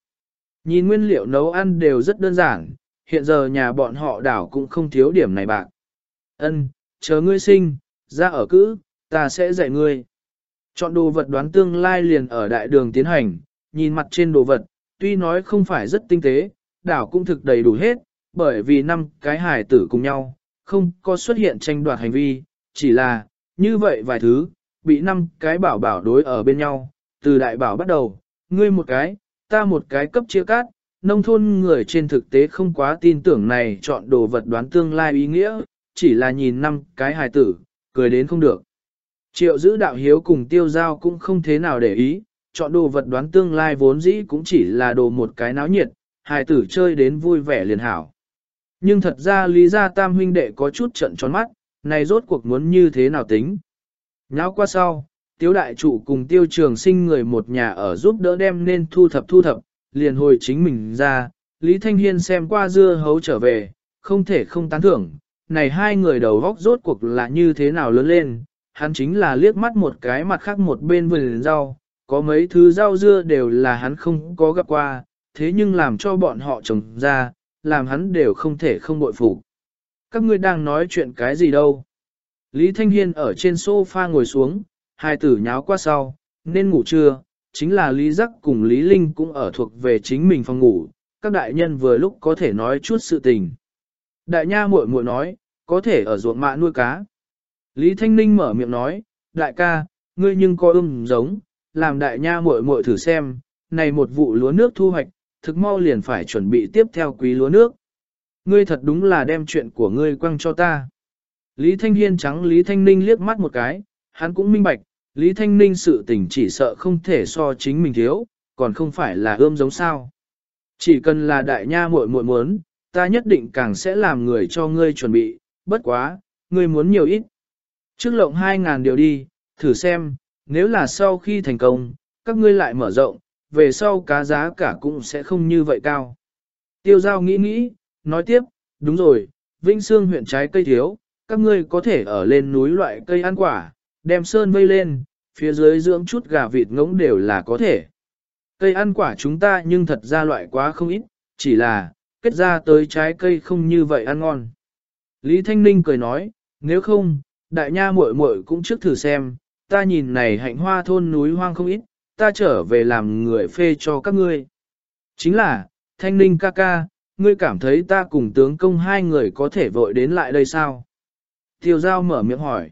Nhìn nguyên liệu nấu ăn đều rất đơn giản, hiện giờ nhà bọn họ đảo cũng không thiếu điểm này bạc. Ân, chờ ngươi sinh, ra ở cữ, ta sẽ dạy ngươi. Chọn đồ vật đoán tương lai liền ở đại đường tiến hành, nhìn mặt trên đồ vật, tuy nói không phải rất tinh tế, đảo cũng thực đầy đủ hết, bởi vì năm cái hải tử cùng nhau, không có xuất hiện tranh đoạt hành vi, chỉ là, như vậy vài thứ, bị năm cái bảo bảo đối ở bên nhau, từ đại bảo bắt đầu, ngươi một cái, ta một cái cấp chia cát, nông thôn người trên thực tế không quá tin tưởng này chọn đồ vật đoán tương lai ý nghĩa, chỉ là nhìn năm cái hài tử, cười đến không được. Triệu giữ đạo hiếu cùng tiêu giao cũng không thế nào để ý, chọn đồ vật đoán tương lai vốn dĩ cũng chỉ là đồ một cái náo nhiệt, hài tử chơi đến vui vẻ liền hảo. Nhưng thật ra lý gia tam huynh đệ có chút trận tròn mắt, này rốt cuộc muốn như thế nào tính. Nháo qua sau, tiếu đại trụ cùng tiêu trường sinh người một nhà ở giúp đỡ đem nên thu thập thu thập, liền hồi chính mình ra, Lý Thanh Hiên xem qua dưa hấu trở về, không thể không tán thưởng, này hai người đầu góc rốt cuộc là như thế nào lớn lên, hắn chính là liếc mắt một cái mặt khác một bên vườn rau, có mấy thứ rau dưa đều là hắn không có gặp qua, thế nhưng làm cho bọn họ trồng ra, làm hắn đều không thể không bội phục. Các ngươi đang nói chuyện cái gì đâu? Lý Thanh Hiên ở trên sofa ngồi xuống, hai tử nháo qua sau, nên ngủ trưa, chính là Lý Giác cùng Lý Linh cũng ở thuộc về chính mình phòng ngủ, các đại nhân vừa lúc có thể nói chút sự tình. Đại nha muội muội nói, có thể ở ruộng mạ nuôi cá. Lý Thanh Ninh mở miệng nói, đại ca, ngươi nhưng có ưng giống, làm đại nha muội muội thử xem, này một vụ lúa nước thu hoạch, thực mau liền phải chuẩn bị tiếp theo quý lúa nước. Ngươi thật đúng là đem chuyện của ngươi quăng cho ta. Lý Thanh Hiên trắng Lý Thanh Ninh liếc mắt một cái, hắn cũng minh bạch, Lý Thanh Ninh sự tình chỉ sợ không thể so chính mình thiếu, còn không phải là ươm giống sao. Chỉ cần là đại nha muội muội muốn, ta nhất định càng sẽ làm người cho ngươi chuẩn bị, bất quá, ngươi muốn nhiều ít. Trước lộng 2.000 điều đi, thử xem, nếu là sau khi thành công, các ngươi lại mở rộng, về sau cá giá cả cũng sẽ không như vậy cao. Tiêu giao nghĩ nghĩ, nói tiếp, đúng rồi, Vinh Sương huyện trái cây thiếu, các ngươi có thể ở lên núi loại cây ăn quả, đem sơn vây lên, phía dưới dưỡng chút gà vịt ngỗng đều là có thể. Cây ăn quả chúng ta nhưng thật ra loại quá không ít, chỉ là, kết ra tới trái cây không như vậy ăn ngon. Lý Thanh Ninh cười nói, nếu không, đại nha muội muội cũng trước thử xem, ta nhìn này hạnh hoa thôn núi hoang không ít, ta trở về làm người phê cho các ngươi. Chính là, Thanh Ninh ca ca, ngươi cảm thấy ta cùng tướng công hai người có thể vội đến lại đây sao? Tiêu giao mở miệng hỏi.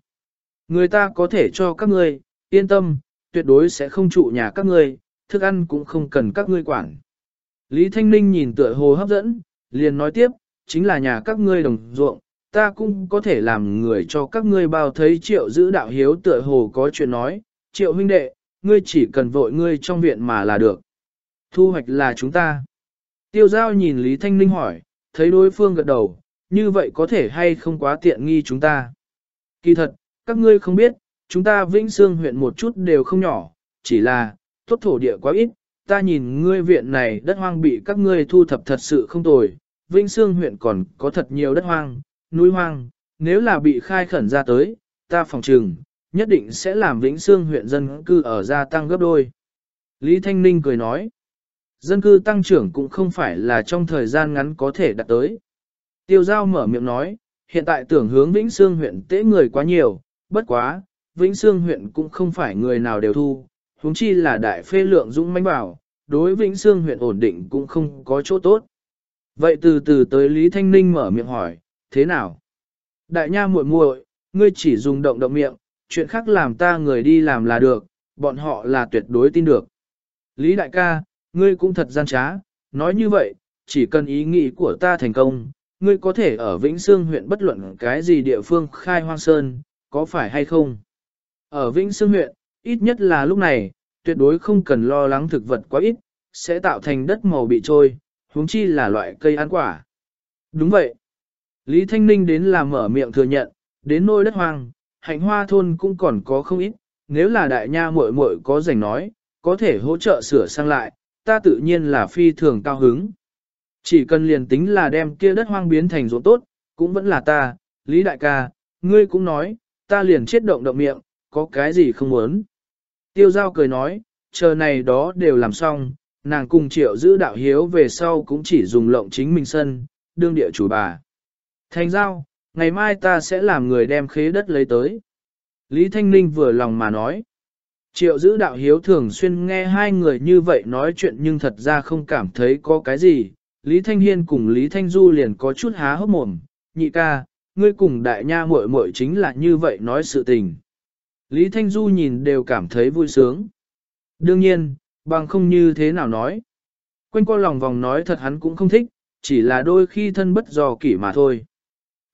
Người ta có thể cho các ngươi, yên tâm, tuyệt đối sẽ không trụ nhà các ngươi, thức ăn cũng không cần các ngươi quản. Lý Thanh Ninh nhìn tựa hồ hấp dẫn, liền nói tiếp, chính là nhà các ngươi đồng ruộng, ta cũng có thể làm người cho các ngươi bao thấy triệu giữ đạo hiếu tựa hồ có chuyện nói, triệu huynh đệ, ngươi chỉ cần vội ngươi trong viện mà là được. Thu hoạch là chúng ta. Tiêu giao nhìn Lý Thanh Ninh hỏi, thấy đối phương gật đầu, như vậy có thể hay không quá tiện nghi chúng ta. Kỳ thật, các ngươi không biết, chúng ta Vĩnh Sương huyện một chút đều không nhỏ, chỉ là, tốt thổ địa quá ít, ta nhìn ngươi viện này đất hoang bị các ngươi thu thập thật sự không tồi, Vĩnh Sương huyện còn có thật nhiều đất hoang, núi hoang, nếu là bị khai khẩn ra tới, ta phòng trừng, nhất định sẽ làm Vĩnh Sương huyện dân cư ở gia tăng gấp đôi. Lý Thanh Ninh cười nói, dân cư tăng trưởng cũng không phải là trong thời gian ngắn có thể đạt tới. Tiêu Giao mở miệng nói, hiện tại tưởng hướng Vĩnh Sương huyện tế người quá nhiều, bất quá, Vĩnh Sương huyện cũng không phải người nào đều thu, huống chi là đại phê lượng dũng mãnh bảo, đối Vĩnh Sương huyện ổn định cũng không có chỗ tốt. Vậy từ từ tới Lý Thanh Ninh mở miệng hỏi, thế nào? Đại nha muội muội, ngươi chỉ dùng động động miệng, chuyện khác làm ta người đi làm là được, bọn họ là tuyệt đối tin được. Lý đại ca, ngươi cũng thật gian trá, nói như vậy, chỉ cần ý nghĩ của ta thành công, ngươi có thể ở Vĩnh Sương huyện bất luận cái gì địa phương khai hoang sơn, có phải hay không? Ở Vĩnh Sương huyện, ít nhất là lúc này, tuyệt đối không cần lo lắng thực vật quá ít, sẽ tạo thành đất màu bị trôi, huống chi là loại cây ăn quả. Đúng vậy. Lý Thanh Ninh đến là mở miệng thừa nhận, đến nôi đất hoang, hạnh hoa thôn cũng còn có không ít, nếu là đại nha muội muội có rảnh nói, có thể hỗ trợ sửa sang lại, ta tự nhiên là phi thường cao hứng. Chỉ cần liền tính là đem kia đất hoang biến thành ruộng tốt, cũng vẫn là ta, Lý Đại ca, ngươi cũng nói, ta liền chết động động miệng, có cái gì không muốn. Tiêu giao cười nói, chờ này đó đều làm xong, nàng cùng triệu giữ đạo hiếu về sau cũng chỉ dùng lộng chính mình sân, đương địa chủ bà. Thành giao, ngày mai ta sẽ làm người đem khế đất lấy tới. Lý Thanh Ninh vừa lòng mà nói. Triệu giữ đạo hiếu thường xuyên nghe hai người như vậy nói chuyện nhưng thật ra không cảm thấy có cái gì. Lý Thanh Hiên cùng Lý Thanh Du liền có chút há hốc mồm. Nhị ca, ngươi cùng đại nha muội muội chính là như vậy nói sự tình. Lý Thanh Du nhìn đều cảm thấy vui sướng. Đương nhiên, bằng không như thế nào nói. Quanh qua lòng vòng nói thật hắn cũng không thích, chỉ là đôi khi thân bất do kỷ mà thôi.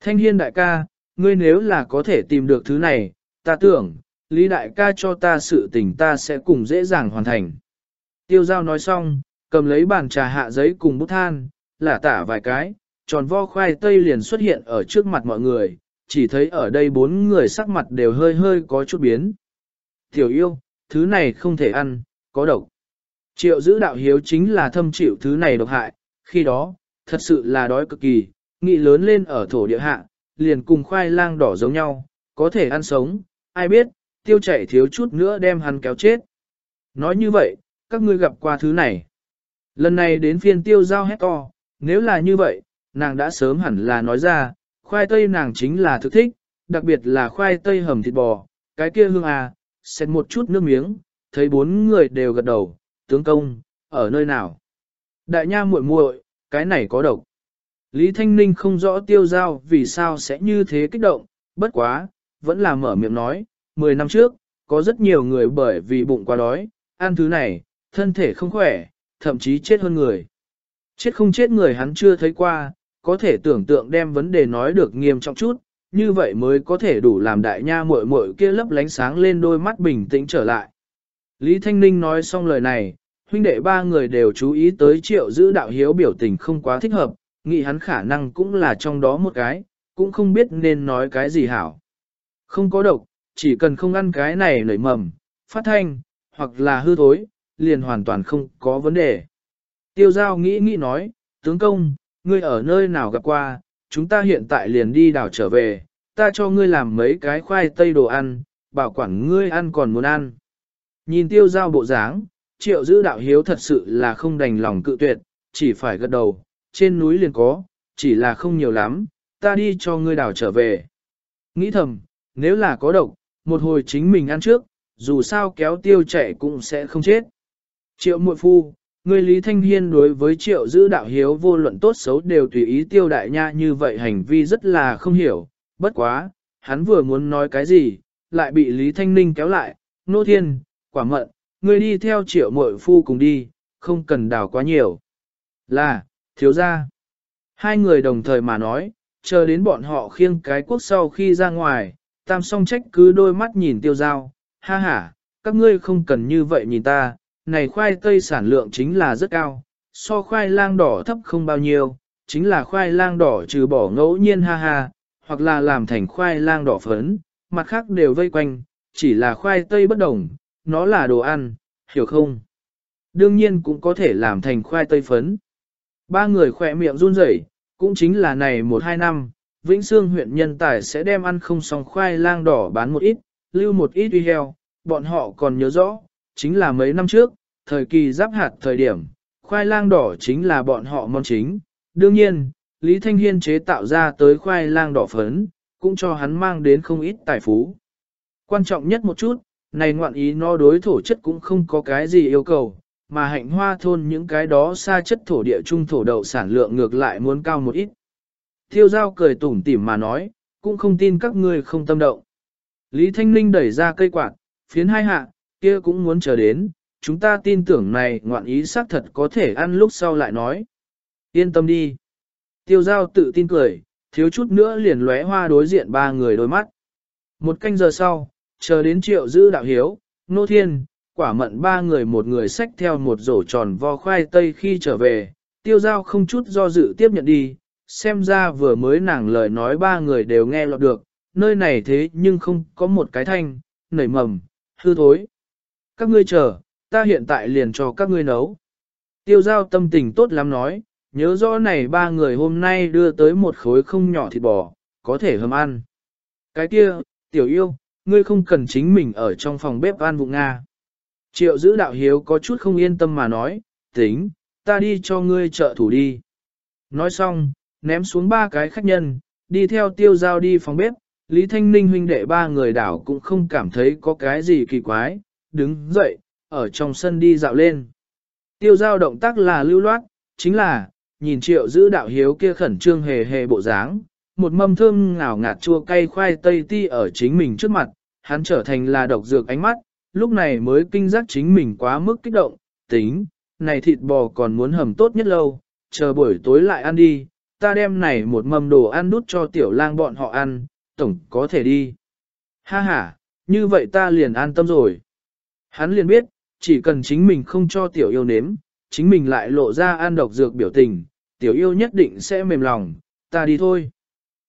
Thanh hiên đại ca, ngươi nếu là có thể tìm được thứ này, ta tưởng, Lý đại ca cho ta sự tình ta sẽ cùng dễ dàng hoàn thành. Tiêu giao nói xong, cầm lấy bàn trà hạ giấy cùng bút than, lả tả vài cái, tròn vo khoai tây liền xuất hiện ở trước mặt mọi người, chỉ thấy ở đây bốn người sắc mặt đều hơi hơi có chút biến. Tiểu yêu, thứ này không thể ăn, có độc. Triệu giữ đạo hiếu chính là thâm chịu thứ này độc hại, khi đó, thật sự là đói cực kỳ, nghị lớn lên ở thổ địa hạ, liền cùng khoai lang đỏ giống nhau, có thể ăn sống, ai biết, tiêu chảy thiếu chút nữa đem hắn kéo chết. Nói như vậy, các ngươi gặp qua thứ này. Lần này đến phiên tiêu giao hét to, nếu là như vậy, nàng đã sớm hẳn là nói ra, khoai tây nàng chính là thực thích, đặc biệt là khoai tây hầm thịt bò, cái kia hương à, xẹt một chút nước miếng, thấy bốn người đều gật đầu, tướng công, ở nơi nào? Đại nha muội muội, cái này có độc. Lý Thanh Ninh không rõ tiêu giao vì sao sẽ như thế kích động, bất quá, vẫn là mở miệng nói, 10 năm trước, có rất nhiều người bởi vì bụng quá đói, ăn thứ này, thân thể không khỏe, thậm chí chết hơn người. Chết không chết người hắn chưa thấy qua, có thể tưởng tượng đem vấn đề nói được nghiêm trọng chút, như vậy mới có thể đủ làm đại nha muội muội kia lấp lánh sáng lên đôi mắt bình tĩnh trở lại. Lý Thanh Ninh nói xong lời này, huynh đệ ba người đều chú ý tới triệu giữ đạo hiếu biểu tình không quá thích hợp, nghĩ hắn khả năng cũng là trong đó một cái, cũng không biết nên nói cái gì hảo. Không có độc, chỉ cần không ăn cái này nảy mầm, phát thanh, hoặc là hư thối, liền hoàn toàn không có vấn đề. Tiêu giao nghĩ nghĩ nói, tướng công, ngươi ở nơi nào gặp qua, chúng ta hiện tại liền đi đảo trở về, ta cho ngươi làm mấy cái khoai tây đồ ăn, bảo quản ngươi ăn còn muốn ăn. Nhìn tiêu giao bộ dáng, triệu giữ đạo hiếu thật sự là không đành lòng cự tuyệt, chỉ phải gật đầu, trên núi liền có, chỉ là không nhiều lắm, ta đi cho ngươi đảo trở về. Nghĩ thầm, nếu là có độc, một hồi chính mình ăn trước, dù sao kéo tiêu chạy cũng sẽ không chết. Triệu muội phu, người Lý Thanh Hiên đối với triệu giữ đạo hiếu vô luận tốt xấu đều tùy ý tiêu đại nha như vậy hành vi rất là không hiểu, bất quá, hắn vừa muốn nói cái gì, lại bị Lý Thanh Ninh kéo lại, nô thiên, quả mận, ngươi đi theo triệu muội phu cùng đi, không cần đào quá nhiều. Là, thiếu ra. Hai người đồng thời mà nói, chờ đến bọn họ khiêng cái quốc sau khi ra ngoài, tam song trách cứ đôi mắt nhìn tiêu dao, ha ha, các ngươi không cần như vậy nhìn ta, này khoai tây sản lượng chính là rất cao, so khoai lang đỏ thấp không bao nhiêu, chính là khoai lang đỏ trừ bỏ ngẫu nhiên ha ha, hoặc là làm thành khoai lang đỏ phấn, mặt khác đều vây quanh, chỉ là khoai tây bất đồng, nó là đồ ăn, hiểu không? Đương nhiên cũng có thể làm thành khoai tây phấn. Ba người khỏe miệng run rẩy, cũng chính là này một hai năm, Vĩnh Sương huyện nhân tài sẽ đem ăn không xong khoai lang đỏ bán một ít, lưu một ít uy heo, bọn họ còn nhớ rõ, chính là mấy năm trước, thời kỳ giáp hạt thời điểm, khoai lang đỏ chính là bọn họ món chính. Đương nhiên, Lý Thanh Hiên chế tạo ra tới khoai lang đỏ phấn, cũng cho hắn mang đến không ít tài phú. Quan trọng nhất một chút, này ngoạn ý no đối thổ chất cũng không có cái gì yêu cầu, mà hạnh hoa thôn những cái đó xa chất thổ địa trung thổ đậu sản lượng ngược lại muốn cao một ít. Thiêu giao cười tủm tỉm mà nói, cũng không tin các ngươi không tâm động. Lý Thanh Linh đẩy ra cây quạt, phiến hai hạ, kia cũng muốn chờ đến, chúng ta tin tưởng này ngoạn ý xác thật có thể ăn lúc sau lại nói. Yên tâm đi. Tiêu giao tự tin cười, thiếu chút nữa liền lóe hoa đối diện ba người đôi mắt. Một canh giờ sau, chờ đến triệu giữ đạo hiếu, nô thiên, quả mận ba người một người xách theo một rổ tròn vo khoai tây khi trở về, tiêu giao không chút do dự tiếp nhận đi, xem ra vừa mới nàng lời nói ba người đều nghe lọt được, nơi này thế nhưng không có một cái thanh, nảy mầm, hư thối. Các ngươi chờ, ta hiện tại liền cho các ngươi nấu. Tiêu giao tâm tình tốt lắm nói, nhớ rõ này ba người hôm nay đưa tới một khối không nhỏ thịt bò, có thể hầm ăn. Cái kia, tiểu yêu, ngươi không cần chính mình ở trong phòng bếp ăn vụ Nga. Triệu giữ đạo hiếu có chút không yên tâm mà nói, tính, ta đi cho ngươi trợ thủ đi. Nói xong, ném xuống ba cái khách nhân, đi theo tiêu giao đi phòng bếp, Lý Thanh Ninh huynh đệ ba người đảo cũng không cảm thấy có cái gì kỳ quái, đứng dậy, ở trong sân đi dạo lên. Tiêu giao động tác là lưu loát, chính là, nhìn triệu giữ đạo hiếu kia khẩn trương hề hề bộ dáng, một mâm thơm ngào ngạt chua cay khoai tây ti ở chính mình trước mặt, hắn trở thành là độc dược ánh mắt, lúc này mới kinh giác chính mình quá mức kích động, tính, này thịt bò còn muốn hầm tốt nhất lâu, chờ buổi tối lại ăn đi, ta đem này một mâm đồ ăn đút cho tiểu lang bọn họ ăn, tổng có thể đi. Ha ha, như vậy ta liền an tâm rồi. Hắn liền biết, chỉ cần chính mình không cho tiểu yêu nếm, chính mình lại lộ ra ăn độc dược biểu tình, tiểu yêu nhất định sẽ mềm lòng, ta đi thôi.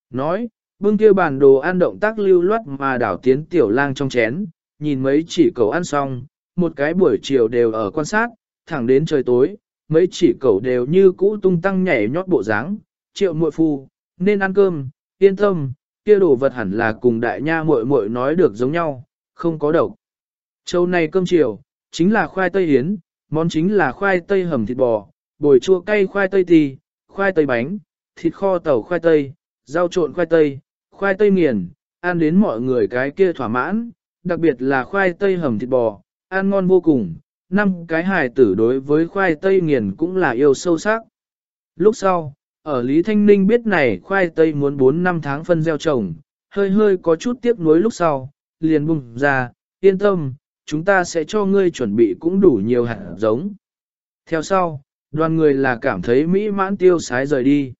Nói, bưng kia bàn đồ ăn động tác lưu loát mà đảo tiến tiểu lang trong chén, nhìn mấy chỉ cầu ăn xong, một cái buổi chiều đều ở quan sát, thẳng đến trời tối, mấy chỉ cầu đều như cũ tung tăng nhảy nhót bộ dáng, triệu muội phu, nên ăn cơm, yên tâm, kia đồ vật hẳn là cùng đại nha muội muội nói được giống nhau, không có độc. Châu này cơm chiều, chính là khoai tây yến, món chính là khoai tây hầm thịt bò, bồi chua cay khoai tây tì, khoai tây bánh, thịt kho tàu khoai tây, rau trộn khoai tây, khoai tây nghiền, ăn đến mọi người cái kia thỏa mãn, đặc biệt là khoai tây hầm thịt bò, ăn ngon vô cùng, năm cái hài tử đối với khoai tây nghiền cũng là yêu sâu sắc. Lúc sau, ở Lý Thanh Ninh biết này khoai tây muốn 4 năm tháng phân gieo trồng, hơi hơi có chút tiếc nuối lúc sau, liền bùng ra, yên tâm, chúng ta sẽ cho ngươi chuẩn bị cũng đủ nhiều hạt giống. Theo sau, đoàn người là cảm thấy mỹ mãn tiêu sái rời đi.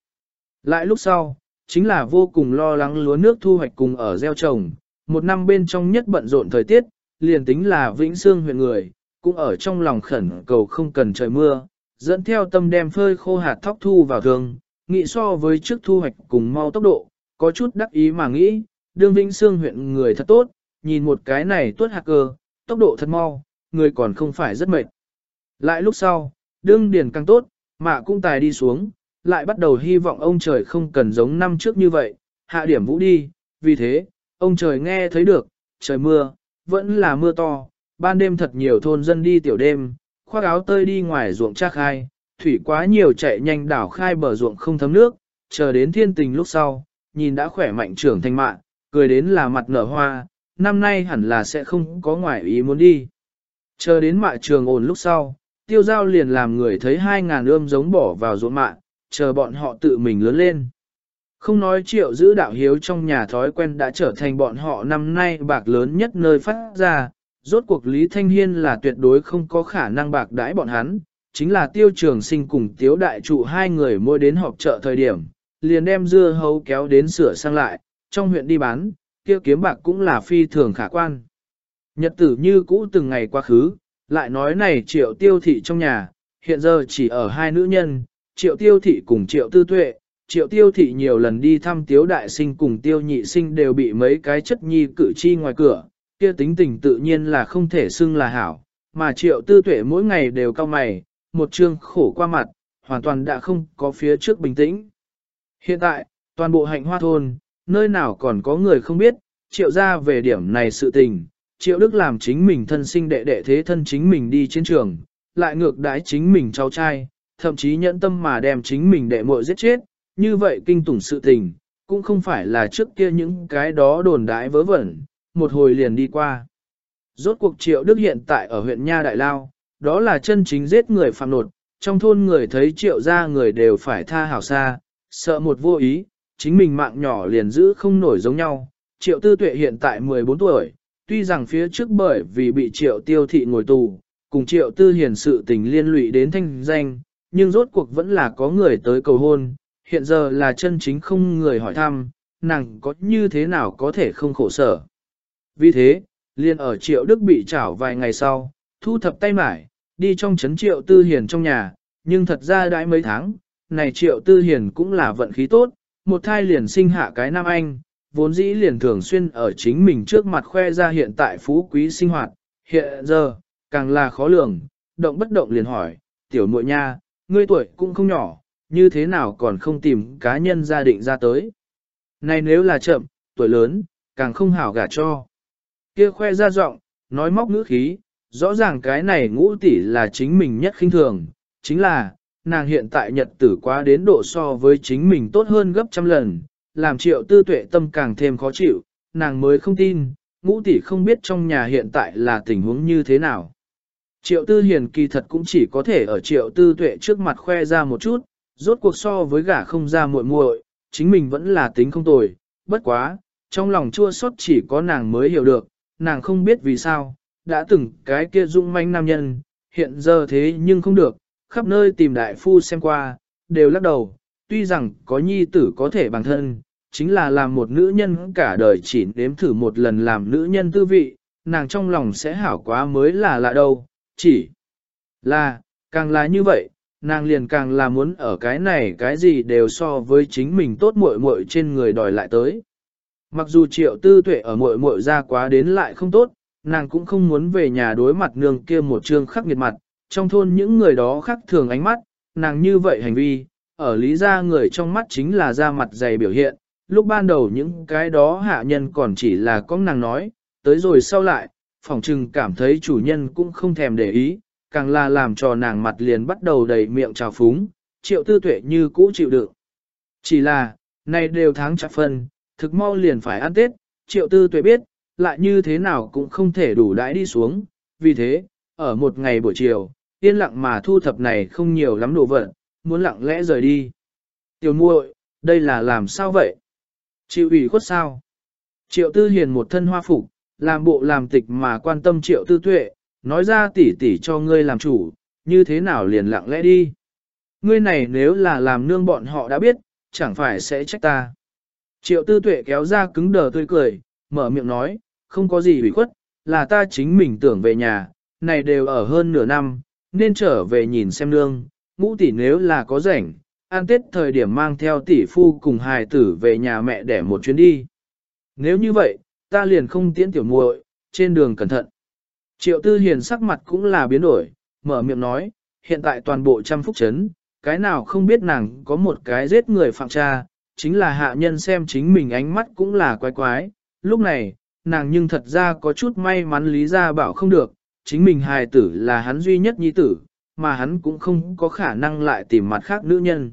Lại lúc sau, chính là vô cùng lo lắng lúa nước thu hoạch cùng ở gieo trồng, một năm bên trong nhất bận rộn thời tiết, liền tính là Vĩnh xương huyện người, cũng ở trong lòng khẩn cầu không cần trời mưa, dẫn theo tâm đem phơi khô hạt thóc thu vào thường, nghĩ so với trước thu hoạch cùng mau tốc độ, có chút đắc ý mà nghĩ, đương Vĩnh xương huyện người thật tốt, nhìn một cái này tuốt hạt cơ, tốc độ thật mau, người còn không phải rất mệt. Lại lúc sau, đương điền càng tốt, mà cũng tài đi xuống, lại bắt đầu hy vọng ông trời không cần giống năm trước như vậy, hạ điểm vũ đi, vì thế, ông trời nghe thấy được, trời mưa, vẫn là mưa to, ban đêm thật nhiều thôn dân đi tiểu đêm, khoác áo tơi đi ngoài ruộng chắc khai, thủy quá nhiều chạy nhanh đảo khai bờ ruộng không thấm nước, chờ đến thiên tình lúc sau, nhìn đã khỏe mạnh trưởng thành mạng, cười đến là mặt nở hoa, năm nay hẳn là sẽ không có ngoại ý muốn đi. Chờ đến mạ trường ổn lúc sau, tiêu giao liền làm người thấy hai ngàn ươm giống bỏ vào ruộng mạ, chờ bọn họ tự mình lớn lên. Không nói triệu giữ đạo hiếu trong nhà thói quen đã trở thành bọn họ năm nay bạc lớn nhất nơi phát ra, rốt cuộc Lý Thanh Hiên là tuyệt đối không có khả năng bạc đãi bọn hắn, chính là tiêu trường sinh cùng tiếu đại trụ hai người mua đến họp chợ thời điểm, liền đem dưa hấu kéo đến sửa sang lại, trong huyện đi bán, kia kiếm bạc cũng là phi thường khả quan. Nhật tử như cũ từng ngày quá khứ, lại nói này triệu tiêu thị trong nhà, hiện giờ chỉ ở hai nữ nhân, triệu tiêu thị cùng triệu tư tuệ, triệu tiêu thị nhiều lần đi thăm tiếu đại sinh cùng tiêu nhị sinh đều bị mấy cái chất nhi cử chi ngoài cửa, kia tính tình tự nhiên là không thể xưng là hảo, mà triệu tư tuệ mỗi ngày đều cao mày, một chương khổ qua mặt, hoàn toàn đã không có phía trước bình tĩnh. Hiện tại, toàn bộ hạnh hoa thôn, nơi nào còn có người không biết, triệu ra về điểm này sự tình, triệu đức làm chính mình thân sinh đệ đệ thế thân chính mình đi chiến trường, lại ngược đãi chính mình cháu trai, thậm chí nhẫn tâm mà đem chính mình đệ muội giết chết, như vậy kinh tủng sự tình, cũng không phải là trước kia những cái đó đồn đãi vớ vẩn, một hồi liền đi qua. Rốt cuộc triệu đức hiện tại ở huyện Nha Đại Lao, đó là chân chính giết người phạm nột, trong thôn người thấy triệu ra người đều phải tha hảo xa, sợ một vô ý, chính mình mạng nhỏ liền giữ không nổi giống nhau. Triệu tư tuệ hiện tại 14 tuổi, tuy rằng phía trước bởi vì bị triệu tiêu thị ngồi tù, cùng triệu tư hiền sự tình liên lụy đến thanh danh, nhưng rốt cuộc vẫn là có người tới cầu hôn, hiện giờ là chân chính không người hỏi thăm, nàng có như thế nào có thể không khổ sở. Vì thế, liền ở triệu đức bị trảo vài ngày sau, thu thập tay mải, đi trong chấn triệu tư hiền trong nhà, nhưng thật ra đãi mấy tháng, này triệu tư hiền cũng là vận khí tốt, một thai liền sinh hạ cái nam anh, vốn dĩ liền thường xuyên ở chính mình trước mặt khoe ra hiện tại phú quý sinh hoạt, hiện giờ, càng là khó lường, động bất động liền hỏi, tiểu muội nha, ngươi tuổi cũng không nhỏ, như thế nào còn không tìm cá nhân gia định ra tới. Này nếu là chậm, tuổi lớn, càng không hảo gả cho. Kia khoe ra giọng, nói móc ngữ khí, rõ ràng cái này ngũ tỷ là chính mình nhất khinh thường, chính là, nàng hiện tại nhật tử quá đến độ so với chính mình tốt hơn gấp trăm lần, làm triệu tư tuệ tâm càng thêm khó chịu, nàng mới không tin, ngũ tỷ không biết trong nhà hiện tại là tình huống như thế nào. Triệu tư hiền kỳ thật cũng chỉ có thể ở triệu tư tuệ trước mặt khoe ra một chút, rốt cuộc so với gả không ra muội muội, chính mình vẫn là tính không tồi, bất quá, trong lòng chua xót chỉ có nàng mới hiểu được, nàng không biết vì sao, đã từng cái kia dũng manh nam nhân, hiện giờ thế nhưng không được, khắp nơi tìm đại phu xem qua, đều lắc đầu, tuy rằng có nhi tử có thể bằng thân, chính là làm một nữ nhân cả đời chỉ nếm thử một lần làm nữ nhân tư vị, nàng trong lòng sẽ hảo quá mới là lạ đâu, chỉ là, càng là như vậy, nàng liền càng là muốn ở cái này cái gì đều so với chính mình tốt muội muội trên người đòi lại tới. Mặc dù triệu tư tuệ ở muội muội ra quá đến lại không tốt, nàng cũng không muốn về nhà đối mặt nương kia một trương khắc nghiệt mặt, trong thôn những người đó khác thường ánh mắt, nàng như vậy hành vi, ở lý ra người trong mắt chính là da mặt dày biểu hiện, lúc ban đầu những cái đó hạ nhân còn chỉ là có nàng nói, tới rồi sau lại, phòng trừng cảm thấy chủ nhân cũng không thèm để ý, càng là làm cho nàng mặt liền bắt đầu đầy miệng trào phúng, triệu tư tuệ như cũ chịu đựng. Chỉ là, nay đều tháng chạp phân, thực mau liền phải ăn Tết, triệu tư tuệ biết, lại như thế nào cũng không thể đủ đãi đi xuống, vì thế, ở một ngày buổi chiều, yên lặng mà thu thập này không nhiều lắm đồ vật, muốn lặng lẽ rời đi. Tiểu muội, đây là làm sao vậy? Chịu ủy khuất sao? Triệu tư hiền một thân hoa phục, làm bộ làm tịch mà quan tâm triệu tư tuệ, nói ra tỉ tỉ cho ngươi làm chủ, như thế nào liền lặng lẽ đi. Ngươi này nếu là làm nương bọn họ đã biết, chẳng phải sẽ trách ta. Triệu tư tuệ kéo ra cứng đờ tươi cười, mở miệng nói, không có gì ủy khuất, là ta chính mình tưởng về nhà, này đều ở hơn nửa năm, nên trở về nhìn xem nương, ngũ tỷ nếu là có rảnh, an tết thời điểm mang theo tỷ phu cùng hài tử về nhà mẹ để một chuyến đi. Nếu như vậy, ta liền không tiễn tiểu muội, trên đường cẩn thận. Triệu tư hiền sắc mặt cũng là biến đổi, mở miệng nói, hiện tại toàn bộ trăm phúc chấn, cái nào không biết nàng có một cái giết người phạm tra, chính là hạ nhân xem chính mình ánh mắt cũng là quái quái. Lúc này, nàng nhưng thật ra có chút may mắn lý ra bảo không được, chính mình hài tử là hắn duy nhất nhi tử, mà hắn cũng không có khả năng lại tìm mặt khác nữ nhân.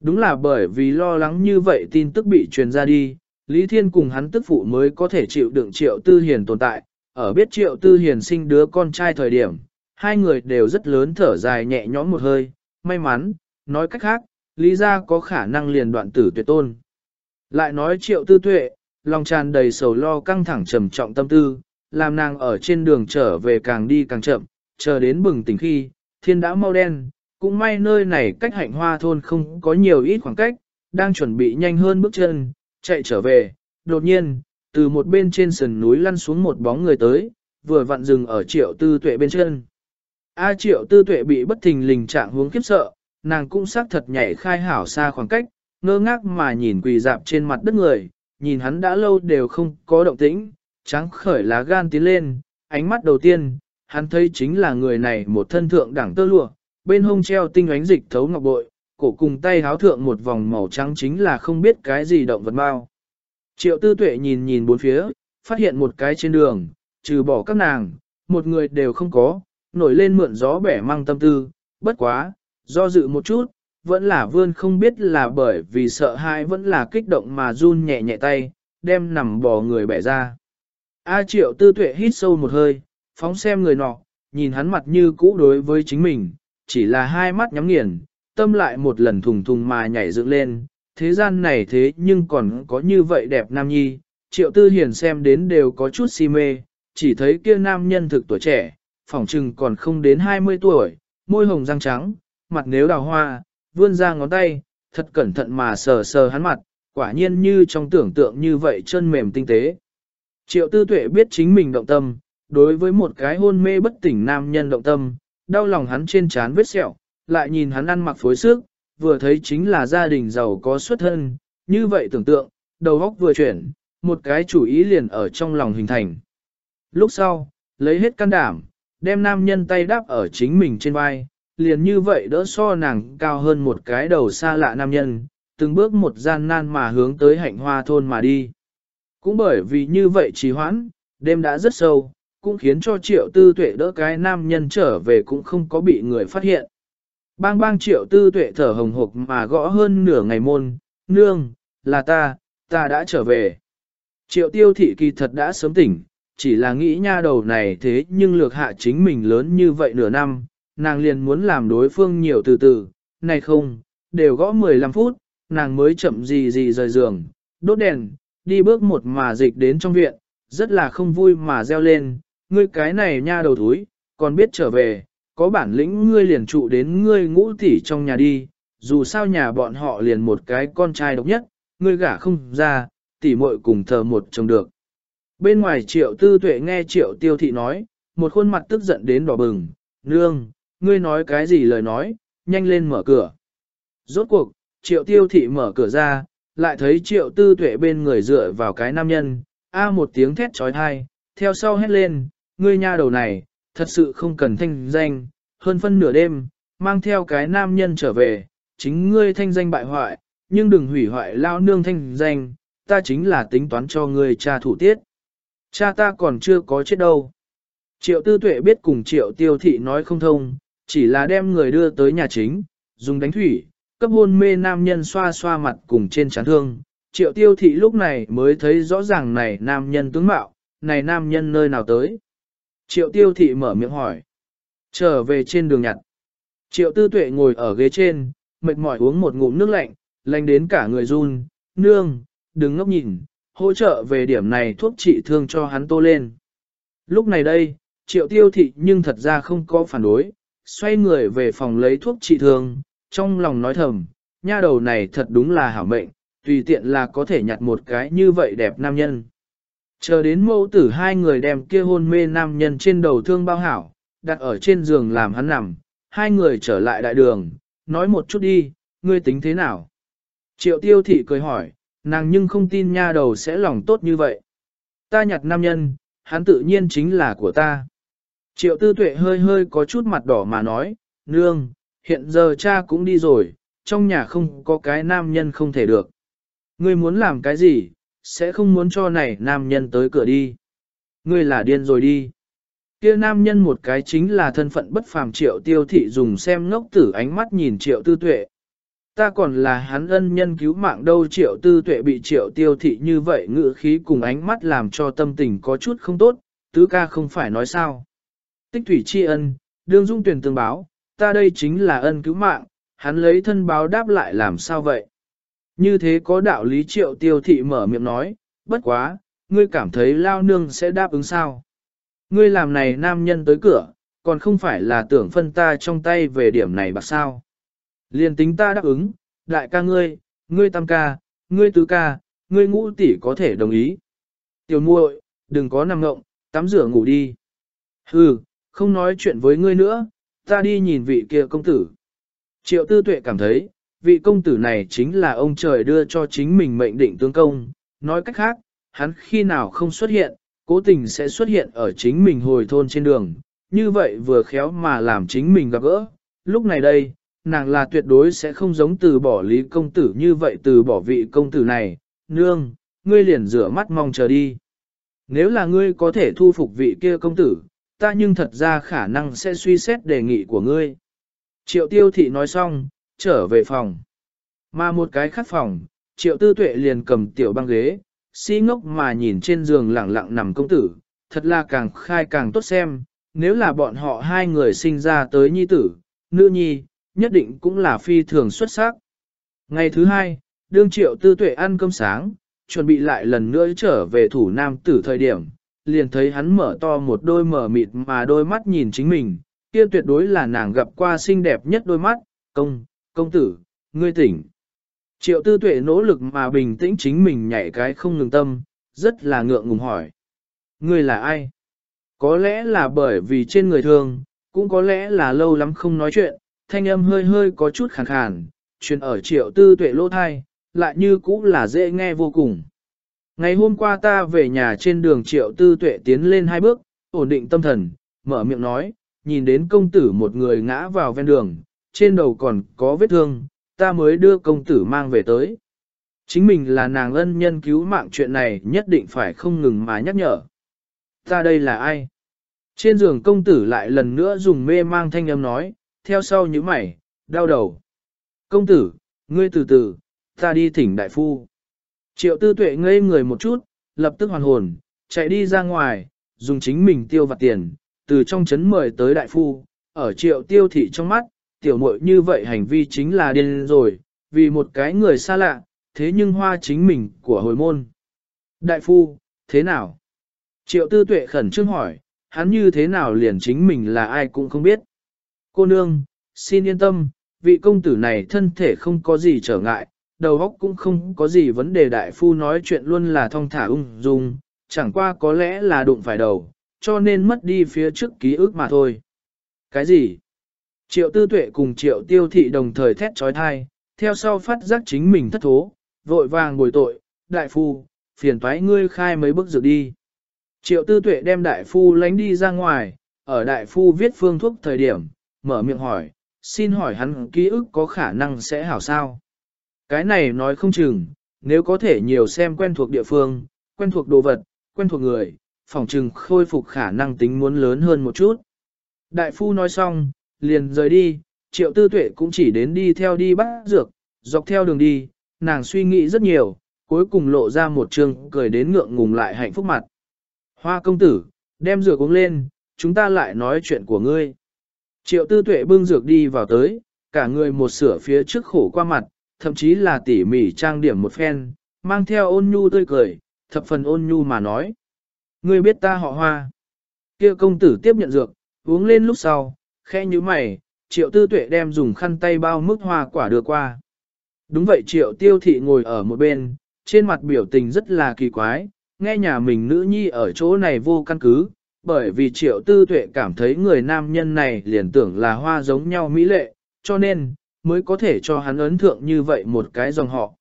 Đúng là bởi vì lo lắng như vậy tin tức bị truyền ra đi, Lý Thiên cùng hắn tức phụ mới có thể chịu đựng triệu tư hiền tồn tại, ở biết triệu tư hiền sinh đứa con trai thời điểm, hai người đều rất lớn thở dài nhẹ nhõm một hơi, may mắn, nói cách khác, Lý gia có khả năng liền đoạn tử tuyệt tôn. Lại nói triệu tư tuệ, lòng tràn đầy sầu lo căng thẳng trầm trọng tâm tư, làm nàng ở trên đường trở về càng đi càng chậm, chờ đến bừng tỉnh khi, thiên đã mau đen, cũng may nơi này cách hạnh hoa thôn không có nhiều ít khoảng cách, đang chuẩn bị nhanh hơn bước chân, chạy trở về, đột nhiên, từ một bên trên sườn núi lăn xuống một bóng người tới, vừa vặn dừng ở triệu tư tuệ bên chân. A triệu tư tuệ bị bất thình lình trạng hướng khiếp sợ, nàng cũng xác thật nhảy khai hảo xa khoảng cách, ngơ ngác mà nhìn quỳ dạp trên mặt đất người, nhìn hắn đã lâu đều không có động tĩnh, trắng khởi lá gan tiến lên, ánh mắt đầu tiên, hắn thấy chính là người này một thân thượng đẳng tơ lụa, bên hông treo tinh ánh dịch thấu ngọc bội, cổ cùng tay háo thượng một vòng màu trắng chính là không biết cái gì động vật bao. Triệu tư tuệ nhìn nhìn bốn phía, phát hiện một cái trên đường, trừ bỏ các nàng, một người đều không có, nổi lên mượn gió bẻ mang tâm tư, bất quá, do dự một chút, vẫn là vươn không biết là bởi vì sợ hãi vẫn là kích động mà run nhẹ nhẹ tay, đem nằm bò người bẻ ra. A triệu tư tuệ hít sâu một hơi, phóng xem người nọ, nhìn hắn mặt như cũ đối với chính mình, chỉ là hai mắt nhắm nghiền, tâm lại một lần thùng thùng mà nhảy dựng lên, thế gian này thế nhưng còn có như vậy đẹp nam nhi, triệu tư hiền xem đến đều có chút si mê, chỉ thấy kia nam nhân thực tuổi trẻ, phỏng trừng còn không đến 20 tuổi, môi hồng răng trắng, mặt nếu đào hoa, vươn ra ngón tay, thật cẩn thận mà sờ sờ hắn mặt, quả nhiên như trong tưởng tượng như vậy chân mềm tinh tế. Triệu tư tuệ biết chính mình động tâm, đối với một cái hôn mê bất tỉnh nam nhân động tâm, đau lòng hắn trên trán vết sẹo, lại nhìn hắn ăn mặc phối sức, vừa thấy chính là gia đình giàu có xuất thân, như vậy tưởng tượng, đầu óc vừa chuyển, một cái chủ ý liền ở trong lòng hình thành. Lúc sau, lấy hết can đảm, đem nam nhân tay đáp ở chính mình trên vai, liền như vậy đỡ so nàng cao hơn một cái đầu xa lạ nam nhân, từng bước một gian nan mà hướng tới hạnh hoa thôn mà đi. Cũng bởi vì như vậy trì hoãn, đêm đã rất sâu, cũng khiến cho triệu tư tuệ đỡ cái nam nhân trở về cũng không có bị người phát hiện. Bang bang triệu tư tuệ thở hồng hộc mà gõ hơn nửa ngày môn, nương, là ta, ta đã trở về. Triệu tiêu thị kỳ thật đã sớm tỉnh, chỉ là nghĩ nha đầu này thế nhưng lược hạ chính mình lớn như vậy nửa năm, nàng liền muốn làm đối phương nhiều từ từ, này không, đều gõ 15 phút, nàng mới chậm gì gì rời giường, đốt đèn, đi bước một mà dịch đến trong viện, rất là không vui mà reo lên, ngươi cái này nha đầu thúi, còn biết trở về, có bản lĩnh ngươi liền trụ đến ngươi ngũ tỷ trong nhà đi, dù sao nhà bọn họ liền một cái con trai độc nhất, ngươi gả không ra, tỷ muội cùng thờ một chồng được. Bên ngoài triệu tư tuệ nghe triệu tiêu thị nói, một khuôn mặt tức giận đến đỏ bừng, nương, ngươi nói cái gì lời nói, nhanh lên mở cửa. Rốt cuộc, triệu tiêu thị mở cửa ra, lại thấy triệu tư tuệ bên người dựa vào cái nam nhân, a một tiếng thét trói thai, theo sau hét lên, ngươi nha đầu này, thật sự không cần thanh danh, hơn phân nửa đêm, mang theo cái nam nhân trở về, chính ngươi thanh danh bại hoại, nhưng đừng hủy hoại lao nương thanh danh, ta chính là tính toán cho ngươi cha thủ tiết. Cha ta còn chưa có chết đâu. Triệu tư tuệ biết cùng triệu tiêu thị nói không thông, chỉ là đem người đưa tới nhà chính, dùng đánh thủy, cấp hôn mê nam nhân xoa xoa mặt cùng trên chán thương, triệu tiêu thị lúc này mới thấy rõ ràng này nam nhân tướng mạo, này nam nhân nơi nào tới. Triệu tiêu thị mở miệng hỏi. Trở về trên đường nhặt. Triệu tư tuệ ngồi ở ghế trên, mệt mỏi uống một ngụm nước lạnh, lạnh đến cả người run, nương, đừng ngốc nhìn, hỗ trợ về điểm này thuốc trị thương cho hắn tô lên. Lúc này đây, triệu tiêu thị nhưng thật ra không có phản đối, xoay người về phòng lấy thuốc trị thương, trong lòng nói thầm, nha đầu này thật đúng là hảo mệnh, tùy tiện là có thể nhặt một cái như vậy đẹp nam nhân. Chờ đến mẫu tử hai người đem kia hôn mê nam nhân trên đầu thương bao hảo, đặt ở trên giường làm hắn nằm, hai người trở lại đại đường, nói một chút đi, ngươi tính thế nào? Triệu tiêu thị cười hỏi, nàng nhưng không tin nha đầu sẽ lòng tốt như vậy. Ta nhặt nam nhân, hắn tự nhiên chính là của ta. Triệu tư tuệ hơi hơi có chút mặt đỏ mà nói, nương, hiện giờ cha cũng đi rồi, trong nhà không có cái nam nhân không thể được. Ngươi muốn làm cái gì, sẽ không muốn cho này nam nhân tới cửa đi. Ngươi là điên rồi đi. Kia nam nhân một cái chính là thân phận bất phàm triệu tiêu thị dùng xem ngốc tử ánh mắt nhìn triệu tư tuệ. Ta còn là hắn ân nhân cứu mạng đâu triệu tư tuệ bị triệu tiêu thị như vậy ngự khí cùng ánh mắt làm cho tâm tình có chút không tốt, tứ ca không phải nói sao. Tích thủy tri ân, đương dung tuyển tương báo, ta đây chính là ân cứu mạng, hắn lấy thân báo đáp lại làm sao vậy? Như thế có đạo lý triệu tiêu thị mở miệng nói, bất quá, ngươi cảm thấy lao nương sẽ đáp ứng sao? Ngươi làm này nam nhân tới cửa, còn không phải là tưởng phân ta trong tay về điểm này bạc sao? Liên tính ta đáp ứng, đại ca ngươi, ngươi tam ca, ngươi tứ ca, ngươi ngũ tỷ có thể đồng ý. Tiểu muội, đừng có nằm ngộng, tắm rửa ngủ đi. Hừ, không nói chuyện với ngươi nữa, ta đi nhìn vị kia công tử. Triệu tư tuệ cảm thấy, vị công tử này chính là ông trời đưa cho chính mình mệnh định tướng công. Nói cách khác, hắn khi nào không xuất hiện, cố tình sẽ xuất hiện ở chính mình hồi thôn trên đường. Như vậy vừa khéo mà làm chính mình gặp gỡ. Lúc này đây, nàng là tuyệt đối sẽ không giống từ bỏ lý công tử như vậy từ bỏ vị công tử này. Nương, ngươi liền rửa mắt mong chờ đi. Nếu là ngươi có thể thu phục vị kia công tử, ta nhưng thật ra khả năng sẽ suy xét đề nghị của ngươi. Triệu tiêu thị nói xong, trở về phòng. Mà một cái khác phòng, triệu tư tuệ liền cầm tiểu băng ghế, si ngốc mà nhìn trên giường lẳng lặng nằm công tử, thật là càng khai càng tốt xem, nếu là bọn họ hai người sinh ra tới nhi tử, nữ nhi, nhất định cũng là phi thường xuất sắc. Ngày thứ hai, đương triệu tư tuệ ăn cơm sáng, chuẩn bị lại lần nữa trở về thủ nam tử thời điểm, liền thấy hắn mở to một đôi mở mịt mà đôi mắt nhìn chính mình, kia tuyệt đối là nàng gặp qua xinh đẹp nhất đôi mắt, công, công tử, ngươi tỉnh. Triệu tư tuệ nỗ lực mà bình tĩnh chính mình nhảy cái không ngừng tâm, rất là ngượng ngùng hỏi. Ngươi là ai? Có lẽ là bởi vì trên người thường, cũng có lẽ là lâu lắm không nói chuyện, thanh âm hơi hơi có chút khàn khàn, truyền ở triệu tư tuệ lỗ thai, lại như cũng là dễ nghe vô cùng. Ngày hôm qua ta về nhà trên đường triệu tư tuệ tiến lên hai bước, ổn định tâm thần, mở miệng nói, nhìn đến công tử một người ngã vào ven đường, trên đầu còn có vết thương, ta mới đưa công tử mang về tới. Chính mình là nàng ân nhân cứu mạng chuyện này nhất định phải không ngừng mà nhắc nhở. Ta đây là ai? Trên giường công tử lại lần nữa dùng mê mang thanh âm nói, theo sau như mày, đau đầu. Công tử, ngươi từ từ, ta đi thỉnh đại phu. Triệu tư tuệ ngây người một chút, lập tức hoàn hồn, chạy đi ra ngoài, dùng chính mình tiêu vặt tiền, từ trong chấn mời tới đại phu, ở triệu tiêu thị trong mắt, tiểu muội như vậy hành vi chính là điên rồi, vì một cái người xa lạ, thế nhưng hoa chính mình của hồi môn. Đại phu, thế nào? Triệu tư tuệ khẩn trương hỏi, hắn như thế nào liền chính mình là ai cũng không biết. Cô nương, xin yên tâm, vị công tử này thân thể không có gì trở ngại, đầu óc cũng không có gì vấn đề đại phu nói chuyện luôn là thong thả ung dung, chẳng qua có lẽ là đụng phải đầu, cho nên mất đi phía trước ký ức mà thôi. Cái gì? Triệu tư tuệ cùng triệu tiêu thị đồng thời thét trói thai, theo sau phát giác chính mình thất thố, vội vàng bồi tội, đại phu, phiền thoái ngươi khai mấy bước dược đi. Triệu tư tuệ đem đại phu lánh đi ra ngoài, ở đại phu viết phương thuốc thời điểm, mở miệng hỏi, xin hỏi hắn ký ức có khả năng sẽ hảo sao? Cái này nói không chừng, nếu có thể nhiều xem quen thuộc địa phương, quen thuộc đồ vật, quen thuộc người, phòng chừng khôi phục khả năng tính muốn lớn hơn một chút. Đại phu nói xong, liền rời đi, triệu tư tuệ cũng chỉ đến đi theo đi bắt dược, dọc theo đường đi, nàng suy nghĩ rất nhiều, cuối cùng lộ ra một trường cười đến ngượng ngùng lại hạnh phúc mặt. Hoa công tử, đem dược uống lên, chúng ta lại nói chuyện của ngươi. Triệu tư tuệ bưng dược đi vào tới, cả người một sửa phía trước khổ qua mặt, thậm chí là tỉ mỉ trang điểm một phen, mang theo ôn nhu tươi cười, thập phần ôn nhu mà nói. Ngươi biết ta họ hoa. kia công tử tiếp nhận dược, uống lên lúc sau, khe như mày, triệu tư tuệ đem dùng khăn tay bao mức hoa quả đưa qua. Đúng vậy triệu tiêu thị ngồi ở một bên, trên mặt biểu tình rất là kỳ quái, nghe nhà mình nữ nhi ở chỗ này vô căn cứ, bởi vì triệu tư tuệ cảm thấy người nam nhân này liền tưởng là hoa giống nhau mỹ lệ, cho nên, mới có thể cho hắn ấn thượng như vậy một cái dòng họ.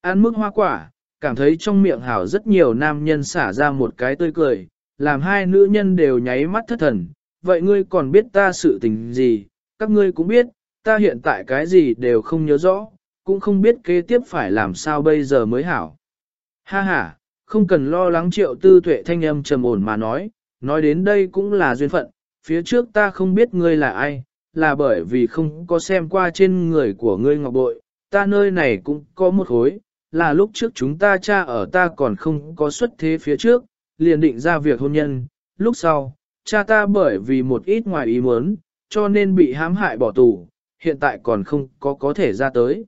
Ăn mức hoa quả, cảm thấy trong miệng hảo rất nhiều nam nhân xả ra một cái tươi cười, làm hai nữ nhân đều nháy mắt thất thần. Vậy ngươi còn biết ta sự tình gì, các ngươi cũng biết, ta hiện tại cái gì đều không nhớ rõ, cũng không biết kế tiếp phải làm sao bây giờ mới hảo. Ha ha, không cần lo lắng triệu tư tuệ thanh âm trầm ổn mà nói, nói đến đây cũng là duyên phận, phía trước ta không biết ngươi là ai, là bởi vì không có xem qua trên người của ngươi ngọc bội, ta nơi này cũng có một hối, là lúc trước chúng ta cha ở ta còn không có xuất thế phía trước, liền định ra việc hôn nhân, lúc sau, cha ta bởi vì một ít ngoài ý muốn, cho nên bị hãm hại bỏ tù, hiện tại còn không có có thể ra tới.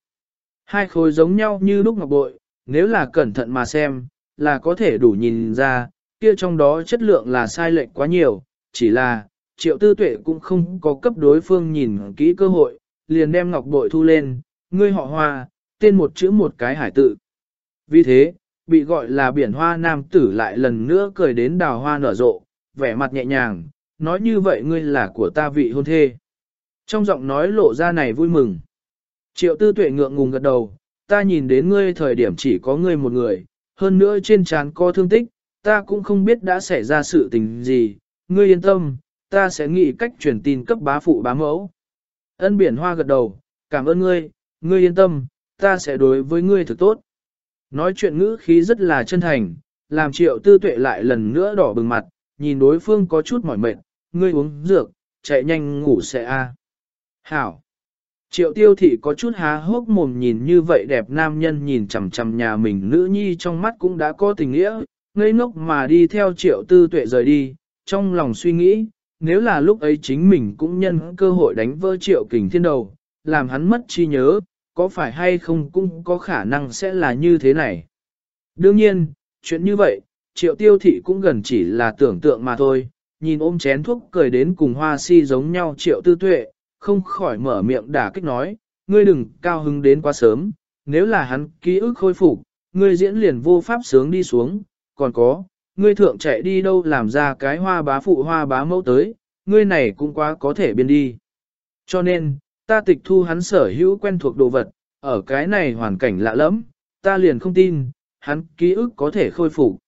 Hai khối giống nhau như lúc ngọc bội, nếu là cẩn thận mà xem, là có thể đủ nhìn ra, kia trong đó chất lượng là sai lệch quá nhiều, chỉ là, triệu tư tuệ cũng không có cấp đối phương nhìn kỹ cơ hội, liền đem ngọc bội thu lên, ngươi họ hoa, tên một chữ một cái hải tự. Vì thế, bị gọi là biển hoa nam tử lại lần nữa cười đến đào hoa nở rộ, vẻ mặt nhẹ nhàng, nói như vậy ngươi là của ta vị hôn thê. Trong giọng nói lộ ra này vui mừng. Triệu tư tuệ ngượng ngùng gật đầu, ta nhìn đến ngươi thời điểm chỉ có ngươi một người, hơn nữa trên trán có thương tích, ta cũng không biết đã xảy ra sự tình gì, ngươi yên tâm, ta sẽ nghĩ cách truyền tin cấp bá phụ bá mẫu. Ân biển hoa gật đầu, cảm ơn ngươi, ngươi yên tâm, ta sẽ đối với ngươi thực tốt. Nói chuyện ngữ khí rất là chân thành, làm triệu tư tuệ lại lần nữa đỏ bừng mặt, nhìn đối phương có chút mỏi mệt, ngươi uống dược, chạy nhanh ngủ sẽ a. Hảo. Triệu tiêu thị có chút há hốc mồm nhìn như vậy đẹp nam nhân nhìn chằm chằm nhà mình nữ nhi trong mắt cũng đã có tình nghĩa, ngây ngốc mà đi theo triệu tư tuệ rời đi, trong lòng suy nghĩ, nếu là lúc ấy chính mình cũng nhân cơ hội đánh vỡ triệu kình thiên đầu, làm hắn mất chi nhớ, có phải hay không cũng có khả năng sẽ là như thế này. Đương nhiên, chuyện như vậy, triệu tiêu thị cũng gần chỉ là tưởng tượng mà thôi, nhìn ôm chén thuốc cười đến cùng hoa si giống nhau triệu tư tuệ, không khỏi mở miệng đả kích nói, ngươi đừng cao hứng đến quá sớm, nếu là hắn ký ức khôi phục, ngươi diễn liền vô pháp sướng đi xuống, còn có, ngươi thượng chạy đi đâu làm ra cái hoa bá phụ hoa bá mẫu tới, ngươi này cũng quá có thể biên đi. Cho nên, ta tịch thu hắn sở hữu quen thuộc đồ vật, ở cái này hoàn cảnh lạ lắm, ta liền không tin, hắn ký ức có thể khôi phục.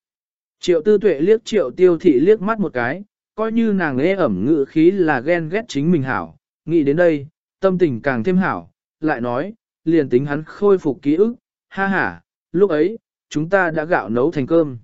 Triệu tư tuệ liếc triệu tiêu thị liếc mắt một cái, coi như nàng ế ẩm ngự khí là ghen ghét chính mình hảo, nghĩ đến đây, tâm tình càng thêm hảo, lại nói, liền tính hắn khôi phục ký ức, ha ha, lúc ấy, chúng ta đã gạo nấu thành cơm.